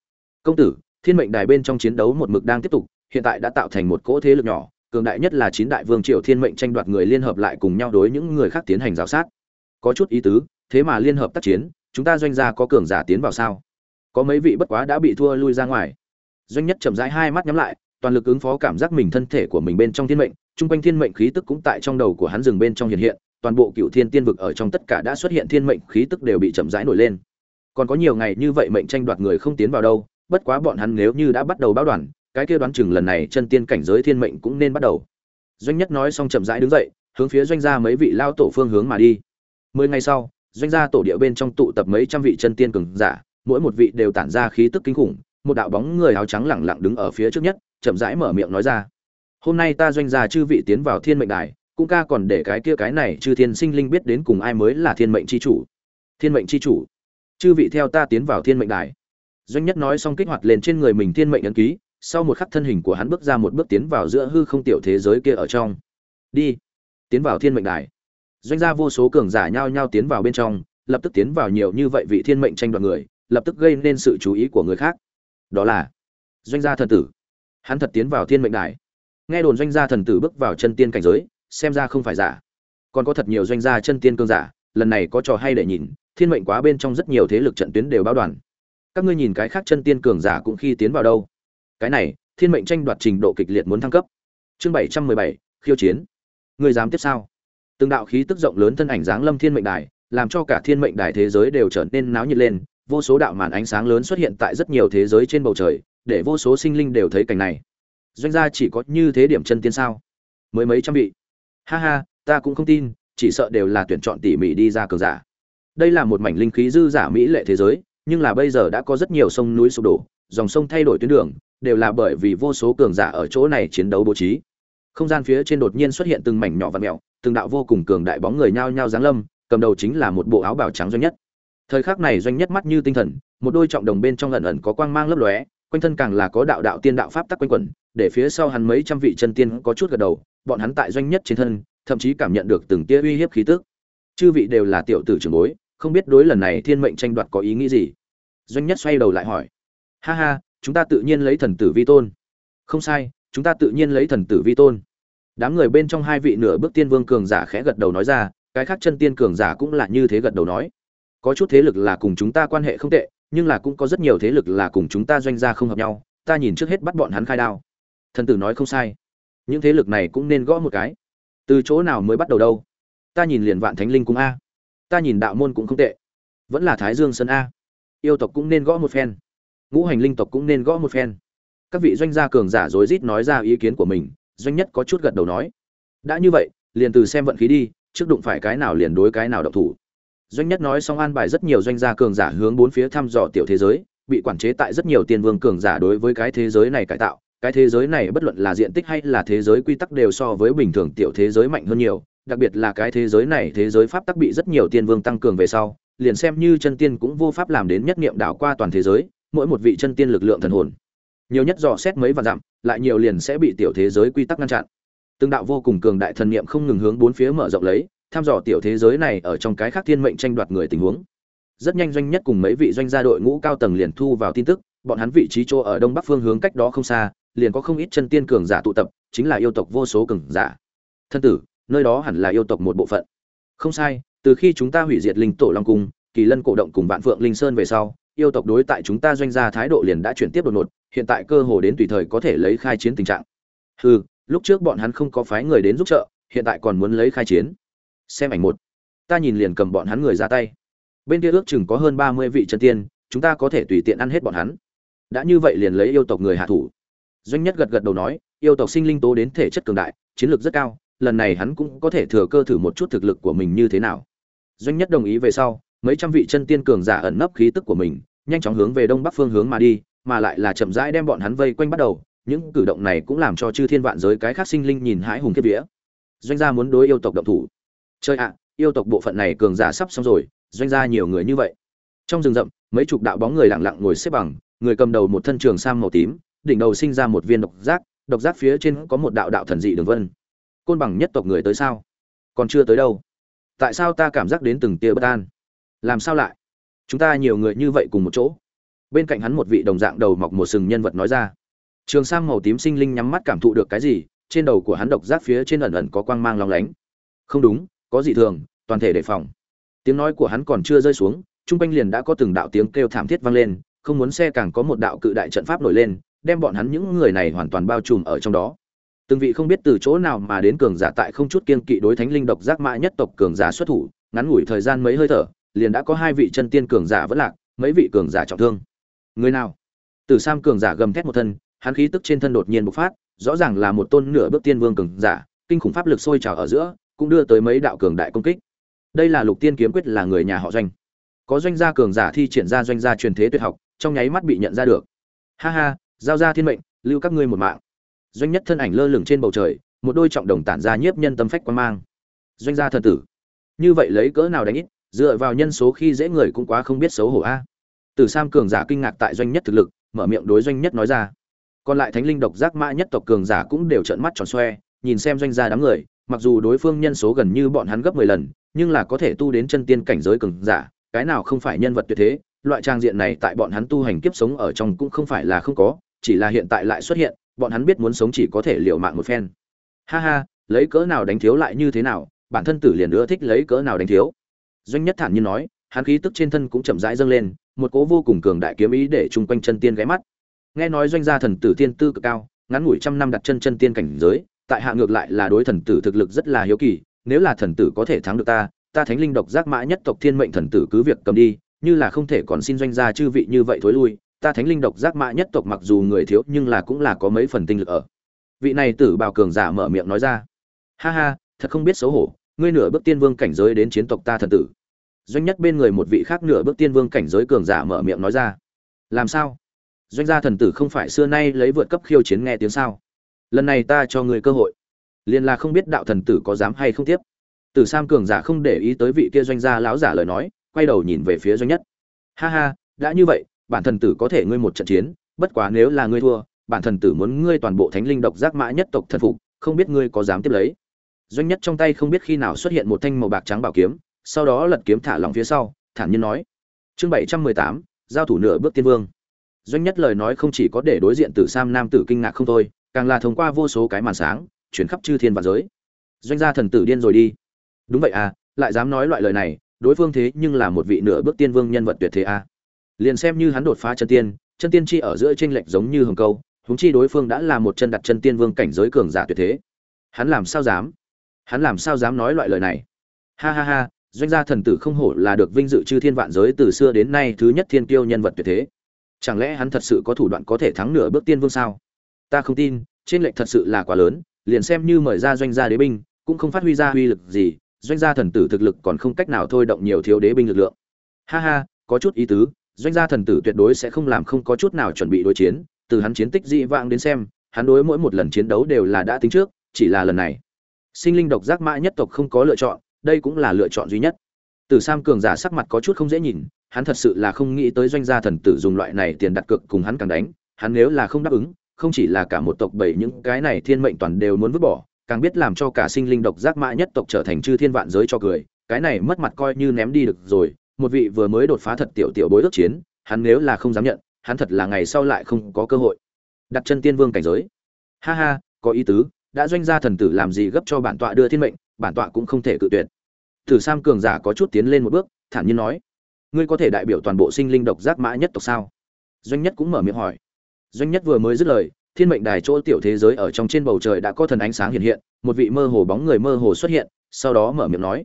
Công tử, thiên mệnh đài bên trong chiến đấu một mực đang tiếp tục, hiện tại đã tạo thành một cỗ thế lực nhỏ, cường đại nhất là chín đại vương triều thiên mệnh tranh đoạt người liên hợp lại cùng nhau đối những người khác tiến hành giáo sát có chút ý tứ, thế mà liên hợp tác chiến, chúng ta doanh gia có cường giả tiến vào sao? Có mấy vị bất quá đã bị thua lui ra ngoài. Doanh nhất chậm rãi hai mắt nhắm lại, toàn lực ứng phó cảm giác mình thân thể của mình bên trong thiên mệnh, chung quanh thiên mệnh khí tức cũng tại trong đầu của hắn dừng bên trong hiện hiện, toàn bộ cựu thiên tiên vực ở trong tất cả đã xuất hiện thiên mệnh khí tức đều bị chậm rãi nổi lên. Còn có nhiều ngày như vậy mệnh tranh đoạt người không tiến vào đâu, bất quá bọn hắn nếu như đã bắt đầu báo đoàn, cái kia đoán chừng lần này chân tiên cảnh giới thiên mệnh cũng nên bắt đầu. Doanh nhất nói xong chậm rãi đứng dậy, hướng phía doanh gia mấy vị lao tổ phương hướng mà đi mười ngày sau, doanh gia tổ địa bên trong tụ tập mấy trăm vị chân tiên cường giả, mỗi một vị đều tản ra khí tức kinh khủng, một đạo bóng người áo trắng lẳng lặng đứng ở phía trước nhất, chậm rãi mở miệng nói ra. Hôm nay ta doanh gia chư vị tiến vào thiên mệnh đài, cũng ca còn để cái kia cái này chư thiên sinh linh biết đến cùng ai mới là thiên mệnh chi chủ. Thiên mệnh chi chủ? Chư vị theo ta tiến vào thiên mệnh đài. Doanh nhất nói xong kích hoạt lên trên người mình thiên mệnh ấn ký, sau một khắc thân hình của hắn bước ra một bước tiến vào giữa hư không tiểu thế giới kia ở trong. Đi, tiến vào thiên mệnh đài doanh gia vô số cường giả nhao nhao tiến vào bên trong, lập tức tiến vào nhiều như vậy vị thiên mệnh tranh đoạt người, lập tức gây nên sự chú ý của người khác. Đó là doanh gia thần tử. Hắn thật tiến vào thiên mệnh đài. Nghe đồn doanh gia thần tử bước vào chân tiên cảnh giới, xem ra không phải giả. Còn có thật nhiều doanh gia chân tiên cương giả, lần này có trò hay để nhìn, thiên mệnh quá bên trong rất nhiều thế lực trận tuyến đều báo đoàn. Các ngươi nhìn cái khác chân tiên cường giả cũng khi tiến vào đâu? Cái này, thiên mệnh tranh đoạt trình độ kịch liệt muốn thăng cấp. Chương bảy trăm mười bảy, khiêu chiến. Người dám tiếp sao? Từng đạo khí tức rộng lớn thân ảnh dáng lâm thiên mệnh đài, làm cho cả thiên mệnh đài thế giới đều trở nên náo nhiệt lên. Vô số đạo màn ánh sáng lớn xuất hiện tại rất nhiều thế giới trên bầu trời, để vô số sinh linh đều thấy cảnh này. Doanh gia chỉ có như thế điểm chân tiên sao? Mới mấy trăm vị. Ha ha, ta cũng không tin, chỉ sợ đều là tuyển chọn tỉ mỉ đi ra cường giả. Đây là một mảnh linh khí dư giả mỹ lệ thế giới, nhưng là bây giờ đã có rất nhiều sông núi sụp đổ, dòng sông thay đổi tuyến đường, đều là bởi vì vô số cường giả ở chỗ này chiến đấu bố trí. Không gian phía trên đột nhiên xuất hiện từng mảnh nhỏ và mèo từng đạo vô cùng cường đại bóng người nhao nhao giáng lâm, cầm đầu chính là một bộ áo bào trắng doanh nhất. Thời khắc này doanh nhất mắt như tinh thần, một đôi trọng đồng bên trong ẩn ẩn có quang mang lấp lóe, quanh thân càng là có đạo đạo tiên đạo pháp tắc quanh quẩn, để phía sau hắn mấy trăm vị chân tiên có chút gật đầu, bọn hắn tại doanh nhất trên thân, thậm chí cảm nhận được từng tia uy hiếp khí tức. Chư vị đều là tiểu tử trưởng bối, không biết đối lần này thiên mệnh tranh đoạt có ý nghĩ gì. Doanh nhất xoay đầu lại hỏi, ha ha, chúng ta tự nhiên lấy thần tử vi tôn. Không sai, chúng ta tự nhiên lấy thần tử vi tôn đám người bên trong hai vị nửa bước tiên vương cường giả khẽ gật đầu nói ra, cái khác chân tiên cường giả cũng là như thế gật đầu nói. Có chút thế lực là cùng chúng ta quan hệ không tệ, nhưng là cũng có rất nhiều thế lực là cùng chúng ta doanh gia không hợp nhau, ta nhìn trước hết bắt bọn hắn khai đao. Thần tử nói không sai. Những thế lực này cũng nên gõ một cái. Từ chỗ nào mới bắt đầu đâu? Ta nhìn liền vạn thánh linh cũng a. Ta nhìn đạo môn cũng không tệ. Vẫn là thái dương sơn a. Yêu tộc cũng nên gõ một phen. Ngũ hành linh tộc cũng nên gõ một phen. Các vị doanh gia cường giả rối rít nói ra ý kiến của mình doanh nhất có chút gật đầu nói, đã như vậy, liền từ xem vận khí đi, trước đụng phải cái nào liền đối cái nào động thủ. Doanh nhất nói xong an bài rất nhiều doanh gia cường giả hướng bốn phía thăm dò tiểu thế giới, bị quản chế tại rất nhiều tiên vương cường giả đối với cái thế giới này cải tạo. Cái thế giới này bất luận là diện tích hay là thế giới quy tắc đều so với bình thường tiểu thế giới mạnh hơn nhiều, đặc biệt là cái thế giới này thế giới pháp tắc bị rất nhiều tiên vương tăng cường về sau, liền xem như chân tiên cũng vô pháp làm đến nhất niệm đảo qua toàn thế giới, mỗi một vị chân tiên lực lượng thần hồn nhiều nhất dò xét mấy vạn dặm, lại nhiều liền sẽ bị tiểu thế giới quy tắc ngăn chặn. Từng đạo vô cùng cường đại thần niệm không ngừng hướng bốn phía mở rộng lấy thăm dò tiểu thế giới này ở trong cái khác thiên mệnh tranh đoạt người tình huống. Rất nhanh doanh nhất cùng mấy vị doanh gia đội ngũ cao tầng liền thu vào tin tức, bọn hắn vị trí chỗ ở đông bắc phương hướng cách đó không xa, liền có không ít chân tiên cường giả tụ tập, chính là yêu tộc vô số cường giả. Thân tử, nơi đó hẳn là yêu tộc một bộ phận. Không sai, từ khi chúng ta hủy diệt linh tổ long cung, kỳ lân cổ động cùng vạn phượng linh sơn về sau, yêu tộc đối tại chúng ta doanh gia thái độ liền đã chuyển tiếp đột ngột hiện tại cơ hồ đến tùy thời có thể lấy khai chiến tình trạng. Hừ, lúc trước bọn hắn không có phái người đến giúp trợ, hiện tại còn muốn lấy khai chiến. Xem ảnh một. Ta nhìn liền cầm bọn hắn người ra tay. Bên kia ước chừng có hơn ba mươi vị chân tiên, chúng ta có thể tùy tiện ăn hết bọn hắn. Đã như vậy liền lấy yêu tộc người hạ thủ. Doanh nhất gật gật đầu nói, yêu tộc sinh linh tố đến thể chất cường đại, chiến lược rất cao, lần này hắn cũng có thể thừa cơ thử một chút thực lực của mình như thế nào. Doanh nhất đồng ý về sau, mấy trăm vị chân tiên cường giả ẩn nấp khí tức của mình, nhanh chóng hướng về đông bắc phương hướng mà đi mà lại là chậm rãi đem bọn hắn vây quanh bắt đầu, những cử động này cũng làm cho chư thiên vạn giới cái khác sinh linh nhìn hãi hùng kiếp vía. Doanh gia muốn đối yêu tộc động thủ. Chơi ạ, yêu tộc bộ phận này cường giả sắp xong rồi, doanh gia nhiều người như vậy. Trong rừng rậm, mấy chục đạo bóng người lặng lặng ngồi xếp bằng, người cầm đầu một thân trường sam màu tím, đỉnh đầu sinh ra một viên độc giác độc giác phía trên có một đạo đạo thần dị đường vân. Côn bằng nhất tộc người tới sao? Còn chưa tới đâu. Tại sao ta cảm giác đến từng tia bất an? Làm sao lại? Chúng ta nhiều người như vậy cùng một chỗ bên cạnh hắn một vị đồng dạng đầu mọc một sừng nhân vật nói ra. Trường sang màu tím sinh linh nhắm mắt cảm thụ được cái gì, trên đầu của hắn độc giác phía trên ẩn ẩn có quang mang long lánh. Không đúng, có gì thường, toàn thể đề phòng. Tiếng nói của hắn còn chưa rơi xuống, trung quanh liền đã có từng đạo tiếng kêu thảm thiết vang lên, không muốn xe càng có một đạo cự đại trận pháp nổi lên, đem bọn hắn những người này hoàn toàn bao trùm ở trong đó. Từng vị không biết từ chỗ nào mà đến cường giả tại không chút kiên kỵ đối thánh linh độc giác mã nhất tộc cường giả xuất thủ, ngắn ngủi thời gian mấy hơi thở, liền đã có hai vị chân tiên cường giả vẫn lạc, mấy vị cường giả trọng thương người nào? Từ sam cường giả gầm thét một thân, hắn khí tức trên thân đột nhiên bộc phát, rõ ràng là một tôn nửa bước tiên vương cường giả, kinh khủng pháp lực sôi trào ở giữa, cũng đưa tới mấy đạo cường đại công kích. Đây là lục tiên kiếm quyết là người nhà họ doanh. Có doanh gia cường giả thi triển ra doanh gia truyền thế tuyệt học, trong nháy mắt bị nhận ra được. Ha ha, giao ra thiên mệnh, lưu các ngươi một mạng. Doanh nhất thân ảnh lơ lửng trên bầu trời, một đôi trọng đồng tản ra nhiếp nhân tâm phách quan mang. Doanh gia thần tử, như vậy lấy cỡ nào đánh ít, dựa vào nhân số khi dễ người cũng quá không biết xấu hổ a từ sam cường giả kinh ngạc tại doanh nhất thực lực, mở miệng đối doanh nhất nói ra. Còn lại thánh linh độc giác mã nhất tộc cường giả cũng đều trợn mắt tròn xoe, nhìn xem doanh gia đám người, mặc dù đối phương nhân số gần như bọn hắn gấp mười lần, nhưng là có thể tu đến chân tiên cảnh giới cường giả, cái nào không phải nhân vật tuyệt thế, loại trang diện này tại bọn hắn tu hành kiếp sống ở trong cũng không phải là không có, chỉ là hiện tại lại xuất hiện, bọn hắn biết muốn sống chỉ có thể liều mạng một phen. Ha ha, lấy cỡ nào đánh thiếu lại như thế nào, bản thân tử liền ưa thích lấy cỡ nào đánh thiếu. Doanh nhất thản nhiên nói hắn khí tức trên thân cũng chậm rãi dâng lên, một cố vô cùng cường đại kiếm ý để chung quanh chân tiên ghé mắt. Nghe nói doanh gia thần tử tiên tư cực cao, ngắn ngủi trăm năm đặt chân chân tiên cảnh giới, tại hạ ngược lại là đối thần tử thực lực rất là hiếu kỳ, nếu là thần tử có thể thắng được ta ta thánh linh độc giác mã nhất tộc thiên mệnh thần tử cứ việc cầm đi, như là không thể còn xin doanh gia chư vị như vậy thối lui, ta thánh linh độc giác mã nhất tộc mặc dù người thiếu nhưng là cũng là có mấy phần tinh lực ở. Vị này tử bào cường giả mở miệng nói ra, ha ha, thật không biết xấu hổ, ngươi nửa bước tiên vương cảnh giới đến chiến tộc ta thần tử doanh nhất bên người một vị khác nửa bước tiên vương cảnh giới cường giả mở miệng nói ra. Làm sao? Doanh gia thần tử không phải xưa nay lấy vượt cấp khiêu chiến nghe tiếng sao? Lần này ta cho người cơ hội. Liền là không biết đạo thần tử có dám hay không tiếp. Tử sam cường giả không để ý tới vị kia doanh gia lão giả lời nói, quay đầu nhìn về phía doanh nhất. Ha ha, đã như vậy, bản thần tử có thể ngươi một trận chiến, bất quá nếu là ngươi thua, bản thần tử muốn ngươi toàn bộ thánh linh độc giác mã nhất tộc thần phục, không biết ngươi có dám tiếp lấy. Doanh nhất trong tay không biết khi nào xuất hiện một thanh màu bạc trắng bảo kiếm sau đó lật kiếm thả lỏng phía sau, thản nhiên nói. Chương bảy trăm mười tám, giao thủ nửa bước tiên vương. Doanh nhất lời nói không chỉ có để đối diện tử sam nam tử kinh ngạc không thôi, càng là thông qua vô số cái màn sáng, chuyển khắp chư thiên và giới. Doanh gia thần tử điên rồi đi. Đúng vậy à lại dám nói loại lời này, đối phương thế nhưng là một vị nửa bước tiên vương nhân vật tuyệt thế à. Liền xem như hắn đột phá chân tiên chân tiên chi ở giữa tranh lệch giống như hồng câu, huống chi đối phương đã là một chân đặt chân tiên vương cảnh giới cường giả tuyệt thế. Hắn làm sao dám? Hắn làm sao dám nói loại lời này? Ha ha ha doanh gia thần tử không hổ là được vinh dự chư thiên vạn giới từ xưa đến nay thứ nhất thiên tiêu nhân vật tuyệt thế. Chẳng lẽ hắn thật sự có thủ đoạn có thể thắng nửa bước tiên vương sao? Ta không tin, trên lệch thật sự là quá lớn, liền xem như mời ra doanh gia đế binh, cũng không phát huy ra uy lực gì, doanh gia thần tử thực lực còn không cách nào thôi động nhiều thiếu đế binh lực lượng. Ha ha, có chút ý tứ, doanh gia thần tử tuyệt đối sẽ không làm không có chút nào chuẩn bị đối chiến, từ hắn chiến tích dị vãng đến xem, hắn đối mỗi một lần chiến đấu đều là đã tính trước, chỉ là lần này. Sinh linh độc giác mã nhất tộc không có lựa chọn đây cũng là lựa chọn duy nhất. Từ sam cường giả sắc mặt có chút không dễ nhìn, hắn thật sự là không nghĩ tới doanh gia thần tử dùng loại này tiền đặt cược cùng hắn càng đánh, hắn nếu là không đáp ứng, không chỉ là cả một tộc bảy những cái này thiên mệnh toàn đều muốn vứt bỏ, càng biết làm cho cả sinh linh độc giác mã nhất tộc trở thành chư thiên vạn giới cho cười, cái này mất mặt coi như ném đi được rồi, một vị vừa mới đột phá thật tiểu tiểu bối ước chiến, hắn nếu là không dám nhận, hắn thật là ngày sau lại không có cơ hội. Đặt chân tiên vương cảnh giới. Ha ha, có ý tứ, đã doanh gia thần tử làm gì gấp cho bản tọa đưa thiên mệnh, bản tọa cũng không thể cự tuyệt tử sam cường giả có chút tiến lên một bước, thản nhiên nói, ngươi có thể đại biểu toàn bộ sinh linh độc giác mã nhất tộc sao? Doanh nhất cũng mở miệng hỏi. Doanh nhất vừa mới dứt lời, thiên mệnh đài chỗ tiểu thế giới ở trong trên bầu trời đã có thần ánh sáng hiện hiện, một vị mơ hồ bóng người mơ hồ xuất hiện, sau đó mở miệng nói,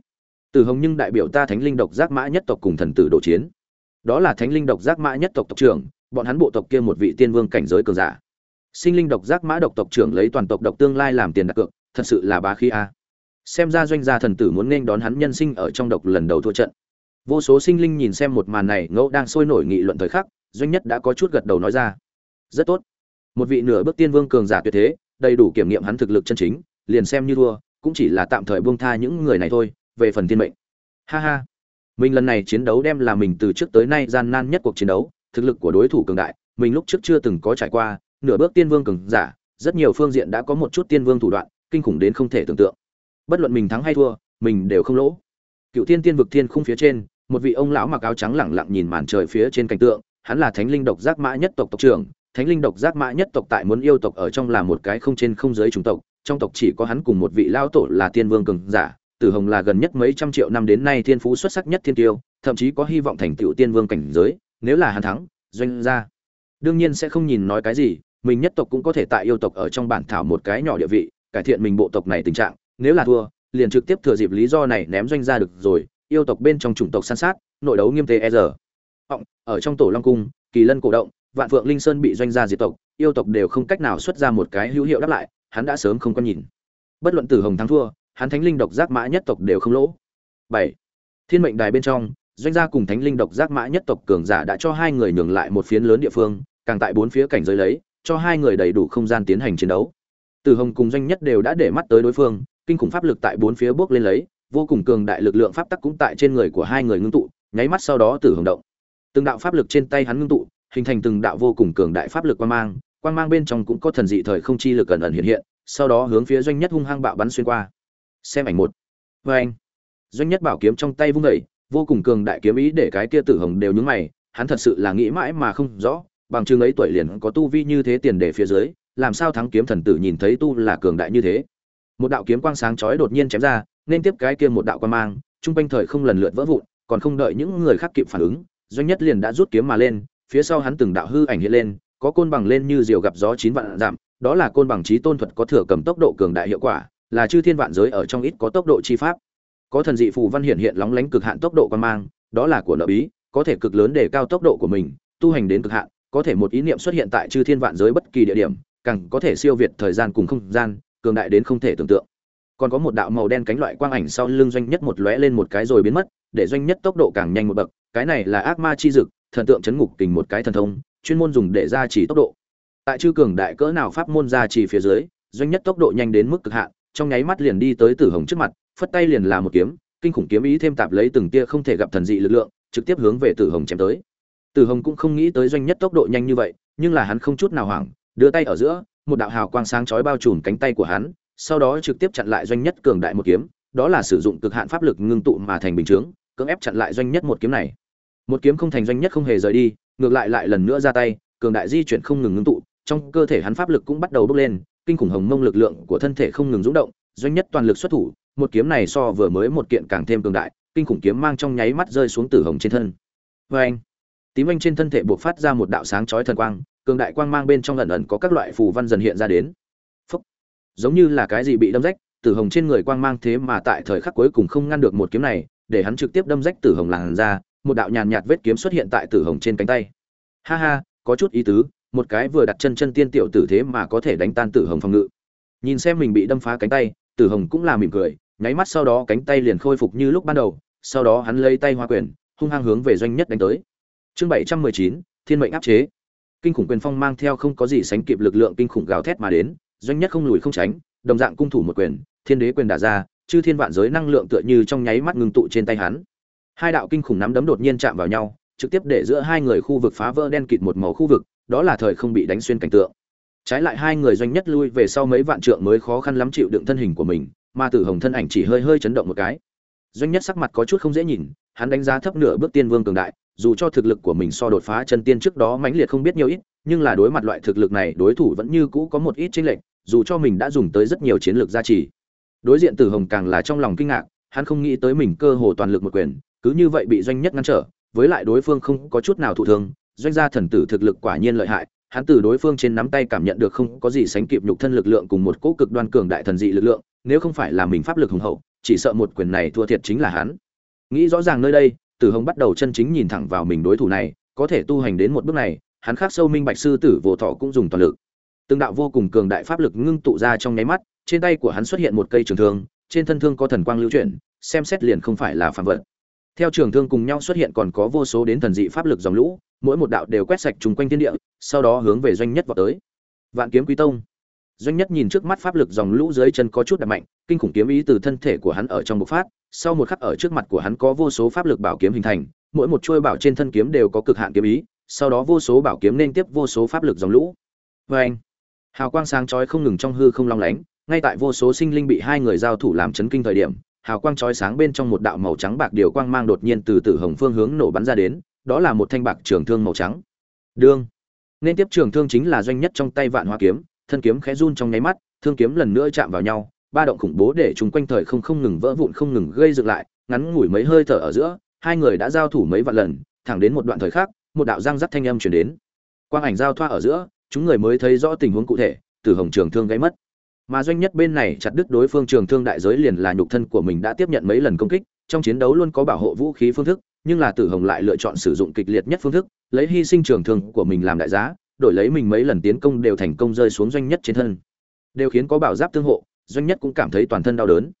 từ hồng nhưng đại biểu ta thánh linh độc giác mã nhất tộc cùng thần tử độ chiến. Đó là thánh linh độc giác mã nhất tộc tộc trưởng, bọn hắn bộ tộc kia một vị tiên vương cảnh giới cường giả. Sinh linh độc giác mã độc tộc trưởng lấy toàn tộc độc tương lai làm tiền đặt cược, thật sự là bá khí a xem ra doanh gia thần tử muốn nên đón hắn nhân sinh ở trong độc lần đầu thua trận. Vô số sinh linh nhìn xem một màn này, ngẫu đang sôi nổi nghị luận thời khắc, doanh nhất đã có chút gật đầu nói ra. Rất tốt. Một vị nửa bước tiên vương cường giả tuyệt thế, đầy đủ kiểm nghiệm hắn thực lực chân chính, liền xem như thua, cũng chỉ là tạm thời buông tha những người này thôi, về phần thiên mệnh. Ha ha. Mình lần này chiến đấu đem là mình từ trước tới nay gian nan nhất cuộc chiến đấu, thực lực của đối thủ cường đại, mình lúc trước chưa từng có trải qua, nửa bước tiên vương cường giả, rất nhiều phương diện đã có một chút tiên vương thủ đoạn, kinh khủng đến không thể tưởng tượng bất luận mình thắng hay thua, mình đều không lỗ. Cựu thiên tiên vực thiên khung phía trên, một vị ông lão mặc áo trắng lẳng lặng nhìn màn trời phía trên cảnh tượng, hắn là thánh linh độc giác mã nhất tộc tộc trưởng, thánh linh độc giác mã nhất tộc tại muốn yêu tộc ở trong là một cái không trên không giới chủng tộc, trong tộc chỉ có hắn cùng một vị lão tổ là tiên vương cường giả, tử hồng là gần nhất mấy trăm triệu năm đến nay thiên phú xuất sắc nhất thiên tiêu, thậm chí có hy vọng thành tựu tiên vương cảnh giới, nếu là hắn thắng, doanh gia đương nhiên sẽ không nhìn nói cái gì, mình nhất tộc cũng có thể tại yêu tộc ở trong bản thảo một cái nhỏ địa vị, cải thiện mình bộ tộc này tình trạng nếu là thua, liền trực tiếp thừa dịp lý do này ném doanh gia được rồi, yêu tộc bên trong chủng tộc san sát, nội đấu nghiêm tế e giờ ở trong tổ long cung, kỳ lân cổ động, vạn phượng linh sơn bị doanh gia diệt tộc, yêu tộc đều không cách nào xuất ra một cái hữu hiệu đáp lại, hắn đã sớm không có nhìn. Bất luận tử hồng thắng thua, hắn thánh linh độc giác mã nhất tộc đều không lỗ. Bảy, thiên mệnh đài bên trong, doanh gia cùng thánh linh độc giác mã nhất tộc cường giả đã cho hai người nhường lại một phiến lớn địa phương, càng tại bốn phía cảnh giới lấy, cho hai người đầy đủ không gian tiến hành chiến đấu. Tử hồng cùng doanh nhất đều đã để mắt tới đối phương kinh khủng pháp lực tại bốn phía bước lên lấy vô cùng cường đại lực lượng pháp tắc cũng tại trên người của hai người ngưng tụ nháy mắt sau đó tử hồng động. Từng đạo pháp lực trên tay hắn ngưng tụ hình thành từng đạo vô cùng cường đại pháp lực quang mang quang mang bên trong cũng có thần dị thời không chi lực ẩn ẩn hiện hiện sau đó hướng phía doanh nhất hung hăng bạo bắn xuyên qua. Xem ảnh một. Và anh. Doanh nhất bảo kiếm trong tay vung dậy, vô cùng cường đại kiếm ý để cái kia tử hồng đều nhướng mày hắn thật sự là nghĩ mãi mà không rõ bằng chứng ấy tuổi liền có tu vi như thế tiền đề phía dưới làm sao thắng kiếm thần tử nhìn thấy tu là cường đại như thế một đạo kiếm quang sáng chói đột nhiên chém ra, nên tiếp cái kia một đạo quang mang, trung quanh thời không lần lượt vỡ vụn, còn không đợi những người khác kịp phản ứng, doanh nhất liền đã rút kiếm mà lên, phía sau hắn từng đạo hư ảnh hiện lên, có côn bằng lên như diều gặp gió chín vạn giảm, đó là côn bằng trí tôn thuật có thừa cầm tốc độ cường đại hiệu quả, là chư thiên vạn giới ở trong ít có tốc độ chi pháp. Có thần dị phù văn hiện hiện lóng lánh cực hạn tốc độ quan mang, đó là của nợ bí, có thể cực lớn để cao tốc độ của mình, tu hành đến cực hạn, có thể một ý niệm xuất hiện tại chư thiên vạn giới bất kỳ địa điểm, càng có thể siêu việt thời gian cùng không gian cường đại đến không thể tưởng tượng. Còn có một đạo màu đen cánh loại quang ảnh sau lưng doanh nhất một lóe lên một cái rồi biến mất, để doanh nhất tốc độ càng nhanh một bậc, cái này là ác ma chi dực, thần tượng chấn ngục kình một cái thần thông, chuyên môn dùng để gia trì tốc độ. Tại chư cường đại cỡ nào pháp môn gia trì phía dưới, doanh nhất tốc độ nhanh đến mức cực hạn, trong nháy mắt liền đi tới tử hồng trước mặt, phất tay liền là một kiếm, kinh khủng kiếm ý thêm tạp lấy từng tia không thể gặp thần dị lực lượng, trực tiếp hướng về tử hồng chém tới. Tử hồng cũng không nghĩ tới doanh nhất tốc độ nhanh như vậy, nhưng là hắn không chút nào hoảng, đưa tay ở giữa một đạo hào quang sáng chói bao trùm cánh tay của hắn, sau đó trực tiếp chặn lại doanh nhất cường đại một kiếm, đó là sử dụng cực hạn pháp lực ngưng tụ mà thành bình chướng, cưỡng ép chặn lại doanh nhất một kiếm này. Một kiếm không thành doanh nhất không hề rời đi, ngược lại lại lần nữa ra tay, cường đại di chuyển không ngừng ngưng tụ, trong cơ thể hắn pháp lực cũng bắt đầu bốc lên, kinh khủng hồng mông lực lượng của thân thể không ngừng rung động, doanh nhất toàn lực xuất thủ, một kiếm này so vừa mới một kiện càng thêm cường đại, kinh khủng kiếm mang trong nháy mắt rơi xuống tử hồng trên thân. Vê anh tím anh trên thân thể buộc phát ra một đạo sáng chói thần quang cường đại quang mang bên trong ẩn ẩn có các loại phù văn dần hiện ra đến. Phúc. giống như là cái gì bị đâm rách, tử hồng trên người quang mang thế mà tại thời khắc cuối cùng không ngăn được một kiếm này, để hắn trực tiếp đâm rách tử hồng làn ra một đạo nhàn nhạt vết kiếm xuất hiện tại tử hồng trên cánh tay. Ha ha, có chút ý tứ, một cái vừa đặt chân chân tiên tiểu tử thế mà có thể đánh tan tử hồng phòng ngự. Nhìn xem mình bị đâm phá cánh tay, tử hồng cũng là mỉm cười, nháy mắt sau đó cánh tay liền khôi phục như lúc ban đầu, sau đó hắn lấy tay hoa quyền, hung hăng hướng về doanh nhất đánh tới. Chương bảy trăm mười chín, thiên mệnh áp chế kinh khủng quyền phong mang theo không có gì sánh kịp lực lượng kinh khủng gào thét mà đến, doanh nhất không lùi không tránh, đồng dạng cung thủ một quyền, thiên đế quyền đả ra, chư thiên vạn giới năng lượng tựa như trong nháy mắt ngưng tụ trên tay hắn. Hai đạo kinh khủng nắm đấm đột nhiên chạm vào nhau, trực tiếp để giữa hai người khu vực phá vỡ đen kịt một màu khu vực, đó là thời không bị đánh xuyên cảnh tượng. Trái lại hai người doanh nhất lui về sau mấy vạn trượng mới khó khăn lắm chịu đựng thân hình của mình, mà tử hồng thân ảnh chỉ hơi hơi chấn động một cái. Doanh nhất sắc mặt có chút không dễ nhìn, hắn đánh giá thấp nửa bước tiên vương cường đại dù cho thực lực của mình so đột phá chân tiên trước đó mãnh liệt không biết nhiều ít, nhưng là đối mặt loại thực lực này, đối thủ vẫn như cũ có một ít chênh lệch, dù cho mình đã dùng tới rất nhiều chiến lược gia trì. Đối diện tử hồng càng là trong lòng kinh ngạc, hắn không nghĩ tới mình cơ hồ toàn lực một quyền, cứ như vậy bị doanh nhất ngăn trở, với lại đối phương không có chút nào thụ thương, doanh gia thần tử thực lực quả nhiên lợi hại, hắn từ đối phương trên nắm tay cảm nhận được không có gì sánh kịp nhục thân lực lượng cùng một cỗ cực đoan cường đại thần dị lực lượng, nếu không phải là mình pháp lực hùng hậu, chỉ sợ một quyền này thua thiệt chính là hắn. Nghĩ rõ ràng nơi đây tử hồng bắt đầu chân chính nhìn thẳng vào mình đối thủ này, có thể tu hành đến một bước này, hắn khác sâu minh bạch sư tử vô thọ cũng dùng toàn lực. Từng đạo vô cùng cường đại pháp lực ngưng tụ ra trong nháy mắt, trên tay của hắn xuất hiện một cây trường thương, trên thân thương có thần quang lưu chuyển, xem xét liền không phải là phàm vật. Theo trường thương cùng nhau xuất hiện còn có vô số đến thần dị pháp lực dòng lũ, mỗi một đạo đều quét sạch trùng quanh thiên địa, sau đó hướng về doanh nhất vọt tới. Vạn kiếm quý tông doanh nhất nhìn trước mắt pháp lực dòng lũ dưới chân có chút đập mạnh, kinh khủng kiếm ý từ thân thể của hắn ở trong bộc phát, sau một khắc ở trước mặt của hắn có vô số pháp lực bảo kiếm hình thành, mỗi một chuôi bảo trên thân kiếm đều có cực hạn kiếm ý, sau đó vô số bảo kiếm nên tiếp vô số pháp lực dòng lũ. Vê anh hào quang sáng chói không ngừng trong hư không long lánh, ngay tại vô số sinh linh bị hai người giao thủ làm chấn kinh thời điểm, hào quang chói sáng bên trong một đạo màu trắng bạc điều quang mang đột nhiên từ tử hồng phương hướng nổ bắn ra đến, đó là một thanh bạc trường thương màu trắng. Đương. Nên tiếp trường thương chính là doanh nhất trong tay vạn hoa kiếm thân kiếm khẽ run trong nháy mắt thương kiếm lần nữa chạm vào nhau ba động khủng bố để chúng quanh thời không không ngừng vỡ vụn không ngừng gây dựng lại ngắn ngủi mấy hơi thở ở giữa hai người đã giao thủ mấy vạn lần thẳng đến một đoạn thời khắc, một đạo răng rắc thanh âm truyền đến. Quang ảnh giao thoa ở giữa chúng người mới thấy rõ tình huống cụ thể tử hồng trường thương gãy mất. Mà doanh nhất bên này chặt đứt đối phương trường thương đại giới liền là nhục thân của mình đã tiếp nhận mấy lần công kích trong chiến đấu luôn có bảo hộ vũ khí phương thức nhưng là tử hồng lại lựa chọn sử dụng kịch liệt nhất phương thức lấy hy sinh trường thương của mình làm đại giá đổi lấy mình mấy lần tiến công đều thành công rơi xuống doanh nhất trên thân. Đều khiến có bảo giáp tương hộ, doanh nhất cũng cảm thấy toàn thân đau đớn.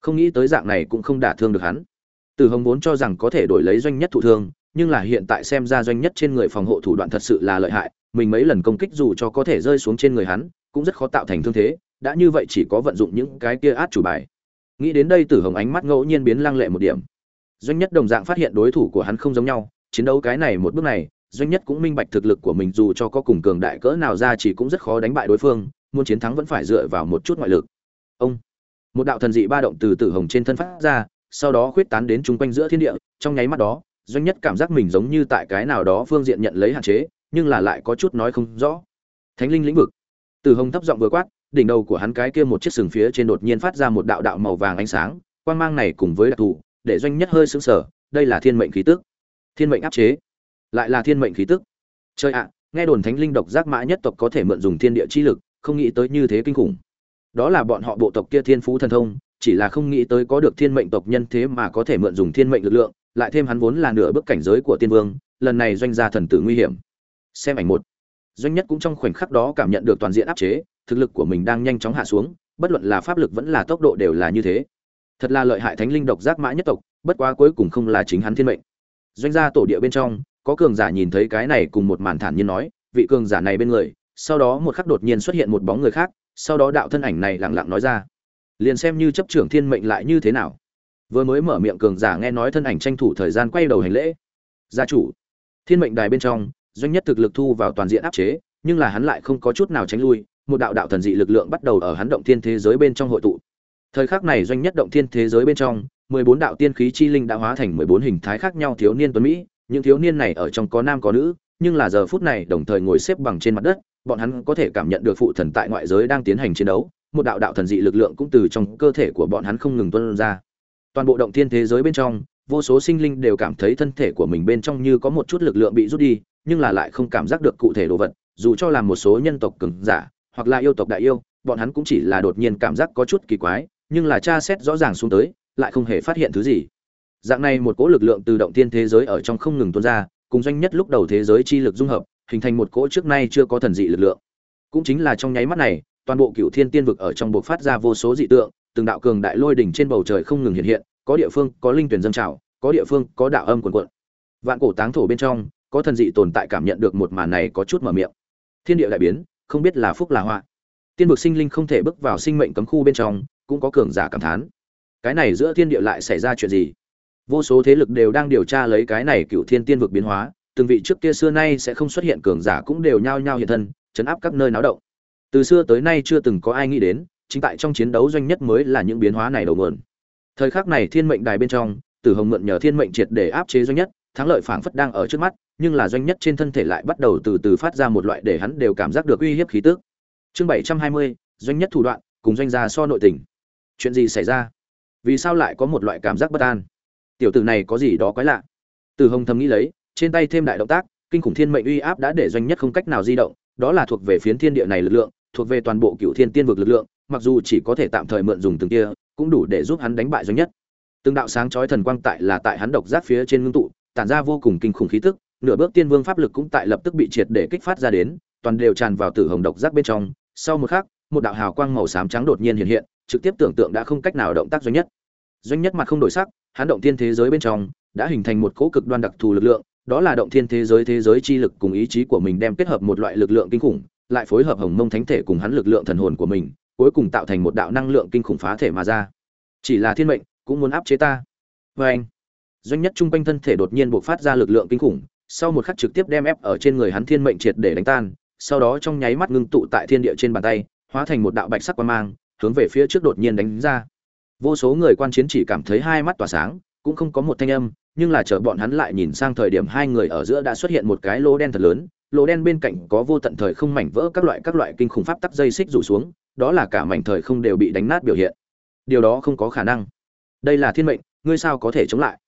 Không nghĩ tới dạng này cũng không đả thương được hắn. Tử hồng vốn cho rằng có thể đổi lấy doanh nhất thụ thương, nhưng là hiện tại xem ra doanh nhất trên người phòng hộ thủ đoạn thật sự là lợi hại, mình mấy lần công kích dù cho có thể rơi xuống trên người hắn, cũng rất khó tạo thành thương thế, đã như vậy chỉ có vận dụng những cái kia át chủ bài. Nghĩ đến đây tử hồng ánh mắt ngẫu nhiên biến lăng lệ một điểm. Doanh nhất đồng dạng phát hiện đối thủ của hắn không giống nhau, chiến đấu cái này một bước này doanh nhất cũng minh bạch thực lực của mình, dù cho có cùng cường đại cỡ nào ra chỉ cũng rất khó đánh bại đối phương, muốn chiến thắng vẫn phải dựa vào một chút ngoại lực. Ông, một đạo thần dị ba động từ tử hồng trên thân phát ra, sau đó khuyết tán đến chung quanh giữa thiên địa, trong nháy mắt đó, doanh nhất cảm giác mình giống như tại cái nào đó phương diện nhận lấy hạn chế, nhưng là lại có chút nói không rõ. Thánh linh lĩnh vực. Tử hồng thấp giọng vừa quát, đỉnh đầu của hắn cái kia một chiếc sừng phía trên đột nhiên phát ra một đạo đạo màu vàng ánh sáng, quang mang này cùng với đặc thù, để doanh nhất hơi sững sờ, đây là thiên mệnh khí tức. Thiên mệnh áp chế lại là thiên mệnh khí tức. Trời ạ, nghe đồn thánh linh độc giác mã nhất tộc có thể mượn dùng thiên địa chi lực, không nghĩ tới như thế kinh khủng. Đó là bọn họ bộ tộc kia thiên phú thần thông, chỉ là không nghĩ tới có được thiên mệnh tộc nhân thế mà có thể mượn dùng thiên mệnh lực lượng, lại thêm hắn vốn là nửa bước cảnh giới của tiên vương, lần này doanh gia thần tử nguy hiểm. Xem ảnh một. Doanh nhất cũng trong khoảnh khắc đó cảm nhận được toàn diện áp chế, thực lực của mình đang nhanh chóng hạ xuống, bất luận là pháp lực vẫn là tốc độ đều là như thế. Thật là lợi hại thánh linh độc giác mã nhất tộc, bất quá cuối cùng không là chính hắn thiên mệnh. Doanh gia tổ địa bên trong có cường giả nhìn thấy cái này cùng một màn thản nhiên nói, vị cường giả này bên người, sau đó một khắc đột nhiên xuất hiện một bóng người khác, sau đó đạo thân ảnh này lặng lặng nói ra. Liền xem như chấp trưởng thiên mệnh lại như thế nào. Vừa mới mở miệng cường giả nghe nói thân ảnh tranh thủ thời gian quay đầu hành lễ. Gia chủ, thiên mệnh đài bên trong, doanh nhất thực lực thu vào toàn diện áp chế, nhưng là hắn lại không có chút nào tránh lui, một đạo đạo thần dị lực lượng bắt đầu ở hắn động thiên thế giới bên trong hội tụ. Thời khắc này doanh nhất động thiên thế giới bên trong, mười bốn đạo tiên khí chi linh đã hóa thành mười bốn hình thái khác nhau thiếu niên tuấn mỹ những thiếu niên này ở trong có nam có nữ, nhưng là giờ phút này đồng thời ngồi xếp bằng trên mặt đất, bọn hắn có thể cảm nhận được phụ thần tại ngoại giới đang tiến hành chiến đấu, một đạo đạo thần dị lực lượng cũng từ trong cơ thể của bọn hắn không ngừng tuôn ra. Toàn bộ động thiên thế giới bên trong, vô số sinh linh đều cảm thấy thân thể của mình bên trong như có một chút lực lượng bị rút đi, nhưng là lại không cảm giác được cụ thể đồ vật, dù cho là một số nhân tộc cường giả, hoặc là yêu tộc đại yêu, bọn hắn cũng chỉ là đột nhiên cảm giác có chút kỳ quái, nhưng là tra xét rõ ràng xuống tới, lại không hề phát hiện thứ gì dạng này một cỗ lực lượng từ động thiên thế giới ở trong không ngừng tuôn ra, cùng doanh nhất lúc đầu thế giới chi lực dung hợp, hình thành một cỗ trước nay chưa có thần dị lực lượng. Cũng chính là trong nháy mắt này, toàn bộ cựu thiên tiên vực ở trong buộc phát ra vô số dị tượng, từng đạo cường đại lôi đỉnh trên bầu trời không ngừng hiện hiện, có địa phương, có linh tuyển dân trào, có địa phương, có đạo âm cuồn cuộn. Vạn cổ táng thổ bên trong, có thần dị tồn tại cảm nhận được một màn này có chút mở miệng. Thiên địa đại biến, không biết là phúc là họa. Tiên vực sinh linh không thể bước vào sinh mệnh cấm khu bên trong, cũng có cường giả cảm thán. Cái này giữa thiên địa lại xảy ra chuyện gì? Vô số thế lực đều đang điều tra lấy cái này cựu thiên tiên vực biến hóa, từng vị trước kia xưa nay sẽ không xuất hiện cường giả cũng đều nhao nhao hiện thân, chấn áp các nơi náo động. Từ xưa tới nay chưa từng có ai nghĩ đến, chính tại trong chiến đấu doanh nhất mới là những biến hóa này đầu nguồn. Thời khắc này thiên mệnh đài bên trong, tử hồng mượn nhờ thiên mệnh triệt để áp chế doanh nhất, thắng lợi phảng phất đang ở trước mắt, nhưng là doanh nhất trên thân thể lại bắt đầu từ từ phát ra một loại để hắn đều cảm giác được uy hiếp khí tức. Chương bảy trăm hai mươi, doanh nhất thủ đoạn, cùng doanh gia so nội tình. Chuyện gì xảy ra? Vì sao lại có một loại cảm giác bất an? Tiểu tử này có gì đó quái lạ. Từ hồng thầm nghĩ lấy, trên tay thêm đại động tác, kinh khủng thiên mệnh uy áp đã để doanh nhất không cách nào di động, đó là thuộc về phiến thiên địa này lực lượng, thuộc về toàn bộ cựu thiên tiên vực lực lượng, mặc dù chỉ có thể tạm thời mượn dùng từng kia, cũng đủ để giúp hắn đánh bại doanh nhất. Từng đạo sáng chói thần quang tại là tại hắn độc giác phía trên ngưng tụ, tản ra vô cùng kinh khủng khí tức, nửa bước tiên vương pháp lực cũng tại lập tức bị triệt để kích phát ra đến, toàn đều tràn vào tử hồng độc giác bên trong. Sau một khắc, một đạo hào quang màu xám trắng đột nhiên hiện hiện, trực tiếp tưởng tượng đã không cách nào động tác doanh nhất. Doanh nhất mặt không đổi sắc hắn động thiên thế giới bên trong, đã hình thành một cỗ cực đoan đặc thù lực lượng, đó là động thiên thế giới thế giới chi lực cùng ý chí của mình đem kết hợp một loại lực lượng kinh khủng, lại phối hợp hồng mông thánh thể cùng hắn lực lượng thần hồn của mình, cuối cùng tạo thành một đạo năng lượng kinh khủng phá thể mà ra. Chỉ là thiên mệnh, cũng muốn áp chế ta. Vê anh, doanh nhất trung quanh thân thể đột nhiên bộc phát ra lực lượng kinh khủng, sau một khắc trực tiếp đem ép ở trên người hắn thiên mệnh triệt để đánh tan, sau đó trong nháy mắt ngưng tụ tại thiên địa trên bàn tay, hóa thành một đạo bạch sắc quang mang, hướng về phía trước đột nhiên đánh ra vô số người quan chiến chỉ cảm thấy hai mắt tỏa sáng, cũng không có một thanh âm, nhưng là chờ bọn hắn lại nhìn sang thời điểm hai người ở giữa đã xuất hiện một cái lỗ đen thật lớn lỗ đen bên cạnh có vô tận thời không mảnh vỡ các loại các loại kinh khủng pháp tắc dây xích rủ xuống, đó là cả mảnh thời không đều bị đánh nát biểu hiện. Điều đó không có khả năng. Đây là thiên mệnh, ngươi sao có thể chống lại?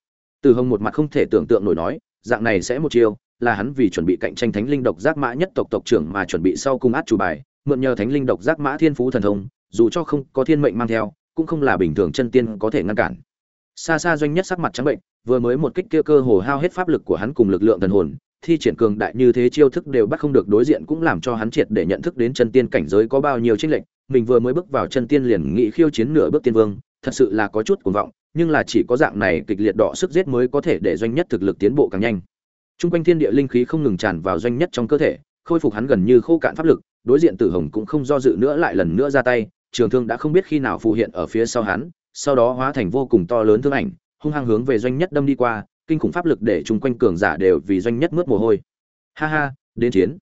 Từ hồng một mặt không thể tưởng tượng nổi nói, dạng này sẽ một chiêu, là hắn vì chuẩn bị cạnh tranh thánh linh độc giác mã nhất tộc tộc trưởng mà chuẩn bị sau cung át chủ bài, mượn nhờ thánh linh độc giác mã thiên phú thần thông, dù cho không có thiên mệnh mang theo cũng không là bình thường chân tiên có thể ngăn cản. Xa xa doanh nhất sắc mặt trắng bệnh vừa mới một kích kia cơ hồ hao hết pháp lực của hắn cùng lực lượng thần hồn thi triển cường đại như thế chiêu thức đều bắt không được đối diện cũng làm cho hắn triệt để nhận thức đến chân tiên cảnh giới có bao nhiêu chênh lệch mình vừa mới bước vào chân tiên liền nghĩ khiêu chiến nửa bước tiên vương thật sự là có chút cuồng vọng nhưng là chỉ có dạng này kịch liệt đọ sức giết mới có thể để doanh nhất thực lực tiến bộ càng nhanh. Trung quanh thiên địa linh khí không ngừng tràn vào doanh nhất trong cơ thể, khôi phục hắn gần như khô cạn pháp lực, đối diện Tử Hồng cũng không do dự nữa lại lần nữa ra tay, trường thương đã không biết khi nào phù hiện ở phía sau hắn, sau đó hóa thành vô cùng to lớn thương ảnh, hung hăng hướng về doanh nhất đâm đi qua, kinh khủng pháp lực để chung quanh cường giả đều vì doanh nhất mướt mồ hôi. Ha ha, đến chiến.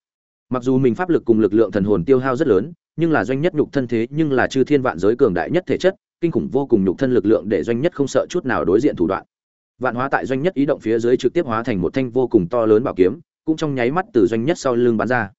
Mặc dù mình pháp lực cùng lực lượng thần hồn tiêu hao rất lớn, nhưng là doanh nhất nhục thân thế nhưng là chư thiên vạn giới cường đại nhất thể chất, kinh khủng vô cùng nhục thân lực lượng để doanh nhất không sợ chút nào đối diện thủ đoạn. Vạn hóa tại doanh nhất ý động phía dưới trực tiếp hóa thành một thanh vô cùng to lớn bảo kiếm, cũng trong nháy mắt từ doanh nhất sau lưng bắn ra.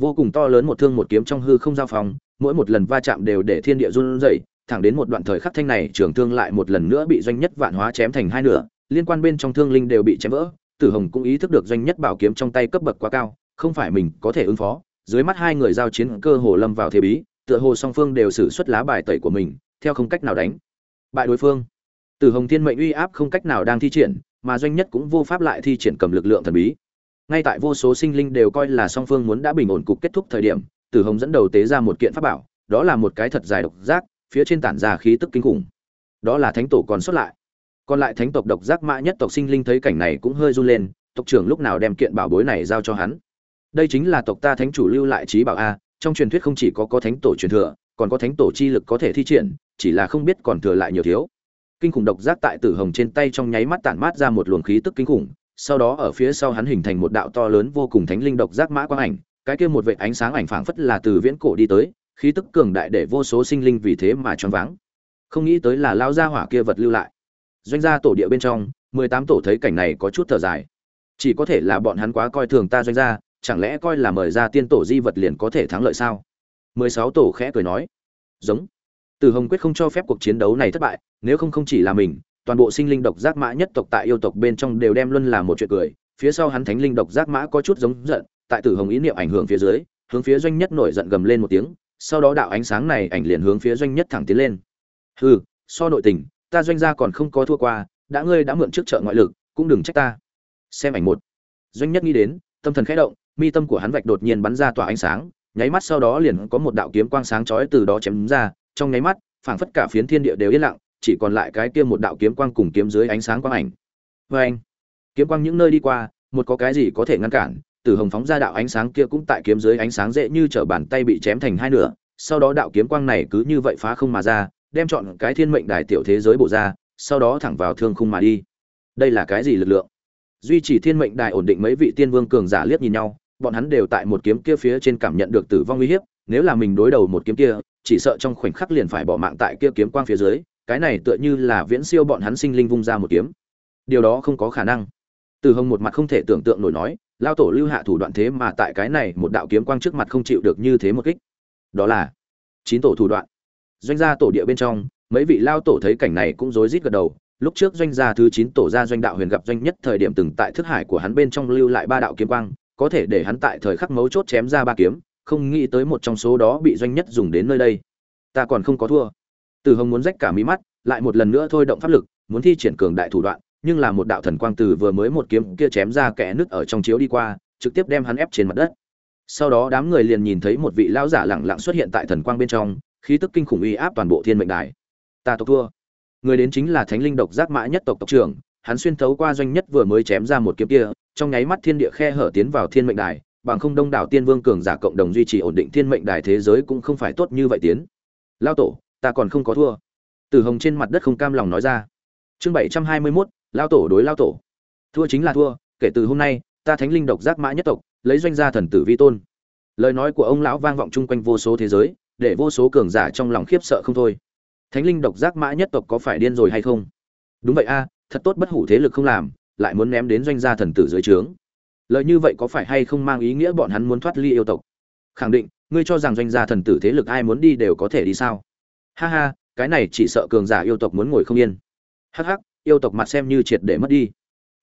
Vô cùng to lớn một thương một kiếm trong hư không giao phòng, mỗi một lần va chạm đều để thiên địa run rẩy, thẳng đến một đoạn thời khắc thanh này trường thương lại một lần nữa bị doanh nhất vạn hóa chém thành hai nửa, liên quan bên trong thương linh đều bị chém vỡ. Tử Hồng cũng ý thức được doanh nhất bảo kiếm trong tay cấp bậc quá cao, không phải mình có thể ứng phó. Dưới mắt hai người giao chiến cơ hồ lâm vào thế bí, tựa hồ song phương đều sử xuất lá bài tẩy của mình, theo không cách nào đánh bại đối phương. Tử Hồng Thiên mệnh uy áp không cách nào đang thi triển, mà doanh nhất cũng vô pháp lại thi triển cầm lực lượng thần bí. Ngay tại vô số sinh linh đều coi là song phương muốn đã bình ổn cục kết thúc thời điểm, Tử Hồng dẫn đầu tế ra một kiện pháp bảo, đó là một cái thật dài độc giác, phía trên tản ra khí tức kinh khủng. Đó là thánh tổ còn xuất lại. Còn lại thánh tộc độc giác mã nhất tộc sinh linh thấy cảnh này cũng hơi run lên, tộc trưởng lúc nào đem kiện bảo bối này giao cho hắn. Đây chính là tộc ta thánh chủ lưu lại trí bảo a, trong truyền thuyết không chỉ có có thánh tổ truyền thừa, còn có thánh tổ chi lực có thể thi triển, chỉ là không biết còn thừa lại nhiều thiếu kinh khủng độc giác tại tử hồng trên tay trong nháy mắt tản mát ra một luồng khí tức kinh khủng sau đó ở phía sau hắn hình thành một đạo to lớn vô cùng thánh linh độc giác mã quang ảnh cái kia một vệt ánh sáng ảnh phảng phất là từ viễn cổ đi tới, khí tức cường đại để vô số sinh linh vì thế mà choáng váng. Không nghĩ tới là lao ra hỏa kia vật lưu lại. Doanh gia tổ địa bên trong, mười tám tổ thấy cảnh này có chút thở dài. Chỉ có thể là bọn hắn quá coi thường ta doanh gia, chẳng lẽ coi là mời ra tiên tổ di vật liền có thể thắng lợi sao? mười sáu tổ khẽ cười nói. Giống. Từ hồng quyết không cho phép cuộc chiến đấu này thất bại, nếu không không chỉ là mình, toàn bộ sinh linh độc giác mã nhất tộc tại yêu tộc bên trong đều đem luân là một chuyện cười phía sau hắn thánh linh độc giác mã có chút giống giận, tại tử hồng ý niệm ảnh hưởng phía dưới, hướng phía doanh nhất nổi giận gầm lên một tiếng, sau đó đạo ánh sáng này ảnh liền hướng phía doanh nhất thẳng tiến lên. Hừ, so nội tình, ta doanh gia còn không có thua qua, đã ngươi đã mượn trước trợ ngoại lực, cũng đừng trách ta. Xem ảnh một. Doanh nhất nghĩ đến, tâm thần khẽ động, mi tâm của hắn vạch đột nhiên bắn ra tỏa ánh sáng, nháy mắt sau đó liền có một đạo kiếm quang sáng chói từ đó chém ra, trong nháy mắt, phảng phất cả phiến thiên địa đều yên lặng, chỉ còn lại cái kia một đạo kiếm quang cùng kiếm dưới ánh sáng quang ảnh. Vê anh kiếm quang những nơi đi qua, một có cái gì có thể ngăn cản, Tử hồng phóng ra đạo ánh sáng kia cũng tại kiếm dưới ánh sáng dễ như trở bàn tay bị chém thành hai nửa, sau đó đạo kiếm quang này cứ như vậy phá không mà ra, đem chọn cái thiên mệnh đài tiểu thế giới bổ ra, sau đó thẳng vào thương khung mà đi. Đây là cái gì lực lượng? Duy trì thiên mệnh đài ổn định mấy vị tiên vương cường giả liếc nhìn nhau, bọn hắn đều tại một kiếm kia phía trên cảm nhận được tử vong uy hiếp, nếu là mình đối đầu một kiếm kia, chỉ sợ trong khoảnh khắc liền phải bỏ mạng tại kia kiếm quang phía dưới, cái này tựa như là viễn siêu bọn hắn sinh linh vung ra một kiếm. Điều đó không có khả năng từ hồng một mặt không thể tưởng tượng nổi nói lao tổ lưu hạ thủ đoạn thế mà tại cái này một đạo kiếm quang trước mặt không chịu được như thế một kích. Đó là chín tổ thủ đoạn. Doanh gia tổ địa bên trong, mấy vị lao tổ thấy cảnh này cũng rối rít gật đầu. Lúc trước doanh gia thứ chín tổ gia doanh đạo huyền gặp doanh nhất thời điểm từng tại thức hải của hắn bên trong lưu lại ba đạo kiếm quang, có thể để hắn tại thời khắc mấu chốt chém ra ba kiếm, không nghĩ tới một trong số đó bị doanh nhất dùng đến nơi đây. Ta còn không có thua. Từ hồng muốn rách cả mí mắt, lại một lần nữa thôi động pháp lực, muốn thi triển cường đại thủ đoạn nhưng là một đạo thần quang từ vừa mới một kiếm kia chém ra kẽ nứt ở trong chiếu đi qua, trực tiếp đem hắn ép trên mặt đất. Sau đó đám người liền nhìn thấy một vị lão giả lẳng lặng xuất hiện tại thần quang bên trong, khí tức kinh khủng uy áp toàn bộ thiên mệnh đài. Ta tộc thua. Người đến chính là Thánh linh độc giác mã nhất tộc tộc trưởng, hắn xuyên thấu qua doanh nhất vừa mới chém ra một kiếm kia, trong nháy mắt thiên địa khe hở tiến vào thiên mệnh đài, bằng không đông đảo tiên vương cường giả cộng đồng duy trì ổn định thiên mệnh đài thế giới cũng không phải tốt như vậy tiến. lão tổ, ta còn không có thua. Từ Hồng trên mặt đất không cam lòng nói ra. Chương 721, lao tổ đối lao tổ. Thua chính là thua, kể từ hôm nay, ta thánh linh độc giác mã nhất tộc, lấy doanh gia thần tử vi tôn. Lời nói của ông lão vang vọng chung quanh vô số thế giới, để vô số cường giả trong lòng khiếp sợ không thôi. Thánh linh độc giác mã nhất tộc có phải điên rồi hay không? Đúng vậy a, thật tốt bất hủ thế lực không làm, lại muốn ném đến doanh gia thần tử dưới trướng. Lời như vậy có phải hay không mang ý nghĩa bọn hắn muốn thoát ly yêu tộc? Khẳng định, ngươi cho rằng doanh gia thần tử thế lực ai muốn đi đều có thể đi sao? Ha ha, cái này chỉ sợ cường giả yêu tộc muốn ngồi không yên. Hắc hắc yêu tộc mặt xem như triệt để mất đi.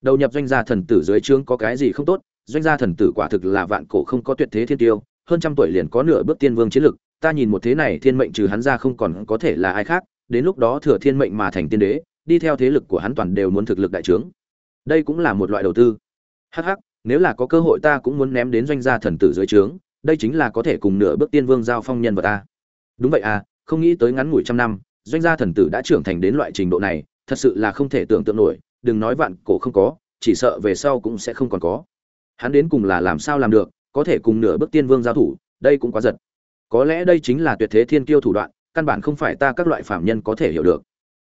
Đầu nhập doanh gia thần tử dưới trướng có cái gì không tốt? Doanh gia thần tử quả thực là vạn cổ không có tuyệt thế thiên tiêu, hơn trăm tuổi liền có nửa bước tiên vương chiến lực, ta nhìn một thế này thiên mệnh trừ hắn ra không còn có thể là ai khác, đến lúc đó thừa thiên mệnh mà thành tiên đế, đi theo thế lực của hắn toàn đều muốn thực lực đại trướng. Đây cũng là một loại đầu tư. Hh nếu là có cơ hội ta cũng muốn ném đến doanh gia thần tử dưới trướng, đây chính là có thể cùng nửa bước tiên vương giao phong nhân vật ta. Đúng vậy à không nghĩ tới ngắn ngủi trăm năm, doanh gia thần tử đã trưởng thành đến loại trình độ này thật sự là không thể tưởng tượng nổi, đừng nói vạn cổ không có, chỉ sợ về sau cũng sẽ không còn có. Hắn đến cùng là làm sao làm được, có thể cùng nửa bước tiên vương giao thủ, đây cũng quá giật. Có lẽ đây chính là tuyệt thế thiên kiêu thủ đoạn, căn bản không phải ta các loại phạm nhân có thể hiểu được.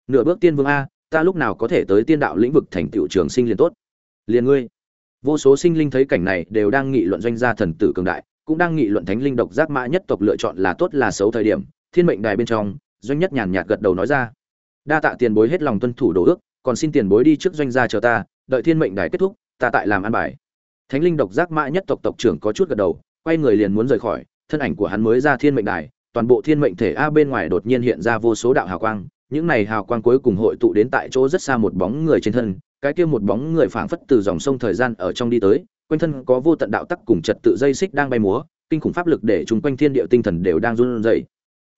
Nửa bước tiên vương a, ta lúc nào có thể tới tiên đạo lĩnh vực thành tựu trường sinh liền tốt. Liền ngươi. Vô số sinh linh thấy cảnh này đều đang nghị luận doanh gia thần tử cường đại, cũng đang nghị luận thánh linh độc giác mã nhất tộc lựa chọn là tốt là xấu thời điểm, thiên mệnh đài bên trong, doanh nhất nhàn nhạt gật đầu nói ra đa tạ tiền bối hết lòng tuân thủ đồ ước, còn xin tiền bối đi trước doanh gia chờ ta, đợi thiên mệnh đài kết thúc, ta tại làm ăn bài. Thánh linh độc giác mã nhất tộc tộc trưởng có chút gật đầu, quay người liền muốn rời khỏi, thân ảnh của hắn mới ra thiên mệnh đài, toàn bộ thiên mệnh thể a bên ngoài đột nhiên hiện ra vô số đạo hào quang, những này hào quang cuối cùng hội tụ đến tại chỗ rất xa một bóng người trên thân, cái kia một bóng người phảng phất từ dòng sông thời gian ở trong đi tới, quanh thân có vô tận đạo tắc cùng trật tự dây xích đang bay múa, kinh khủng pháp lực để chúng quanh thiên địa tinh thần đều đang run rẩy.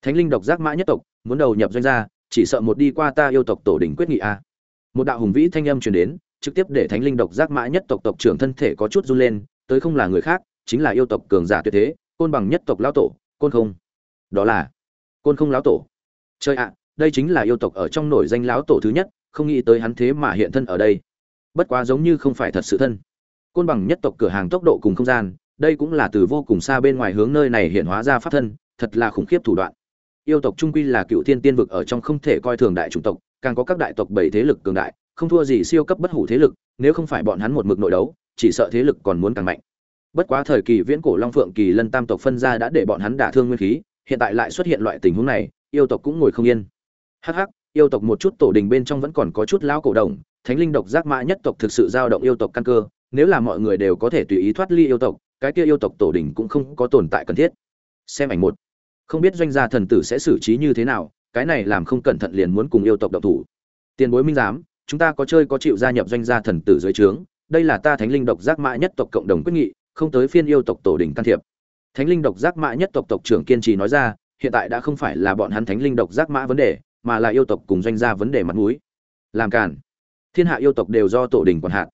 Thánh linh độc giác mã nhất tộc, muốn đầu nhập doanh gia chỉ sợ một đi qua ta yêu tộc tổ đình quyết nghị a. Một đạo hùng vĩ thanh âm truyền đến, trực tiếp để thánh linh độc giác mã nhất tộc tộc trưởng thân thể có chút run lên, tới không là người khác, chính là yêu tộc cường giả tuyệt thế, côn bằng nhất tộc lão tổ, côn không. Đó là côn không lão tổ. Chơi ạ, đây chính là yêu tộc ở trong nổi danh lão tổ thứ nhất, không nghĩ tới hắn thế mà hiện thân ở đây. Bất quá giống như không phải thật sự thân. Côn bằng nhất tộc cửa hàng tốc độ cùng không gian, đây cũng là từ vô cùng xa bên ngoài hướng nơi này hiện hóa ra pháp thân, thật là khủng khiếp thủ đoạn yêu tộc trung quy là cựu thiên tiên vực ở trong không thể coi thường đại chủng tộc, càng có các đại tộc bảy thế lực cường đại, không thua gì siêu cấp bất hủ thế lực, nếu không phải bọn hắn một mực nội đấu, chỉ sợ thế lực còn muốn càng mạnh. Bất quá thời kỳ viễn cổ long phượng kỳ lân tam tộc phân ra đã để bọn hắn đả thương nguyên khí, hiện tại lại xuất hiện loại tình huống này, yêu tộc cũng ngồi không yên. Hắc hắc, yêu tộc một chút tổ đình bên trong vẫn còn có chút lão cổ đồng, thánh linh độc giác mã nhất tộc thực sự giao động yêu tộc căn cơ, nếu là mọi người đều có thể tùy ý thoát ly yêu tộc, cái kia yêu tộc tổ đình cũng không có tồn tại cần thiết. Xem ảnh một không biết doanh gia thần tử sẽ xử trí như thế nào, cái này làm không cẩn thận liền muốn cùng yêu tộc độc thủ. Tiền bối minh giám, chúng ta có chơi có chịu gia nhập doanh gia thần tử dưới trướng, đây là ta thánh linh độc giác mã nhất tộc cộng đồng quyết nghị, không tới phiên yêu tộc tổ đình can thiệp. Thánh linh độc giác mã nhất tộc tộc trưởng kiên trì nói ra, hiện tại đã không phải là bọn hắn thánh linh độc giác mã vấn đề, mà là yêu tộc cùng doanh gia vấn đề mặt mũi. Làm cản thiên hạ yêu tộc đều do tổ đình quản hạn.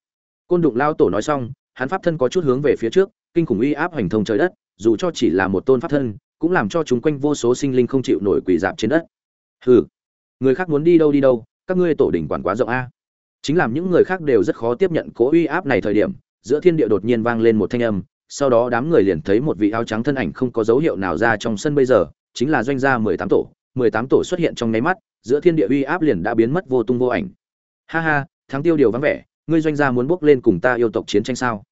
Côn đụng lao tổ nói xong, hắn pháp thân có chút hướng về phía trước, kinh khủng uy áp hành thông trời đất, dù cho chỉ là một tôn pháp thân cũng làm cho chúng quanh vô số sinh linh không chịu nổi quỳ dạp trên đất. Hừ, người khác muốn đi đâu đi đâu, các ngươi tổ đình quản quá rộng a. Chính làm những người khác đều rất khó tiếp nhận cố uy áp này thời điểm, giữa thiên địa đột nhiên vang lên một thanh âm, sau đó đám người liền thấy một vị áo trắng thân ảnh không có dấu hiệu nào ra trong sân bây giờ, chính là doanh gia mười tám tổ. mười tám tổ xuất hiện trong nháy mắt, giữa thiên địa uy áp liền đã biến mất vô tung vô ảnh. Ha ha, thắng tiêu điều vắng vẻ, ngươi doanh gia muốn bước lên cùng ta yêu tộc chiến tranh sao?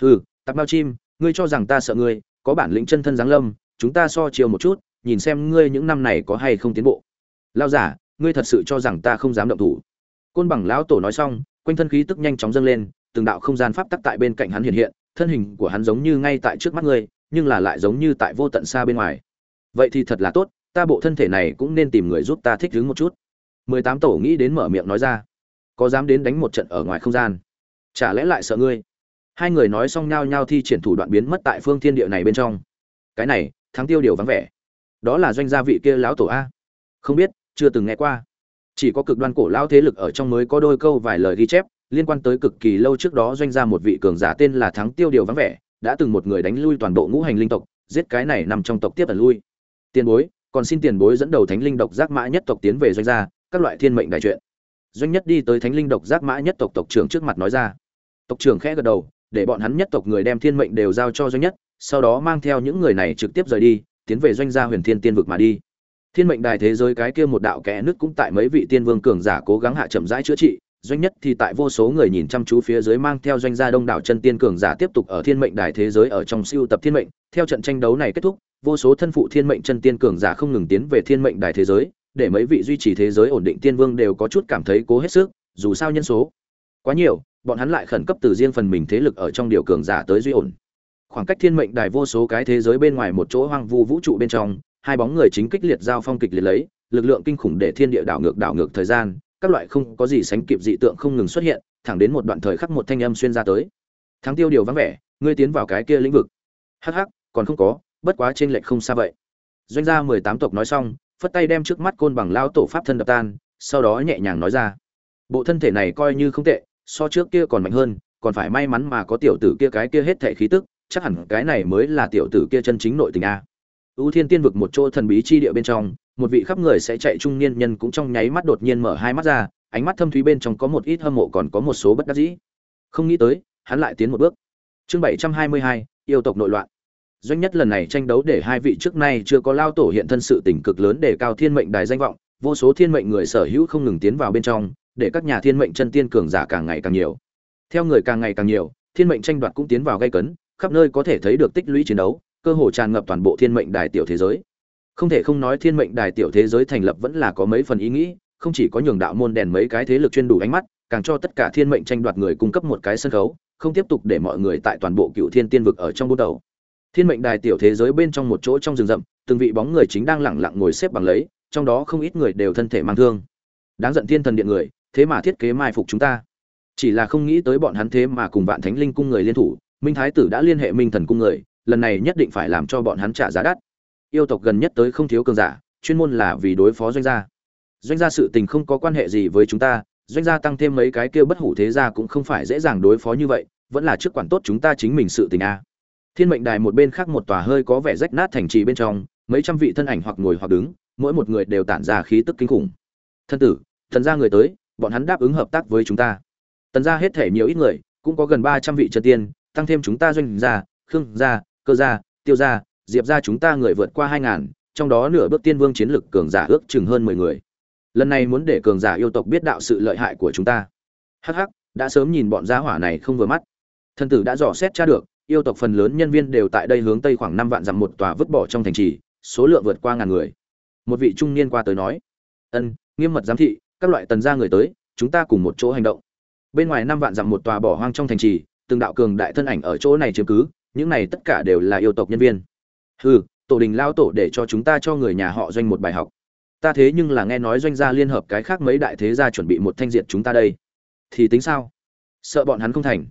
Hừ tạp bao chim, ngươi cho rằng ta sợ ngươi, có bản lĩnh chân thân giáng lâm chúng ta so chiều một chút, nhìn xem ngươi những năm này có hay không tiến bộ. Lao giả, ngươi thật sự cho rằng ta không dám động thủ. Côn bằng lão tổ nói xong, quanh thân khí tức nhanh chóng dâng lên, từng đạo không gian pháp tắc tại bên cạnh hắn hiện hiện, thân hình của hắn giống như ngay tại trước mắt ngươi, nhưng là lại giống như tại vô tận xa bên ngoài. Vậy thì thật là tốt, ta bộ thân thể này cũng nên tìm người giúp ta thích ứng một chút. Mười tám tổ nghĩ đến mở miệng nói ra. Có dám đến đánh một trận ở ngoài không gian? Chả lẽ lại sợ ngươi? Hai người nói xong nhao nhao thi triển thủ đoạn biến mất tại phương thiên địa này bên trong. Cái này thắng tiêu điều vắng vẻ. Đó là doanh gia vị kia lão tổ a. Không biết, chưa từng nghe qua. Chỉ có cực đoan cổ lão thế lực ở trong mới có đôi câu vài lời ghi chép, liên quan tới cực kỳ lâu trước đó doanh gia một vị cường giả tên là thắng tiêu điều vắng vẻ, đã từng một người đánh lui toàn bộ ngũ hành linh tộc, giết cái này nằm trong tộc tiếp ẩn lui. Tiền bối, còn xin tiền bối dẫn đầu thánh linh độc giác mã nhất tộc tiến về doanh gia, các loại thiên mệnh đại chuyện. Doanh nhất đi tới thánh linh độc giác mã nhất tộc tộc trưởng trước mặt nói ra. Tộc trưởng khẽ gật đầu, để bọn hắn nhất tộc người đem thiên mệnh đều giao cho doanh nhất sau đó mang theo những người này trực tiếp rời đi, tiến về doanh gia huyền thiên tiên vực mà đi. Thiên mệnh đài thế giới cái kia một đạo kẽ nước cũng tại mấy vị tiên vương cường giả cố gắng hạ chậm rãi chữa trị, doanh nhất thì tại vô số người nhìn chăm chú phía dưới mang theo doanh gia đông đảo chân tiên cường giả tiếp tục ở thiên mệnh đài thế giới ở trong siêu tập thiên mệnh. Theo trận tranh đấu này kết thúc, vô số thân phụ thiên mệnh chân tiên cường giả không ngừng tiến về thiên mệnh đài thế giới, để mấy vị duy trì thế giới ổn định tiên vương đều có chút cảm thấy cố hết sức, dù sao nhân số quá nhiều, bọn hắn lại khẩn cấp từ riêng phần mình thế lực ở trong điều cường giả tới duy ổn khoảng cách thiên mệnh đài vô số cái thế giới bên ngoài một chỗ hoang vu vũ trụ bên trong, hai bóng người chính kích liệt giao phong kịch liệt lấy, lực lượng kinh khủng để thiên địa đảo ngược đảo ngược thời gian, các loại không có gì sánh kịp dị tượng không ngừng xuất hiện, thẳng đến một đoạn thời khắc một thanh âm xuyên ra tới. Thắng tiêu điều vắng vẻ, ngươi tiến vào cái kia lĩnh vực. Hh còn không có, bất quá trên lệch không xa vậy. Doanh gia mười tám tộc nói xong, phất tay đem trước mắt côn bằng lao tổ pháp thân đập tan, sau đó nhẹ nhàng nói ra. Bộ thân thể này coi như không tệ, so trước kia còn mạnh hơn, còn phải may mắn mà có tiểu tử kia cái kia hết thể khí tức chắc hẳn cái này mới là tiểu tử kia chân chính nội tình a. Ưu thiên tiên vực một chỗ thần bí chi địa bên trong, một vị khắp người sẽ chạy trung niên nhân cũng trong nháy mắt đột nhiên mở hai mắt ra, ánh mắt thâm thúy bên trong có một ít hâm mộ còn có một số bất đắc dĩ. Không nghĩ tới, hắn lại tiến một bước. Chương bảy trăm hai mươi hai, yêu tộc nội loạn. Doanh nhất lần này tranh đấu để hai vị trước nay chưa có lao tổ hiện thân sự tình cực lớn để cao thiên mệnh đài danh vọng, vô số thiên mệnh người sở hữu không ngừng tiến vào bên trong, để các nhà thiên mệnh chân tiên cường giả càng ngày càng nhiều. Theo người càng ngày càng nhiều, thiên mệnh tranh đoạt cũng tiến vào gây cấn khắp nơi có thể thấy được tích lũy chiến đấu, cơ hồ tràn ngập toàn bộ thiên mệnh đài tiểu thế giới. Không thể không nói thiên mệnh đài tiểu thế giới thành lập vẫn là có mấy phần ý nghĩ, không chỉ có nhường đạo môn đèn mấy cái thế lực chuyên đủ ánh mắt, càng cho tất cả thiên mệnh tranh đoạt người cung cấp một cái sân khấu, không tiếp tục để mọi người tại toàn bộ cựu thiên tiên vực ở trong bút đầu. Thiên mệnh đài tiểu thế giới bên trong một chỗ trong rừng rậm, từng vị bóng người chính đang lẳng lặng ngồi xếp bằng lấy, trong đó không ít người đều thân thể mang thương. Đáng giận thiên thần điện người, thế mà thiết kế mai phục chúng ta. Chỉ là không nghĩ tới bọn hắn thế mà cùng vạn thánh linh cung người liên thủ minh thái tử đã liên hệ minh thần cung người, lần này nhất định phải làm cho bọn hắn trả giá đắt. Yêu tộc gần nhất tới không thiếu cường giả, chuyên môn là vì đối phó doanh gia. Doanh gia sự tình không có quan hệ gì với chúng ta, doanh gia tăng thêm mấy cái kia bất hủ thế gia cũng không phải dễ dàng đối phó như vậy, vẫn là trước quản tốt chúng ta chính mình sự tình a. Thiên mệnh đài một bên khác một tòa hơi có vẻ rách nát thành trì bên trong, mấy trăm vị thân ảnh hoặc ngồi hoặc đứng, mỗi một người đều tản ra khí tức kinh khủng. Thân tử, thần gia người tới, bọn hắn đáp ứng hợp tác với chúng ta. Tần gia hết thể nhiều ít người, cũng có gần ba trăm vị chân tiên tăng thêm chúng ta doanh gia khương gia cơ gia tiêu gia diệp gia chúng ta người vượt qua 2000, trong đó nửa bước tiên vương chiến lực cường giả ước chừng hơn mười người. Lần này muốn để cường giả yêu tộc biết đạo sự lợi hại của chúng ta. Hắc hắc, đã sớm nhìn bọn gia hỏa này không vừa mắt. Thân tử đã dò xét tra được yêu tộc phần lớn nhân viên đều tại đây hướng tây khoảng năm vạn dặm một tòa vứt bỏ trong thành trì số lượng vượt qua ngàn người. Một vị trung niên qua tới nói ân nghiêm mật giám thị các loại tần gia người tới chúng ta cùng một chỗ hành động. Bên ngoài năm vạn dặm một tòa bỏ hoang trong thành trì từng đạo cường đại thân ảnh ở chỗ này chiếm cứ, những này tất cả đều là yêu tộc nhân viên. Hừ, tổ đình lao tổ để cho chúng ta cho người nhà họ doanh một bài học. Ta thế nhưng là nghe nói doanh gia liên hợp cái khác mấy đại thế gia chuẩn bị một thanh diệt chúng ta đây. Thì tính sao? Sợ bọn hắn không thành.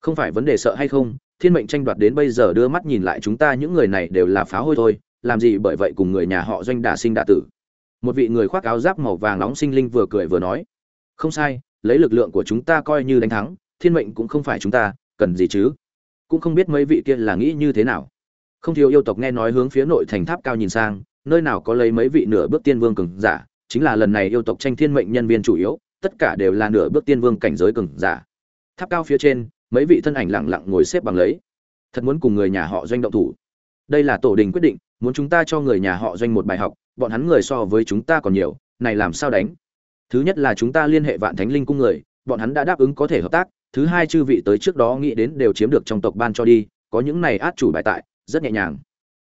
Không phải vấn đề sợ hay không, thiên mệnh tranh đoạt đến bây giờ đưa mắt nhìn lại chúng ta những người này đều là phá hôi thôi, làm gì bởi vậy cùng người nhà họ doanh đả sinh đả tử. Một vị người khoác áo giáp màu vàng nóng sinh linh vừa cười vừa nói, không sai, lấy lực lượng của chúng ta coi như đánh thắng thiên mệnh cũng không phải chúng ta, cần gì chứ? Cũng không biết mấy vị kia là nghĩ như thế nào. Không thiếu yêu tộc nghe nói hướng phía nội thành tháp cao nhìn sang, nơi nào có lấy mấy vị nửa bước tiên vương cường giả, chính là lần này yêu tộc tranh thiên mệnh nhân viên chủ yếu, tất cả đều là nửa bước tiên vương cảnh giới cường giả. Tháp cao phía trên, mấy vị thân ảnh lặng lặng ngồi xếp bằng lấy. Thật muốn cùng người nhà họ doanh động thủ. Đây là tổ đình quyết định, muốn chúng ta cho người nhà họ doanh một bài học, bọn hắn người so với chúng ta còn nhiều, này làm sao đánh? Thứ nhất là chúng ta liên hệ vạn thánh linh cung người, bọn hắn đã đáp ứng có thể hợp tác thứ hai chư vị tới trước đó nghĩ đến đều chiếm được trong tộc ban cho đi, có những này át chủ bài tại, rất nhẹ nhàng.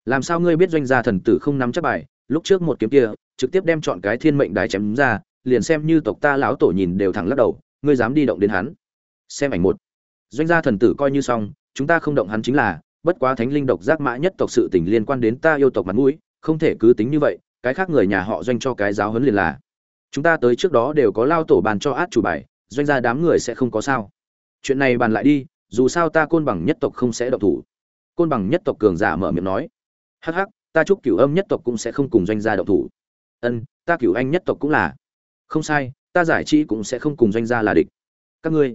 Làm sao ngươi biết doanh gia thần tử không nắm chắc bài? Lúc trước một kiếm kia, trực tiếp đem chọn cái thiên mệnh đài chém ra, liền xem như tộc ta lão tổ nhìn đều thẳng lắc đầu, ngươi dám đi động đến hắn. Xem ảnh một. Doanh gia thần tử coi như xong, chúng ta không động hắn chính là, bất quá thánh linh độc giác mã nhất tộc sự tình liên quan đến ta yêu tộc mặt mũi, không thể cứ tính như vậy, cái khác người nhà họ doanh cho cái giáo huấn liền là. Chúng ta tới trước đó đều có lao tổ bàn cho át chủ bài, doanh gia đám người sẽ không có sao chuyện này bàn lại đi, dù sao ta côn bằng nhất tộc không sẽ động thủ. Côn bằng nhất tộc cường giả mở miệng nói. Hắc hắc, ta chúc cửu âm nhất tộc cũng sẽ không cùng doanh gia động thủ. Ân, ta cửu anh nhất tộc cũng là. Không sai, ta giải trí cũng sẽ không cùng doanh gia là địch. Các ngươi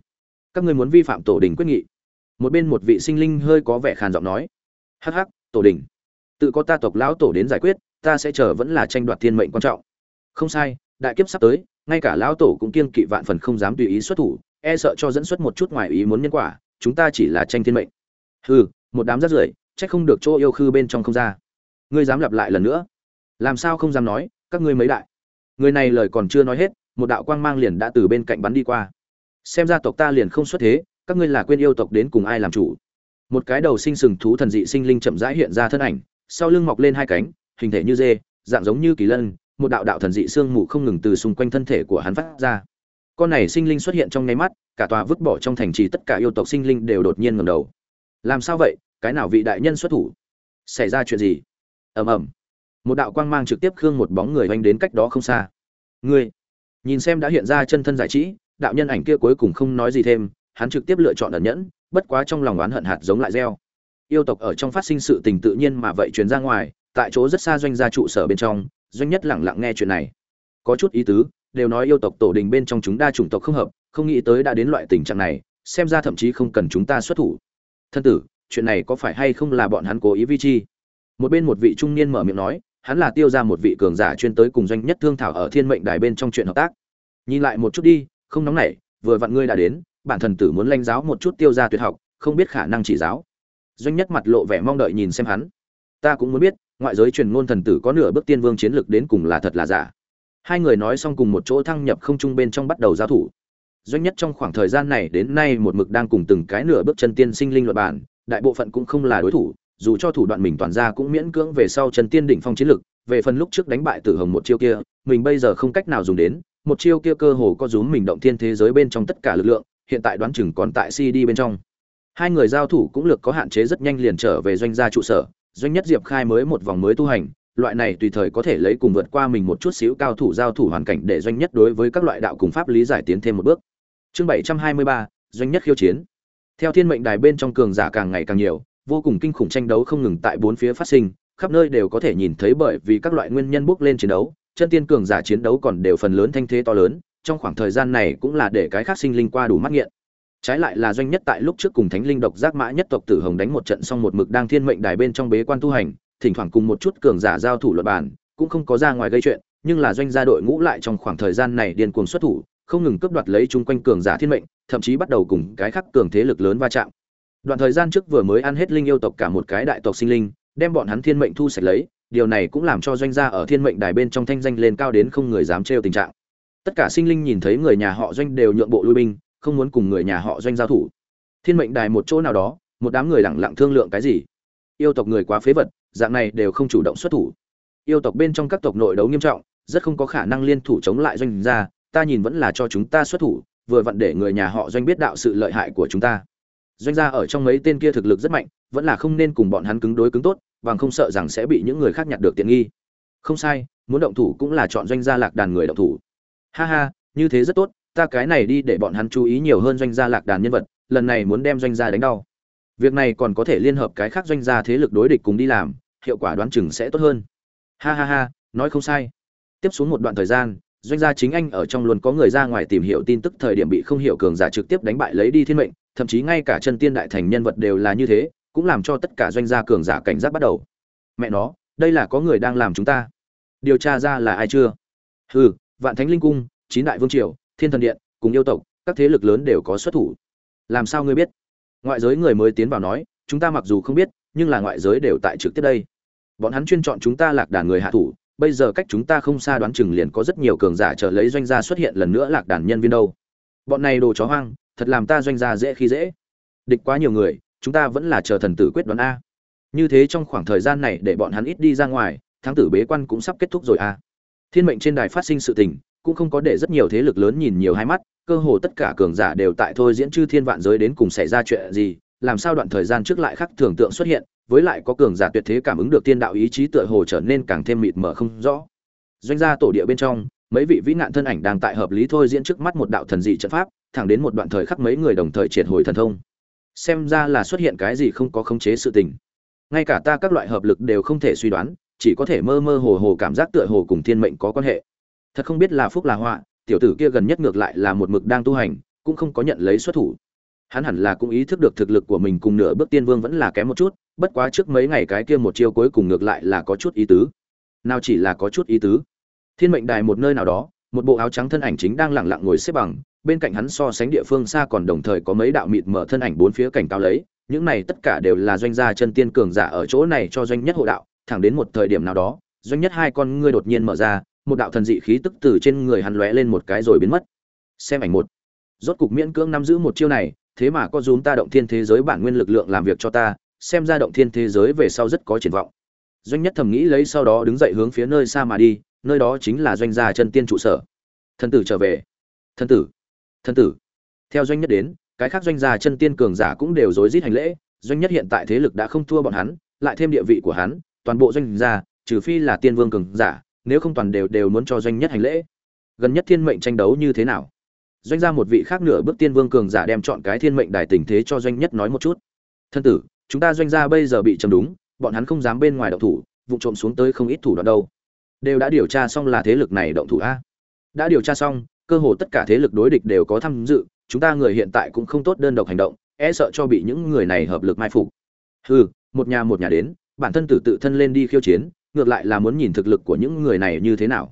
các ngươi muốn vi phạm tổ đình quyết nghị. Một bên một vị sinh linh hơi có vẻ khàn giọng nói. Hắc hắc, tổ đình. Tự có ta tộc lão tổ đến giải quyết, ta sẽ chờ vẫn là tranh đoạt thiên mệnh quan trọng. Không sai, đại kiếp sắp tới, ngay cả lão tổ cũng kiêng kỵ vạn phần không dám tùy ý xuất thủ e sợ cho dẫn xuất một chút ngoài ý muốn nhân quả, chúng ta chỉ là tranh thiên mệnh. Hừ, một đám rác rưởi trách không được chỗ yêu khư bên trong không ra. Ngươi dám lặp lại lần nữa? Làm sao không dám nói, các ngươi mấy đại? Người này lời còn chưa nói hết, một đạo quang mang liền đã từ bên cạnh bắn đi qua. Xem ra tộc ta liền không xuất thế, các ngươi là quên yêu tộc đến cùng ai làm chủ? Một cái đầu sinh sừng thú thần dị sinh linh chậm rãi hiện ra thân ảnh, sau lưng mọc lên hai cánh, hình thể như dê, dạng giống như kỳ lân, một đạo đạo thần dị xương mù không ngừng từ xung quanh thân thể của hắn phát ra con này sinh linh xuất hiện trong nháy mắt, cả tòa vứt bỏ trong thành trì tất cả yêu tộc sinh linh đều đột nhiên ngẩng đầu. Làm sao vậy? Cái nào vị đại nhân xuất thủ? Xảy ra chuyện gì? Ầm ầm. Một đạo quang mang trực tiếp khương một bóng người oanh đến cách đó không xa. Ngươi, nhìn xem đã hiện ra chân thân giải trí, đạo nhân ảnh kia cuối cùng không nói gì thêm, hắn trực tiếp lựa chọn ẩn nhẫn, bất quá trong lòng oán hận hạt giống lại gieo. Yêu tộc ở trong phát sinh sự tình tự nhiên mà vậy truyền ra ngoài, tại chỗ rất xa doanh gia trụ sở bên trong, doanh nhất lẳng lặng nghe chuyện này. Có chút ý tứ đều nói yêu tộc tổ đình bên trong chúng đa chủng tộc không hợp, không nghĩ tới đã đến loại tình trạng này, xem ra thậm chí không cần chúng ta xuất thủ. Thân tử, chuyện này có phải hay không là bọn hắn cố ý vi chi? Một bên một vị trung niên mở miệng nói, hắn là tiêu ra một vị cường giả chuyên tới cùng doanh nhất thương thảo ở thiên mệnh đài bên trong chuyện hợp tác. Nhìn lại một chút đi, không nóng nảy, vừa vặn ngươi đã đến, bản thần tử muốn lãnh giáo một chút tiêu ra tuyệt học, không biết khả năng chỉ giáo. Doanh nhất mặt lộ vẻ mong đợi nhìn xem hắn. Ta cũng muốn biết, ngoại giới truyền ngôn thần tử có nửa bước tiên vương chiến lực đến cùng là thật là giả hai người nói xong cùng một chỗ thăng nhập không trung bên trong bắt đầu giao thủ. Doanh nhất trong khoảng thời gian này đến nay một mực đang cùng từng cái nửa bước chân tiên sinh linh luật bản đại bộ phận cũng không là đối thủ, dù cho thủ đoạn mình toàn ra cũng miễn cưỡng về sau chân tiên đỉnh phong chiến lực, về phần lúc trước đánh bại tử hồng một chiêu kia, mình bây giờ không cách nào dùng đến, một chiêu kia cơ hồ có rúm mình động thiên thế giới bên trong tất cả lực lượng, hiện tại đoán chừng còn tại cd bên trong. Hai người giao thủ cũng lược có hạn chế rất nhanh liền trở về doanh gia trụ sở, doanh nhất diệp khai mới một vòng mới tu hành loại này tùy thời có thể lấy cùng vượt qua mình một chút xíu cao thủ giao thủ hoàn cảnh để doanh nhất đối với các loại đạo cùng pháp lý giải tiến thêm một bước. Chương bảy trăm hai mươi ba, doanh nhất khiêu chiến. Theo thiên mệnh đài bên trong cường giả càng ngày càng nhiều, vô cùng kinh khủng tranh đấu không ngừng tại bốn phía phát sinh, khắp nơi đều có thể nhìn thấy bởi vì các loại nguyên nhân bước lên chiến đấu, chân tiên cường giả chiến đấu còn đều phần lớn thanh thế to lớn, trong khoảng thời gian này cũng là để cái khác sinh linh qua đủ mắt nghiện. Trái lại là doanh nhất tại lúc trước cùng thánh linh độc giác mã nhất tộc tử hồng đánh một trận xong một mực đang thiên mệnh đài bên trong bế quan tu hành thỉnh thoảng cùng một chút cường giả giao thủ luật bản cũng không có ra ngoài gây chuyện, nhưng là doanh gia đội ngũ lại trong khoảng thời gian này điên cuồng xuất thủ, không ngừng cướp đoạt lấy chung quanh cường giả thiên mệnh, thậm chí bắt đầu cùng cái khác cường thế lực lớn va chạm. Đoạn thời gian trước vừa mới ăn hết linh yêu tộc cả một cái đại tộc sinh linh, đem bọn hắn thiên mệnh thu sạch lấy, điều này cũng làm cho doanh gia ở thiên mệnh đài bên trong thanh danh lên cao đến không người dám trêu tình trạng. Tất cả sinh linh nhìn thấy người nhà họ doanh đều nhượng bộ lui binh, không muốn cùng người nhà họ doanh giao thủ. Thiên mệnh đài một chỗ nào đó, một đám người lẳng lặng thương lượng cái gì? Yêu tộc người quá phế vật dạng này đều không chủ động xuất thủ. Yêu tộc bên trong các tộc nội đấu nghiêm trọng, rất không có khả năng liên thủ chống lại doanh gia, ta nhìn vẫn là cho chúng ta xuất thủ, vừa vặn để người nhà họ doanh biết đạo sự lợi hại của chúng ta. Doanh gia ở trong mấy tên kia thực lực rất mạnh, vẫn là không nên cùng bọn hắn cứng đối cứng tốt, bằng không sợ rằng sẽ bị những người khác nhặt được tiện nghi. Không sai, muốn động thủ cũng là chọn doanh gia lạc đàn người động thủ. Ha ha, như thế rất tốt, ta cái này đi để bọn hắn chú ý nhiều hơn doanh gia lạc đàn nhân vật, lần này muốn đem doanh gia đánh đau. Việc này còn có thể liên hợp cái khác doanh gia thế lực đối địch cùng đi làm hiệu quả đoán chừng sẽ tốt hơn. Ha ha ha, nói không sai. Tiếp xuống một đoạn thời gian, doanh gia chính anh ở trong luôn có người ra ngoài tìm hiểu tin tức thời điểm bị không hiểu cường giả trực tiếp đánh bại lấy đi thiên mệnh, thậm chí ngay cả chân tiên đại thành nhân vật đều là như thế, cũng làm cho tất cả doanh gia cường giả cảnh giác bắt đầu. Mẹ nó, đây là có người đang làm chúng ta. Điều tra ra là ai chưa? Hừ, vạn thánh linh cung, chín đại vương triều, thiên thần điện, cùng yêu tộc, các thế lực lớn đều có xuất thủ. Làm sao ngươi biết? Ngoại giới người mới tiến vào nói, chúng ta mặc dù không biết nhưng là ngoại giới đều tại trực tiếp đây. Bọn hắn chuyên chọn chúng ta lạc đàn người hạ thủ, bây giờ cách chúng ta không xa đoán chừng liền có rất nhiều cường giả chờ lấy doanh gia xuất hiện lần nữa lạc đàn nhân viên đâu. Bọn này đồ chó hoang, thật làm ta doanh gia dễ khi dễ. Địch quá nhiều người, chúng ta vẫn là chờ thần tử quyết đoán a. Như thế trong khoảng thời gian này để bọn hắn ít đi ra ngoài tháng tử bế quan cũng sắp kết thúc rồi a. Thiên mệnh trên đài phát sinh sự tình, cũng không có để rất nhiều thế lực lớn nhìn nhiều hai mắt, cơ hồ tất cả cường giả đều tại thôi diễn chư thiên vạn giới đến cùng xảy ra chuyện gì làm sao đoạn thời gian trước lại khắc thường tượng xuất hiện, với lại có cường giả tuyệt thế cảm ứng được tiên đạo ý chí tựa hồ trở nên càng thêm mịt mờ không rõ. Doanh gia tổ địa bên trong, mấy vị vĩ nạn thân ảnh đang tại hợp lý thôi diễn trước mắt một đạo thần dị trận pháp, thẳng đến một đoạn thời khắc mấy người đồng thời triệt hồi thần thông. Xem ra là xuất hiện cái gì không có khống chế sự tình. Ngay cả ta các loại hợp lực đều không thể suy đoán, chỉ có thể mơ mơ hồ hồ cảm giác tựa hồ cùng thiên mệnh có quan hệ. Thật không biết là phúc là họa, tiểu tử kia gần nhất ngược lại là một mực đang tu hành, cũng không có nhận lấy xuất thủ hắn hẳn là cũng ý thức được thực lực của mình cùng nửa bước tiên vương vẫn là kém một chút, bất quá trước mấy ngày cái kia một chiêu cuối cùng ngược lại là có chút ý tứ. Nào chỉ là có chút ý tứ. Thiên mệnh đài một nơi nào đó, một bộ áo trắng thân ảnh chính đang lẳng lặng ngồi xếp bằng, bên cạnh hắn so sánh địa phương xa còn đồng thời có mấy đạo mịt mở thân ảnh bốn phía cảnh cao lấy, những này tất cả đều là doanh gia chân tiên cường giả ở chỗ này cho doanh nhất hộ đạo, thẳng đến một thời điểm nào đó, doanh nhất hai con ngươi đột nhiên mở ra, một đạo thần dị khí tức từ trên người hắn lóe lên một cái rồi biến mất. Xem ảnh một. Rốt cục miễn cưỡng nắm giữ một chiêu này thế mà có dúm ta động thiên thế giới bản nguyên lực lượng làm việc cho ta, xem ra động thiên thế giới về sau rất có triển vọng. Doanh nhất thầm nghĩ lấy sau đó đứng dậy hướng phía nơi xa mà đi, nơi đó chính là doanh gia chân tiên trụ sở. Thân tử trở về. Thân tử. Thân tử. Theo doanh nhất đến, cái khác doanh gia chân tiên cường giả cũng đều rối rít hành lễ, doanh nhất hiện tại thế lực đã không thua bọn hắn, lại thêm địa vị của hắn, toàn bộ doanh gia, trừ phi là tiên vương cường giả, nếu không toàn đều đều muốn cho doanh nhất hành lễ. Gần nhất thiên mệnh tranh đấu như thế nào? Doanh gia một vị khác nửa bước tiên vương cường giả đem chọn cái thiên mệnh đài tình thế cho doanh nhất nói một chút. Thân tử, chúng ta doanh gia bây giờ bị chầm đúng, bọn hắn không dám bên ngoài động thủ vụ trộm xuống tới không ít thủ đoạn đâu. Đều đã điều tra xong là thế lực này động thủ a. Đã điều tra xong, cơ hồ tất cả thế lực đối địch đều có tham dự, chúng ta người hiện tại cũng không tốt đơn độc hành động e sợ cho bị những người này hợp lực mai phục. Hừ, một nhà một nhà đến, bản thân tử tự thân lên đi khiêu chiến, ngược lại là muốn nhìn thực lực của những người này như thế nào.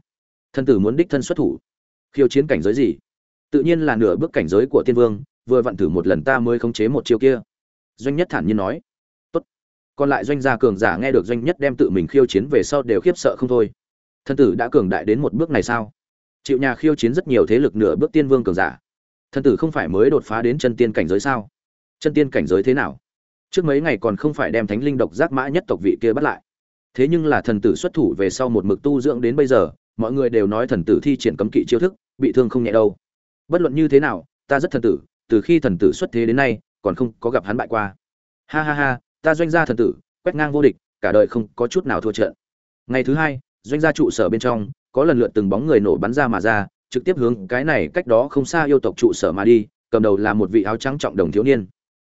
Thân tử muốn đích thân xuất thủ. Khiêu chiến cảnh giới gì? Tự nhiên là nửa bước cảnh giới của tiên vương, vừa vặn thử một lần ta mới khống chế một chiêu kia. Doanh nhất thản nhiên nói. Tốt. Còn lại doanh gia cường giả nghe được doanh nhất đem tự mình khiêu chiến về sau đều khiếp sợ không thôi. Thân tử đã cường đại đến một bước này sao? Chịu nhà khiêu chiến rất nhiều thế lực nửa bước tiên vương cường giả. Thân tử không phải mới đột phá đến chân tiên cảnh giới sao? Chân tiên cảnh giới thế nào? Trước mấy ngày còn không phải đem thánh linh độc giác mã nhất tộc vị kia bắt lại. Thế nhưng là thần tử xuất thủ về sau một mực tu dưỡng đến bây giờ, mọi người đều nói thần tử thi triển cấm kỵ chiêu thức, bị thương không nhẹ đâu bất luận như thế nào, ta rất thần tử, từ khi thần tử xuất thế đến nay, còn không có gặp hắn bại qua. Ha ha ha, ta doanh gia thần tử, quét ngang vô địch, cả đời không có chút nào thua trận. Ngày thứ hai, doanh gia trụ sở bên trong, có lần lượt từng bóng người nổ bắn ra mà ra, trực tiếp hướng cái này cách đó không xa yêu tộc trụ sở mà đi, cầm đầu là một vị áo trắng trọng đồng thiếu niên.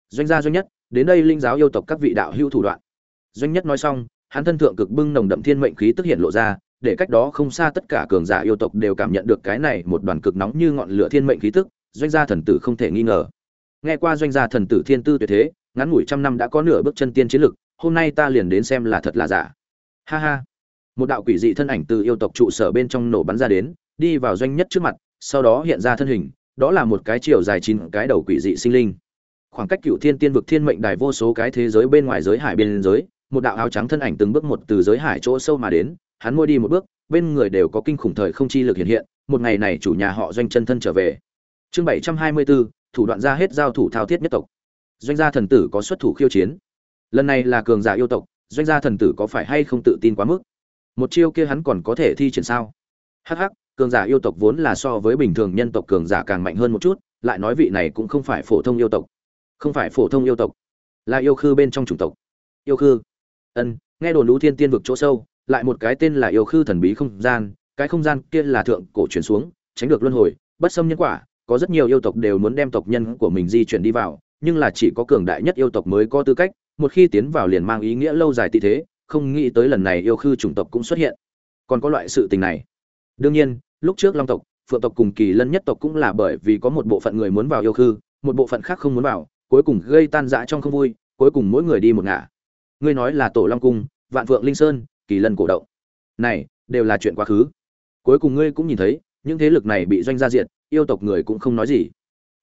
Doanh gia doanh nhất, đến đây linh giáo yêu tộc các vị đạo hữu thủ đoạn. Doanh nhất nói xong, hắn thân thượng cực bưng nồng đậm thiên mệnh khí tức hiện lộ ra để cách đó không xa tất cả cường giả yêu tộc đều cảm nhận được cái này một đoàn cực nóng như ngọn lửa thiên mệnh khí tức, doanh gia thần tử không thể nghi ngờ. Nghe qua doanh gia thần tử thiên tư tuyệt thế, ngắn ngủi trăm năm đã có nửa bước chân tiên chiến lực, hôm nay ta liền đến xem là thật là giả. Ha ha. Một đạo quỷ dị thân ảnh từ yêu tộc trụ sở bên trong nổ bắn ra đến, đi vào doanh nhất trước mặt, sau đó hiện ra thân hình, đó là một cái chiều dài chín cái đầu quỷ dị sinh linh. Khoảng cách cựu thiên tiên vực thiên mệnh đài vô số cái thế giới bên ngoài giới hải biên giới, một đạo áo trắng thân ảnh từng bước một từ giới hải chỗ sâu mà đến hắn môi đi một bước, bên người đều có kinh khủng thời không chi lực hiện hiện, một ngày này chủ nhà họ doanh chân thân trở về. Chương bảy trăm hai mươi bốn thủ đoạn ra hết giao thủ thao thiết nhất tộc. Doanh gia thần tử có xuất thủ khiêu chiến. Lần này là cường giả yêu tộc, doanh gia thần tử có phải hay không tự tin quá mức? Một chiêu kia hắn còn có thể thi triển sao? Hắc hắc, cường giả yêu tộc vốn là so với bình thường nhân tộc cường giả càng mạnh hơn một chút, lại nói vị này cũng không phải phổ thông yêu tộc. Không phải phổ thông yêu tộc, là yêu khư bên trong chủng tộc. Yêu khư. Ân, nghe đồn lũ thiên tiên vực chỗ sâu lại một cái tên là yêu khư thần bí không gian, cái không gian kia là thượng cổ chuyển xuống, tránh được luân hồi, bất xâm nhân quả, có rất nhiều yêu tộc đều muốn đem tộc nhân của mình di chuyển đi vào, nhưng là chỉ có cường đại nhất yêu tộc mới có tư cách, một khi tiến vào liền mang ý nghĩa lâu dài tị thế, không nghĩ tới lần này yêu khư chủng tộc cũng xuất hiện. Còn có loại sự tình này. Đương nhiên, lúc trước long tộc, phượng tộc cùng kỳ lân nhất tộc cũng là bởi vì có một bộ phận người muốn vào yêu khư, một bộ phận khác không muốn vào, cuối cùng gây tan rã trong không vui, cuối cùng mỗi người đi một ngả. Ngươi nói là tổ long cung, vạn phượng linh sơn kỳ lân cổ động. Này, đều là chuyện quá khứ. Cuối cùng ngươi cũng nhìn thấy, những thế lực này bị doanh gia diệt, yêu tộc người cũng không nói gì.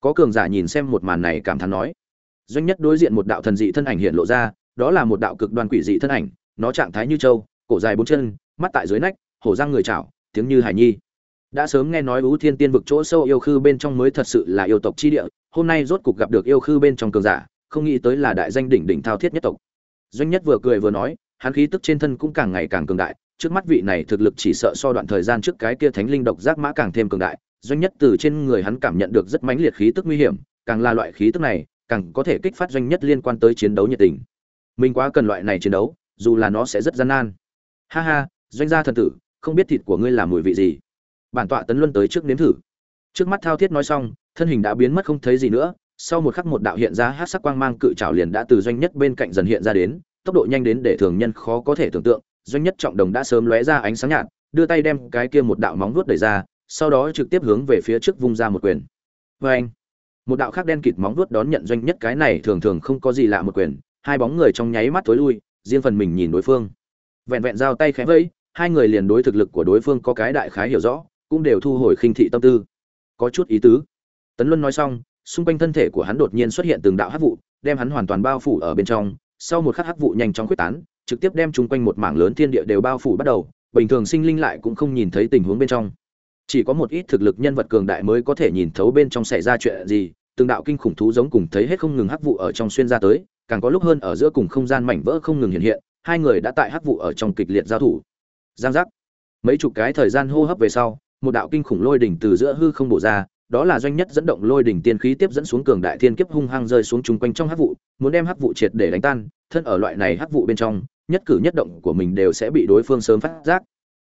Có cường giả nhìn xem một màn này cảm thán nói. Doanh nhất đối diện một đạo thần dị thân ảnh hiện lộ ra, đó là một đạo cực đoan quỷ dị thân ảnh, nó trạng thái như trâu, cổ dài bốn chân, mắt tại dưới nách, hổ răng người chảo, tiếng như hải nhi. Đã sớm nghe nói ưu thiên tiên vực chỗ sâu yêu khư bên trong mới thật sự là yêu tộc chi địa, hôm nay rốt cục gặp được yêu khư bên trong cường giả, không nghĩ tới là đại danh đỉnh đỉnh thao thiết nhất tộc. Doanh nhất vừa cười vừa nói hắn khí tức trên thân cũng càng ngày càng cường đại, trước mắt vị này thực lực chỉ sợ so đoạn thời gian trước cái kia thánh linh độc giác mã càng thêm cường đại, doanh nhất từ trên người hắn cảm nhận được rất mãnh liệt khí tức nguy hiểm, càng là loại khí tức này, càng có thể kích phát doanh nhất liên quan tới chiến đấu nhiệt tình. Mình quá cần loại này chiến đấu, dù là nó sẽ rất gian nan. Ha ha, doanh gia thần tử, không biết thịt của ngươi là mùi vị gì. Bản tọa tấn luân tới trước nếm thử. Trước mắt thao thiết nói xong, thân hình đã biến mất không thấy gì nữa, sau một khắc một đạo hiện ra hát sắc quang mang cự trảo liền đã từ doanh nhất bên cạnh dần hiện ra đến tốc độ nhanh đến để thường nhân khó có thể tưởng tượng, doanh nhất trọng đồng đã sớm lóe ra ánh sáng nhạt, đưa tay đem cái kia một đạo móng vuốt đẩy ra, sau đó trực tiếp hướng về phía trước vung ra một quyền. Vê anh, một đạo khác đen kịt móng vuốt đón nhận doanh nhất cái này thường thường không có gì lạ một quyền, hai bóng người trong nháy mắt tối lui, riêng phần mình nhìn đối phương. Vẹn vẹn giao tay khẽ vẫy, hai người liền đối thực lực của đối phương có cái đại khái hiểu rõ, cũng đều thu hồi khinh thị tâm tư. Có chút ý tứ. Tấn luân nói xong, xung quanh thân thể của hắn đột nhiên xuất hiện từng đạo hắc vụ, đem hắn hoàn toàn bao phủ ở bên trong sau một khắc hắc vụ nhanh chóng quyết tán, trực tiếp đem chung quanh một mảng lớn thiên địa đều bao phủ bắt đầu, bình thường sinh linh lại cũng không nhìn thấy tình huống bên trong. Chỉ có một ít thực lực nhân vật cường đại mới có thể nhìn thấu bên trong xảy ra chuyện gì, từng đạo kinh khủng thú giống cùng thấy hết không ngừng hắc vụ ở trong xuyên ra tới, càng có lúc hơn ở giữa cùng không gian mảnh vỡ không ngừng hiện hiện, hai người đã tại hắc vụ ở trong kịch liệt giao thủ. Giang giác. Mấy chục cái thời gian hô hấp về sau, một đạo kinh khủng lôi đỉnh từ giữa hư không bổ ra đó là doanh nhất dẫn động lôi đỉnh tiên khí tiếp dẫn xuống cường đại thiên kiếp hung hăng rơi xuống chung quanh trong hắc vụ, muốn đem hắc vụ triệt để đánh tan, thân ở loại này hắc vụ bên trong, nhất cử nhất động của mình đều sẽ bị đối phương sớm phát giác.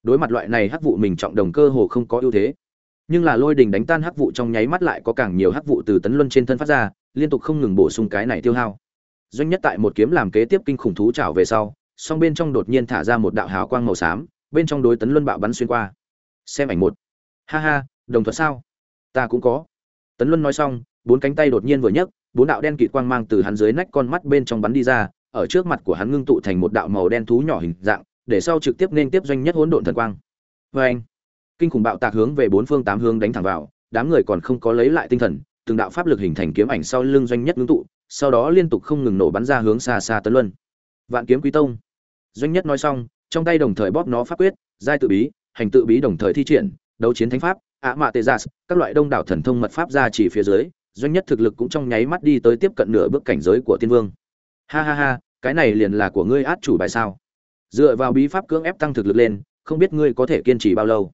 Đối mặt loại này hắc vụ mình trọng đồng cơ hồ không có ưu thế. Nhưng là lôi đỉnh đánh tan hắc vụ trong nháy mắt lại có càng nhiều hắc vụ từ tấn luân trên thân phát ra, liên tục không ngừng bổ sung cái này tiêu hao. Doanh nhất tại một kiếm làm kế tiếp kinh khủng thú trảo về sau, song bên trong đột nhiên thả ra một đạo hào quang màu xám, bên trong đối tấn luân bạo bắn xuyên qua. Xem ảnh một. Ha ha, đồng thuận sao? Ta cũng có. Tấn luân nói xong, bốn cánh tay đột nhiên vừa nhấc, bốn đạo đen kịt quang mang từ hắn dưới nách con mắt bên trong bắn đi ra, ở trước mặt của hắn ngưng tụ thành một đạo màu đen thú nhỏ hình dạng, để sau trực tiếp nên tiếp doanh nhất hỗn độn thần quang. Vê anh, kinh khủng bạo tạc hướng về bốn phương tám hướng đánh thẳng vào, đám người còn không có lấy lại tinh thần, từng đạo pháp lực hình thành kiếm ảnh sau lưng doanh nhất ngưng tụ, sau đó liên tục không ngừng nổ bắn ra hướng xa xa tấn luân. Vạn kiếm quý tông. Doanh nhất nói xong, trong tay đồng thời bóp nó pháp quyết, giai tự bí, hành tự bí đồng thời thi triển, đấu chiến thánh pháp ạ mạ tê gia, các loại đông đảo thần thông mật pháp ra chỉ phía dưới, doanh nhất thực lực cũng trong nháy mắt đi tới tiếp cận nửa bước cảnh giới của tiên vương. Ha ha ha, cái này liền là của ngươi át chủ bài sao? Dựa vào bí pháp cưỡng ép tăng thực lực lên, không biết ngươi có thể kiên trì bao lâu?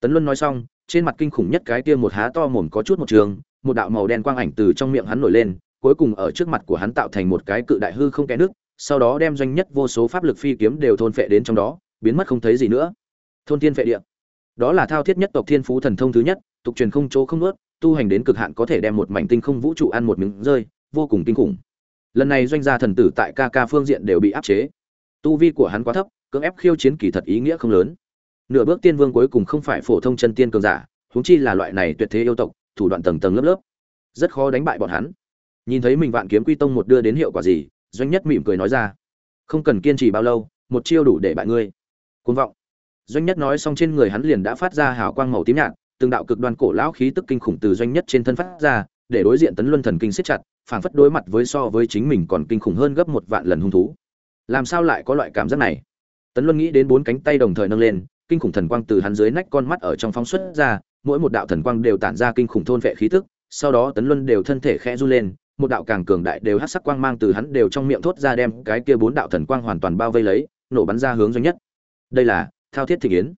Tấn luân nói xong, trên mặt kinh khủng nhất cái kia một há to mồm có chút một trường, một đạo màu đen quang ảnh từ trong miệng hắn nổi lên, cuối cùng ở trước mặt của hắn tạo thành một cái cự đại hư không kẽ nước, sau đó đem doanh nhất vô số pháp lực phi kiếm đều thôn phệ đến trong đó, biến mất không thấy gì nữa. Thôn tiên phệ địa đó là thao thiết nhất tộc thiên phú thần thông thứ nhất, tục truyền không chỗ không ướt tu hành đến cực hạn có thể đem một mảnh tinh không vũ trụ ăn một miếng rơi, vô cùng kinh khủng. Lần này doanh gia thần tử tại ca ca phương diện đều bị áp chế. Tu vi của hắn quá thấp, cưỡng ép khiêu chiến kỳ thật ý nghĩa không lớn. Nửa bước tiên vương cuối cùng không phải phổ thông chân tiên cường giả, huống chi là loại này tuyệt thế yêu tộc, thủ đoạn tầng tầng lớp lớp. Rất khó đánh bại bọn hắn. Nhìn thấy mình vạn kiếm quy tông một đưa đến hiệu quả gì, doanh nhất mỉm cười nói ra, không cần kiên trì bao lâu, một chiêu đủ để bại ngươi. Côn vọng doanh nhất nói xong trên người hắn liền đã phát ra hào quang màu tím nhạt, từng đạo cực đoan cổ lão khí tức kinh khủng từ doanh nhất trên thân phát ra, để đối diện tấn luân thần kinh siết chặt, phảng phất đối mặt với so với chính mình còn kinh khủng hơn gấp một vạn lần hung thú. Làm sao lại có loại cảm giác này? Tấn luân nghĩ đến bốn cánh tay đồng thời nâng lên, kinh khủng thần quang từ hắn dưới nách con mắt ở trong phóng xuất ra, mỗi một đạo thần quang đều tản ra kinh khủng thôn vệ khí tức, sau đó tấn luân đều thân thể khẽ run lên, một đạo càng cường đại đều hắc sắc quang mang từ hắn đều trong miệng thốt ra đem cái kia bốn đạo thần quang hoàn toàn bao vây lấy, nổ bắn ra hướng doanh nhất. Đây là thao thiết thị yến.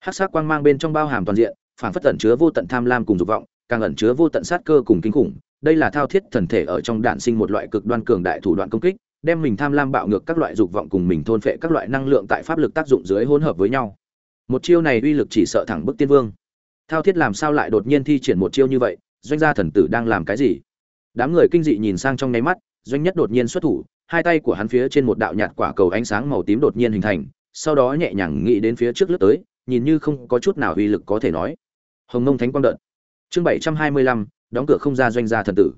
Hắc sắc quang mang bên trong bao hàm toàn diện phản phất tẩn chứa vô tận tham lam cùng dục vọng, càng ẩn chứa vô tận sát cơ cùng kinh khủng. Đây là thao thiết thần thể ở trong đản sinh một loại cực đoan cường đại thủ đoạn công kích, đem mình tham lam bạo ngược các loại dục vọng cùng mình thôn phệ các loại năng lượng tại pháp lực tác dụng dưới hỗn hợp với nhau. Một chiêu này uy lực chỉ sợ thẳng bức tiên vương. Thao thiết làm sao lại đột nhiên thi triển một chiêu như vậy, doanh gia thần tử đang làm cái gì? Đám người kinh dị nhìn sang trong nháy mắt, doanh nhất đột nhiên xuất thủ, hai tay của hắn phía trên một đạo nhạt quả cầu ánh sáng màu tím đột nhiên hình thành sau đó nhẹ nhàng nghĩ đến phía trước lướt tới, nhìn như không có chút nào uy lực có thể nói. Hồng Mông thánh quang đợt. Chương bảy trăm hai mươi lăm, đóng cửa không ra doanh gia thần tử.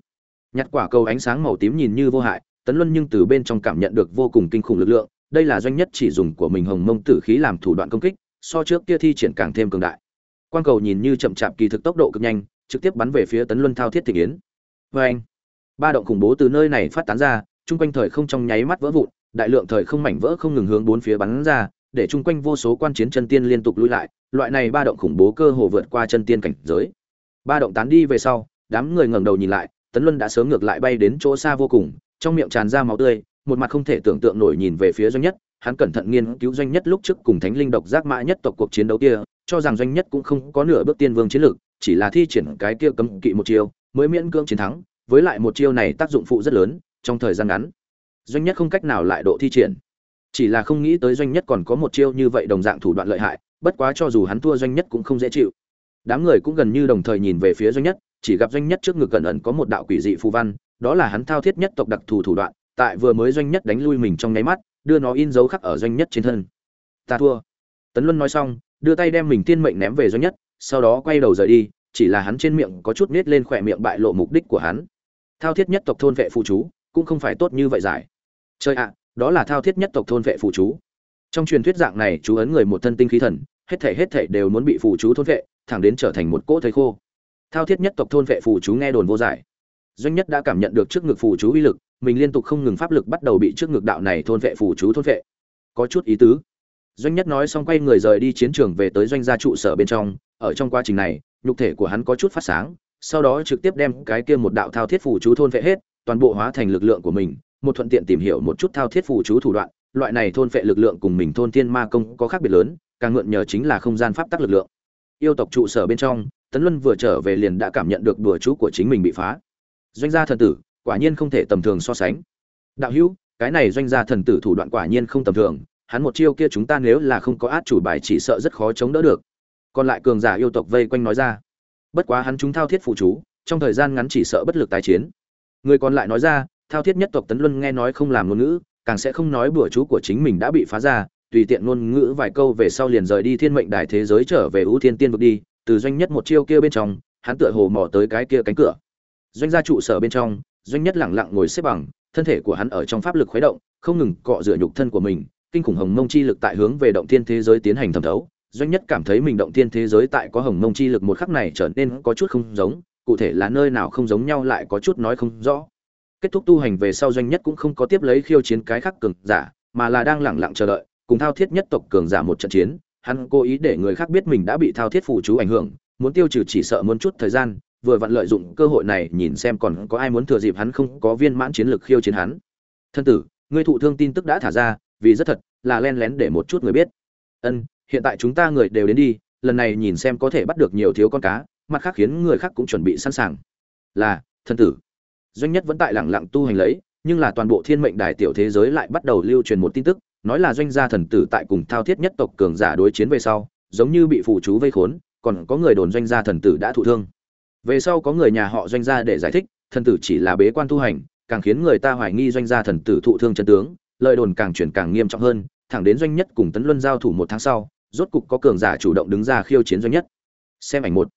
Nhặt quả cầu ánh sáng màu tím nhìn như vô hại, tấn luân nhưng từ bên trong cảm nhận được vô cùng kinh khủng lực lượng, đây là doanh nhất chỉ dùng của mình hồng mông tử khí làm thủ đoạn công kích, so trước kia thi triển càng thêm cường đại. Quang cầu nhìn như chậm chạp kỳ thực tốc độ cực nhanh, trực tiếp bắn về phía tấn luân thao thiết thị yến. Vê ba động khủng bố từ nơi này phát tán ra, chung quanh thời không trong nháy mắt vỡ vụn đại lượng thời không mảnh vỡ không ngừng hướng bốn phía bắn ra, để chung quanh vô số quan chiến chân tiên liên tục lùi lại, loại này ba động khủng bố cơ hồ vượt qua chân tiên cảnh giới. Ba động tán đi về sau, đám người ngẩng đầu nhìn lại, tấn luân đã sớm ngược lại bay đến chỗ xa vô cùng, trong miệng tràn ra máu tươi, một mặt không thể tưởng tượng nổi nhìn về phía doanh nhất, hắn cẩn thận nghiên cứu doanh nhất lúc trước cùng thánh linh độc giác mã nhất tộc cuộc chiến đấu kia, cho rằng doanh nhất cũng không có nửa bước tiên vương chiến lược, chỉ là thi triển cái kia cấm kỵ một chiêu, mới miễn cưỡng chiến thắng, với lại một chiêu này tác dụng phụ rất lớn, trong thời gian ngắn doanh nhất không cách nào lại độ thi triển. Chỉ là không nghĩ tới doanh nhất còn có một chiêu như vậy đồng dạng thủ đoạn lợi hại, bất quá cho dù hắn thua doanh nhất cũng không dễ chịu. Đám người cũng gần như đồng thời nhìn về phía doanh nhất, chỉ gặp doanh nhất trước ngực cẩn ẩn có một đạo quỷ dị phù văn, đó là hắn thao thiết nhất tộc đặc thù thủ đoạn, tại vừa mới doanh nhất đánh lui mình trong nháy mắt, đưa nó in dấu khắc ở doanh nhất trên thân. Ta thua. Tấn luân nói xong, đưa tay đem mình tiên mệnh ném về doanh nhất, sau đó quay đầu rời đi, chỉ là hắn trên miệng có chút nết lên khỏe miệng bại lộ mục đích của hắn. Thao thiết nhất tộc thôn vệ phụ chú, cũng không phải tốt như vậy giải chơi ạ, đó là thao thiết nhất tộc thôn vệ phụ chú. Trong truyền thuyết dạng này, chú ấn người một thân tinh khí thần, hết thể hết thể đều muốn bị phụ chú thôn vệ, thẳng đến trở thành một cỗ thầy khô. Thao thiết nhất tộc thôn vệ phụ chú nghe đồn vô giải. Doanh nhất đã cảm nhận được trước ngực phụ chú uy lực, mình liên tục không ngừng pháp lực bắt đầu bị trước ngực đạo này thôn vệ phụ chú thôn vệ. Có chút ý tứ. Doanh nhất nói xong quay người rời đi chiến trường về tới doanh gia trụ sở bên trong. Ở trong quá trình này, nhục thể của hắn có chút phát sáng, sau đó trực tiếp đem cái kia một đạo thao thiết phụ chú thôn vệ hết, toàn bộ hóa thành lực lượng của mình một thuận tiện tìm hiểu một chút thao thiết phụ chú thủ đoạn, loại này thôn phệ lực lượng cùng mình thôn thiên ma công có khác biệt lớn, càng mượn nhờ chính là không gian pháp tắc lực lượng. Yêu tộc trụ sở bên trong, tấn luân vừa trở về liền đã cảm nhận được đùa chú của chính mình bị phá. Doanh gia thần tử, quả nhiên không thể tầm thường so sánh. Đạo hữu, cái này doanh gia thần tử thủ đoạn quả nhiên không tầm thường, hắn một chiêu kia chúng ta nếu là không có át chủ bài chỉ sợ rất khó chống đỡ được. Còn lại cường giả yêu tộc vây quanh nói ra. Bất quá hắn chúng thao thiết phụ chú, trong thời gian ngắn chỉ sợ bất lực tái chiến. Người còn lại nói ra thao thiết nhất tộc tấn luân nghe nói không làm ngôn ngữ, càng sẽ không nói bữa chú của chính mình đã bị phá ra, tùy tiện ngôn ngữ vài câu về sau liền rời đi thiên mệnh đài thế giới trở về ưu thiên tiên vực đi, từ doanh nhất một chiêu kia bên trong, hắn tựa hồ mò tới cái kia cánh cửa. Doanh gia trụ sở bên trong, doanh nhất lẳng lặng ngồi xếp bằng, thân thể của hắn ở trong pháp lực khuấy động, không ngừng cọ rửa nhục thân của mình, kinh khủng hồng mông chi lực tại hướng về động thiên thế giới tiến hành thẩm thấu. Doanh nhất cảm thấy mình động thiên thế giới tại có hồng mông chi lực một khắc này trở nên có chút không giống, cụ thể là nơi nào không giống nhau lại có chút nói không rõ kết thúc tu hành về sau doanh nhất cũng không có tiếp lấy khiêu chiến cái khác cường giả, mà là đang lẳng lặng chờ đợi, cùng thao thiết nhất tộc cường giả một trận chiến. Hắn cố ý để người khác biết mình đã bị thao thiết phụ chú ảnh hưởng, muốn tiêu trừ chỉ sợ muốn chút thời gian, vừa vặn lợi dụng cơ hội này nhìn xem còn có ai muốn thừa dịp hắn không có viên mãn chiến lược khiêu chiến hắn. Thân tử, ngươi thụ thương tin tức đã thả ra, vì rất thật, là len lén để một chút người biết. Ân, hiện tại chúng ta người đều đến đi, lần này nhìn xem có thể bắt được nhiều thiếu con cá, mặt khác khiến người khác cũng chuẩn bị sẵn sàng. Là, thân tử doanh nhất vẫn tại lẳng lặng tu hành lấy, nhưng là toàn bộ thiên mệnh đài tiểu thế giới lại bắt đầu lưu truyền một tin tức, nói là doanh gia thần tử tại cùng thao thiết nhất tộc cường giả đối chiến về sau, giống như bị phụ chú vây khốn, còn có người đồn doanh gia thần tử đã thụ thương. Về sau có người nhà họ doanh gia để giải thích, thần tử chỉ là bế quan tu hành, càng khiến người ta hoài nghi doanh gia thần tử thụ thương chân tướng, lời đồn càng chuyển càng nghiêm trọng hơn, thẳng đến doanh nhất cùng tấn luân giao thủ một tháng sau, rốt cục có cường giả chủ động đứng ra khiêu chiến doanh nhất. Xem ảnh một.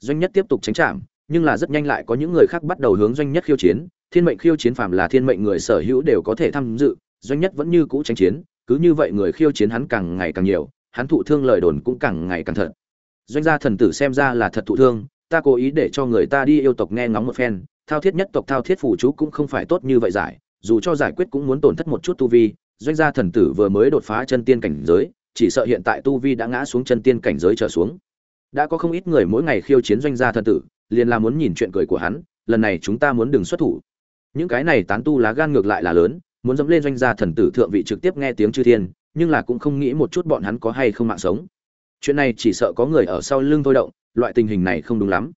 Doanh nhất tiếp tục tránh chạm nhưng là rất nhanh lại có những người khác bắt đầu hướng doanh nhất khiêu chiến. Thiên mệnh khiêu chiến phàm là thiên mệnh người sở hữu đều có thể tham dự, doanh nhất vẫn như cũ tranh chiến, cứ như vậy người khiêu chiến hắn càng ngày càng nhiều, hắn thụ thương lời đồn cũng càng ngày càng thật. Doanh gia thần tử xem ra là thật thụ thương, ta cố ý để cho người ta đi yêu tộc nghe ngóng một phen, thao thiết nhất tộc thao thiết phủ chú cũng không phải tốt như vậy giải, dù cho giải quyết cũng muốn tổn thất một chút tu vi. Doanh gia thần tử vừa mới đột phá chân tiên cảnh giới, chỉ sợ hiện tại tu vi đã ngã xuống chân tiên cảnh giới trở xuống. Đã có không ít người mỗi ngày khiêu chiến doanh gia thần tử liền là muốn nhìn chuyện cười của hắn, lần này chúng ta muốn đừng xuất thủ. Những cái này tán tu lá gan ngược lại là lớn, muốn dẫm lên doanh gia thần tử thượng vị trực tiếp nghe tiếng chư thiên, nhưng là cũng không nghĩ một chút bọn hắn có hay không mạng sống. Chuyện này chỉ sợ có người ở sau lưng thôi động, loại tình hình này không đúng lắm.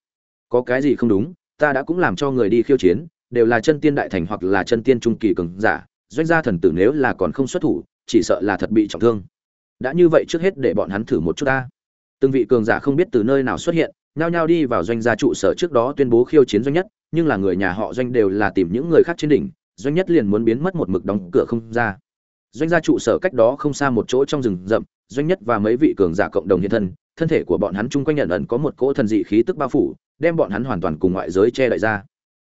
Có cái gì không đúng, ta đã cũng làm cho người đi khiêu chiến, đều là chân tiên đại thành hoặc là chân tiên trung kỳ cường giả, doanh gia thần tử nếu là còn không xuất thủ, chỉ sợ là thật bị trọng thương. Đã như vậy trước hết để bọn hắn thử một chút ta. Từng vị cường giả không biết từ nơi nào xuất hiện nhao nhao đi vào doanh gia trụ sở trước đó tuyên bố khiêu chiến doanh nhất, nhưng là người nhà họ doanh đều là tìm những người khác trên đỉnh, doanh nhất liền muốn biến mất một mực đóng cửa không ra. Doanh gia trụ sở cách đó không xa một chỗ trong rừng rậm, doanh nhất và mấy vị cường giả cộng đồng hiện thân thân thể của bọn hắn chung quanh nhận ẩn có một cỗ thần dị khí tức bao phủ, đem bọn hắn hoàn toàn cùng ngoại giới che đậy ra.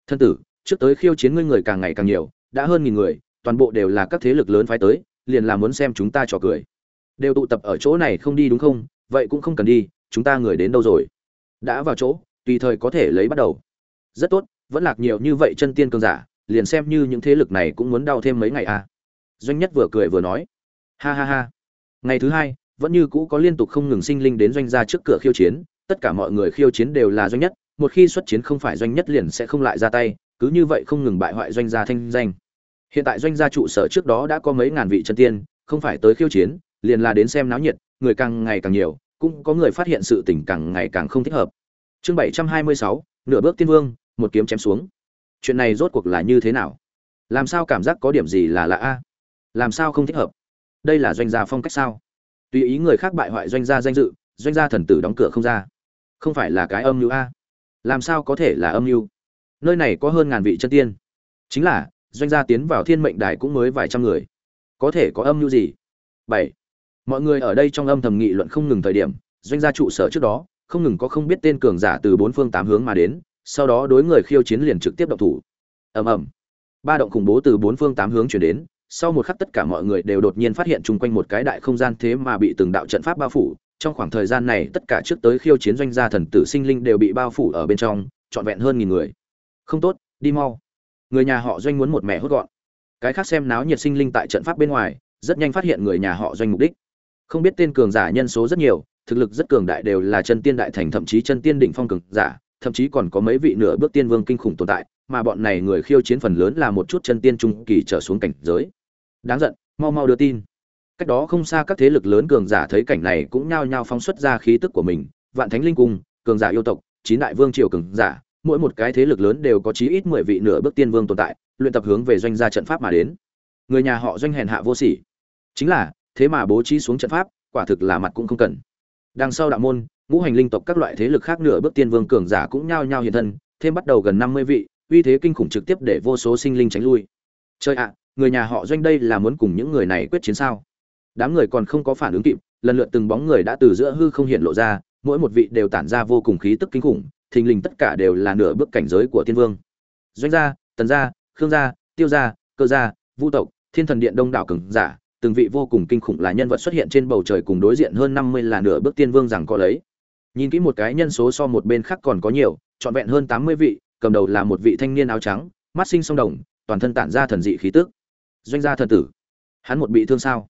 Thân tử, trước tới khiêu chiến ngươi người càng ngày càng nhiều, đã hơn nghìn người, toàn bộ đều là các thế lực lớn phái tới, liền là muốn xem chúng ta trò cười. Đều tụ tập ở chỗ này không đi đúng không? Vậy cũng không cần đi, chúng ta người đến đâu rồi? Đã vào chỗ, tùy thời có thể lấy bắt đầu. Rất tốt, vẫn lạc nhiều như vậy chân tiên cường giả, liền xem như những thế lực này cũng muốn đau thêm mấy ngày à. Doanh nhất vừa cười vừa nói. Ha ha ha. Ngày thứ hai, vẫn như cũ có liên tục không ngừng sinh linh đến doanh gia trước cửa khiêu chiến, tất cả mọi người khiêu chiến đều là doanh nhất, một khi xuất chiến không phải doanh nhất liền sẽ không lại ra tay, cứ như vậy không ngừng bại hoại doanh gia thanh danh. Hiện tại doanh gia trụ sở trước đó đã có mấy ngàn vị chân tiên, không phải tới khiêu chiến, liền là đến xem náo nhiệt, người càng ngày càng nhiều cũng có người phát hiện sự tình càng ngày càng không thích hợp. Chương bảy trăm hai mươi sáu, nửa bước tiên vương, một kiếm chém xuống. Chuyện này rốt cuộc là như thế nào? Làm sao cảm giác có điểm gì là lạ a? Làm sao không thích hợp? Đây là doanh gia phong cách sao? Tùy ý người khác bại hoại doanh gia danh dự, doanh gia thần tử đóng cửa không ra. Không phải là cái âm mưu a? Làm sao có thể là âm mưu? Nơi này có hơn ngàn vị chân tiên. Chính là, doanh gia tiến vào thiên mệnh đài cũng mới vài trăm người. Có thể có âm mưu gì? Bảy mọi người ở đây trong âm thầm nghị luận không ngừng thời điểm, doanh gia trụ sở trước đó, không ngừng có không biết tên cường giả từ bốn phương tám hướng mà đến, sau đó đối người khiêu chiến liền trực tiếp động thủ. Ầm ầm. Ba động khủng bố từ bốn phương tám hướng chuyển đến, sau một khắc tất cả mọi người đều đột nhiên phát hiện chung quanh một cái đại không gian thế mà bị từng đạo trận pháp bao phủ. Trong khoảng thời gian này, tất cả trước tới khiêu chiến doanh gia thần tử sinh linh đều bị bao phủ ở bên trong, trọn vẹn hơn nghìn người. Không tốt, đi mau. Người nhà họ doanh muốn một mẹ hốt gọn. Cái khác xem náo nhiệt sinh linh tại trận pháp bên ngoài, rất nhanh phát hiện người nhà họ doanh mục đích không biết tên cường giả nhân số rất nhiều, thực lực rất cường đại đều là chân tiên đại thành, thậm chí chân tiên đỉnh phong cường giả, thậm chí còn có mấy vị nửa bước tiên vương kinh khủng tồn tại, mà bọn này người khiêu chiến phần lớn là một chút chân tiên trung kỳ trở xuống cảnh giới. Đáng giận, mau mau đưa tin. Cách đó không xa các thế lực lớn cường giả thấy cảnh này cũng nhao nhao phóng xuất ra khí tức của mình. Vạn thánh linh cung, cường giả yêu tộc, chín đại vương triều cường giả, mỗi một cái thế lực lớn đều có chí ít mười vị nửa bước tiên vương tồn tại, luyện tập hướng về doanh gia trận pháp mà đến. Người nhà họ doanh hèn hạ vô sỉ. Chính là thế mà bố trí xuống trận pháp, quả thực là mặt cũng không cần. Đằng sau đạo môn, ngũ hành linh tộc các loại thế lực khác nửa bước tiên vương cường giả cũng nhao nhao hiện thân, thêm bắt đầu gần năm mươi vị, uy thế kinh khủng trực tiếp để vô số sinh linh tránh lui. Chơi ạ, người nhà họ doanh đây là muốn cùng những người này quyết chiến sao? Đám người còn không có phản ứng kịp, lần lượt từng bóng người đã từ giữa hư không hiện lộ ra, mỗi một vị đều tản ra vô cùng khí tức kinh khủng, thình lình tất cả đều là nửa bước cảnh giới của tiên vương. Doanh gia, tần gia, khương gia, tiêu gia, cơ gia, vu tộc, thiên thần điện đông đảo cường giả từng vị vô cùng kinh khủng là nhân vật xuất hiện trên bầu trời cùng đối diện hơn năm mươi là nửa bước tiên vương rằng có lấy. Nhìn kỹ một cái nhân số so một bên khác còn có nhiều, trọn vẹn hơn tám mươi vị, cầm đầu là một vị thanh niên áo trắng, mắt sinh song đồng, toàn thân tản ra thần dị khí tức. Doanh gia thần tử, hắn một bị thương sao?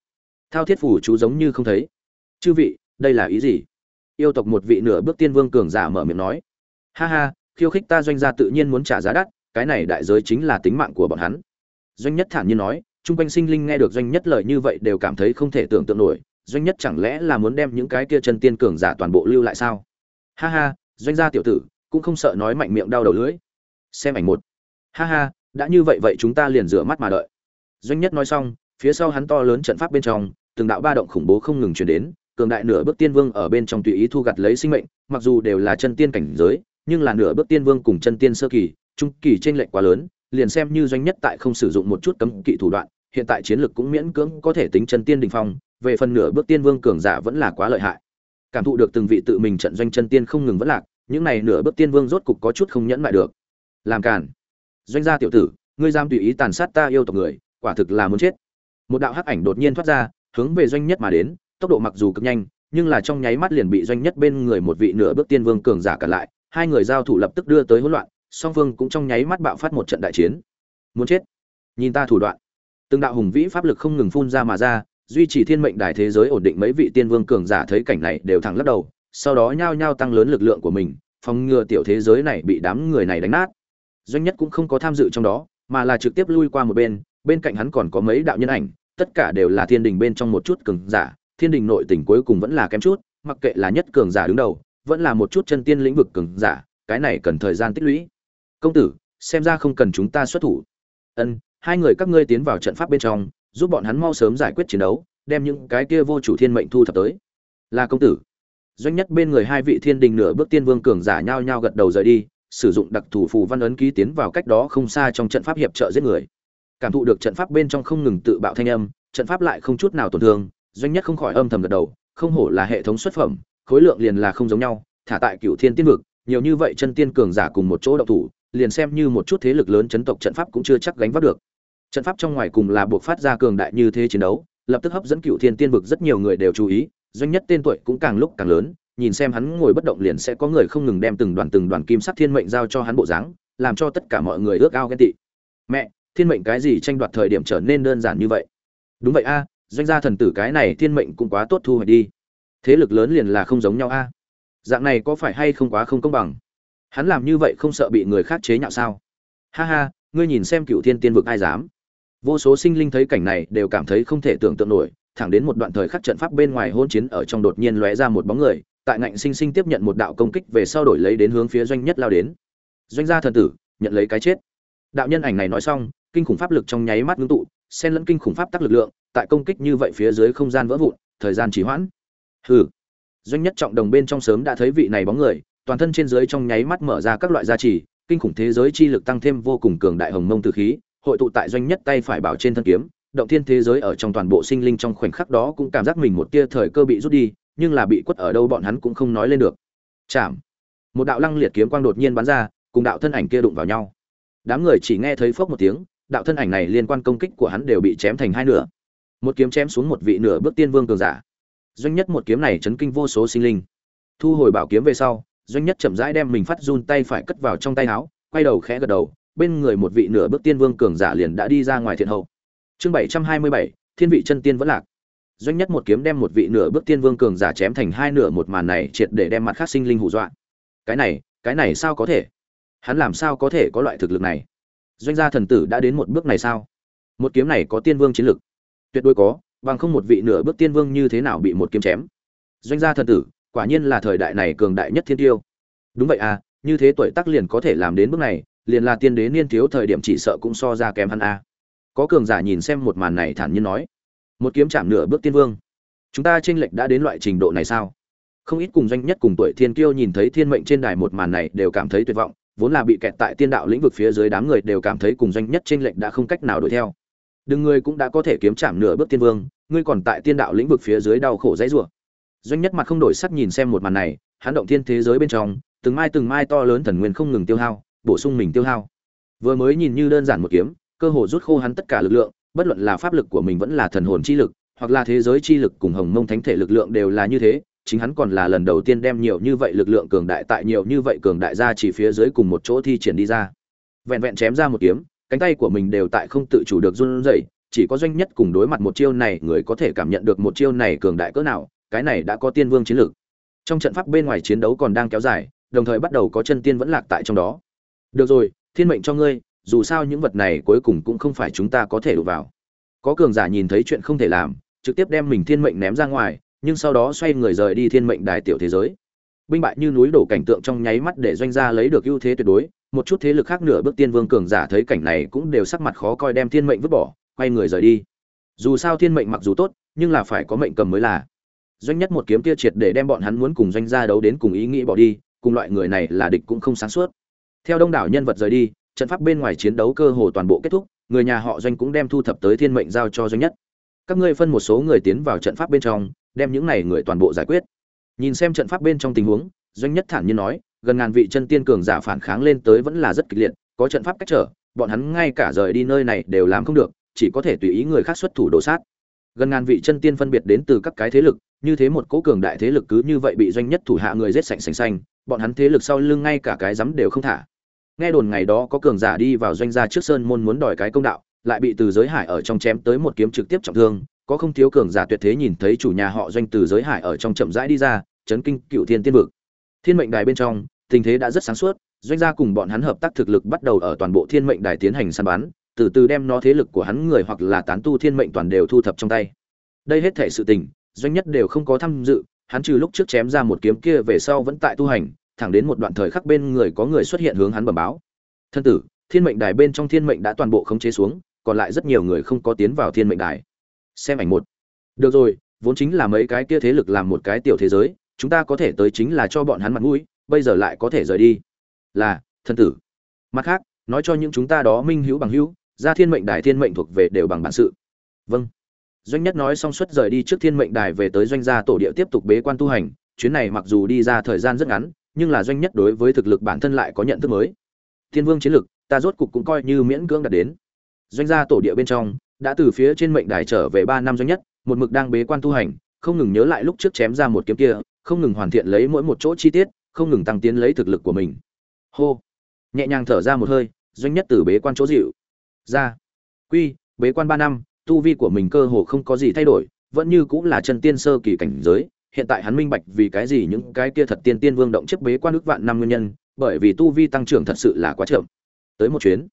Thao thiết phủ chú giống như không thấy. Chư vị, đây là ý gì? Yêu tộc một vị nửa bước tiên vương cường giả mở miệng nói. Ha ha, khiêu khích ta doanh gia tự nhiên muốn trả giá đắt, cái này đại giới chính là tính mạng của bọn hắn. Doanh nhất thản nhiên nói chung quanh sinh linh nghe được doanh nhất lời như vậy đều cảm thấy không thể tưởng tượng nổi, doanh nhất chẳng lẽ là muốn đem những cái kia chân tiên cường giả toàn bộ lưu lại sao? Ha ha, doanh gia tiểu tử, cũng không sợ nói mạnh miệng đau đầu lưỡi. Xem ảnh một. Ha ha, đã như vậy vậy chúng ta liền rửa mắt mà đợi. Doanh nhất nói xong, phía sau hắn to lớn trận pháp bên trong, từng đạo ba động khủng bố không ngừng chuyển đến, cường đại nửa bước tiên vương ở bên trong tùy ý thu gặt lấy sinh mệnh, mặc dù đều là chân tiên cảnh giới, nhưng là nửa bước tiên vương cùng chân tiên sơ kỳ, trung kỳ trên lệnh quá lớn liền xem như doanh nhất tại không sử dụng một chút cấm kỵ thủ đoạn, hiện tại chiến lực cũng miễn cưỡng có thể tính chân tiên đỉnh phong, về phần nửa bước tiên vương cường giả vẫn là quá lợi hại. Cảm thụ được từng vị tự mình trận doanh chân tiên không ngừng vẫn lạc, những này nửa bước tiên vương rốt cục có chút không nhẫn lại được. Làm cản doanh gia tiểu tử, ngươi dám tùy ý tàn sát ta yêu tộc người, quả thực là muốn chết. Một đạo hắc ảnh đột nhiên thoát ra, hướng về doanh nhất mà đến, tốc độ mặc dù cực nhanh, nhưng là trong nháy mắt liền bị doanh nhất bên người một vị nửa bước tiên vương cường giả cản lại, hai người giao thủ lập tức đưa tới hỗn loạn song phương cũng trong nháy mắt bạo phát một trận đại chiến. Muốn chết. Nhìn ta thủ đoạn. Từng đạo hùng vĩ pháp lực không ngừng phun ra mà ra, duy trì thiên mệnh đài thế giới ổn định mấy vị tiên vương cường giả thấy cảnh này đều thẳng lắc đầu, sau đó nhao nhao tăng lớn lực lượng của mình, phòng ngừa tiểu thế giới này bị đám người này đánh nát. Doanh nhất cũng không có tham dự trong đó, mà là trực tiếp lui qua một bên bên cạnh hắn còn có mấy đạo nhân ảnh, tất cả đều là thiên đình bên trong một chút cường giả, thiên đình nội tỉnh cuối cùng vẫn là kém chút, mặc kệ là nhất cường giả đứng đầu, vẫn là một chút chân tiên lĩnh vực cường giả, cái này cần thời gian tích lũy công tử, xem ra không cần chúng ta xuất thủ. Ân, hai người các ngươi tiến vào trận pháp bên trong, giúp bọn hắn mau sớm giải quyết chiến đấu, đem những cái kia vô chủ thiên mệnh thu thập tới. Là công tử. Doanh nhất bên người hai vị thiên đình nửa bước tiên vương cường giả nhao nhao gật đầu rời đi, sử dụng đặc thủ phù văn ấn ký tiến vào cách đó không xa trong trận pháp hiệp trợ giết người. Cảm thụ được trận pháp bên trong không ngừng tự bạo thanh âm, trận pháp lại không chút nào tổn thương, doanh nhất không khỏi âm thầm gật đầu, không hổ là hệ thống xuất phẩm, khối lượng liền là không giống nhau, thả tại cựu thiên tiên vực, nhiều như vậy chân tiên cường giả cùng một chỗ động thủ liền xem như một chút thế lực lớn chấn tộc trận pháp cũng chưa chắc gánh vác được. Trận pháp trong ngoài cùng là buộc phát ra cường đại như thế chiến đấu, lập tức hấp dẫn cựu thiên tiên vực rất nhiều người đều chú ý, doanh nhất tên tuổi cũng càng lúc càng lớn, nhìn xem hắn ngồi bất động liền sẽ có người không ngừng đem từng đoàn từng đoàn kim sắc thiên mệnh giao cho hắn bộ dáng, làm cho tất cả mọi người ước ao ghen tị. Mẹ, thiên mệnh cái gì tranh đoạt thời điểm trở nên đơn giản như vậy? Đúng vậy a, doanh gia thần tử cái này thiên mệnh cũng quá tốt thu hoạch đi. Thế lực lớn liền là không giống nhau a. Dạng này có phải hay không quá không công bằng? Hắn làm như vậy không sợ bị người khác chế nhạo sao? Ha ha, ngươi nhìn xem cựu thiên tiên vực ai dám. Vô số sinh linh thấy cảnh này đều cảm thấy không thể tưởng tượng nổi, thẳng đến một đoạn thời khắc trận pháp bên ngoài hôn chiến ở trong đột nhiên lóe ra một bóng người, tại ngạnh sinh sinh tiếp nhận một đạo công kích về sau đổi lấy đến hướng phía doanh nhất lao đến. Doanh gia thần tử, nhận lấy cái chết. Đạo nhân ảnh này nói xong, kinh khủng pháp lực trong nháy mắt ngưng tụ, xen lẫn kinh khủng pháp tắc lực lượng, tại công kích như vậy phía dưới không gian vỡ vụn, thời gian chỉ hoãn. Hừ. Doanh nhất trọng đồng bên trong sớm đã thấy vị này bóng người toàn thân trên dưới trong nháy mắt mở ra các loại gia trì, kinh khủng thế giới chi lực tăng thêm vô cùng cường đại hồng mông từ khí, hội tụ tại doanh nhất tay phải bảo trên thân kiếm, động thiên thế giới ở trong toàn bộ sinh linh trong khoảnh khắc đó cũng cảm giác mình một tia thời cơ bị rút đi, nhưng là bị quất ở đâu bọn hắn cũng không nói lên được. Chạm. Một đạo lăng liệt kiếm quang đột nhiên bắn ra, cùng đạo thân ảnh kia đụng vào nhau. Đám người chỉ nghe thấy phốc một tiếng, đạo thân ảnh này liên quan công kích của hắn đều bị chém thành hai nửa. Một kiếm chém xuống một vị nửa bước tiên vương cường giả. Doanh nhất một kiếm này chấn kinh vô số sinh linh. Thu hồi bảo kiếm về sau doanh nhất chậm rãi đem mình phát run tay phải cất vào trong tay áo, quay đầu khẽ gật đầu, bên người một vị nửa bước tiên vương cường giả liền đã đi ra ngoài thiện hậu. Chương bảy trăm hai mươi bảy, thiên vị chân tiên vẫn lạc. Doanh nhất một kiếm đem một vị nửa bước tiên vương cường giả chém thành hai nửa một màn này triệt để đem mặt khác sinh linh hù dọa. Cái này cái này sao có thể? Hắn làm sao có thể có loại thực lực này? Doanh gia thần tử đã đến một bước này sao? Một kiếm này có tiên vương chiến lực. Tuyệt đối có, bằng không một vị nửa bước tiên vương như thế nào bị một kiếm chém? Doanh gia thần tử quả nhiên là thời đại này cường đại nhất thiên tiêu. Đúng vậy à như thế tuổi tác liền có thể làm đến bước này, liền là tiên đế niên thiếu thời điểm chỉ sợ cũng so ra kém hắn a. À. có cường giả nhìn xem một màn này thản nhiên nói, một kiếm chạm nửa bước tiên vương. Chúng ta tranh lệch đã đến loại trình độ này sao? Không ít cùng doanh nhất cùng tuổi thiên kiêu nhìn thấy thiên mệnh trên đài một màn này đều cảm thấy tuyệt vọng, vốn là bị kẹt tại tiên đạo lĩnh vực phía dưới đám người đều cảm thấy cùng doanh nhất tranh lệch đã không cách nào đuổi theo. Đừng người cũng đã có thể kiếm chạm nửa bước tiên vương, ngươi còn tại tiên đạo lĩnh vực phía dưới đau khổ dãy rủa doanh nhất mặt không đổi sắc nhìn xem một màn này, hắn động thiên thế giới bên trong, từng mai từng mai to lớn thần nguyên không ngừng tiêu hao, bổ sung mình tiêu hao. Vừa mới nhìn như đơn giản một kiếm, cơ hồ rút khô hắn tất cả lực lượng, bất luận là pháp lực của mình vẫn là thần hồn chi lực, hoặc là thế giới chi lực cùng hồng mông thánh thể lực lượng đều là như thế, chính hắn còn là lần đầu tiên đem nhiều như vậy lực lượng cường đại tại nhiều như vậy cường đại ra chỉ phía dưới cùng một chỗ thi triển đi ra. Vẹn vẹn chém ra một kiếm, cánh tay của mình đều tại không tự chủ được run rẩy, chỉ có doanh nhất cùng đối mặt một chiêu này người có thể cảm nhận được một chiêu này cường đại cỡ nào cái này đã có tiên vương chiến lược. Trong trận pháp bên ngoài chiến đấu còn đang kéo dài, đồng thời bắt đầu có chân tiên vẫn lạc tại trong đó. Được rồi, thiên mệnh cho ngươi, dù sao những vật này cuối cùng cũng không phải chúng ta có thể đụng vào. Có cường giả nhìn thấy chuyện không thể làm, trực tiếp đem mình thiên mệnh ném ra ngoài, nhưng sau đó xoay người rời đi thiên mệnh đài tiểu thế giới. Binh bại như núi đổ cảnh tượng trong nháy mắt để doanh gia lấy được ưu thế tuyệt đối, một chút thế lực khác nửa bước tiên vương cường giả thấy cảnh này cũng đều sắc mặt khó coi đem thiên mệnh vứt bỏ, quay người rời đi. Dù sao thiên mệnh mặc dù tốt, nhưng là phải có mệnh cầm mới là doanh nhất một kiếm kia triệt để đem bọn hắn muốn cùng doanh gia đấu đến cùng ý nghĩ bỏ đi, cùng loại người này là địch cũng không sáng suốt. Theo đông đảo nhân vật rời đi, trận pháp bên ngoài chiến đấu cơ hồ toàn bộ kết thúc, người nhà họ doanh cũng đem thu thập tới thiên mệnh giao cho doanh nhất. Các ngươi phân một số người tiến vào trận pháp bên trong, đem những này người toàn bộ giải quyết. Nhìn xem trận pháp bên trong tình huống, doanh nhất thản nhiên nói, gần ngàn vị chân tiên cường giả phản kháng lên tới vẫn là rất kịch liệt, có trận pháp cách trở, bọn hắn ngay cả rời đi nơi này đều làm không được, chỉ có thể tùy ý người khác xuất thủ đổ sát gần ngàn vị chân tiên phân biệt đến từ các cái thế lực, như thế một cố cường đại thế lực cứ như vậy bị doanh nhất thủ hạ người giết sạch sành xanh bọn hắn thế lực sau lưng ngay cả cái rắm đều không thả. Nghe đồn ngày đó có cường giả đi vào doanh gia trước sơn môn muốn đòi cái công đạo, lại bị từ giới hải ở trong chém tới một kiếm trực tiếp trọng thương, có không thiếu cường giả tuyệt thế nhìn thấy chủ nhà họ doanh từ giới hải ở trong chậm rãi đi ra, chấn kinh cựu thiên tiên vực. Thiên mệnh đài bên trong, tình thế đã rất sáng suốt, doanh gia cùng bọn hắn hợp tác thực lực bắt đầu ở toàn bộ thiên mệnh đài tiến hành săn bắn từ từ đem nó thế lực của hắn người hoặc là tán tu thiên mệnh toàn đều thu thập trong tay. Đây hết thể sự tình, doanh nhất đều không có tham dự, hắn trừ lúc trước chém ra một kiếm kia về sau vẫn tại tu hành, thẳng đến một đoạn thời khắc bên người có người xuất hiện hướng hắn bẩm báo. Thân tử, thiên mệnh đài bên trong thiên mệnh đã toàn bộ khống chế xuống, còn lại rất nhiều người không có tiến vào thiên mệnh đài. Xem ảnh một. Được rồi, vốn chính là mấy cái kia thế lực làm một cái tiểu thế giới, chúng ta có thể tới chính là cho bọn hắn mặt mũi, bây giờ lại có thể rời đi. Là, thân tử. Mặt khác, nói cho những chúng ta đó minh hữu bằng hữu ra thiên mệnh đài thiên mệnh thuộc về đều bằng bản sự. Vâng. Doanh nhất nói xong suất rời đi trước thiên mệnh đài về tới doanh gia tổ địa tiếp tục bế quan tu hành. Chuyến này mặc dù đi ra thời gian rất ngắn, nhưng là doanh nhất đối với thực lực bản thân lại có nhận thức mới. Thiên vương chiến lực, ta rốt cục cũng coi như miễn cưỡng đạt đến. Doanh gia tổ địa bên trong, đã từ phía trên mệnh đài trở về ba năm doanh nhất, một mực đang bế quan tu hành, không ngừng nhớ lại lúc trước chém ra một kiếm kia, không ngừng hoàn thiện lấy mỗi một chỗ chi tiết, không ngừng tăng tiến lấy thực lực của mình. Hô. Nhẹ nhàng thở ra một hơi, doanh nhất từ bế quan chỗ dịu ra. Quy, bế quan ba năm, tu vi của mình cơ hồ không có gì thay đổi, vẫn như cũng là chân tiên sơ kỳ cảnh giới. Hiện tại hắn minh bạch vì cái gì những cái kia thật tiên tiên vương động chiếc bế quan ước vạn năm nguyên nhân, bởi vì tu vi tăng trưởng thật sự là quá chậm. Tới một chuyến.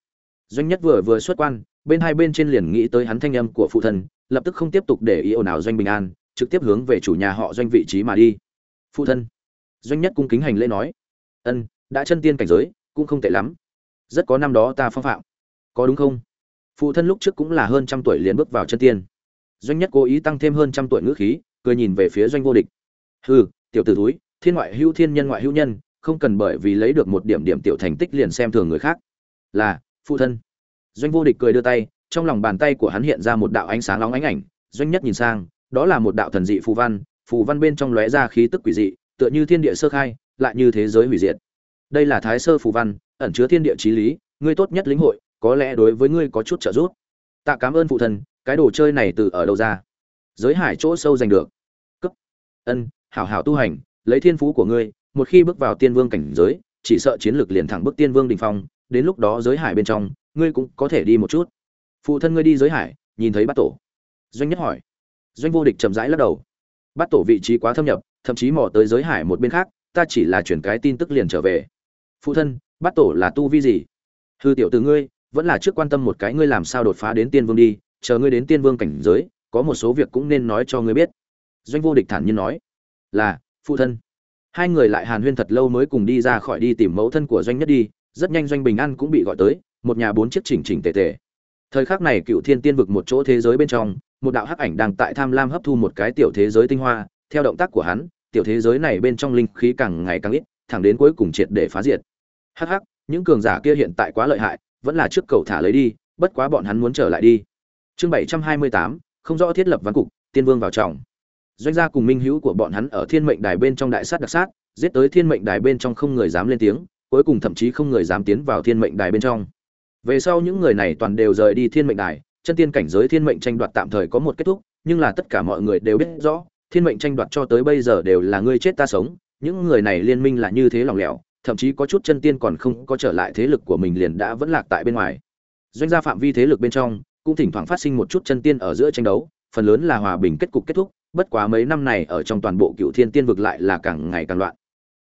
Doanh nhất vừa vừa xuất quan, bên hai bên trên liền nghĩ tới hắn thanh âm của phụ thân, lập tức không tiếp tục để ý ồn ào doanh bình an, trực tiếp hướng về chủ nhà họ doanh vị trí mà đi. Phụ thân. Doanh nhất cung kính hành lễ nói, ân, đã chân tiên cảnh giới, cũng không tệ lắm. Rất có năm đó ta phong phạm có đúng không? Phụ thân lúc trước cũng là hơn trăm tuổi liền bước vào chân tiên. Doanh nhất cố ý tăng thêm hơn trăm tuổi ngữ khí, cười nhìn về phía doanh vô địch. Hừ, tiểu t ử túi thiên ngoại hữu thiên nhân ngoại hữu nhân, không cần bởi vì lấy được một điểm điểm tiểu thành tích liền xem thường người khác. Là, phụ thân. Doanh vô địch cười đưa tay, trong lòng bàn tay của hắn hiện ra một đạo ánh sáng nóng ánh ảnh. Doanh nhất nhìn sang, đó là một đạo thần dị phù văn phù văn bên trong lóe ra khí tức quỷ dị, tựa như thiên địa sơ khai, lại như thế giới hủy diệt. Đây là thái sơ phù văn, ẩn chứa thiên địa trí lý ngươi tốt nhất lĩnh hội có lẽ đối với ngươi có chút trợ giúp. Tạ cảm ơn phụ thân, cái đồ chơi này từ ở đâu ra? Giới hải chỗ sâu giành được. Cấp ân, hảo hảo tu hành, lấy thiên phú của ngươi, một khi bước vào tiên vương cảnh giới, chỉ sợ chiến lược liền thẳng bước tiên vương đỉnh phong, đến lúc đó giới hải bên trong, ngươi cũng có thể đi một chút. Phụ thân ngươi đi giới hải, nhìn thấy bát tổ. Doanh nhất hỏi. Doanh vô địch chậm rãi lắc đầu. Bát tổ vị trí quá thâm nhập, thậm chí mò tới giới hải một bên khác, ta chỉ là chuyển cái tin tức liền trở về. Phụ thân, bát tổ là tu vi gì? Hư tiểu từ ngươi vẫn là trước quan tâm một cái ngươi làm sao đột phá đến tiên vương đi, chờ ngươi đến tiên vương cảnh giới, có một số việc cũng nên nói cho ngươi biết. Doanh vô địch thản nhiên nói. Là, phụ thân. Hai người lại hàn huyên thật lâu mới cùng đi ra khỏi đi tìm mẫu thân của doanh nhất đi, rất nhanh doanh bình an cũng bị gọi tới, một nhà bốn chiếc chỉnh chỉnh tề tề. Thời khắc này cựu thiên tiên vực một chỗ thế giới bên trong, một đạo hắc ảnh đang tại tham lam hấp thu một cái tiểu thế giới tinh hoa, theo động tác của hắn, tiểu thế giới này bên trong linh khí càng ngày càng ít, thẳng đến cuối cùng triệt để phá diệt. Hắc hắc, những cường giả kia hiện tại quá lợi hại vẫn là trước cầu thả lấy đi, bất quá bọn hắn muốn trở lại đi. Chương bảy trăm hai mươi tám, không rõ thiết lập văn cục, tiên vương vào trọng. Doanh gia cùng minh hữu của bọn hắn ở thiên mệnh đài bên trong đại sát đặc sát, giết tới thiên mệnh đài bên trong không người dám lên tiếng, cuối cùng thậm chí không người dám tiến vào thiên mệnh đài bên trong. Về sau những người này toàn đều rời đi thiên mệnh đài, chân tiên cảnh giới thiên mệnh tranh đoạt tạm thời có một kết thúc, nhưng là tất cả mọi người đều biết rõ, thiên mệnh tranh đoạt cho tới bây giờ đều là ngươi chết ta sống, những người này liên minh là như thế lòng lẻo thậm chí có chút chân tiên còn không có trở lại thế lực của mình liền đã vẫn lạc tại bên ngoài. Doanh gia phạm vi thế lực bên trong, cũng thỉnh thoảng phát sinh một chút chân tiên ở giữa tranh đấu, phần lớn là hòa bình kết cục kết thúc, bất quá mấy năm này ở trong toàn bộ cựu thiên tiên vực lại là càng ngày càng loạn.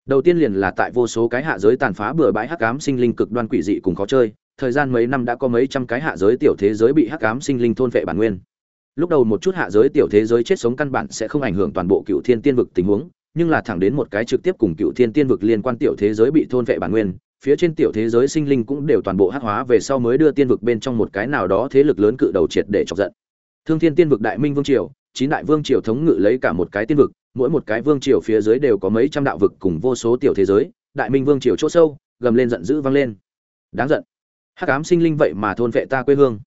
Đầu tiên liền là tại vô số cái hạ giới tàn phá bừa bãi hắc ám sinh linh cực đoan quỷ dị cùng khó chơi, thời gian mấy năm đã có mấy trăm cái hạ giới tiểu thế giới bị hắc ám sinh linh thôn vệ bản nguyên. Lúc đầu một chút hạ giới tiểu thế giới chết sống căn bản sẽ không ảnh hưởng toàn bộ cựu thiên tiên vực tình huống nhưng là thẳng đến một cái trực tiếp cùng cựu thiên tiên vực liên quan tiểu thế giới bị thôn vệ bản nguyên, phía trên tiểu thế giới sinh linh cũng đều toàn bộ hắc hóa về sau mới đưa tiên vực bên trong một cái nào đó thế lực lớn cự đầu triệt để chọc giận. Thương thiên tiên vực đại minh vương triều, chín đại vương triều thống ngự lấy cả một cái tiên vực, mỗi một cái vương triều phía dưới đều có mấy trăm đạo vực cùng vô số tiểu thế giới, đại minh vương triều chỗ sâu, gầm lên giận dữ vang lên. Đáng giận. Hắc ám sinh linh vậy mà thôn vệ ta quê hương.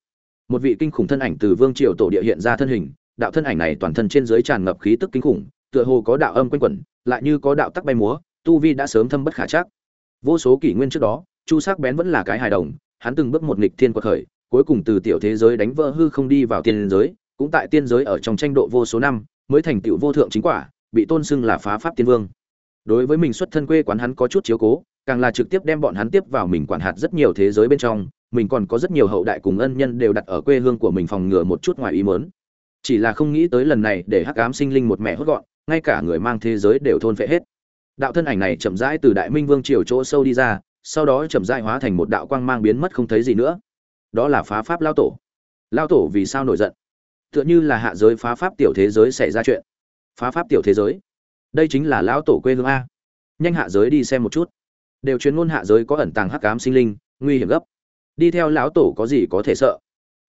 Một vị kinh khủng thân ảnh từ vương triều tổ địa hiện ra thân hình, đạo thân ảnh này toàn thân trên dưới tràn ngập khí tức kinh khủng tựa hồ có đạo âm quanh quẩn, lại như có đạo tắc bay múa, tu vi đã sớm thâm bất khả chắc. Vô số kỷ nguyên trước đó, chu sắc bén vẫn là cái hài đồng, hắn từng bước một nghịch thiên quật khởi, cuối cùng từ tiểu thế giới đánh vỡ hư không đi vào tiên giới, cũng tại tiên giới ở trong tranh độ vô số năm, mới thành tựu vô thượng chính quả, bị tôn xưng là phá pháp tiên vương. Đối với mình xuất thân quê quán hắn có chút chiếu cố, càng là trực tiếp đem bọn hắn tiếp vào mình quản hạt rất nhiều thế giới bên trong, mình còn có rất nhiều hậu đại cùng ân nhân đều đặt ở quê hương của mình phòng ngừa một chút ngoài ý mớn chỉ là không nghĩ tới lần này để hắc ám sinh linh một mẹ hốt gọn ngay cả người mang thế giới đều thôn phệ hết. Đạo thân ảnh này chậm rãi từ đại minh vương triều chỗ sâu đi ra, sau đó chậm rãi hóa thành một đạo quang mang biến mất không thấy gì nữa. Đó là phá pháp lao tổ. Lao tổ vì sao nổi giận? Tựa như là hạ giới phá pháp tiểu thế giới xảy ra chuyện. Phá pháp tiểu thế giới? Đây chính là lão tổ quê hương a. Nhanh hạ giới đi xem một chút. Đều truyền ngôn hạ giới có ẩn tàng hắc ám sinh linh, nguy hiểm gấp. Đi theo lão tổ có gì có thể sợ?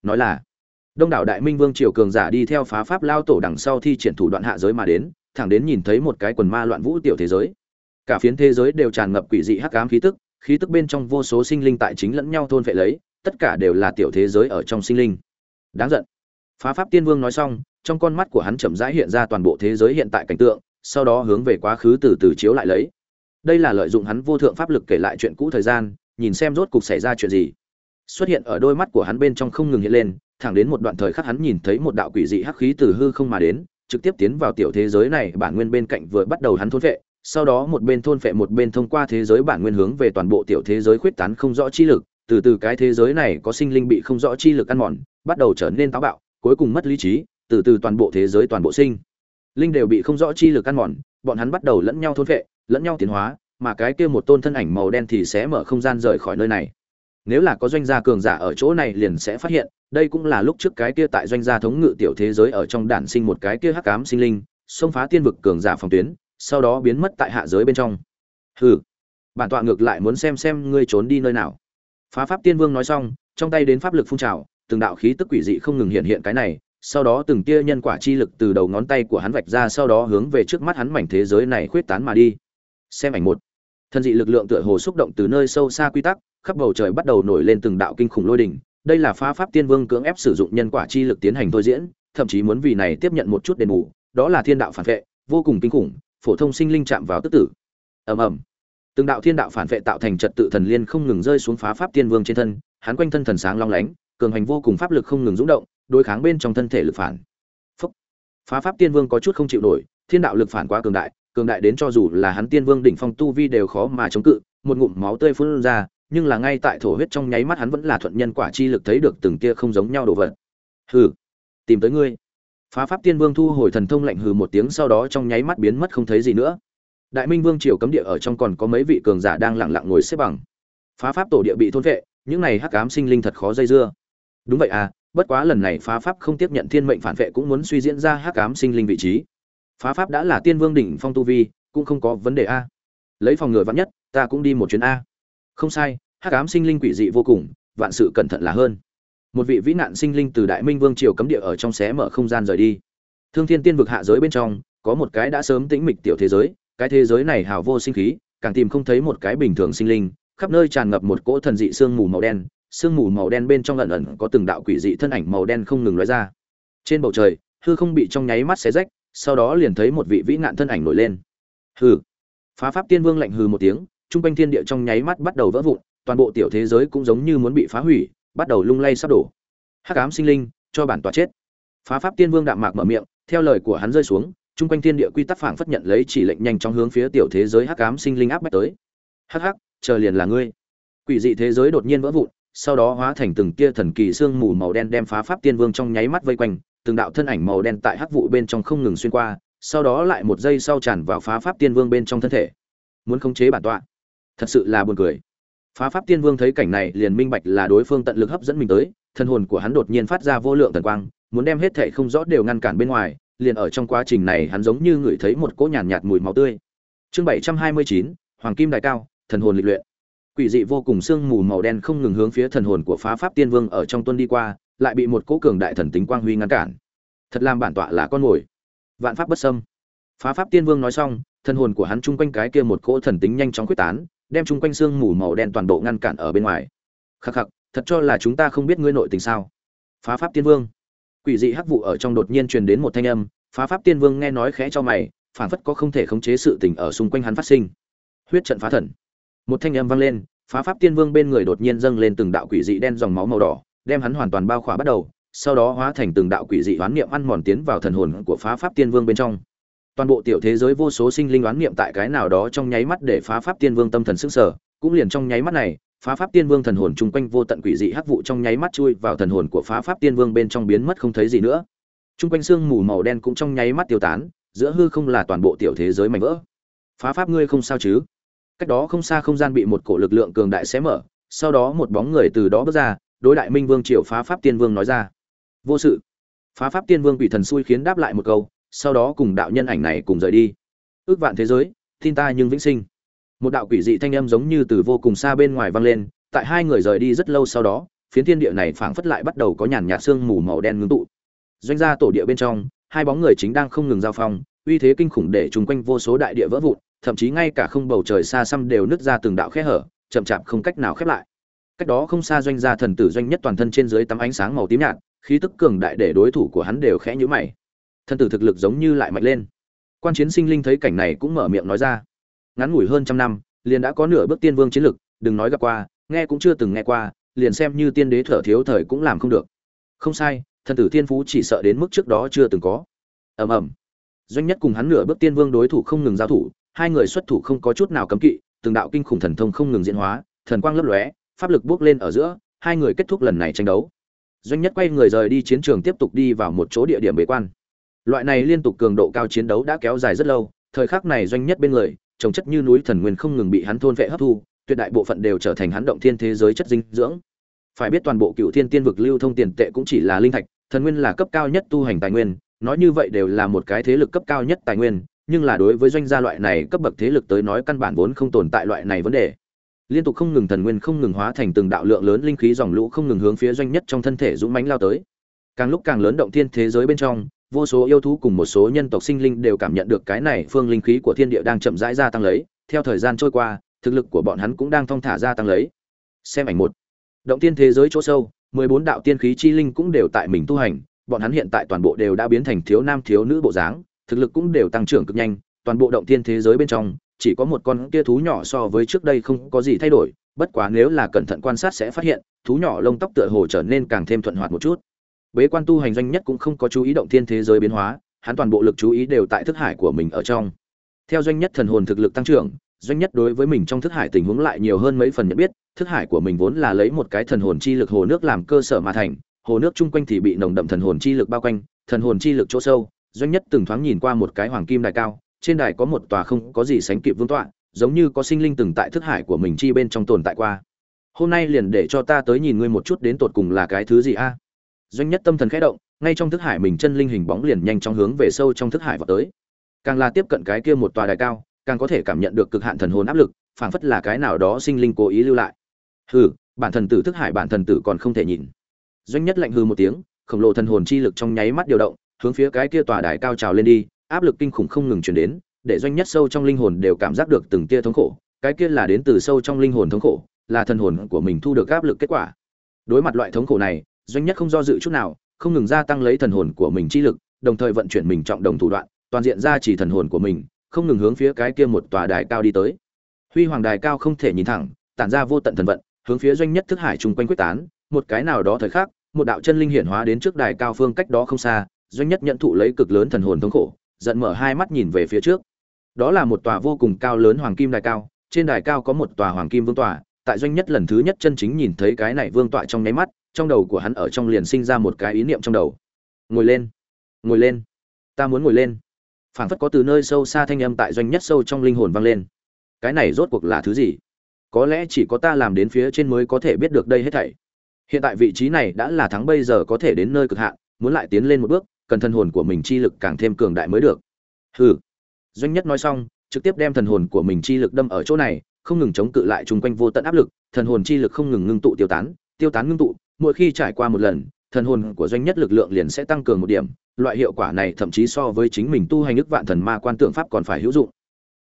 Nói là, đông đảo đại minh vương triều cường giả đi theo phá pháp lao tổ đằng sau thi triển thủ đoạn hạ giới mà đến thẳng đến nhìn thấy một cái quần ma loạn vũ tiểu thế giới. Cả phiến thế giới đều tràn ngập quỷ dị hắc ám khí tức khí tức bên trong vô số sinh linh tại chính lẫn nhau thôn phệ lấy, tất cả đều là tiểu thế giới ở trong sinh linh. Đáng giận. Phá pháp tiên vương nói xong, trong con mắt của hắn chậm rãi hiện ra toàn bộ thế giới hiện tại cảnh tượng, sau đó hướng về quá khứ từ từ chiếu lại lấy. Đây là lợi dụng hắn vô thượng pháp lực kể lại chuyện cũ thời gian, nhìn xem rốt cục xảy ra chuyện gì. Xuất hiện ở đôi mắt của hắn bên trong không ngừng hiện lên, thẳng đến một đoạn thời khắc hắn nhìn thấy một đạo quỷ dị hắc khí từ hư không mà đến trực tiếp tiến vào tiểu thế giới này bản nguyên bên cạnh vừa bắt đầu hắn thôn vệ sau đó một bên thôn phệ một bên thông qua thế giới bản nguyên hướng về toàn bộ tiểu thế giới khuyết tán không rõ chi lực, từ từ cái thế giới này có sinh linh bị không rõ chi lực ăn mòn, bắt đầu trở nên táo bạo, cuối cùng mất lý trí, từ từ toàn bộ thế giới toàn bộ sinh linh đều bị không rõ chi lực ăn mòn, bọn hắn bắt đầu lẫn nhau thôn phệ, lẫn nhau tiến hóa, mà cái kia một tôn thân ảnh màu đen thì sẽ mở không gian rời khỏi nơi này. Nếu là có doanh gia cường giả ở chỗ này liền sẽ phát hiện, đây cũng là lúc trước cái kia tại doanh gia thống ngự tiểu thế giới ở trong đản sinh một cái kia hắc cám sinh linh, xông phá tiên vực cường giả phòng tuyến, sau đó biến mất tại hạ giới bên trong. Hừ. Bản tọa ngược lại muốn xem xem ngươi trốn đi nơi nào. Phá pháp tiên vương nói xong trong tay đến pháp lực phun trào từng đạo khí tức quỷ dị không ngừng hiện hiện cái này sau đó từng tia nhân quả chi lực từ đầu ngón tay của hắn vạch ra sau đó hướng về trước mắt hắn mảnh thế giới này khuyết tán mà đi. Xem ảnh một. Thân dị lực lượng tựa hồ xúc động từ nơi sâu xa quy tắc khắp bầu trời bắt đầu nổi lên từng đạo kinh khủng lôi đỉnh đây là phá pháp tiên vương cưỡng ép sử dụng nhân quả chi lực tiến hành thôi diễn, thậm chí muốn vì này tiếp nhận một chút đền bù. Đó là thiên đạo phản vệ, vô cùng kinh khủng, phổ thông sinh linh chạm vào tức tử. Ầm ầm. Từng đạo thiên đạo phản vệ tạo thành trật tự thần liên không ngừng rơi xuống phá pháp tiên vương trên thân, hắn quanh thân thần sáng long lánh, cường hành vô cùng pháp lực không ngừng rung động, đối kháng bên trong thân thể lực phản. Phúc. phá pháp tiên vương có chút không chịu nổi, thiên đạo lực phản quá cường đại cường đại đến cho dù là hắn tiên vương đỉnh phong tu vi đều khó mà chống cự, một ngụm máu tươi phun ra nhưng là ngay tại thổ huyết trong nháy mắt hắn vẫn là thuận nhân quả chi lực thấy được từng kia không giống nhau đồ vật. Hừ, tìm tới ngươi. Phá pháp tiên vương thu hồi thần thông lạnh hừ một tiếng sau đó trong nháy mắt biến mất không thấy gì nữa. Đại minh vương triều cấm địa ở trong còn có mấy vị cường giả đang lặng lặng ngồi xếp bằng. Phá pháp tổ địa bị thôn vệ, những này hắc ám sinh linh thật khó dây dưa. Đúng vậy à bất quá lần này phá pháp không tiếp nhận thiên mệnh phản vệ cũng muốn suy diễn ra hắc ám sinh linh vị trí. Phá pháp đã là tiên vương đỉnh phong tu vi, cũng không có vấn đề a. Lấy phòng ngừa vạn nhất, ta cũng đi một chuyến a không sai, hắc ám sinh linh quỷ dị vô cùng, vạn sự cẩn thận là hơn. Một vị vĩ nạn sinh linh từ đại minh vương triều cấm địa ở trong xé mở không gian rời đi. Thương thiên tiên vực hạ giới bên trong, có một cái đã sớm tĩnh mịch tiểu thế giới, cái thế giới này hào vô sinh khí, càng tìm không thấy một cái bình thường sinh linh, khắp nơi tràn ngập một cỗ thần dị sương mù màu đen, sương mù màu đen bên trong lần ẩn có từng đạo quỷ dị thân ảnh màu đen không ngừng lóe ra. Trên bầu trời, hư không bị trong nháy mắt xé rách, sau đó liền thấy một vị vĩ nạn thân ảnh nổi lên. Hư phá pháp tiên vương lạnh hư một tiếng trung quanh thiên địa trong nháy mắt bắt đầu vỡ vụn, toàn bộ tiểu thế giới cũng giống như muốn bị phá hủy, bắt đầu lung lay sắp đổ. Hắc ám sinh linh, cho bản tọa chết. Phá pháp tiên vương đạm mạc mở miệng, theo lời của hắn rơi xuống Trung quanh thiên địa quy tắc phảng phất nhận lấy chỉ lệnh nhanh chóng hướng phía tiểu thế giới hắc ám sinh linh áp bách tới. Hắc hắc, chờ liền là ngươi. Quỷ dị thế giới đột nhiên vỡ vụn, sau đó hóa thành từng tia thần kỳ xương mù màu đen đem phá pháp tiên vương trong nháy mắt vây quanh, từng đạo thân ảnh màu đen tại hắc vụ bên trong không ngừng xuyên qua, sau đó lại một giây sau tràn vào phá pháp tiên vương bên trong thân thể. Muốn khống chế bản tọa thật sự là buồn cười. Phá pháp tiên vương thấy cảnh này liền minh bạch là đối phương tận lực hấp dẫn mình tới thân hồn của hắn đột nhiên phát ra vô lượng tần quang muốn đem hết thệ không rõ đều ngăn cản bên ngoài liền ở trong quá trình này hắn giống như ngửi thấy một cỗ nhàn nhạt, nhạt mùi máu tươi. Chương bảy trăm hai mươi chín hoàng kim đại cao thần hồn lịch luyện. Quỷ dị vô cùng sương mù màu đen không ngừng hướng phía thần hồn của phá pháp tiên vương ở trong tuân đi qua lại bị một cỗ cường đại thần tính quang huy ngăn cản. Thật làm bản tọa là con mồi. Vạn pháp bất sâm. phá pháp tiên vương nói xong thần hồn của hắn chung quanh cái kia một cỗ thần tính nhanh chóng quyết tán đem chung quanh xương mù màu đen toàn bộ ngăn cản ở bên ngoài. Khắc khắc, thật cho là chúng ta không biết ngươi nội tình sao? Phá pháp tiên vương. Quỷ dị hắc vụ ở trong đột nhiên truyền đến một thanh âm, phá pháp tiên vương nghe nói khẽ cho mày phản phất có không thể khống chế sự tình ở xung quanh hắn phát sinh. Huyết trận phá thần. Một thanh âm vang lên, phá pháp tiên vương bên người đột nhiên dâng lên từng đạo quỷ dị đen dòng máu màu đỏ, đem hắn hoàn toàn bao khỏa bắt đầu, sau đó hóa thành từng đạo quỷ dị oán niệm ăn mòn tiến vào thần hồn của phá pháp tiên vương bên trong toàn bộ tiểu thế giới vô số sinh linh oán niệm tại cái nào đó trong nháy mắt để phá pháp tiên vương tâm thần sức sở cũng liền trong nháy mắt này, phá pháp tiên vương thần hồn chung quanh vô tận quỷ dị hắc vụ trong nháy mắt chui vào thần hồn của phá pháp tiên vương bên trong biến mất không thấy gì nữa. Chung quanh xương mù màu đen cũng trong nháy mắt tiêu tán, giữa hư không là toàn bộ tiểu thế giới mảnh vỡ. Phá pháp ngươi không sao chứ? Cách đó không xa không gian bị một cổ lực lượng cường đại xé mở, sau đó một bóng người từ đó bước ra, đối đại minh vương triều phá pháp tiên vương nói ra. Vô sự. Phá pháp tiên vương bị thần xui khiến đáp lại một câu sau đó cùng đạo nhân ảnh này cùng rời đi. Ước vạn thế giới, tin ta nhưng vĩnh sinh. Một đạo quỷ dị thanh âm giống như từ vô cùng xa bên ngoài vang lên, tại hai người rời đi rất lâu sau đó, phiến thiên địa này phảng phất lại bắt đầu có nhàn nhạt sương mù màu đen ngưng tụ. Doanh gia tổ địa bên trong, hai bóng người chính đang không ngừng giao phong, uy thế kinh khủng để chung quanh vô số đại địa vỡ vụn, thậm chí ngay cả không bầu trời xa xăm đều nứt ra từng đạo khe hở, chậm chạp không cách nào khép lại. Cách đó không xa doanh gia thần tử doanh nhất toàn thân trên dưới tấm ánh sáng màu tím nhạt, khí tức cường đại để đối thủ của hắn đều khẽ nhíu mày thân tử thực lực giống như lại mạnh lên. Quan chiến sinh linh thấy cảnh này cũng mở miệng nói ra. Ngắn ngủi hơn trăm năm, liền đã có nửa bước tiên vương chiến lực, đừng nói gặp qua, nghe cũng chưa từng nghe qua, liền xem như tiên đế thở thiếu thời cũng làm không được. Không sai thần tử tiên phú chỉ sợ đến mức trước đó chưa từng có. Ầm ầm. Doanh nhất cùng hắn nửa bước tiên vương đối thủ không ngừng giao thủ, hai người xuất thủ không có chút nào cấm kỵ, từng đạo kinh khủng thần thông không ngừng diễn hóa, thần quang lấp lóe, pháp lực bước lên ở giữa, hai người kết thúc lần này tranh đấu. Doanh nhất quay người rời đi chiến trường tiếp tục đi vào một chỗ địa điểm bế quan loại này liên tục cường độ cao chiến đấu đã kéo dài rất lâu, thời khắc này doanh nhất bên người, trồng chất như núi thần nguyên không ngừng bị hắn thôn vệ hấp thu, tuyệt đại bộ phận đều trở thành hắn động thiên thế giới chất dinh dưỡng. Phải biết toàn bộ cựu thiên tiên vực lưu thông tiền tệ cũng chỉ là linh thạch, thần nguyên là cấp cao nhất tu hành tài nguyên, nói như vậy đều là một cái thế lực cấp cao nhất tài nguyên, nhưng là đối với doanh gia loại này cấp bậc thế lực tới nói căn bản vốn không tồn tại loại này vấn đề. Liên tục không ngừng thần nguyên không ngừng hóa thành từng đạo lượng lớn linh khí dòng lũ không ngừng hướng phía doanh nhất trong thân thể dũng mãnh lao tới. Càng lúc càng lớn động thiên thế giới bên trong vô số yêu thú cùng một số nhân tộc sinh linh đều cảm nhận được cái này phương linh khí của thiên địa đang chậm rãi gia tăng lấy, theo thời gian trôi qua, thực lực của bọn hắn cũng đang thong thả gia tăng lấy. Xem ảnh một. Động tiên thế giới chỗ sâu, mười bốn đạo tiên khí chi linh cũng đều tại mình tu hành, bọn hắn hiện tại toàn bộ đều đã biến thành thiếu nam thiếu nữ bộ dáng, thực lực cũng đều tăng trưởng cực nhanh, toàn bộ động tiên thế giới bên trong, chỉ có một con kia thú nhỏ so với trước đây không có gì thay đổi, bất quá nếu là cẩn thận quan sát sẽ phát hiện, thú nhỏ lông tóc tựa hồ trở nên càng thêm thuận hoạt một chút bế quan tu hành doanh nhất cũng không có chú ý động thiên thế giới biến hóa, hắn toàn bộ lực chú ý đều tại thức hải của mình ở trong. Theo doanh nhất thần hồn thực lực tăng trưởng, doanh nhất đối với mình trong thức hải tình huống lại nhiều hơn mấy phần nhận biết, thức hải của mình vốn là lấy một cái thần hồn chi lực hồ nước làm cơ sở mà thành, hồ nước chung quanh thì bị nồng đậm thần hồn chi lực bao quanh, thần hồn chi lực chỗ sâu, doanh nhất từng thoáng nhìn qua một cái hoàng kim đài cao, trên đài có một tòa không có gì sánh kịp vương tọa, giống như có sinh linh từng tại thức hải của mình chi bên trong tồn tại qua. Hôm nay liền để cho ta tới nhìn ngươi một chút đến tột cùng là cái thứ gì a? Doanh nhất tâm thần khẽ động, ngay trong thức hải mình chân linh hình bóng liền nhanh chóng hướng về sâu trong thức hải vào tới. Càng là tiếp cận cái kia một tòa đài cao, càng có thể cảm nhận được cực hạn thần hồn áp lực, phảng phất là cái nào đó sinh linh cố ý lưu lại. Hừ, bản thần tử thức hải bản thần tử còn không thể nhìn. Doanh nhất lạnh hừ một tiếng, khổng lồ thần hồn chi lực trong nháy mắt điều động, hướng phía cái kia tòa đài cao trào lên đi, áp lực kinh khủng không ngừng chuyển đến, để doanh nhất sâu trong linh hồn đều cảm giác được từng tia thống khổ, cái kia là đến từ sâu trong linh hồn thống khổ, là thần hồn của mình thu được áp lực kết quả. Đối mặt loại thống khổ này doanh nhất không do dự chút nào, không ngừng gia tăng lấy thần hồn của mình chi lực, đồng thời vận chuyển mình trọng đồng thủ đoạn, toàn diện ra chỉ thần hồn của mình, không ngừng hướng phía cái kia một tòa đài cao đi tới. Huy hoàng đài cao không thể nhìn thẳng, tản ra vô tận thần vận, hướng phía doanh nhất thức hải chung quanh quyết tán, một cái nào đó thời khắc, một đạo chân linh hiển hóa đến trước đài cao phương cách đó không xa, doanh nhất nhận thụ lấy cực lớn thần hồn thống khổ, giận mở hai mắt nhìn về phía trước. Đó là một tòa vô cùng cao lớn hoàng kim đài cao, trên đài cao có một tòa hoàng kim vương tòa tại doanh nhất lần thứ nhất chân chính nhìn thấy cái này vương tọa trong nháy mắt trong đầu của hắn ở trong liền sinh ra một cái ý niệm trong đầu. Ngồi lên ngồi lên, ta muốn ngồi lên. Phảng phất có từ nơi sâu xa thanh âm tại doanh nhất sâu trong linh hồn vang lên. Cái này rốt cuộc là thứ gì? Có lẽ chỉ có ta làm đến phía trên mới có thể biết được đây hết thảy. Hiện tại vị trí này đã là thắng bây giờ có thể đến nơi cực hạn, muốn lại tiến lên một bước, cần thân hồn của mình chi lực càng thêm cường đại mới được. Hừ. Doanh nhất nói xong, trực tiếp đem thần hồn của mình chi lực đâm ở chỗ này, không ngừng chống cự lại chung quanh vô tận áp lực, thần hồn chi lực không ngừng ngưng tụ tiêu tán tiêu tán ngưng tụ mỗi khi trải qua một lần, thần hồn của doanh nhất lực lượng liền sẽ tăng cường một điểm, loại hiệu quả này thậm chí so với chính mình tu hành ức vạn thần ma quan tượng pháp còn phải hữu dụng.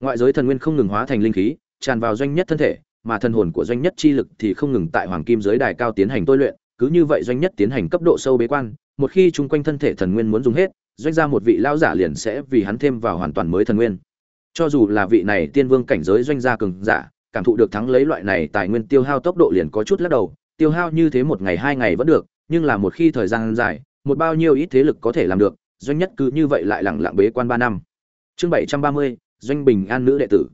Ngoại giới thần nguyên không ngừng hóa thành linh khí, tràn vào doanh nhất thân thể, mà thần hồn của doanh nhất chi lực thì không ngừng tại hoàng kim giới đài cao tiến hành tôi luyện, cứ như vậy doanh nhất tiến hành cấp độ sâu bế quan, một khi chung quanh thân thể thần nguyên muốn dùng hết, doanh ra một vị lão giả liền sẽ vì hắn thêm vào hoàn toàn mới thần nguyên. Cho dù là vị này tiên vương cảnh giới doanh gia cường giả, cảm thụ được thắng lấy loại này tài nguyên tiêu hao tốc độ liền có chút lắc đầu tiêu hao như thế một ngày hai ngày vẫn được, nhưng là một khi thời gian dài, một bao nhiêu ít thế lực có thể làm được, doanh nhất cứ như vậy lại lẳng lặng bế quan ba năm. Chương bảy trăm ba mươi, doanh bình an nữ đệ tử.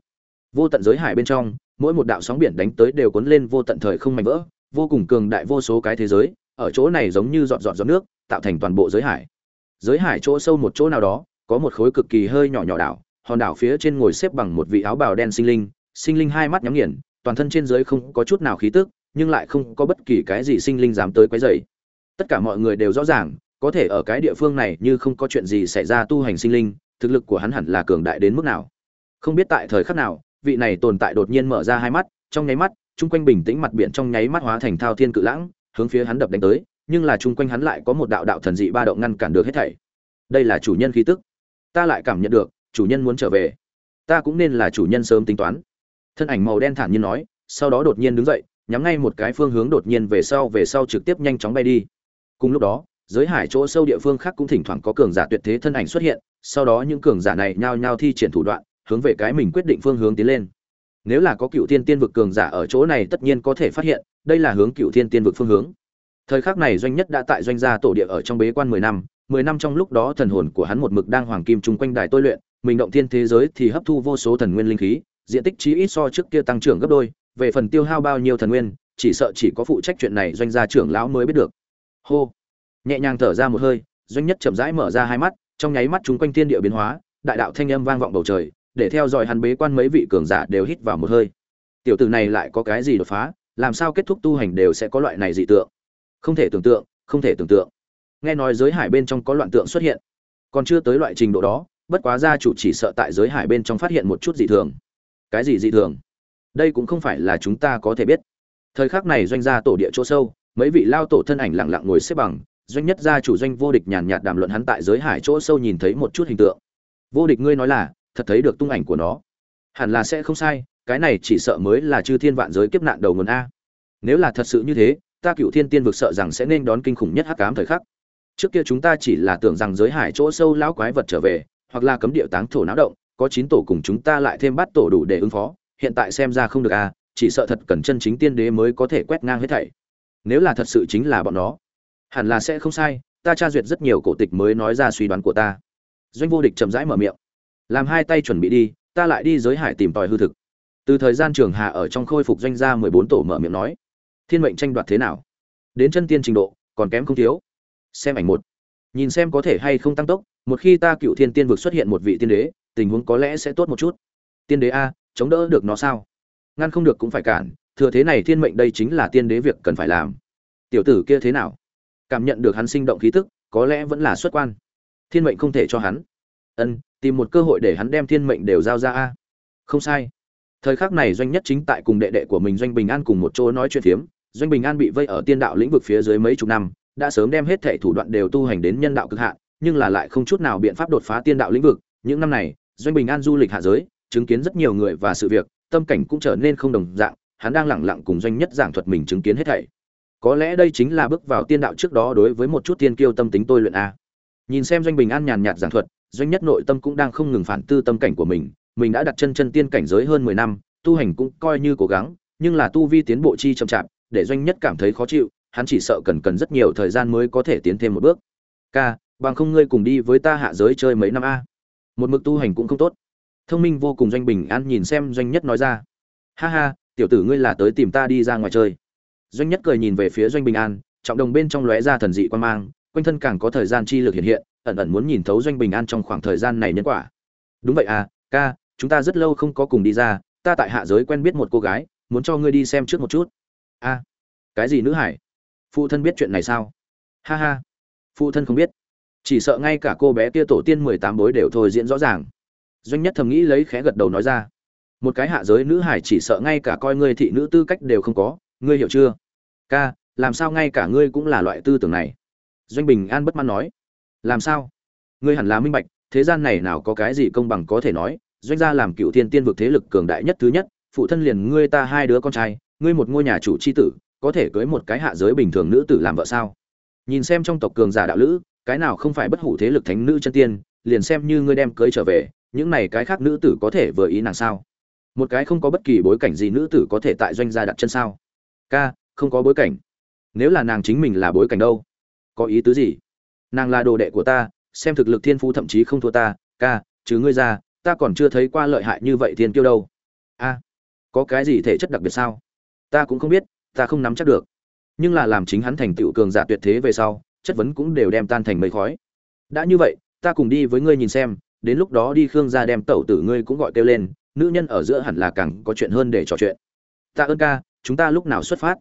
Vô tận giới hải bên trong, mỗi một đạo sóng biển đánh tới đều cuốn lên vô tận thời không mạnh vỡ, vô cùng cường đại vô số cái thế giới, ở chỗ này giống như dọn dọn giọt nước, tạo thành toàn bộ giới hải. Giới hải chỗ sâu một chỗ nào đó, có một khối cực kỳ hơi nhỏ nhỏ đảo, hòn đảo phía trên ngồi xếp bằng một vị áo bào đen sinh linh sinh linh hai mắt nhắm nghiền, toàn thân trên dưới không có chút nào khí tức nhưng lại không có bất kỳ cái gì sinh linh dám tới quấy rầy. Tất cả mọi người đều rõ ràng, có thể ở cái địa phương này như không có chuyện gì xảy ra tu hành sinh linh, thực lực của hắn hẳn là cường đại đến mức nào. không biết tại thời khắc nào vị này tồn tại đột nhiên mở ra hai mắt trong nháy mắt chung quanh bình tĩnh mặt biển trong nháy mắt hóa thành thao thiên cự lãng hướng phía hắn đập đánh tới nhưng là chung quanh hắn lại có một đạo đạo thần dị ba động ngăn cản được hết thảy đây là chủ nhân khí tức ta lại cảm nhận được chủ nhân muốn trở về ta cũng nên là chủ nhân sớm tính toán thân ảnh màu đen thản nhiên nói sau đó đột nhiên đứng dậy nhắm ngay một cái phương hướng đột nhiên về sau về sau trực tiếp nhanh chóng bay đi. Cùng lúc đó, giới hải chỗ sâu địa phương khác cũng thỉnh thoảng có cường giả tuyệt thế thân ảnh xuất hiện, sau đó những cường giả này nhao nhao thi triển thủ đoạn, hướng về cái mình quyết định phương hướng tiến lên. Nếu là có cựu thiên tiên vực cường giả ở chỗ này tất nhiên có thể phát hiện, đây là hướng cựu thiên tiên vực phương hướng. Thời khắc này doanh nhất đã tại doanh gia tổ địa ở trong bế quan mười năm mười năm trong lúc đó thần hồn của hắn một mực đang hoàng kim chung quanh đài tôi luyện, mình động thiên thế giới thì hấp thu vô số thần nguyên linh khí, diện tích chí ít so trước kia tăng trưởng gấp đôi về phần tiêu hao bao nhiêu thần nguyên, chỉ sợ chỉ có phụ trách chuyện này doanh gia trưởng lão mới biết được. Hô. Nhẹ nhàng thở ra một hơi, doanh nhất chậm rãi mở ra hai mắt, trong nháy mắt chúng quanh thiên địa biến hóa, đại đạo thanh âm vang vọng bầu trời, để theo dõi hắn bế quan mấy vị cường giả đều hít vào một hơi. Tiểu tử này lại có cái gì đột phá, làm sao kết thúc tu hành đều sẽ có loại này dị tượng? Không thể tưởng tượng, không thể tưởng tượng. Nghe nói giới hải bên trong có loạn tượng xuất hiện. Còn chưa tới loại trình độ đó, bất quá gia chủ chỉ sợ tại giới hải bên trong phát hiện một chút dị thường. Cái gì dị thường? Đây cũng không phải là chúng ta có thể biết. Thời khắc này doanh gia tổ địa chỗ sâu, mấy vị lao tổ thân ảnh lặng lặng ngồi xếp bằng, doanh nhất gia chủ doanh vô địch nhàn nhạt đàm luận hắn tại giới hải chỗ sâu nhìn thấy một chút hình tượng. Vô địch ngươi nói là, thật thấy được tung ảnh của nó. Hẳn là sẽ không sai, cái này chỉ sợ mới là chư thiên vạn giới kiếp nạn đầu nguồn a. Nếu là thật sự như thế, ta cựu thiên tiên vực sợ rằng sẽ nên đón kinh khủng nhất hắc ám thời khắc. Trước kia chúng ta chỉ là tưởng rằng giới hải chỗ sâu lão quái vật trở về, hoặc là cấm địa táng thổ náo động, có chín tổ cùng chúng ta lại thêm bắt tổ đủ để ứng phó hiện tại xem ra không được a chỉ sợ thật cần chân chính tiên đế mới có thể quét ngang hết thảy. Nếu là thật sự chính là bọn nó, hẳn là sẽ không sai, ta tra duyệt rất nhiều cổ tịch mới nói ra suy đoán của ta. Doanh vô địch chậm rãi mở miệng. Làm hai tay chuẩn bị đi, ta lại đi giới hải tìm tòi hư thực. Từ thời gian trường hạ ở trong khôi phục doanh gia mười bốn tổ mở miệng nói, thiên mệnh tranh đoạt thế nào? Đến chân tiên trình độ, còn kém không thiếu. Xem ảnh một. Nhìn xem có thể hay không tăng tốc, một khi ta cựu thiên tiên vực xuất hiện một vị tiên đế, tình huống có lẽ sẽ tốt một chút. Tiên đế a chống đỡ được nó sao? Ngăn không được cũng phải cản, thừa thế này thiên mệnh đây chính là tiên đế việc cần phải làm. Tiểu tử kia thế nào? Cảm nhận được hắn sinh động khí tức, có lẽ vẫn là xuất quan. Thiên mệnh không thể cho hắn. Ân, tìm một cơ hội để hắn đem thiên mệnh đều giao ra a. Không sai. Thời khắc này doanh nhất chính tại cùng đệ đệ của mình doanh bình an cùng một chỗ nói chuyện phiếm. Doanh bình an bị vây ở tiên đạo lĩnh vực phía dưới mấy chục năm, đã sớm đem hết thể thủ đoạn đều tu hành đến nhân đạo cực hạn, nhưng là lại không chút nào biện pháp đột phá tiên đạo lĩnh vực. Những năm này, doanh bình an du lịch hạ giới chứng kiến rất nhiều người và sự việc, tâm cảnh cũng trở nên không đồng dạng, hắn đang lẳng lặng cùng doanh nhất giảng thuật mình chứng kiến hết thảy. Có lẽ đây chính là bước vào tiên đạo trước đó đối với một chút tiên kiêu tâm tính tôi luyện a. Nhìn xem doanh bình an nhàn nhạt giảng thuật, doanh nhất nội tâm cũng đang không ngừng phản tư tâm cảnh của mình mình đã đặt chân chân tiên cảnh giới hơn mười năm, tu hành cũng coi như cố gắng, nhưng là tu vi tiến bộ chi chậm chạp, để doanh nhất cảm thấy khó chịu, hắn chỉ sợ cần cần rất nhiều thời gian mới có thể tiến thêm một bước. Ca, bằng không ngươi cùng đi với ta hạ giới chơi mấy năm a. Một mực tu hành cũng không tốt thông minh vô cùng doanh bình an nhìn xem doanh nhất nói ra. Ha ha, tiểu tử ngươi là tới tìm ta đi ra ngoài chơi. Doanh nhất cười nhìn về phía doanh bình an, trọng đồng bên trong lóe ra thần dị quan mang, quanh thân càng có thời gian chi lực hiện hiện, ẩn ẩn muốn nhìn thấu doanh bình an trong khoảng thời gian này nhân quả. Đúng vậy à ca, chúng ta rất lâu không có cùng đi ra, ta tại hạ giới quen biết một cô gái, muốn cho ngươi đi xem trước một chút. A, cái gì nữ hải? Phụ thân biết chuyện này sao? Ha ha, phụ thân không biết. Chỉ sợ ngay cả cô bé kia tổ tiên mười tám bối đều thôi diễn rõ ràng doanh nhất thầm nghĩ lấy khẽ gật đầu nói ra. Một cái hạ giới nữ hải chỉ sợ ngay cả coi ngươi thị nữ tư cách đều không có, ngươi hiểu chưa? Ca, làm sao ngay cả ngươi cũng là loại tư tưởng này? Doanh bình an bất mãn nói. Làm sao? Ngươi hẳn là minh bạch, thế gian này nào có cái gì công bằng có thể nói, doanh gia làm cựu thiên tiên vực thế lực cường đại nhất thứ nhất, phụ thân liền ngươi ta hai đứa con trai, ngươi một ngôi nhà chủ c h i tử, có thể cưới một cái hạ giới bình thường nữ tử làm vợ sao? Nhìn xem trong tộc cường giả đạo lữ, cái nào không phải bất hủ thế lực thánh nữ chân tiên, liền xem như ngươi đem cưới trở về những này cái khác nữ tử có thể vừa ý nàng sao? Một cái không có bất kỳ bối cảnh gì nữ tử có thể tại doanh gia đặt chân sao? Ca, không có bối cảnh. Nếu là nàng chính mình là bối cảnh đâu? Có ý tứ gì? Nàng là đồ đệ của ta, xem thực lực thiên phú thậm chí không thua ta. Ca chứ ngươi ra, ta còn chưa thấy qua lợi hại như vậy thiên kiêu đâu. A, có cái gì thể chất đặc biệt sao? Ta cũng không biết, ta không nắm chắc được. Nhưng là làm chính hắn thành tựu cường giả tuyệt thế về sau, chất vấn cũng đều đem tan thành mây khói. Đã như vậy, ta cùng đi với ngươi nhìn xem đến lúc đó đi khương gia đem tẩu tử ngươi cũng gọi kêu lên, nữ nhân ở giữa hẳn là càng có chuyện hơn để trò chuyện. Ta ơn ca, chúng ta lúc nào xuất phát?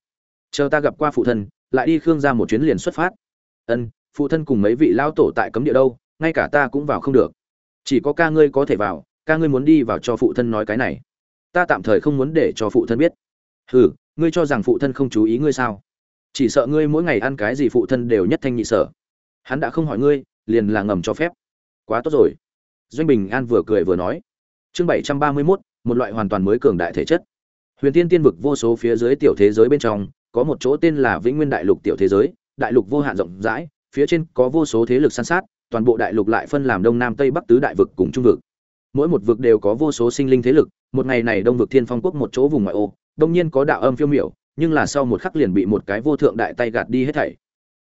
Chờ ta gặp qua phụ thân, lại đi khương gia một chuyến liền xuất phát. Ân, phụ thân cùng mấy vị lao tổ tại cấm địa đâu, ngay cả ta cũng vào không được. Chỉ có ca ngươi có thể vào, ca ngươi muốn đi vào cho phụ thân nói cái này. Ta tạm thời không muốn để cho phụ thân biết. Hừ, ngươi cho rằng phụ thân không chú ý ngươi sao? Chỉ sợ ngươi mỗi ngày ăn cái gì phụ thân đều nhất thanh nhị sở. Hắn đã không hỏi ngươi, liền là ngầm cho phép. Quá tốt rồi doanh bình an vừa cười vừa nói. Chương bảy trăm ba mươi mốt, một loại hoàn toàn mới cường đại thể chất. Huyền tiên tiên vực vô số phía dưới tiểu thế giới bên trong, có một chỗ tên là vĩnh nguyên đại lục tiểu thế giới, đại lục vô hạn rộng rãi, phía trên có vô số thế lực san sát, toàn bộ đại lục lại phân làm đông nam tây bắc tứ đại vực cùng trung vực. Mỗi một vực đều có vô số sinh linh thế lực, một ngày này đông vực thiên phong quốc một chỗ vùng ngoại ô, đông nhiên có đạo âm phiêu miểu, nhưng là sau một khắc liền bị một cái vô thượng đại tay gạt đi hết thảy.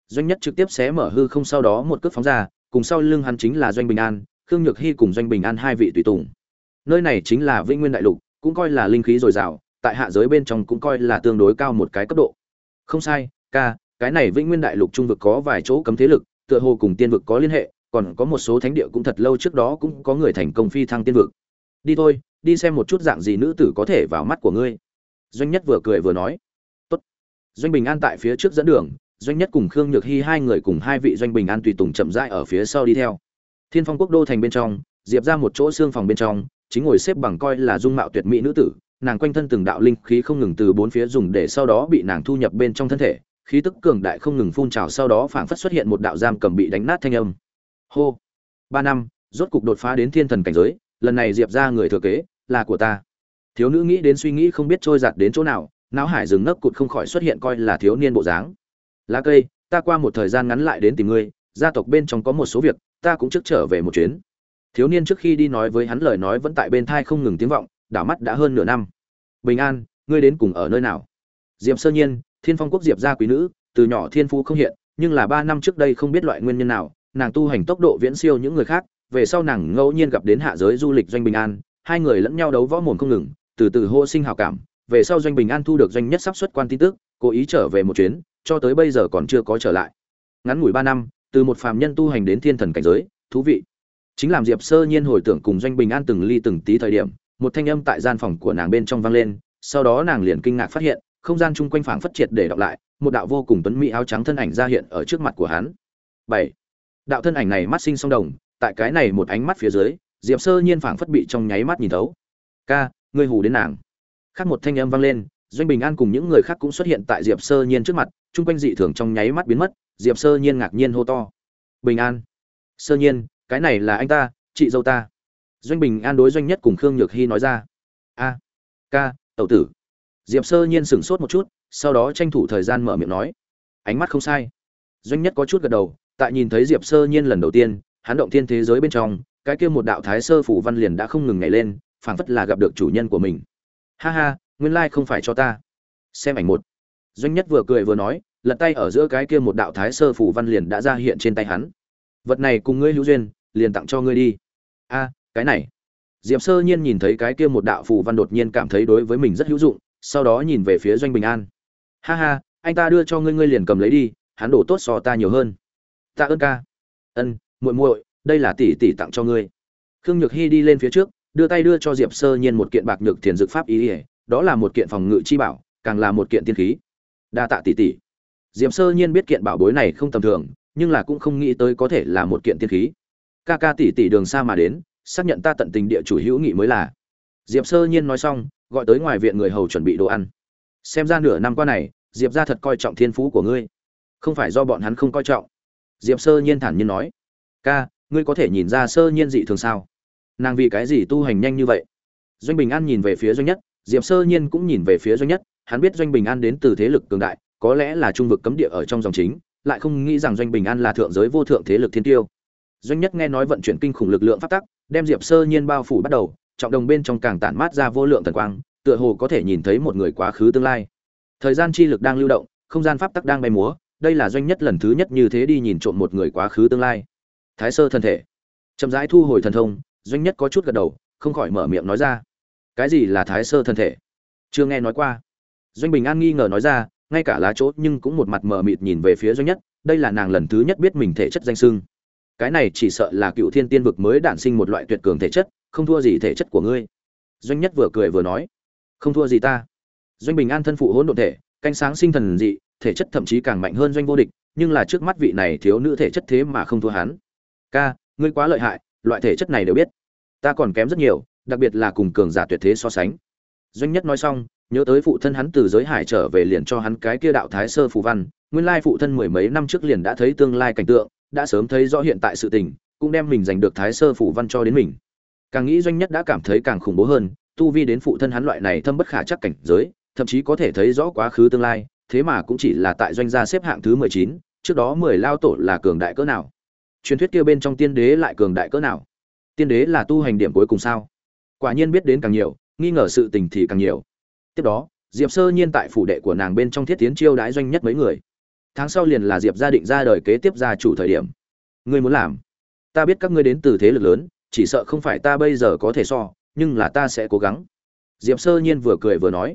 Doanh nhất trực tiếp xé mở hư không sau đó một cước phóng ra, cùng sau lưng hắn chính là doanh bình an khương nhược hy cùng doanh bình an hai vị tùy tùng. Nơi này chính là vĩnh nguyên đại lục, cũng coi là linh khí dồi dào, tại hạ giới bên trong cũng coi là tương đối cao một cái cấp độ. Không sai, ca, cái này vĩnh nguyên đại lục trung vực có vài chỗ cấm thế lực, tựa hồ cùng tiên vực có liên hệ, còn có một số thánh địa cũng thật lâu trước đó cũng có người thành công phi thăng tiên vực. Đi thôi, đi xem một chút dạng gì nữ tử có thể vào mắt của ngươi. Doanh nhất vừa cười vừa nói. Tốt. Doanh bình an tại phía trước dẫn đường, doanh nhất cùng khương nhược hy hai người cùng hai vị doanh bình an tùy tùng chậm rãi ở phía sau đi theo thiên phong quốc đô thành bên trong, diệp ra một chỗ xương phòng bên trong, chính ngồi xếp bằng coi là dung mạo tuyệt mỹ nữ tử, nàng quanh thân từng đạo linh khí không ngừng từ bốn phía dùng để sau đó bị nàng thu nhập bên trong thân thể, khí tức cường đại không ngừng phun trào sau đó phảng phất xuất hiện một đạo giam cầm bị đánh nát thanh âm. Hô! Ba năm, rốt cục đột phá đến thiên thần cảnh giới, lần này diệp ra người thừa kế, là của ta. Thiếu nữ nghĩ đến suy nghĩ không biết trôi giạt đến chỗ nào, não hải rừng nấc cụt không khỏi xuất hiện coi là thiếu niên bộ dáng. Lá cây, ta qua một thời gian ngắn lại đến tìm ngươi gia tộc bên trong có một số việc, ta cũng trước trở về một chuyến. Thiếu niên trước khi đi nói với hắn lời nói vẫn tại bên thai không ngừng tiếng vọng, đảo mắt đã hơn nửa năm. Bình an, ngươi đến cùng ở nơi nào? Diệp sơ nhiên, thiên phong quốc diệp gia quý nữ, từ nhỏ thiên phú không hiện, nhưng là ba năm trước đây không biết loại nguyên nhân nào, nàng tu hành tốc độ viễn siêu những người khác, về sau nàng ngẫu nhiên gặp đến hạ giới du lịch doanh bình an, hai người lẫn nhau đấu võ mồm không ngừng, từ từ hô sinh hào cảm, về sau doanh bình an thu được doanh nhất sắp xuất quan tin tức, cố ý trở về một chuyến, cho tới bây giờ còn chưa có trở lại. Ngắn ngủi ba năm từ một phàm nhân tu hành đến thiên thần cảnh giới, thú vị. Chính làm diệp sơ nhiên hồi tưởng cùng doanh bình an từng ly từng tí thời điểm, một thanh âm tại gian phòng của nàng bên trong vang lên, sau đó nàng liền kinh ngạc phát hiện, không gian chung quanh phảng phất triệt để đọc lại, một đạo vô cùng tuấn mỹ áo trắng thân ảnh ra hiện ở trước mặt của hắn. Bảy. Đạo thân ảnh này mắt sinh song đồng, tại cái này một ánh mắt phía dưới, diệp sơ nhiên phảng phất bị trong nháy mắt nhìn thấu. Ca, ngươi hù đến nàng. Khác một thanh âm vang lên, doanh bình an cùng những người khác cũng xuất hiện tại diệp sơ nhiên trước mặt, chung quanh dị thường trong nháy mắt biến mất diệp sơ nhiên ngạc nhiên hô to. Bình an. Sơ nhiên, cái này là anh ta, chị dâu ta. Doanh bình an đối doanh nhất cùng khương nhược hy nói ra. A, ca, tẩu tử. Diệp sơ nhiên sửng sốt một chút, sau đó tranh thủ thời gian mở miệng nói. Ánh mắt không sai. Doanh nhất có chút gật đầu, tại nhìn thấy diệp sơ nhiên lần đầu tiên, hắn động thiên thế giới bên trong, cái kia một đạo thái sơ phủ văn liền đã không ngừng nhảy lên, phảng phất là gặp được chủ nhân của mình. Ha ha, nguyên lai không phải cho ta. Xem ảnh một. Doanh nhất vừa cười vừa nói lật tay ở giữa cái kia một đạo thái sơ phủ văn liền đã ra hiện trên tay hắn. Vật này cùng ngươi hữu duyên, liền tặng cho ngươi đi. A, cái này. Diệp sơ nhiên nhìn thấy cái kia một đạo phù văn đột nhiên cảm thấy đối với mình rất hữu dụng, sau đó nhìn về phía doanh bình an. Ha ha, anh ta đưa cho ngươi ngươi liền cầm lấy đi, hắn đổ tốt so ta nhiều hơn. Ta ơn ca. Ân, muội muội, đây là tỷ tỷ tặng cho ngươi. Khương nhược hy đi lên phía trước, đưa tay đưa cho diệp sơ nhiên một kiện bạc nhược thiền dược pháp ý ỉa đó là một kiện phòng ngự chi bảo, càng là một kiện tiên khí. Đa tạ tỷ tỷ diệp sơ nhiên biết kiện bảo bối này không tầm thường, nhưng là cũng không nghĩ tới có thể là một kiện tiên khí. Ca ca tỷ tỷ đường xa mà đến, xác nhận ta tận tình địa chủ hữu nghị mới là. Diệp sơ nhiên nói xong, gọi tới ngoài viện người hầu chuẩn bị đồ ăn. Xem ra nửa năm qua này, diệp ra thật coi trọng thiên phú của ngươi. Không phải do bọn hắn không coi trọng. Diệp sơ nhiên thản nhiên nói. Ca, ngươi có thể nhìn ra sơ nhiên dị thường sao? Nàng vì cái gì tu hành nhanh như vậy? Doanh bình an nhìn về phía doanh nhất, diệp sơ nhiên cũng nhìn về phía doanh nhất, hắn biết doanh bình an đến từ thế lực cường đại có lẽ là trung vực cấm địa ở trong dòng chính, lại không nghĩ rằng doanh bình an là thượng giới vô thượng thế lực thiên tiêu. Doanh nhất nghe nói vận chuyển kinh khủng lực lượng pháp tắc, đem diệp sơ nhiên bao phủ bắt đầu, trọng đồng bên trong càng tản mát ra vô lượng thần quang, tựa hồ có thể nhìn thấy một người quá khứ tương lai. Thời gian chi lực đang lưu động, không gian pháp tắc đang bay múa, đây là doanh nhất lần thứ nhất như thế đi nhìn trộm một người quá khứ tương lai. Thái sơ thân thể, chậm rãi thu hồi thần thông, doanh nhất có chút gật đầu, không khỏi mở miệng nói ra. Cái gì là thái sơ thân thể? Chưa nghe nói qua. Doanh bình an nghi ngờ nói ra ngay cả lá chốt nhưng cũng một mặt mờ mịt nhìn về phía doanh nhất, đây là nàng lần thứ nhất biết mình thể chất danh sưng. Cái này chỉ sợ là cựu thiên tiên vực mới đản sinh một loại tuyệt cường thể chất, không thua gì thể chất của ngươi. Doanh nhất vừa cười vừa nói, không thua gì ta. Doanh bình an thân phụ hỗn độn thể canh sáng sinh thần dị, thể chất thậm chí càng mạnh hơn doanh vô địch, nhưng là trước mắt vị này thiếu nữ thể chất thế mà không thua hắn. Ca, ngươi quá lợi hại, loại thể chất này đều biết. Ta còn kém rất nhiều, đặc biệt là cùng cường giả tuyệt thế so sánh. Doanh nhất nói xong nhớ tới phụ thân hắn từ giới hải trở về liền cho hắn cái kia đạo thái sơ phù văn, nguyên lai phụ thân mười mấy năm trước liền đã thấy tương lai cảnh tượng, đã sớm thấy rõ hiện tại sự tình, cũng đem mình giành được thái sơ phù văn cho đến mình. Càng nghĩ doanh nhất đã cảm thấy càng khủng bố hơn, tu vi đến phụ thân hắn loại này thâm bất khả chắc cảnh giới, thậm chí có thể thấy rõ quá khứ tương lai, thế mà cũng chỉ là tại doanh gia xếp hạng thứ mười chín, trước đó mười lao tổ là cường đại cỡ nào? Truyền thuyết kia bên trong tiên đế lại cường đại cỡ nào? Tiên đế là tu hành điểm cuối cùng sao? Quả nhiên biết đến càng nhiều, nghi ngờ sự tình thì càng nhiều tiếp đó, diệp sơ nhiên tại phủ đệ của nàng bên trong thiết tiến chiêu đãi doanh nhất mấy người. Tháng sau liền là diệp gia định ra đời kế tiếp gia chủ thời điểm. Ngươi muốn làm? Ta biết các ngươi đến từ thế lực lớn, chỉ sợ không phải ta bây giờ có thể so, nhưng là ta sẽ cố gắng. Diệp sơ nhiên vừa cười vừa nói.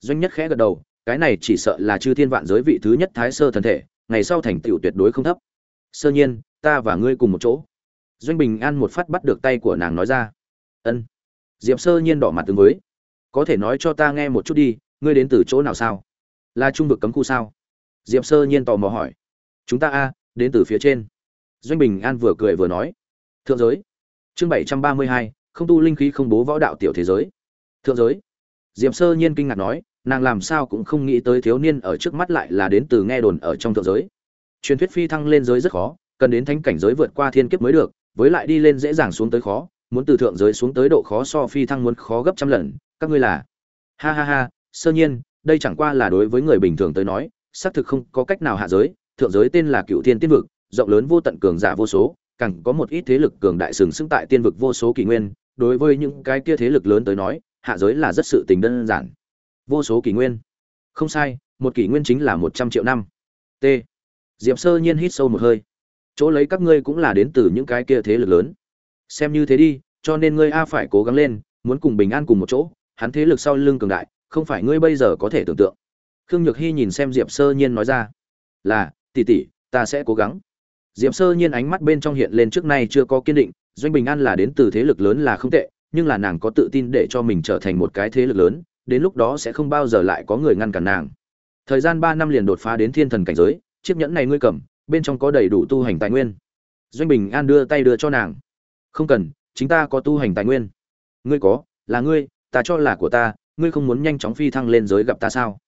Doanh nhất khẽ gật đầu, cái này chỉ sợ là chư thiên vạn giới vị thứ nhất thái sơ thần thể, ngày sau thành tựu tuyệt đối không thấp. Sơ nhiên, ta và ngươi cùng một chỗ. Doanh bình an một phát bắt được tay của nàng nói ra. Ân. Diệp sơ nhiên đỏ mặt tương với có thể nói cho ta nghe một chút đi, ngươi đến từ chỗ nào sao? Là trung vực cấm khu sao? Diệp sơ nhiên tò mò hỏi. Chúng ta a, đến từ phía trên. Doanh bình an vừa cười vừa nói. Thượng giới. Chương bảy trăm ba mươi hai, không tu linh khí không bố võ đạo tiểu thế giới. Thượng giới. Diệp sơ nhiên kinh ngạc nói, nàng làm sao cũng không nghĩ tới thiếu niên ở trước mắt lại là đến từ nghe đồn ở trong thượng giới. Truyền thuyết phi thăng lên giới rất khó, cần đến thánh cảnh giới vượt qua thiên kiếp mới được, với lại đi lên dễ dàng xuống tới khó, muốn từ thượng giới xuống tới độ khó so phi thăng muốn khó gấp trăm lần các ngươi là. Ha ha ha, sơ nhiên, đây chẳng qua là đối với người bình thường tới nói, xác thực không có cách nào hạ giới, thượng giới tên là cựu thiên tiên vực, rộng lớn vô tận cường giả vô số, càng có một ít thế lực cường đại sừng sững tại tiên vực vô số kỷ nguyên, đối với những cái kia thế lực lớn tới nói, hạ giới là rất sự tình đơn giản. Vô số kỷ nguyên. Không sai, một kỷ nguyên chính là một trăm triệu năm. T. Diệp sơ nhiên hít sâu một hơi. Chỗ lấy các ngươi cũng là đến từ những cái kia thế lực lớn. Xem như thế đi, cho nên ngươi a phải cố gắng lên, muốn cùng bình an cùng một chỗ hắn thế lực sau lưng cường đại, không phải ngươi bây giờ có thể tưởng tượng. Khương nhược hy nhìn xem diệp sơ nhiên nói ra, là, tỷ tỷ, ta sẽ cố gắng. Diệp sơ nhiên ánh mắt bên trong hiện lên trước nay chưa có kiên định, doanh bình an là đến từ thế lực lớn là không tệ, nhưng là nàng có tự tin để cho mình trở thành một cái thế lực lớn, đến lúc đó sẽ không bao giờ lại có người ngăn cản nàng. Thời gian ba năm liền đột phá đến thiên thần cảnh giới, chiếc nhẫn này ngươi cầm, bên trong có đầy đủ tu hành tài nguyên. Doanh bình an đưa tay đưa cho nàng, không cần, chính ta có tu hành tài nguyên. Ngươi có, là ngươi ta cho là của ta, ngươi không muốn nhanh chóng phi thăng lên giới gặp ta sao?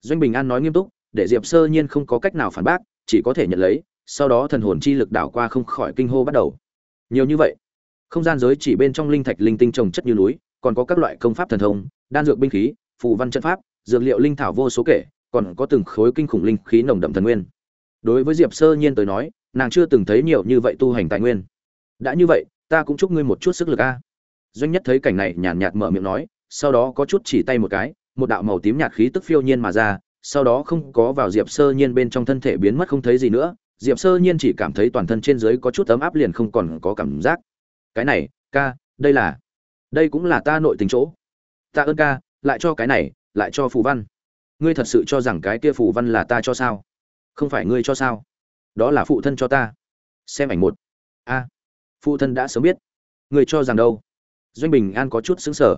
Doanh bình an nói nghiêm túc, để diệp sơ nhiên không có cách nào phản bác, chỉ có thể nhận lấy, sau đó thần hồn chi lực đảo qua không khỏi kinh hô bắt đầu. Nhiều như vậy, không gian giới chỉ bên trong linh thạch linh tinh trồng chất như núi, còn có các loại công pháp thần thông, đan dược binh khí, phù văn trận pháp, dược liệu linh thảo vô số kể, còn có từng khối kinh khủng linh khí nồng đậm thần nguyên. Đối với diệp sơ nhiên tới nói, nàng chưa từng thấy nhiều như vậy tu hành tài nguyên. Đã như vậy, ta cũng chúc ngươi một chút sức lực a doanh nhất thấy cảnh này nhàn nhạt mở miệng nói, sau đó có chút chỉ tay một cái, một đạo màu tím nhạt khí tức phiêu nhiên mà ra, sau đó không có vào diệp sơ nhiên bên trong thân thể biến mất không thấy gì nữa. Diệp sơ nhiên chỉ cảm thấy toàn thân trên dưới có chút ấm áp liền không còn có cảm giác. Cái này, ca, đây là, đây cũng là ta nội tình chỗ. Ta ơn ca, lại cho cái này, lại cho phù văn. Ngươi thật sự cho rằng cái kia phù văn là ta cho sao? Không phải ngươi cho sao? Đó là phụ thân cho ta. Xem ảnh một. A, phụ thân đã sớm biết. Ngươi cho rằng đâu? Doanh bình an có chút xứng sở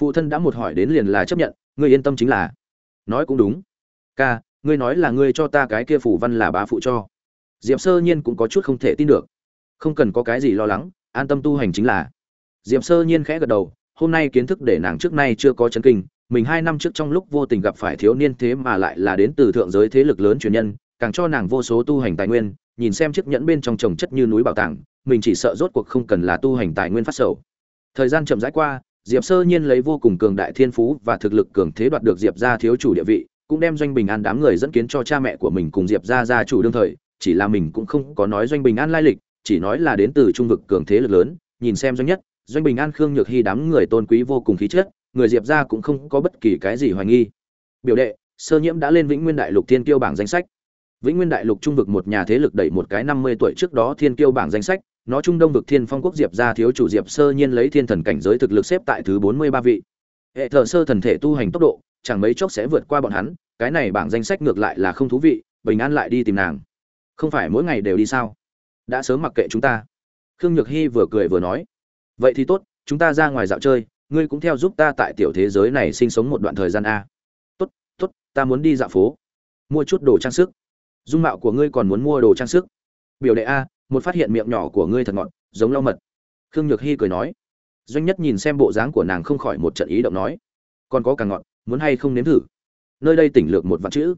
phụ thân đã một hỏi đến liền là chấp nhận, ngươi yên tâm chính là. Nói cũng đúng. Ca, ngươi nói là ngươi cho ta cái kia phủ văn là bá phụ cho. Diệp sơ nhiên cũng có chút không thể tin được. Không cần có cái gì lo lắng, an tâm tu hành chính là. Diệp sơ nhiên khẽ gật đầu, hôm nay kiến thức để nàng trước nay chưa có chấn kinh, mình hai năm trước trong lúc vô tình gặp phải thiếu niên thế mà lại là đến từ thượng giới thế lực lớn truyền nhân, càng cho nàng vô số tu hành tài nguyên, nhìn xem chiếc nhẫn bên trong trồng chất như núi bảo tàng, mình chỉ sợ rốt cuộc không cần là tu hành tài nguyên phát sầu thời gian chậm rãi qua, diệp sơ nhiên lấy vô cùng cường đại thiên phú và thực lực cường thế đoạt được diệp ra thiếu chủ địa vị, cũng đem doanh bình an đám người dẫn kiến cho cha mẹ của mình cùng diệp ra ra chủ đương thời, chỉ là mình cũng không có nói doanh bình an lai lịch, chỉ nói là đến từ trung vực cường thế lực lớn. Nhìn xem doanh nhất, doanh bình an, khương nhược hy đám người tôn quý vô cùng khí chất, người diệp ra cũng không có bất kỳ cái gì hoài nghi. Biểu đệ, sơ nhiễm đã lên vĩnh nguyên đại lục thiên kiêu bảng danh sách. Vĩnh nguyên đại lục trung vực một nhà thế lực đẩy một cái năm mươi tuổi trước đó thiên kiêu bảng danh sách nó trung đông vực thiên phong quốc diệp ra thiếu chủ diệp sơ nhiên lấy thiên thần cảnh giới thực lực xếp tại thứ bốn mươi ba vị. Hệ thờ sơ thần thể tu hành tốc độ, chẳng mấy chốc sẽ vượt qua bọn hắn, cái này bảng danh sách ngược lại là không thú vị, bình an lại đi tìm nàng. Không phải mỗi ngày đều đi sao? Đã sớm mặc kệ chúng ta. Khương nhược hy vừa cười vừa nói. Vậy thì tốt, chúng ta ra ngoài dạo chơi, ngươi cũng theo giúp ta tại tiểu thế giới này sinh sống một đoạn thời gian a. Tốt tốt, ta muốn đi dạo phố. Mua chút đồ trang sức. Dung mạo của ngươi còn muốn mua đồ trang sức. Biểu đệ a một phát hiện miệng nhỏ của ngươi thật ngọt, giống lau mật. Khương nhược hy cười nói. Doanh nhất nhìn xem bộ dáng của nàng không khỏi một trận ý động nói. Còn có càng ngọt, muốn hay không nếm thử? Nơi đây tỉnh lược một vạn chữ.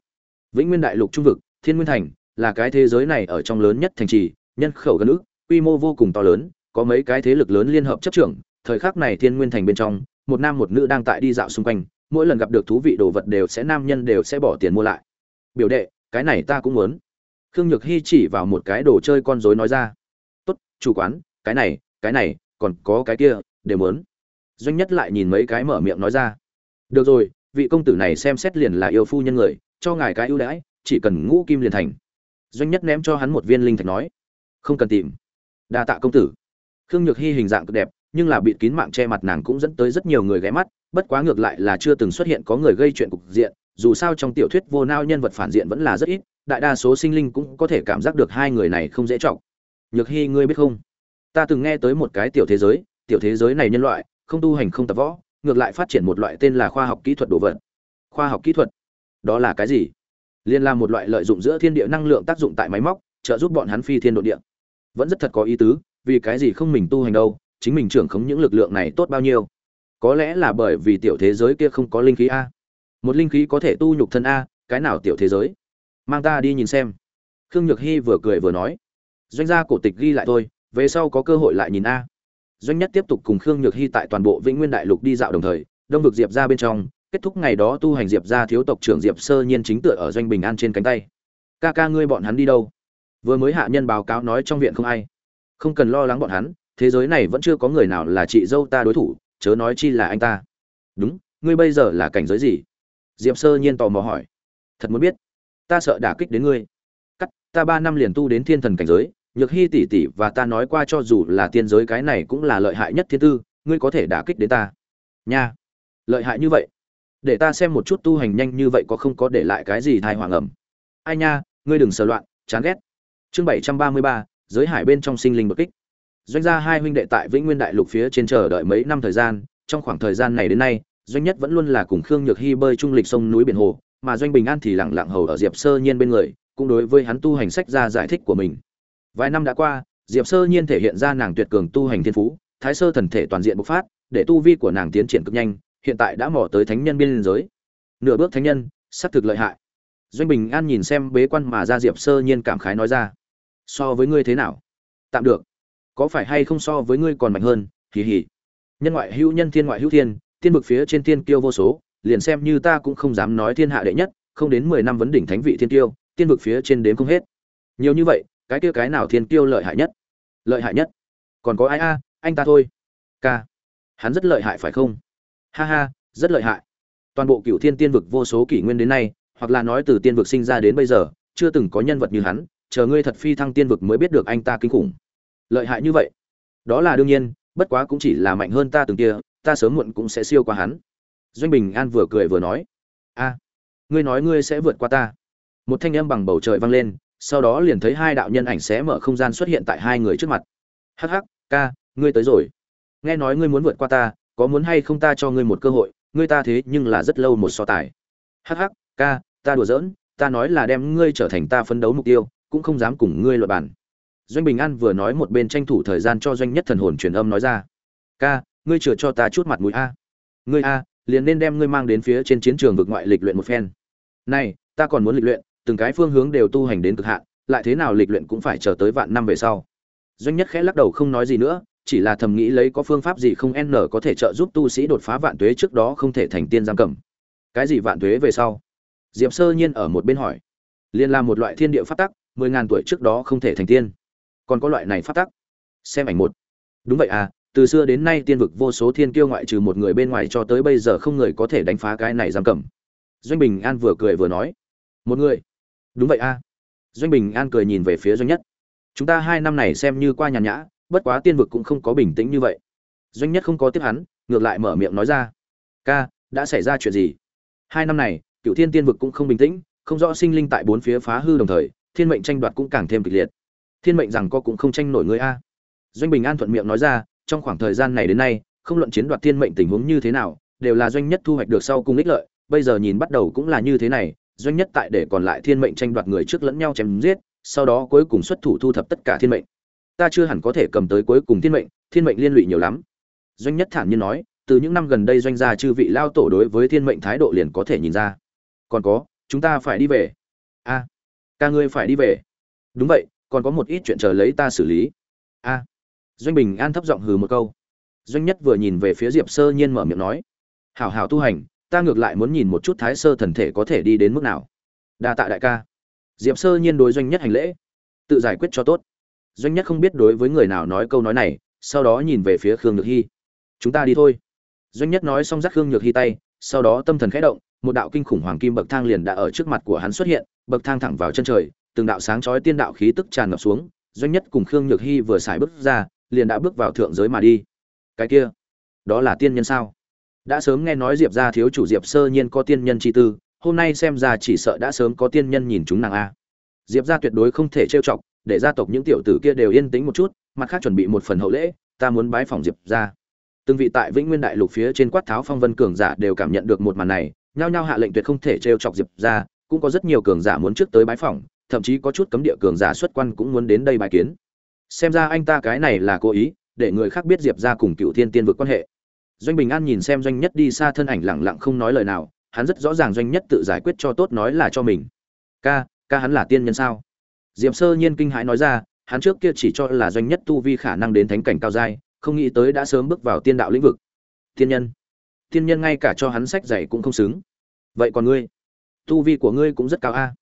Vĩnh nguyên đại lục trung vực, thiên nguyên thành, là cái thế giới này ở trong lớn nhất thành trì, nhân khẩu gần ước quy mô vô cùng to lớn, có mấy cái thế lực lớn liên hợp chấp trưởng. Thời khắc này thiên nguyên thành bên trong, một nam một nữ đang tại đi dạo xung quanh. Mỗi lần gặp được thú vị đồ vật đều sẽ nam nhân đều sẽ bỏ tiền mua lại. Biểu đệ, cái này ta cũng muốn khương nhược hy chỉ vào một cái đồ chơi con rối nói ra. Tốt, chủ quán, cái này cái này, còn có cái kia đều muốn doanh nhất lại nhìn mấy cái mở miệng nói ra. Được rồi, vị công tử này xem xét liền là yêu phu nhân người, cho ngài cái ưu đãi, chỉ cần ngũ kim liền thành. Doanh nhất ném cho hắn một viên linh thạch nói. Không cần tìm. Đa tạ công tử. Khương nhược hy hình dạng cực đẹp, nhưng là bịt kín mạng che mặt nàng cũng dẫn tới rất nhiều người ghé mắt bất quá ngược lại là chưa từng xuất hiện có người gây chuyện cục diện, dù sao trong tiểu thuyết vô nao nhân vật phản diện vẫn là rất ít, đại đa số sinh linh cũng có thể cảm giác được hai người này không dễ trọng nhược hy ngươi biết không? Ta từng nghe tới một cái tiểu thế giới, tiểu thế giới này nhân loại, không tu hành không tập võ, ngược lại phát triển một loại tên là khoa học kỹ thuật đồ vật. Khoa học kỹ thuật? Đó là cái gì? Liên là một loại lợi dụng giữa thiên địa năng lượng tác dụng tại máy móc, trợ giúp bọn hắn phi thiên độ địa. Vẫn rất thật có ý tứ, vì cái gì không mình tu hành đâu, chính mình trưởng khống những lực lượng này tốt bao nhiêu? Có lẽ là bởi vì tiểu thế giới kia không có linh khí a. Một linh khí có thể tu nhục thân a, cái nào tiểu thế giới? Mang ta đi nhìn xem. Khương nhược hy vừa cười vừa nói. Doanh gia cổ tịch ghi lại thôi, về sau có cơ hội lại nhìn a. Doanh nhất tiếp tục cùng khương nhược hy tại toàn bộ vĩnh nguyên đại lục đi dạo đồng thời, đông vực diệp ra bên trong, kết thúc ngày đó tu hành diệp ra thiếu tộc trưởng diệp sơ nhiên chính tựa ở doanh bình an trên cánh tay. Ca ca ngươi bọn hắn đi đâu? Vừa mới hạ nhân báo cáo nói trong viện không ai. Không cần lo lắng bọn hắn, thế giới này vẫn chưa có người nào là chị dâu ta đối thủ chớ nói chi là anh ta. Đúng, ngươi bây giờ là cảnh giới gì? Diệp sơ nhiên tò mò hỏi. Thật muốn biết. Ta sợ đả kích đến ngươi. Cắt, ta ba năm liền tu đến thiên thần cảnh giới, nhược hy tỷ tỷ và ta nói qua cho dù là tiên giới cái này cũng là lợi hại nhất thiên tư, ngươi có thể đả kích đến ta. Nha. Lợi hại như vậy? Để ta xem một chút tu hành nhanh như vậy có không có để lại cái gì thai hoàng ẩm ai nha, ngươi đừng sờ loạn, chán ghét. Chương bảy trăm ba mươi ba, giới hải bên trong sinh linh bậc kích doanh gia hai huynh đệ tại vĩnh nguyên đại lục phía trên chờ đợi mấy năm thời gian, trong khoảng thời gian này đến nay, doanh nhất vẫn luôn là cùng khương nhược hy bơi trung lịch sông núi biển hồ, mà doanh bình an thì lẳng lặng hầu ở diệp sơ nhiên bên người, cũng đối với hắn tu hành sách ra giải thích của mình. Vài năm đã qua, diệp sơ nhiên thể hiện ra nàng tuyệt cường tu hành thiên phú, thái sơ thần thể toàn diện bộc phát, để tu vi của nàng tiến triển cực nhanh, hiện tại đã mò tới thánh nhân biên giới. Nửa bước thánh nhân, xác thực lợi hại. Doanh bình an nhìn xem bế quan mà ra diệp sơ nhiên cảm khái nói ra, so với ngươi thế nào? Tạm được có phải hay không so với ngươi còn mạnh hơn? Kỳ hỉ nhân ngoại hữu nhân, thiên ngoại hữu thiên tiên vực phía trên tiên kiêu vô số, liền xem như ta cũng không dám nói thiên hạ đệ nhất, không đến mười năm vấn đỉnh thánh vị thiên kiêu tiên vực phía trên đến không hết. Nhiều như vậy, cái kia cái nào thiên kiêu lợi hại nhất? Lợi hại nhất? Còn có ai a? Anh ta thôi. Ca. Hắn rất lợi hại phải không? Ha ha, rất lợi hại. Toàn bộ cựu thiên tiên vực vô số kỷ nguyên đến nay, hoặc là nói từ tiên vực sinh ra đến bây giờ, chưa từng có nhân vật như hắn, chờ ngươi thật phi thăng tiên vực mới biết được anh ta kinh khủng lợi hại như vậy. Đó là đương nhiên, bất quá cũng chỉ là mạnh hơn ta từng kia, ta sớm muộn cũng sẽ siêu qua hắn. Doanh bình an vừa cười vừa nói, a, ngươi nói ngươi sẽ vượt qua ta. Một thanh âm bằng bầu trời vang lên, sau đó liền thấy hai đạo nhân ảnh sẽ mở không gian xuất hiện tại hai người trước mặt. Hắc hắc, ca, ngươi tới rồi. Nghe nói ngươi muốn vượt qua ta, có muốn hay không ta cho ngươi một cơ hội, ngươi ta thế nhưng là rất lâu một so tài. Hắc hắc, ca, ta đùa giỡn, ta nói là đem ngươi trở thành ta phấn đấu mục tiêu, cũng không dám cùng ngươi luật bản doanh bình an vừa nói một bên tranh thủ thời gian cho doanh nhất thần hồn truyền âm nói ra. Ca, ngươi chừa cho ta chút mặt mũi a. Ngươi a, liền nên đem ngươi mang đến phía trên chiến trường vực ngoại lịch luyện một phen. Này, ta còn muốn lịch luyện, từng cái phương hướng đều tu hành đến cực hạn, lại thế nào lịch luyện cũng phải chờ tới vạn năm về sau. Doanh nhất khẽ lắc đầu không nói gì nữa, chỉ là thầm nghĩ lấy có phương pháp gì không n có thể trợ giúp tu sĩ đột phá vạn tuế trước đó không thể thành tiên giam cầm. Cái gì vạn tuế về sau? Diệp sơ nhiên ở một bên hỏi. Liên là một loại thiên địa phát tắc, mười ngàn tuổi trước đó không thể thành tiên còn có loại này phát tắc. Xem ảnh một. Đúng vậy à từ xưa đến nay tiên vực vô số thiên kiêu ngoại trừ một người bên ngoài cho tới bây giờ không người có thể đánh phá cái này giam cầm. Doanh bình an vừa cười vừa nói. Một người. Đúng vậy à. Doanh bình an cười nhìn về phía doanh nhất. Chúng ta hai năm này xem như qua nhàn nhã, bất quá tiên vực cũng không có bình tĩnh như vậy. Doanh nhất không có tiếp hắn, ngược lại mở miệng nói ra. Ca, đã xảy ra chuyện gì? Hai năm này cựu thiên tiên vực cũng không bình tĩnh, không rõ sinh linh tại bốn phía phá hư đồng thời, thiên mệnh tranh đoạt cũng càng thêm kịch liệt thiên mệnh rằng co cũng không tranh nổi người a. Doanh bình an thuận miệng nói ra, trong khoảng thời gian này đến nay, không luận chiến đoạt thiên mệnh tình huống như thế nào, đều là doanh nhất thu hoạch được sau cùng ích lợi, bây giờ nhìn bắt đầu cũng là như thế này, doanh nhất tại để còn lại thiên mệnh tranh đoạt người trước lẫn nhau chém giết, sau đó cuối cùng xuất thủ thu thập tất cả thiên mệnh. Ta chưa hẳn có thể cầm tới cuối cùng thiên mệnh thiên mệnh liên lụy nhiều lắm. Doanh nhất thản nhiên nói, từ những năm gần đây doanh gia chư vị lao tổ đối với thiên mệnh thái độ liền có thể nhìn ra. Còn có, chúng ta phải đi về. A, ca ngươi phải đi về. Đúng vậy còn có một ít chuyện chờ lấy ta xử lý. A. Doanh bình an thấp giọng hừ một câu. Doanh nhất vừa nhìn về phía diệp sơ nhiên mở miệng nói, hảo hảo tu hành, ta ngược lại muốn nhìn một chút thái sơ thần thể có thể đi đến mức nào. Đa tạ đại ca. Diệp sơ nhiên đối doanh nhất hành lễ, tự giải quyết cho tốt. Doanh nhất không biết đối với người nào nói câu nói này, sau đó nhìn về phía khương nhược hy. Chúng ta đi thôi. Doanh nhất nói xong rắc khương nhược hy tay, sau đó tâm thần khẽ động, một đạo kinh khủng hoàng kim bậc thang liền đã ở trước mặt của hắn xuất hiện, bậc thang thẳng vào chân trời từng đạo sáng chói tiên đạo khí tức tràn ngập xuống, doanh nhất cùng khương nhược hy vừa xài bước ra, liền đã bước vào thượng giới mà đi. Cái kia, đó là tiên nhân sao? Đã sớm nghe nói diệp gia thiếu chủ diệp sơ nhiên có tiên nhân chi tư, hôm nay xem ra chỉ sợ đã sớm có tiên nhân nhìn chúng nàng a. Diệp gia tuyệt đối không thể trêu chọc, để gia tộc những tiểu tử kia đều yên tĩnh một chút, mặt khác chuẩn bị một phần hậu lễ, ta muốn bái phòng diệp gia. Từng vị tại vĩnh nguyên đại lục phía trên quát tháo phong vân cường giả đều cảm nhận được một màn này, nhao nhao hạ lệnh tuyệt không thể trêu chọc diệp gia, cũng có rất nhiều cường giả muốn trước tới bái phỏng thậm chí có chút cấm địa cường giả xuất quan cũng muốn đến đây bài kiến. Xem ra anh ta cái này là cố ý, để người khác biết diệp gia cùng cựu thiên tiên vực quan hệ. Doanh bình an nhìn xem doanh nhất đi xa thân ảnh lẳng lặng không nói lời nào, hắn rất rõ ràng doanh nhất tự giải quyết cho tốt nói là cho mình. Ca ca hắn là tiên nhân sao? Diệp sơ nhiên kinh hãi nói ra, hắn trước kia chỉ cho là doanh nhất tu vi khả năng đến thánh cảnh cao giai, không nghĩ tới đã sớm bước vào tiên đạo lĩnh vực. Tiên nhân? Tiên nhân ngay cả cho hắn sách dạy cũng không xứng. Vậy còn ngươi? Tu vi của ngươi cũng rất cao a.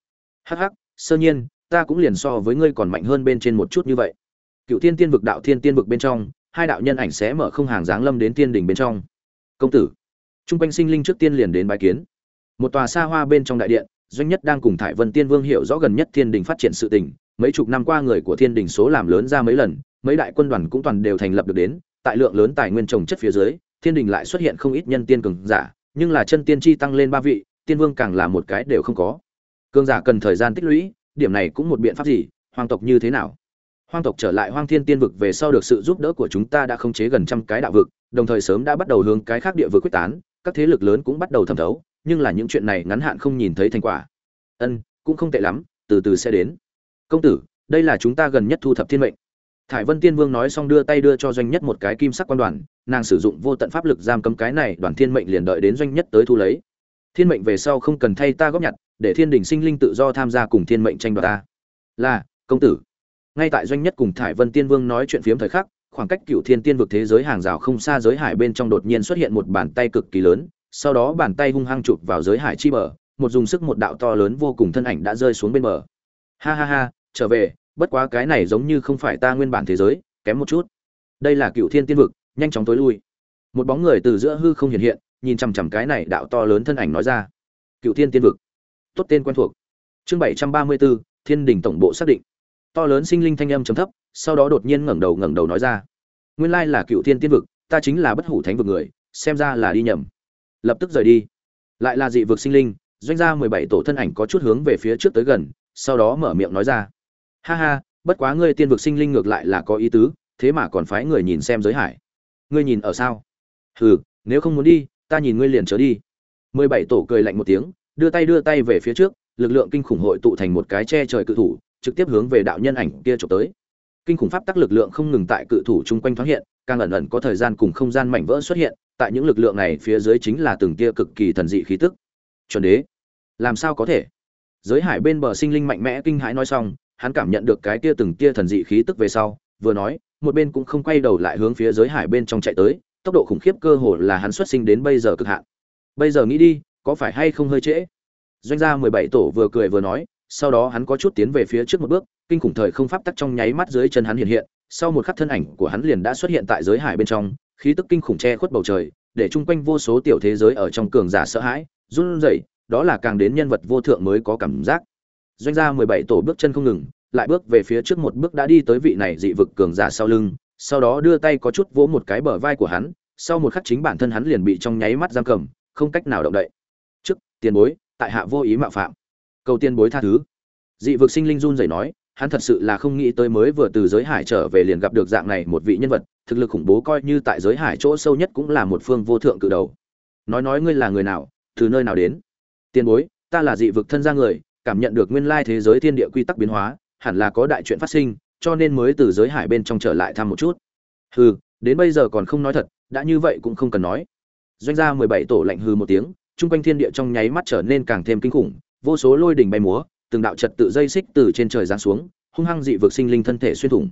Hắc hắc sơ nhiên, ta cũng liền so với ngươi còn mạnh hơn bên trên một chút như vậy. Cựu tiên tiên vực, đạo thiên tiên vực bên trong, hai đạo nhân ảnh sẽ mở không hàng dáng lâm đến tiên đỉnh bên trong. Công tử, trung quanh sinh linh trước tiên liền đến bài kiến. Một tòa xa hoa bên trong đại điện, doanh nhất đang cùng thải vân tiên vương hiểu rõ gần nhất thiên đình phát triển sự tình. Mấy chục năm qua người của thiên đình số làm lớn ra mấy lần, mấy đại quân đoàn cũng toàn đều thành lập được đến. Tại lượng lớn tài nguyên trồng chất phía dưới, thiên đình lại xuất hiện không ít nhân tiên cường giả, nhưng là chân tiên chi tăng lên ba vị, tiên vương càng là một cái đều không có cường giả cần thời gian tích lũy, điểm này cũng một biện pháp gì hoàng tộc như thế nào? Hoang tộc trở lại hoang thiên tiên vực về sau được sự giúp đỡ của chúng ta đã khống chế gần trăm cái đạo vực, đồng thời sớm đã bắt đầu hướng cái khác địa vực quyết tán, các thế lực lớn cũng bắt đầu thẩm thấu, nhưng là những chuyện này ngắn hạn không nhìn thấy thành quả. Ân, cũng không tệ lắm, từ từ sẽ đến. Công tử, đây là chúng ta gần nhất thu thập thiên mệnh. Thải vân tiên vương nói xong đưa tay đưa cho doanh nhất một cái kim sắc quan đoàn, nàng sử dụng vô tận pháp lực giam cấm cái này, đoàn thiên mệnh liền đợi đến doanh nhất tới thu lấy thiên mệnh về sau không cần thay ta góp nhặt, để thiên đình sinh linh tự do tham gia cùng thiên mệnh tranh đoạt ta. Là, công tử. Ngay tại doanh nhất cùng thải vân tiên vương nói chuyện phiếm thời khắc, khoảng cách cựu thiên tiên vực thế giới hàng rào không xa giới hải bên trong đột nhiên xuất hiện một bàn tay cực kỳ lớn, sau đó bàn tay hung hăng chụp vào giới hải chi bờ, một dùng sức một đạo to lớn vô cùng thân ảnh đã rơi xuống bên bờ. Ha ha ha, trở về, bất quá cái này giống như không phải ta nguyên bản thế giới, kém một chút. Đây là cựu thiên tiên vực, nhanh chóng tối lui. Một bóng người từ giữa hư không hiện hiện nhìn chằm chằm cái này đạo to lớn thân ảnh nói ra. Cựu thiên tiên vực. Tốt tên quen thuộc. Chương bảy trăm ba mươi bốn thiên đình tổng bộ xác định. To lớn sinh linh thanh âm trầm thấp, sau đó đột nhiên ngẩng đầu ngẩng đầu nói ra. Nguyên lai là cựu thiên tiên vực, ta chính là bất hủ thánh vực người, xem ra là đi nhầm. Lập tức rời đi. Lại là dị vực sinh linh, doanh gia mười bảy tổ thân ảnh có chút hướng về phía trước tới gần, sau đó mở miệng nói ra. Ha ha, bất quá ngươi tiên vực sinh linh ngược lại là có ý tứ, thế mà còn phái người nhìn xem giới hải. Ngươi nhìn ở sao? Hừ, nếu không muốn đi ta nhìn ngươi liền trở đi mười bảy tổ cười lạnh một tiếng đưa tay đưa tay về phía trước lực lượng kinh khủng hội tụ thành một cái che trời cự thủ trực tiếp hướng về đạo nhân ảnh kia chụp tới. Kinh khủng pháp tắc lực lượng không ngừng tại cự thủ chung quanh thoáng hiện, càng ẩn ẩn có thời gian cùng không gian mảnh vỡ xuất hiện, tại những lực lượng này phía dưới chính là từng tia cực kỳ thần dị khí tức. Chuẩn đế, làm sao có thể? Giới hải bên bờ sinh linh mạnh mẽ kinh hãi nói xong, hắn cảm nhận được cái tia từng tia thần dị khí tức về sau, vừa nói, một bên cũng không quay đầu lại hướng phía giới hải bên trong chạy tới, tốc độ khủng khiếp cơ hồ là hắn xuất sinh đến bây giờ cực hạn. Bây giờ nghĩ đi, có phải hay không hơi trễ? Doanh gia 17 tổ vừa cười vừa nói, sau đó hắn có chút tiến về phía trước một bước kinh khủng thời không pháp tắc trong nháy mắt dưới chân hắn hiện hiện sau một khắc thân ảnh của hắn liền đã xuất hiện tại giới hải bên trong khí tức kinh khủng che khuất bầu trời để chung quanh vô số tiểu thế giới ở trong cường giả sợ hãi run rẩy đó là càng đến nhân vật vô thượng mới có cảm giác doanh gia mười bảy tổ bước chân không ngừng lại bước về phía trước một bước đã đi tới vị này dị vực cường giả sau lưng sau đó đưa tay có chút vỗ một cái bờ vai của hắn, sau một khắc chính bản thân hắn liền bị trong nháy mắt giam cầm, không cách nào động đậy. Trước, tiền bối, tại hạ vô ý mạo phạm. Cầu tiên bối tha thứ. Dị vực sinh linh run rẩy nói, hắn thật sự là không nghĩ tới mới vừa từ giới hải trở về liền gặp được dạng này một vị nhân vật, thực lực khủng bố coi như tại giới hải chỗ sâu nhất cũng là một phương vô thượng cự đầu. Nói nói ngươi là người nào, từ nơi nào đến? Tiên bối, ta là dị vực thân gia người, cảm nhận được nguyên lai thế giới thiên địa quy tắc biến hóa, hẳn là có đại chuyện phát sinh cho nên mới từ giới hải bên trong trở lại thăm một chút. Hừ, đến bây giờ còn không nói thật, đã như vậy cũng không cần nói. Doanh gia mười bảy tổ lạnh hư một tiếng, chung quanh thiên địa trong nháy mắt trở nên càng thêm kinh khủng, vô số lôi đỉnh bay múa, từng đạo trật tự dây xích từ trên trời giáng xuống, hung hăng dị vực sinh linh thân thể xuyên thủng.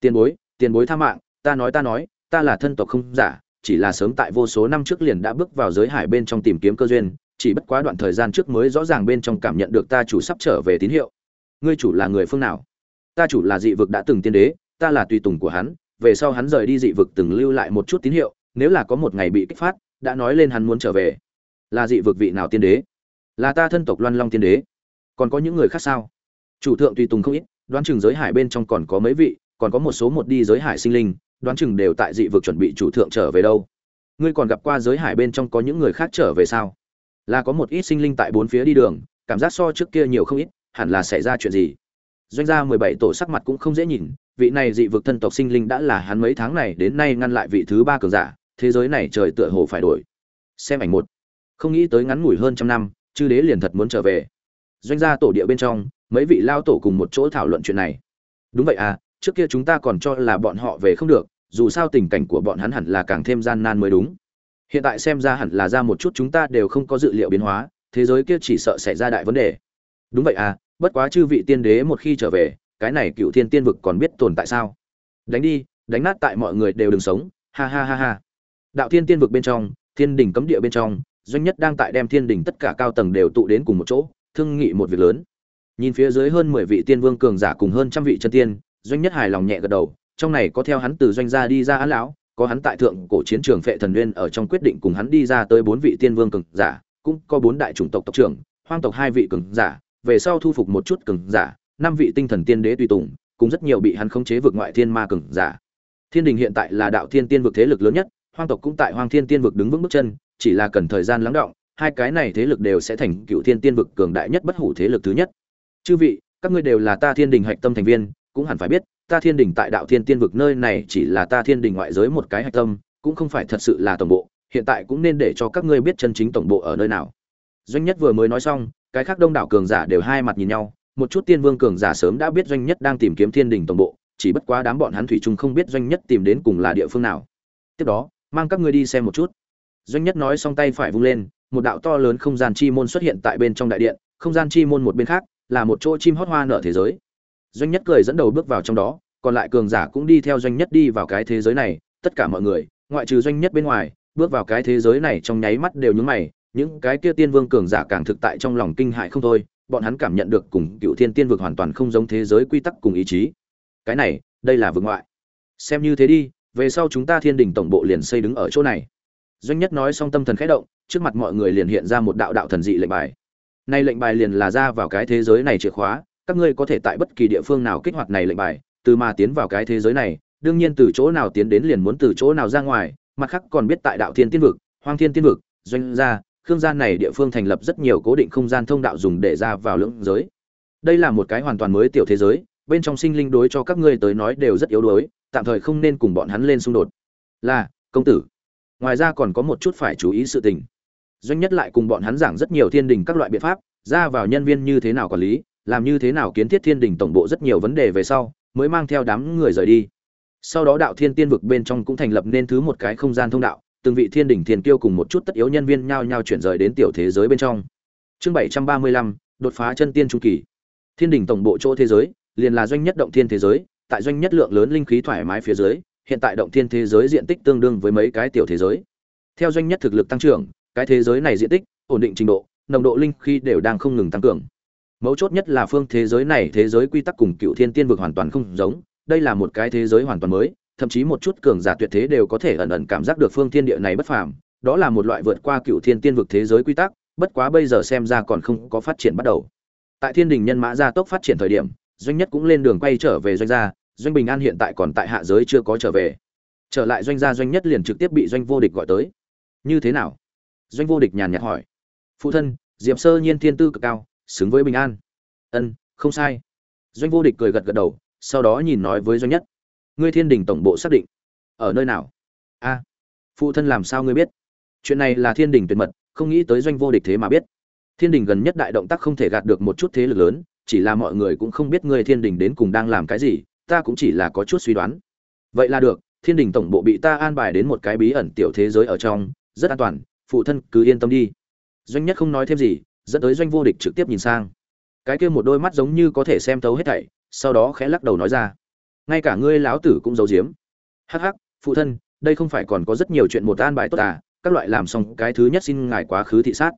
Tiền bối tiền bối tha mạng, ta nói ta nói, ta là thân tộc không giả, chỉ là sớm tại vô số năm trước liền đã bước vào giới hải bên trong tìm kiếm cơ duyên, chỉ bất quá đoạn thời gian trước mới rõ ràng bên trong cảm nhận được ta chủ sắp trở về tín hiệu. Ngươi chủ là người phương nào? Ta chủ là dị vực đã từng tiên đế, ta là tùy tùng của hắn, về sau hắn rời đi dị vực từng lưu lại một chút tín hiệu, nếu là có một ngày bị kích phát, đã nói lên hắn muốn trở về. Là dị vực vị nào tiên đế? Là ta thân tộc loan long tiên đế. Còn có những người khác sao? Chủ thượng tùy tùng không ít, đoán chừng giới hải bên trong còn có mấy vị, còn có một số một đi giới hải sinh linh, đoán chừng đều tại dị vực chuẩn bị chủ thượng trở về đâu. Ngươi còn gặp qua giới hải bên trong có những người khác trở về sao? Là có một ít sinh linh tại bốn phía đi đường, cảm giác so trước kia nhiều không ít, hẳn là xảy ra chuyện gì? Doanh gia mười bảy tổ sắc mặt cũng không dễ nhìn, vị này dị vực thân tộc sinh linh đã là hắn mấy tháng này đến nay ngăn lại vị thứ ba cường giả, thế giới này trời tựa hồ phải đổi. Xem ảnh một. Không nghĩ tới ngắn ngủi hơn trăm năm, chư đế liền thật muốn trở về. Doanh gia tổ địa bên trong, mấy vị lao tổ cùng một chỗ thảo luận chuyện này. Đúng vậy à trước kia chúng ta còn cho là bọn họ về không được, dù sao tình cảnh của bọn hắn hẳn là càng thêm gian nan mới đúng. Hiện tại xem ra hẳn là ra một chút chúng ta đều không có dự liệu biến hóa, thế giới kia chỉ sợ xảy ra đại vấn đề. Đúng vậy à bất quá chư vị tiên đế một khi trở về, cái này cựu thiên tiên vực còn biết tồn tại sao? Đánh đi, đánh nát tại mọi người đều đừng sống, ha ha ha ha. Đạo thiên tiên vực bên trong, thiên đình cấm địa bên trong, doanh nhất đang tại đem thiên đình tất cả cao tầng đều tụ đến cùng một chỗ, thương nghị một việc lớn. Nhìn phía dưới hơn mười vị tiên vương cường giả cùng hơn trăm vị chân tiên, doanh nhất hài lòng nhẹ gật đầu, trong này có theo hắn từ doanh gia đi ra án lão, có hắn tại thượng cổ chiến trường phệ thần nguyên ở trong quyết định cùng hắn đi ra tới bốn vị tiên vương cường giả, cũng có bốn đại chủng tộc tộc trưởng, hoang tộc hai vị cường giả về sau thu phục một chút cường giả, năm vị tinh thần tiên đế tùy tùng cũng rất nhiều bị hắn khống chế vượt ngoại thiên ma cường giả. Thiên đình hiện tại là đạo thiên tiên vực thế lực lớn nhất, hoang tộc cũng tại hoang thiên tiên vực đứng vững bước chân, chỉ là cần thời gian lắng động, hai cái này thế lực đều sẽ thành cựu thiên tiên vực cường đại nhất bất hủ thế lực thứ nhất. Chư vị, các ngươi đều là ta thiên đình hạch tâm thành viên, cũng hẳn phải biết, ta thiên đình tại đạo thiên tiên vực nơi này chỉ là ta thiên đình ngoại giới một cái hạch tâm, cũng không phải thật sự là tổng bộ, hiện tại cũng nên để cho các ngươi biết chân chính tổng bộ ở nơi nào. Doanh nhất vừa mới nói xong cái khác đông đảo cường giả đều hai mặt nhìn nhau, một chút tiên vương cường giả sớm đã biết doanh nhất đang tìm kiếm thiên đình tổng bộ, chỉ bất quá đám bọn hắn thủy chung không biết doanh nhất tìm đến cùng là địa phương nào. Tiếp đó, mang các ngươi đi xem một chút. Doanh nhất nói xong tay phải vung lên, một đạo to lớn không gian chi môn xuất hiện tại bên trong đại điện, không gian chi môn một bên khác, là một chỗ chim hót hoa nở thế giới. Doanh nhất cười dẫn đầu bước vào trong đó, còn lại cường giả cũng đi theo doanh nhất đi vào cái thế giới này, tất cả mọi người, ngoại trừ doanh nhất bên ngoài, bước vào cái thế giới này trong nháy mắt đều nhướng mày những cái kia tiên vương cường giả càng thực tại trong lòng kinh hại không thôi, bọn hắn cảm nhận được cùng cựu thiên tiên vực hoàn toàn không giống thế giới quy tắc cùng ý chí. Cái này, đây là vực ngoại. Xem như thế đi, về sau chúng ta thiên đình tổng bộ liền xây đứng ở chỗ này. Doanh nhất nói xong tâm thần khẽ động, trước mặt mọi người liền hiện ra một đạo đạo thần dị lệnh bài. Nay lệnh bài liền là ra vào cái thế giới này chìa khóa, các ngươi có thể tại bất kỳ địa phương nào kích hoạt này lệnh bài, từ mà tiến vào cái thế giới này, đương nhiên từ chỗ nào tiến đến liền muốn từ chỗ nào ra ngoài, mặt khác còn biết tại đạo thiên tiên vực, hoang thiên tiên vực, doanh gia khương gian này địa phương thành lập rất nhiều cố định không gian thông đạo dùng để ra vào lưỡng giới. Đây là một cái hoàn toàn mới tiểu thế giới, bên trong sinh linh đối cho các ngươi tới nói đều rất yếu đuối, tạm thời không nên cùng bọn hắn lên xung đột. Là, công tử. Ngoài ra còn có một chút phải chú ý sự tình. Doanh nhất lại cùng bọn hắn giảng rất nhiều thiên đình các loại biện pháp, ra vào nhân viên như thế nào quản lý, làm như thế nào kiến thiết thiên đình tổng bộ rất nhiều vấn đề về sau, mới mang theo đám người rời đi. Sau đó đạo thiên tiên vực bên trong cũng thành lập nên thứ một cái không gian thông đạo từng vị thiên đỉnh thiên kiêu cùng một chút tất yếu nhân viên nhao nhao chuyển rời đến tiểu thế giới bên trong. Chương bảy trăm ba mươi lăm, đột phá chân tiên trung kỳ. Thiên đỉnh tổng bộ chỗ thế giới, liền là doanh nhất động thiên thế giới, tại doanh nhất lượng lớn linh khí thoải mái phía dưới, hiện tại động thiên thế giới diện tích tương đương với mấy cái tiểu thế giới. Theo doanh nhất thực lực tăng trưởng, cái thế giới này diện tích, ổn định trình độ, nồng độ linh khí đều đang không ngừng tăng cường. Mấu chốt nhất là phương thế giới này thế giới quy tắc cùng cựu thiên tiên vực hoàn toàn không giống, đây là một cái thế giới hoàn toàn mới thậm chí một chút cường giả tuyệt thế đều có thể ẩn ẩn cảm giác được phương thiên địa này bất phàm, đó là một loại vượt qua cựu thiên tiên vực thế giới quy tắc, bất quá bây giờ xem ra còn không có phát triển bắt đầu. Tại thiên đình nhân mã gia tốc phát triển thời điểm, doanh nhất cũng lên đường quay trở về doanh gia, doanh bình an hiện tại còn tại hạ giới chưa có trở về. Trở lại doanh gia doanh nhất liền trực tiếp bị doanh vô địch gọi tới. Như thế nào? Doanh vô địch nhàn nhạt hỏi. Phụ thân, diệp sơ nhiên thiên tư cực cao, xứng với bình an. Ân, không sai. Doanh vô địch cười gật gật đầu, sau đó nhìn nói với doanh nhất ngươi thiên đình tổng bộ xác định. Ở nơi nào? A, phụ thân làm sao ngươi biết? Chuyện này là thiên đình tuyệt mật, không nghĩ tới doanh vô địch thế mà biết. Thiên đình gần nhất đại động tác không thể gạt được một chút thế lực lớn, chỉ là mọi người cũng không biết ngươi thiên đình đến cùng đang làm cái gì, ta cũng chỉ là có chút suy đoán. Vậy là được, thiên đình tổng bộ bị ta an bài đến một cái bí ẩn tiểu thế giới ở trong, rất an toàn, phụ thân cứ yên tâm đi. Doanh nhất không nói thêm gì, dẫn tới doanh vô địch trực tiếp nhìn sang. Cái kia một đôi mắt giống như có thể xem thấu hết thảy, sau đó khẽ lắc đầu nói ra ngay cả ngươi lão tử cũng giấu giếm. Hắc hắc, phụ thân, đây không phải còn có rất nhiều chuyện một an bài tốt à các loại làm xong cái thứ nhất xin ngài quá khứ thị sát.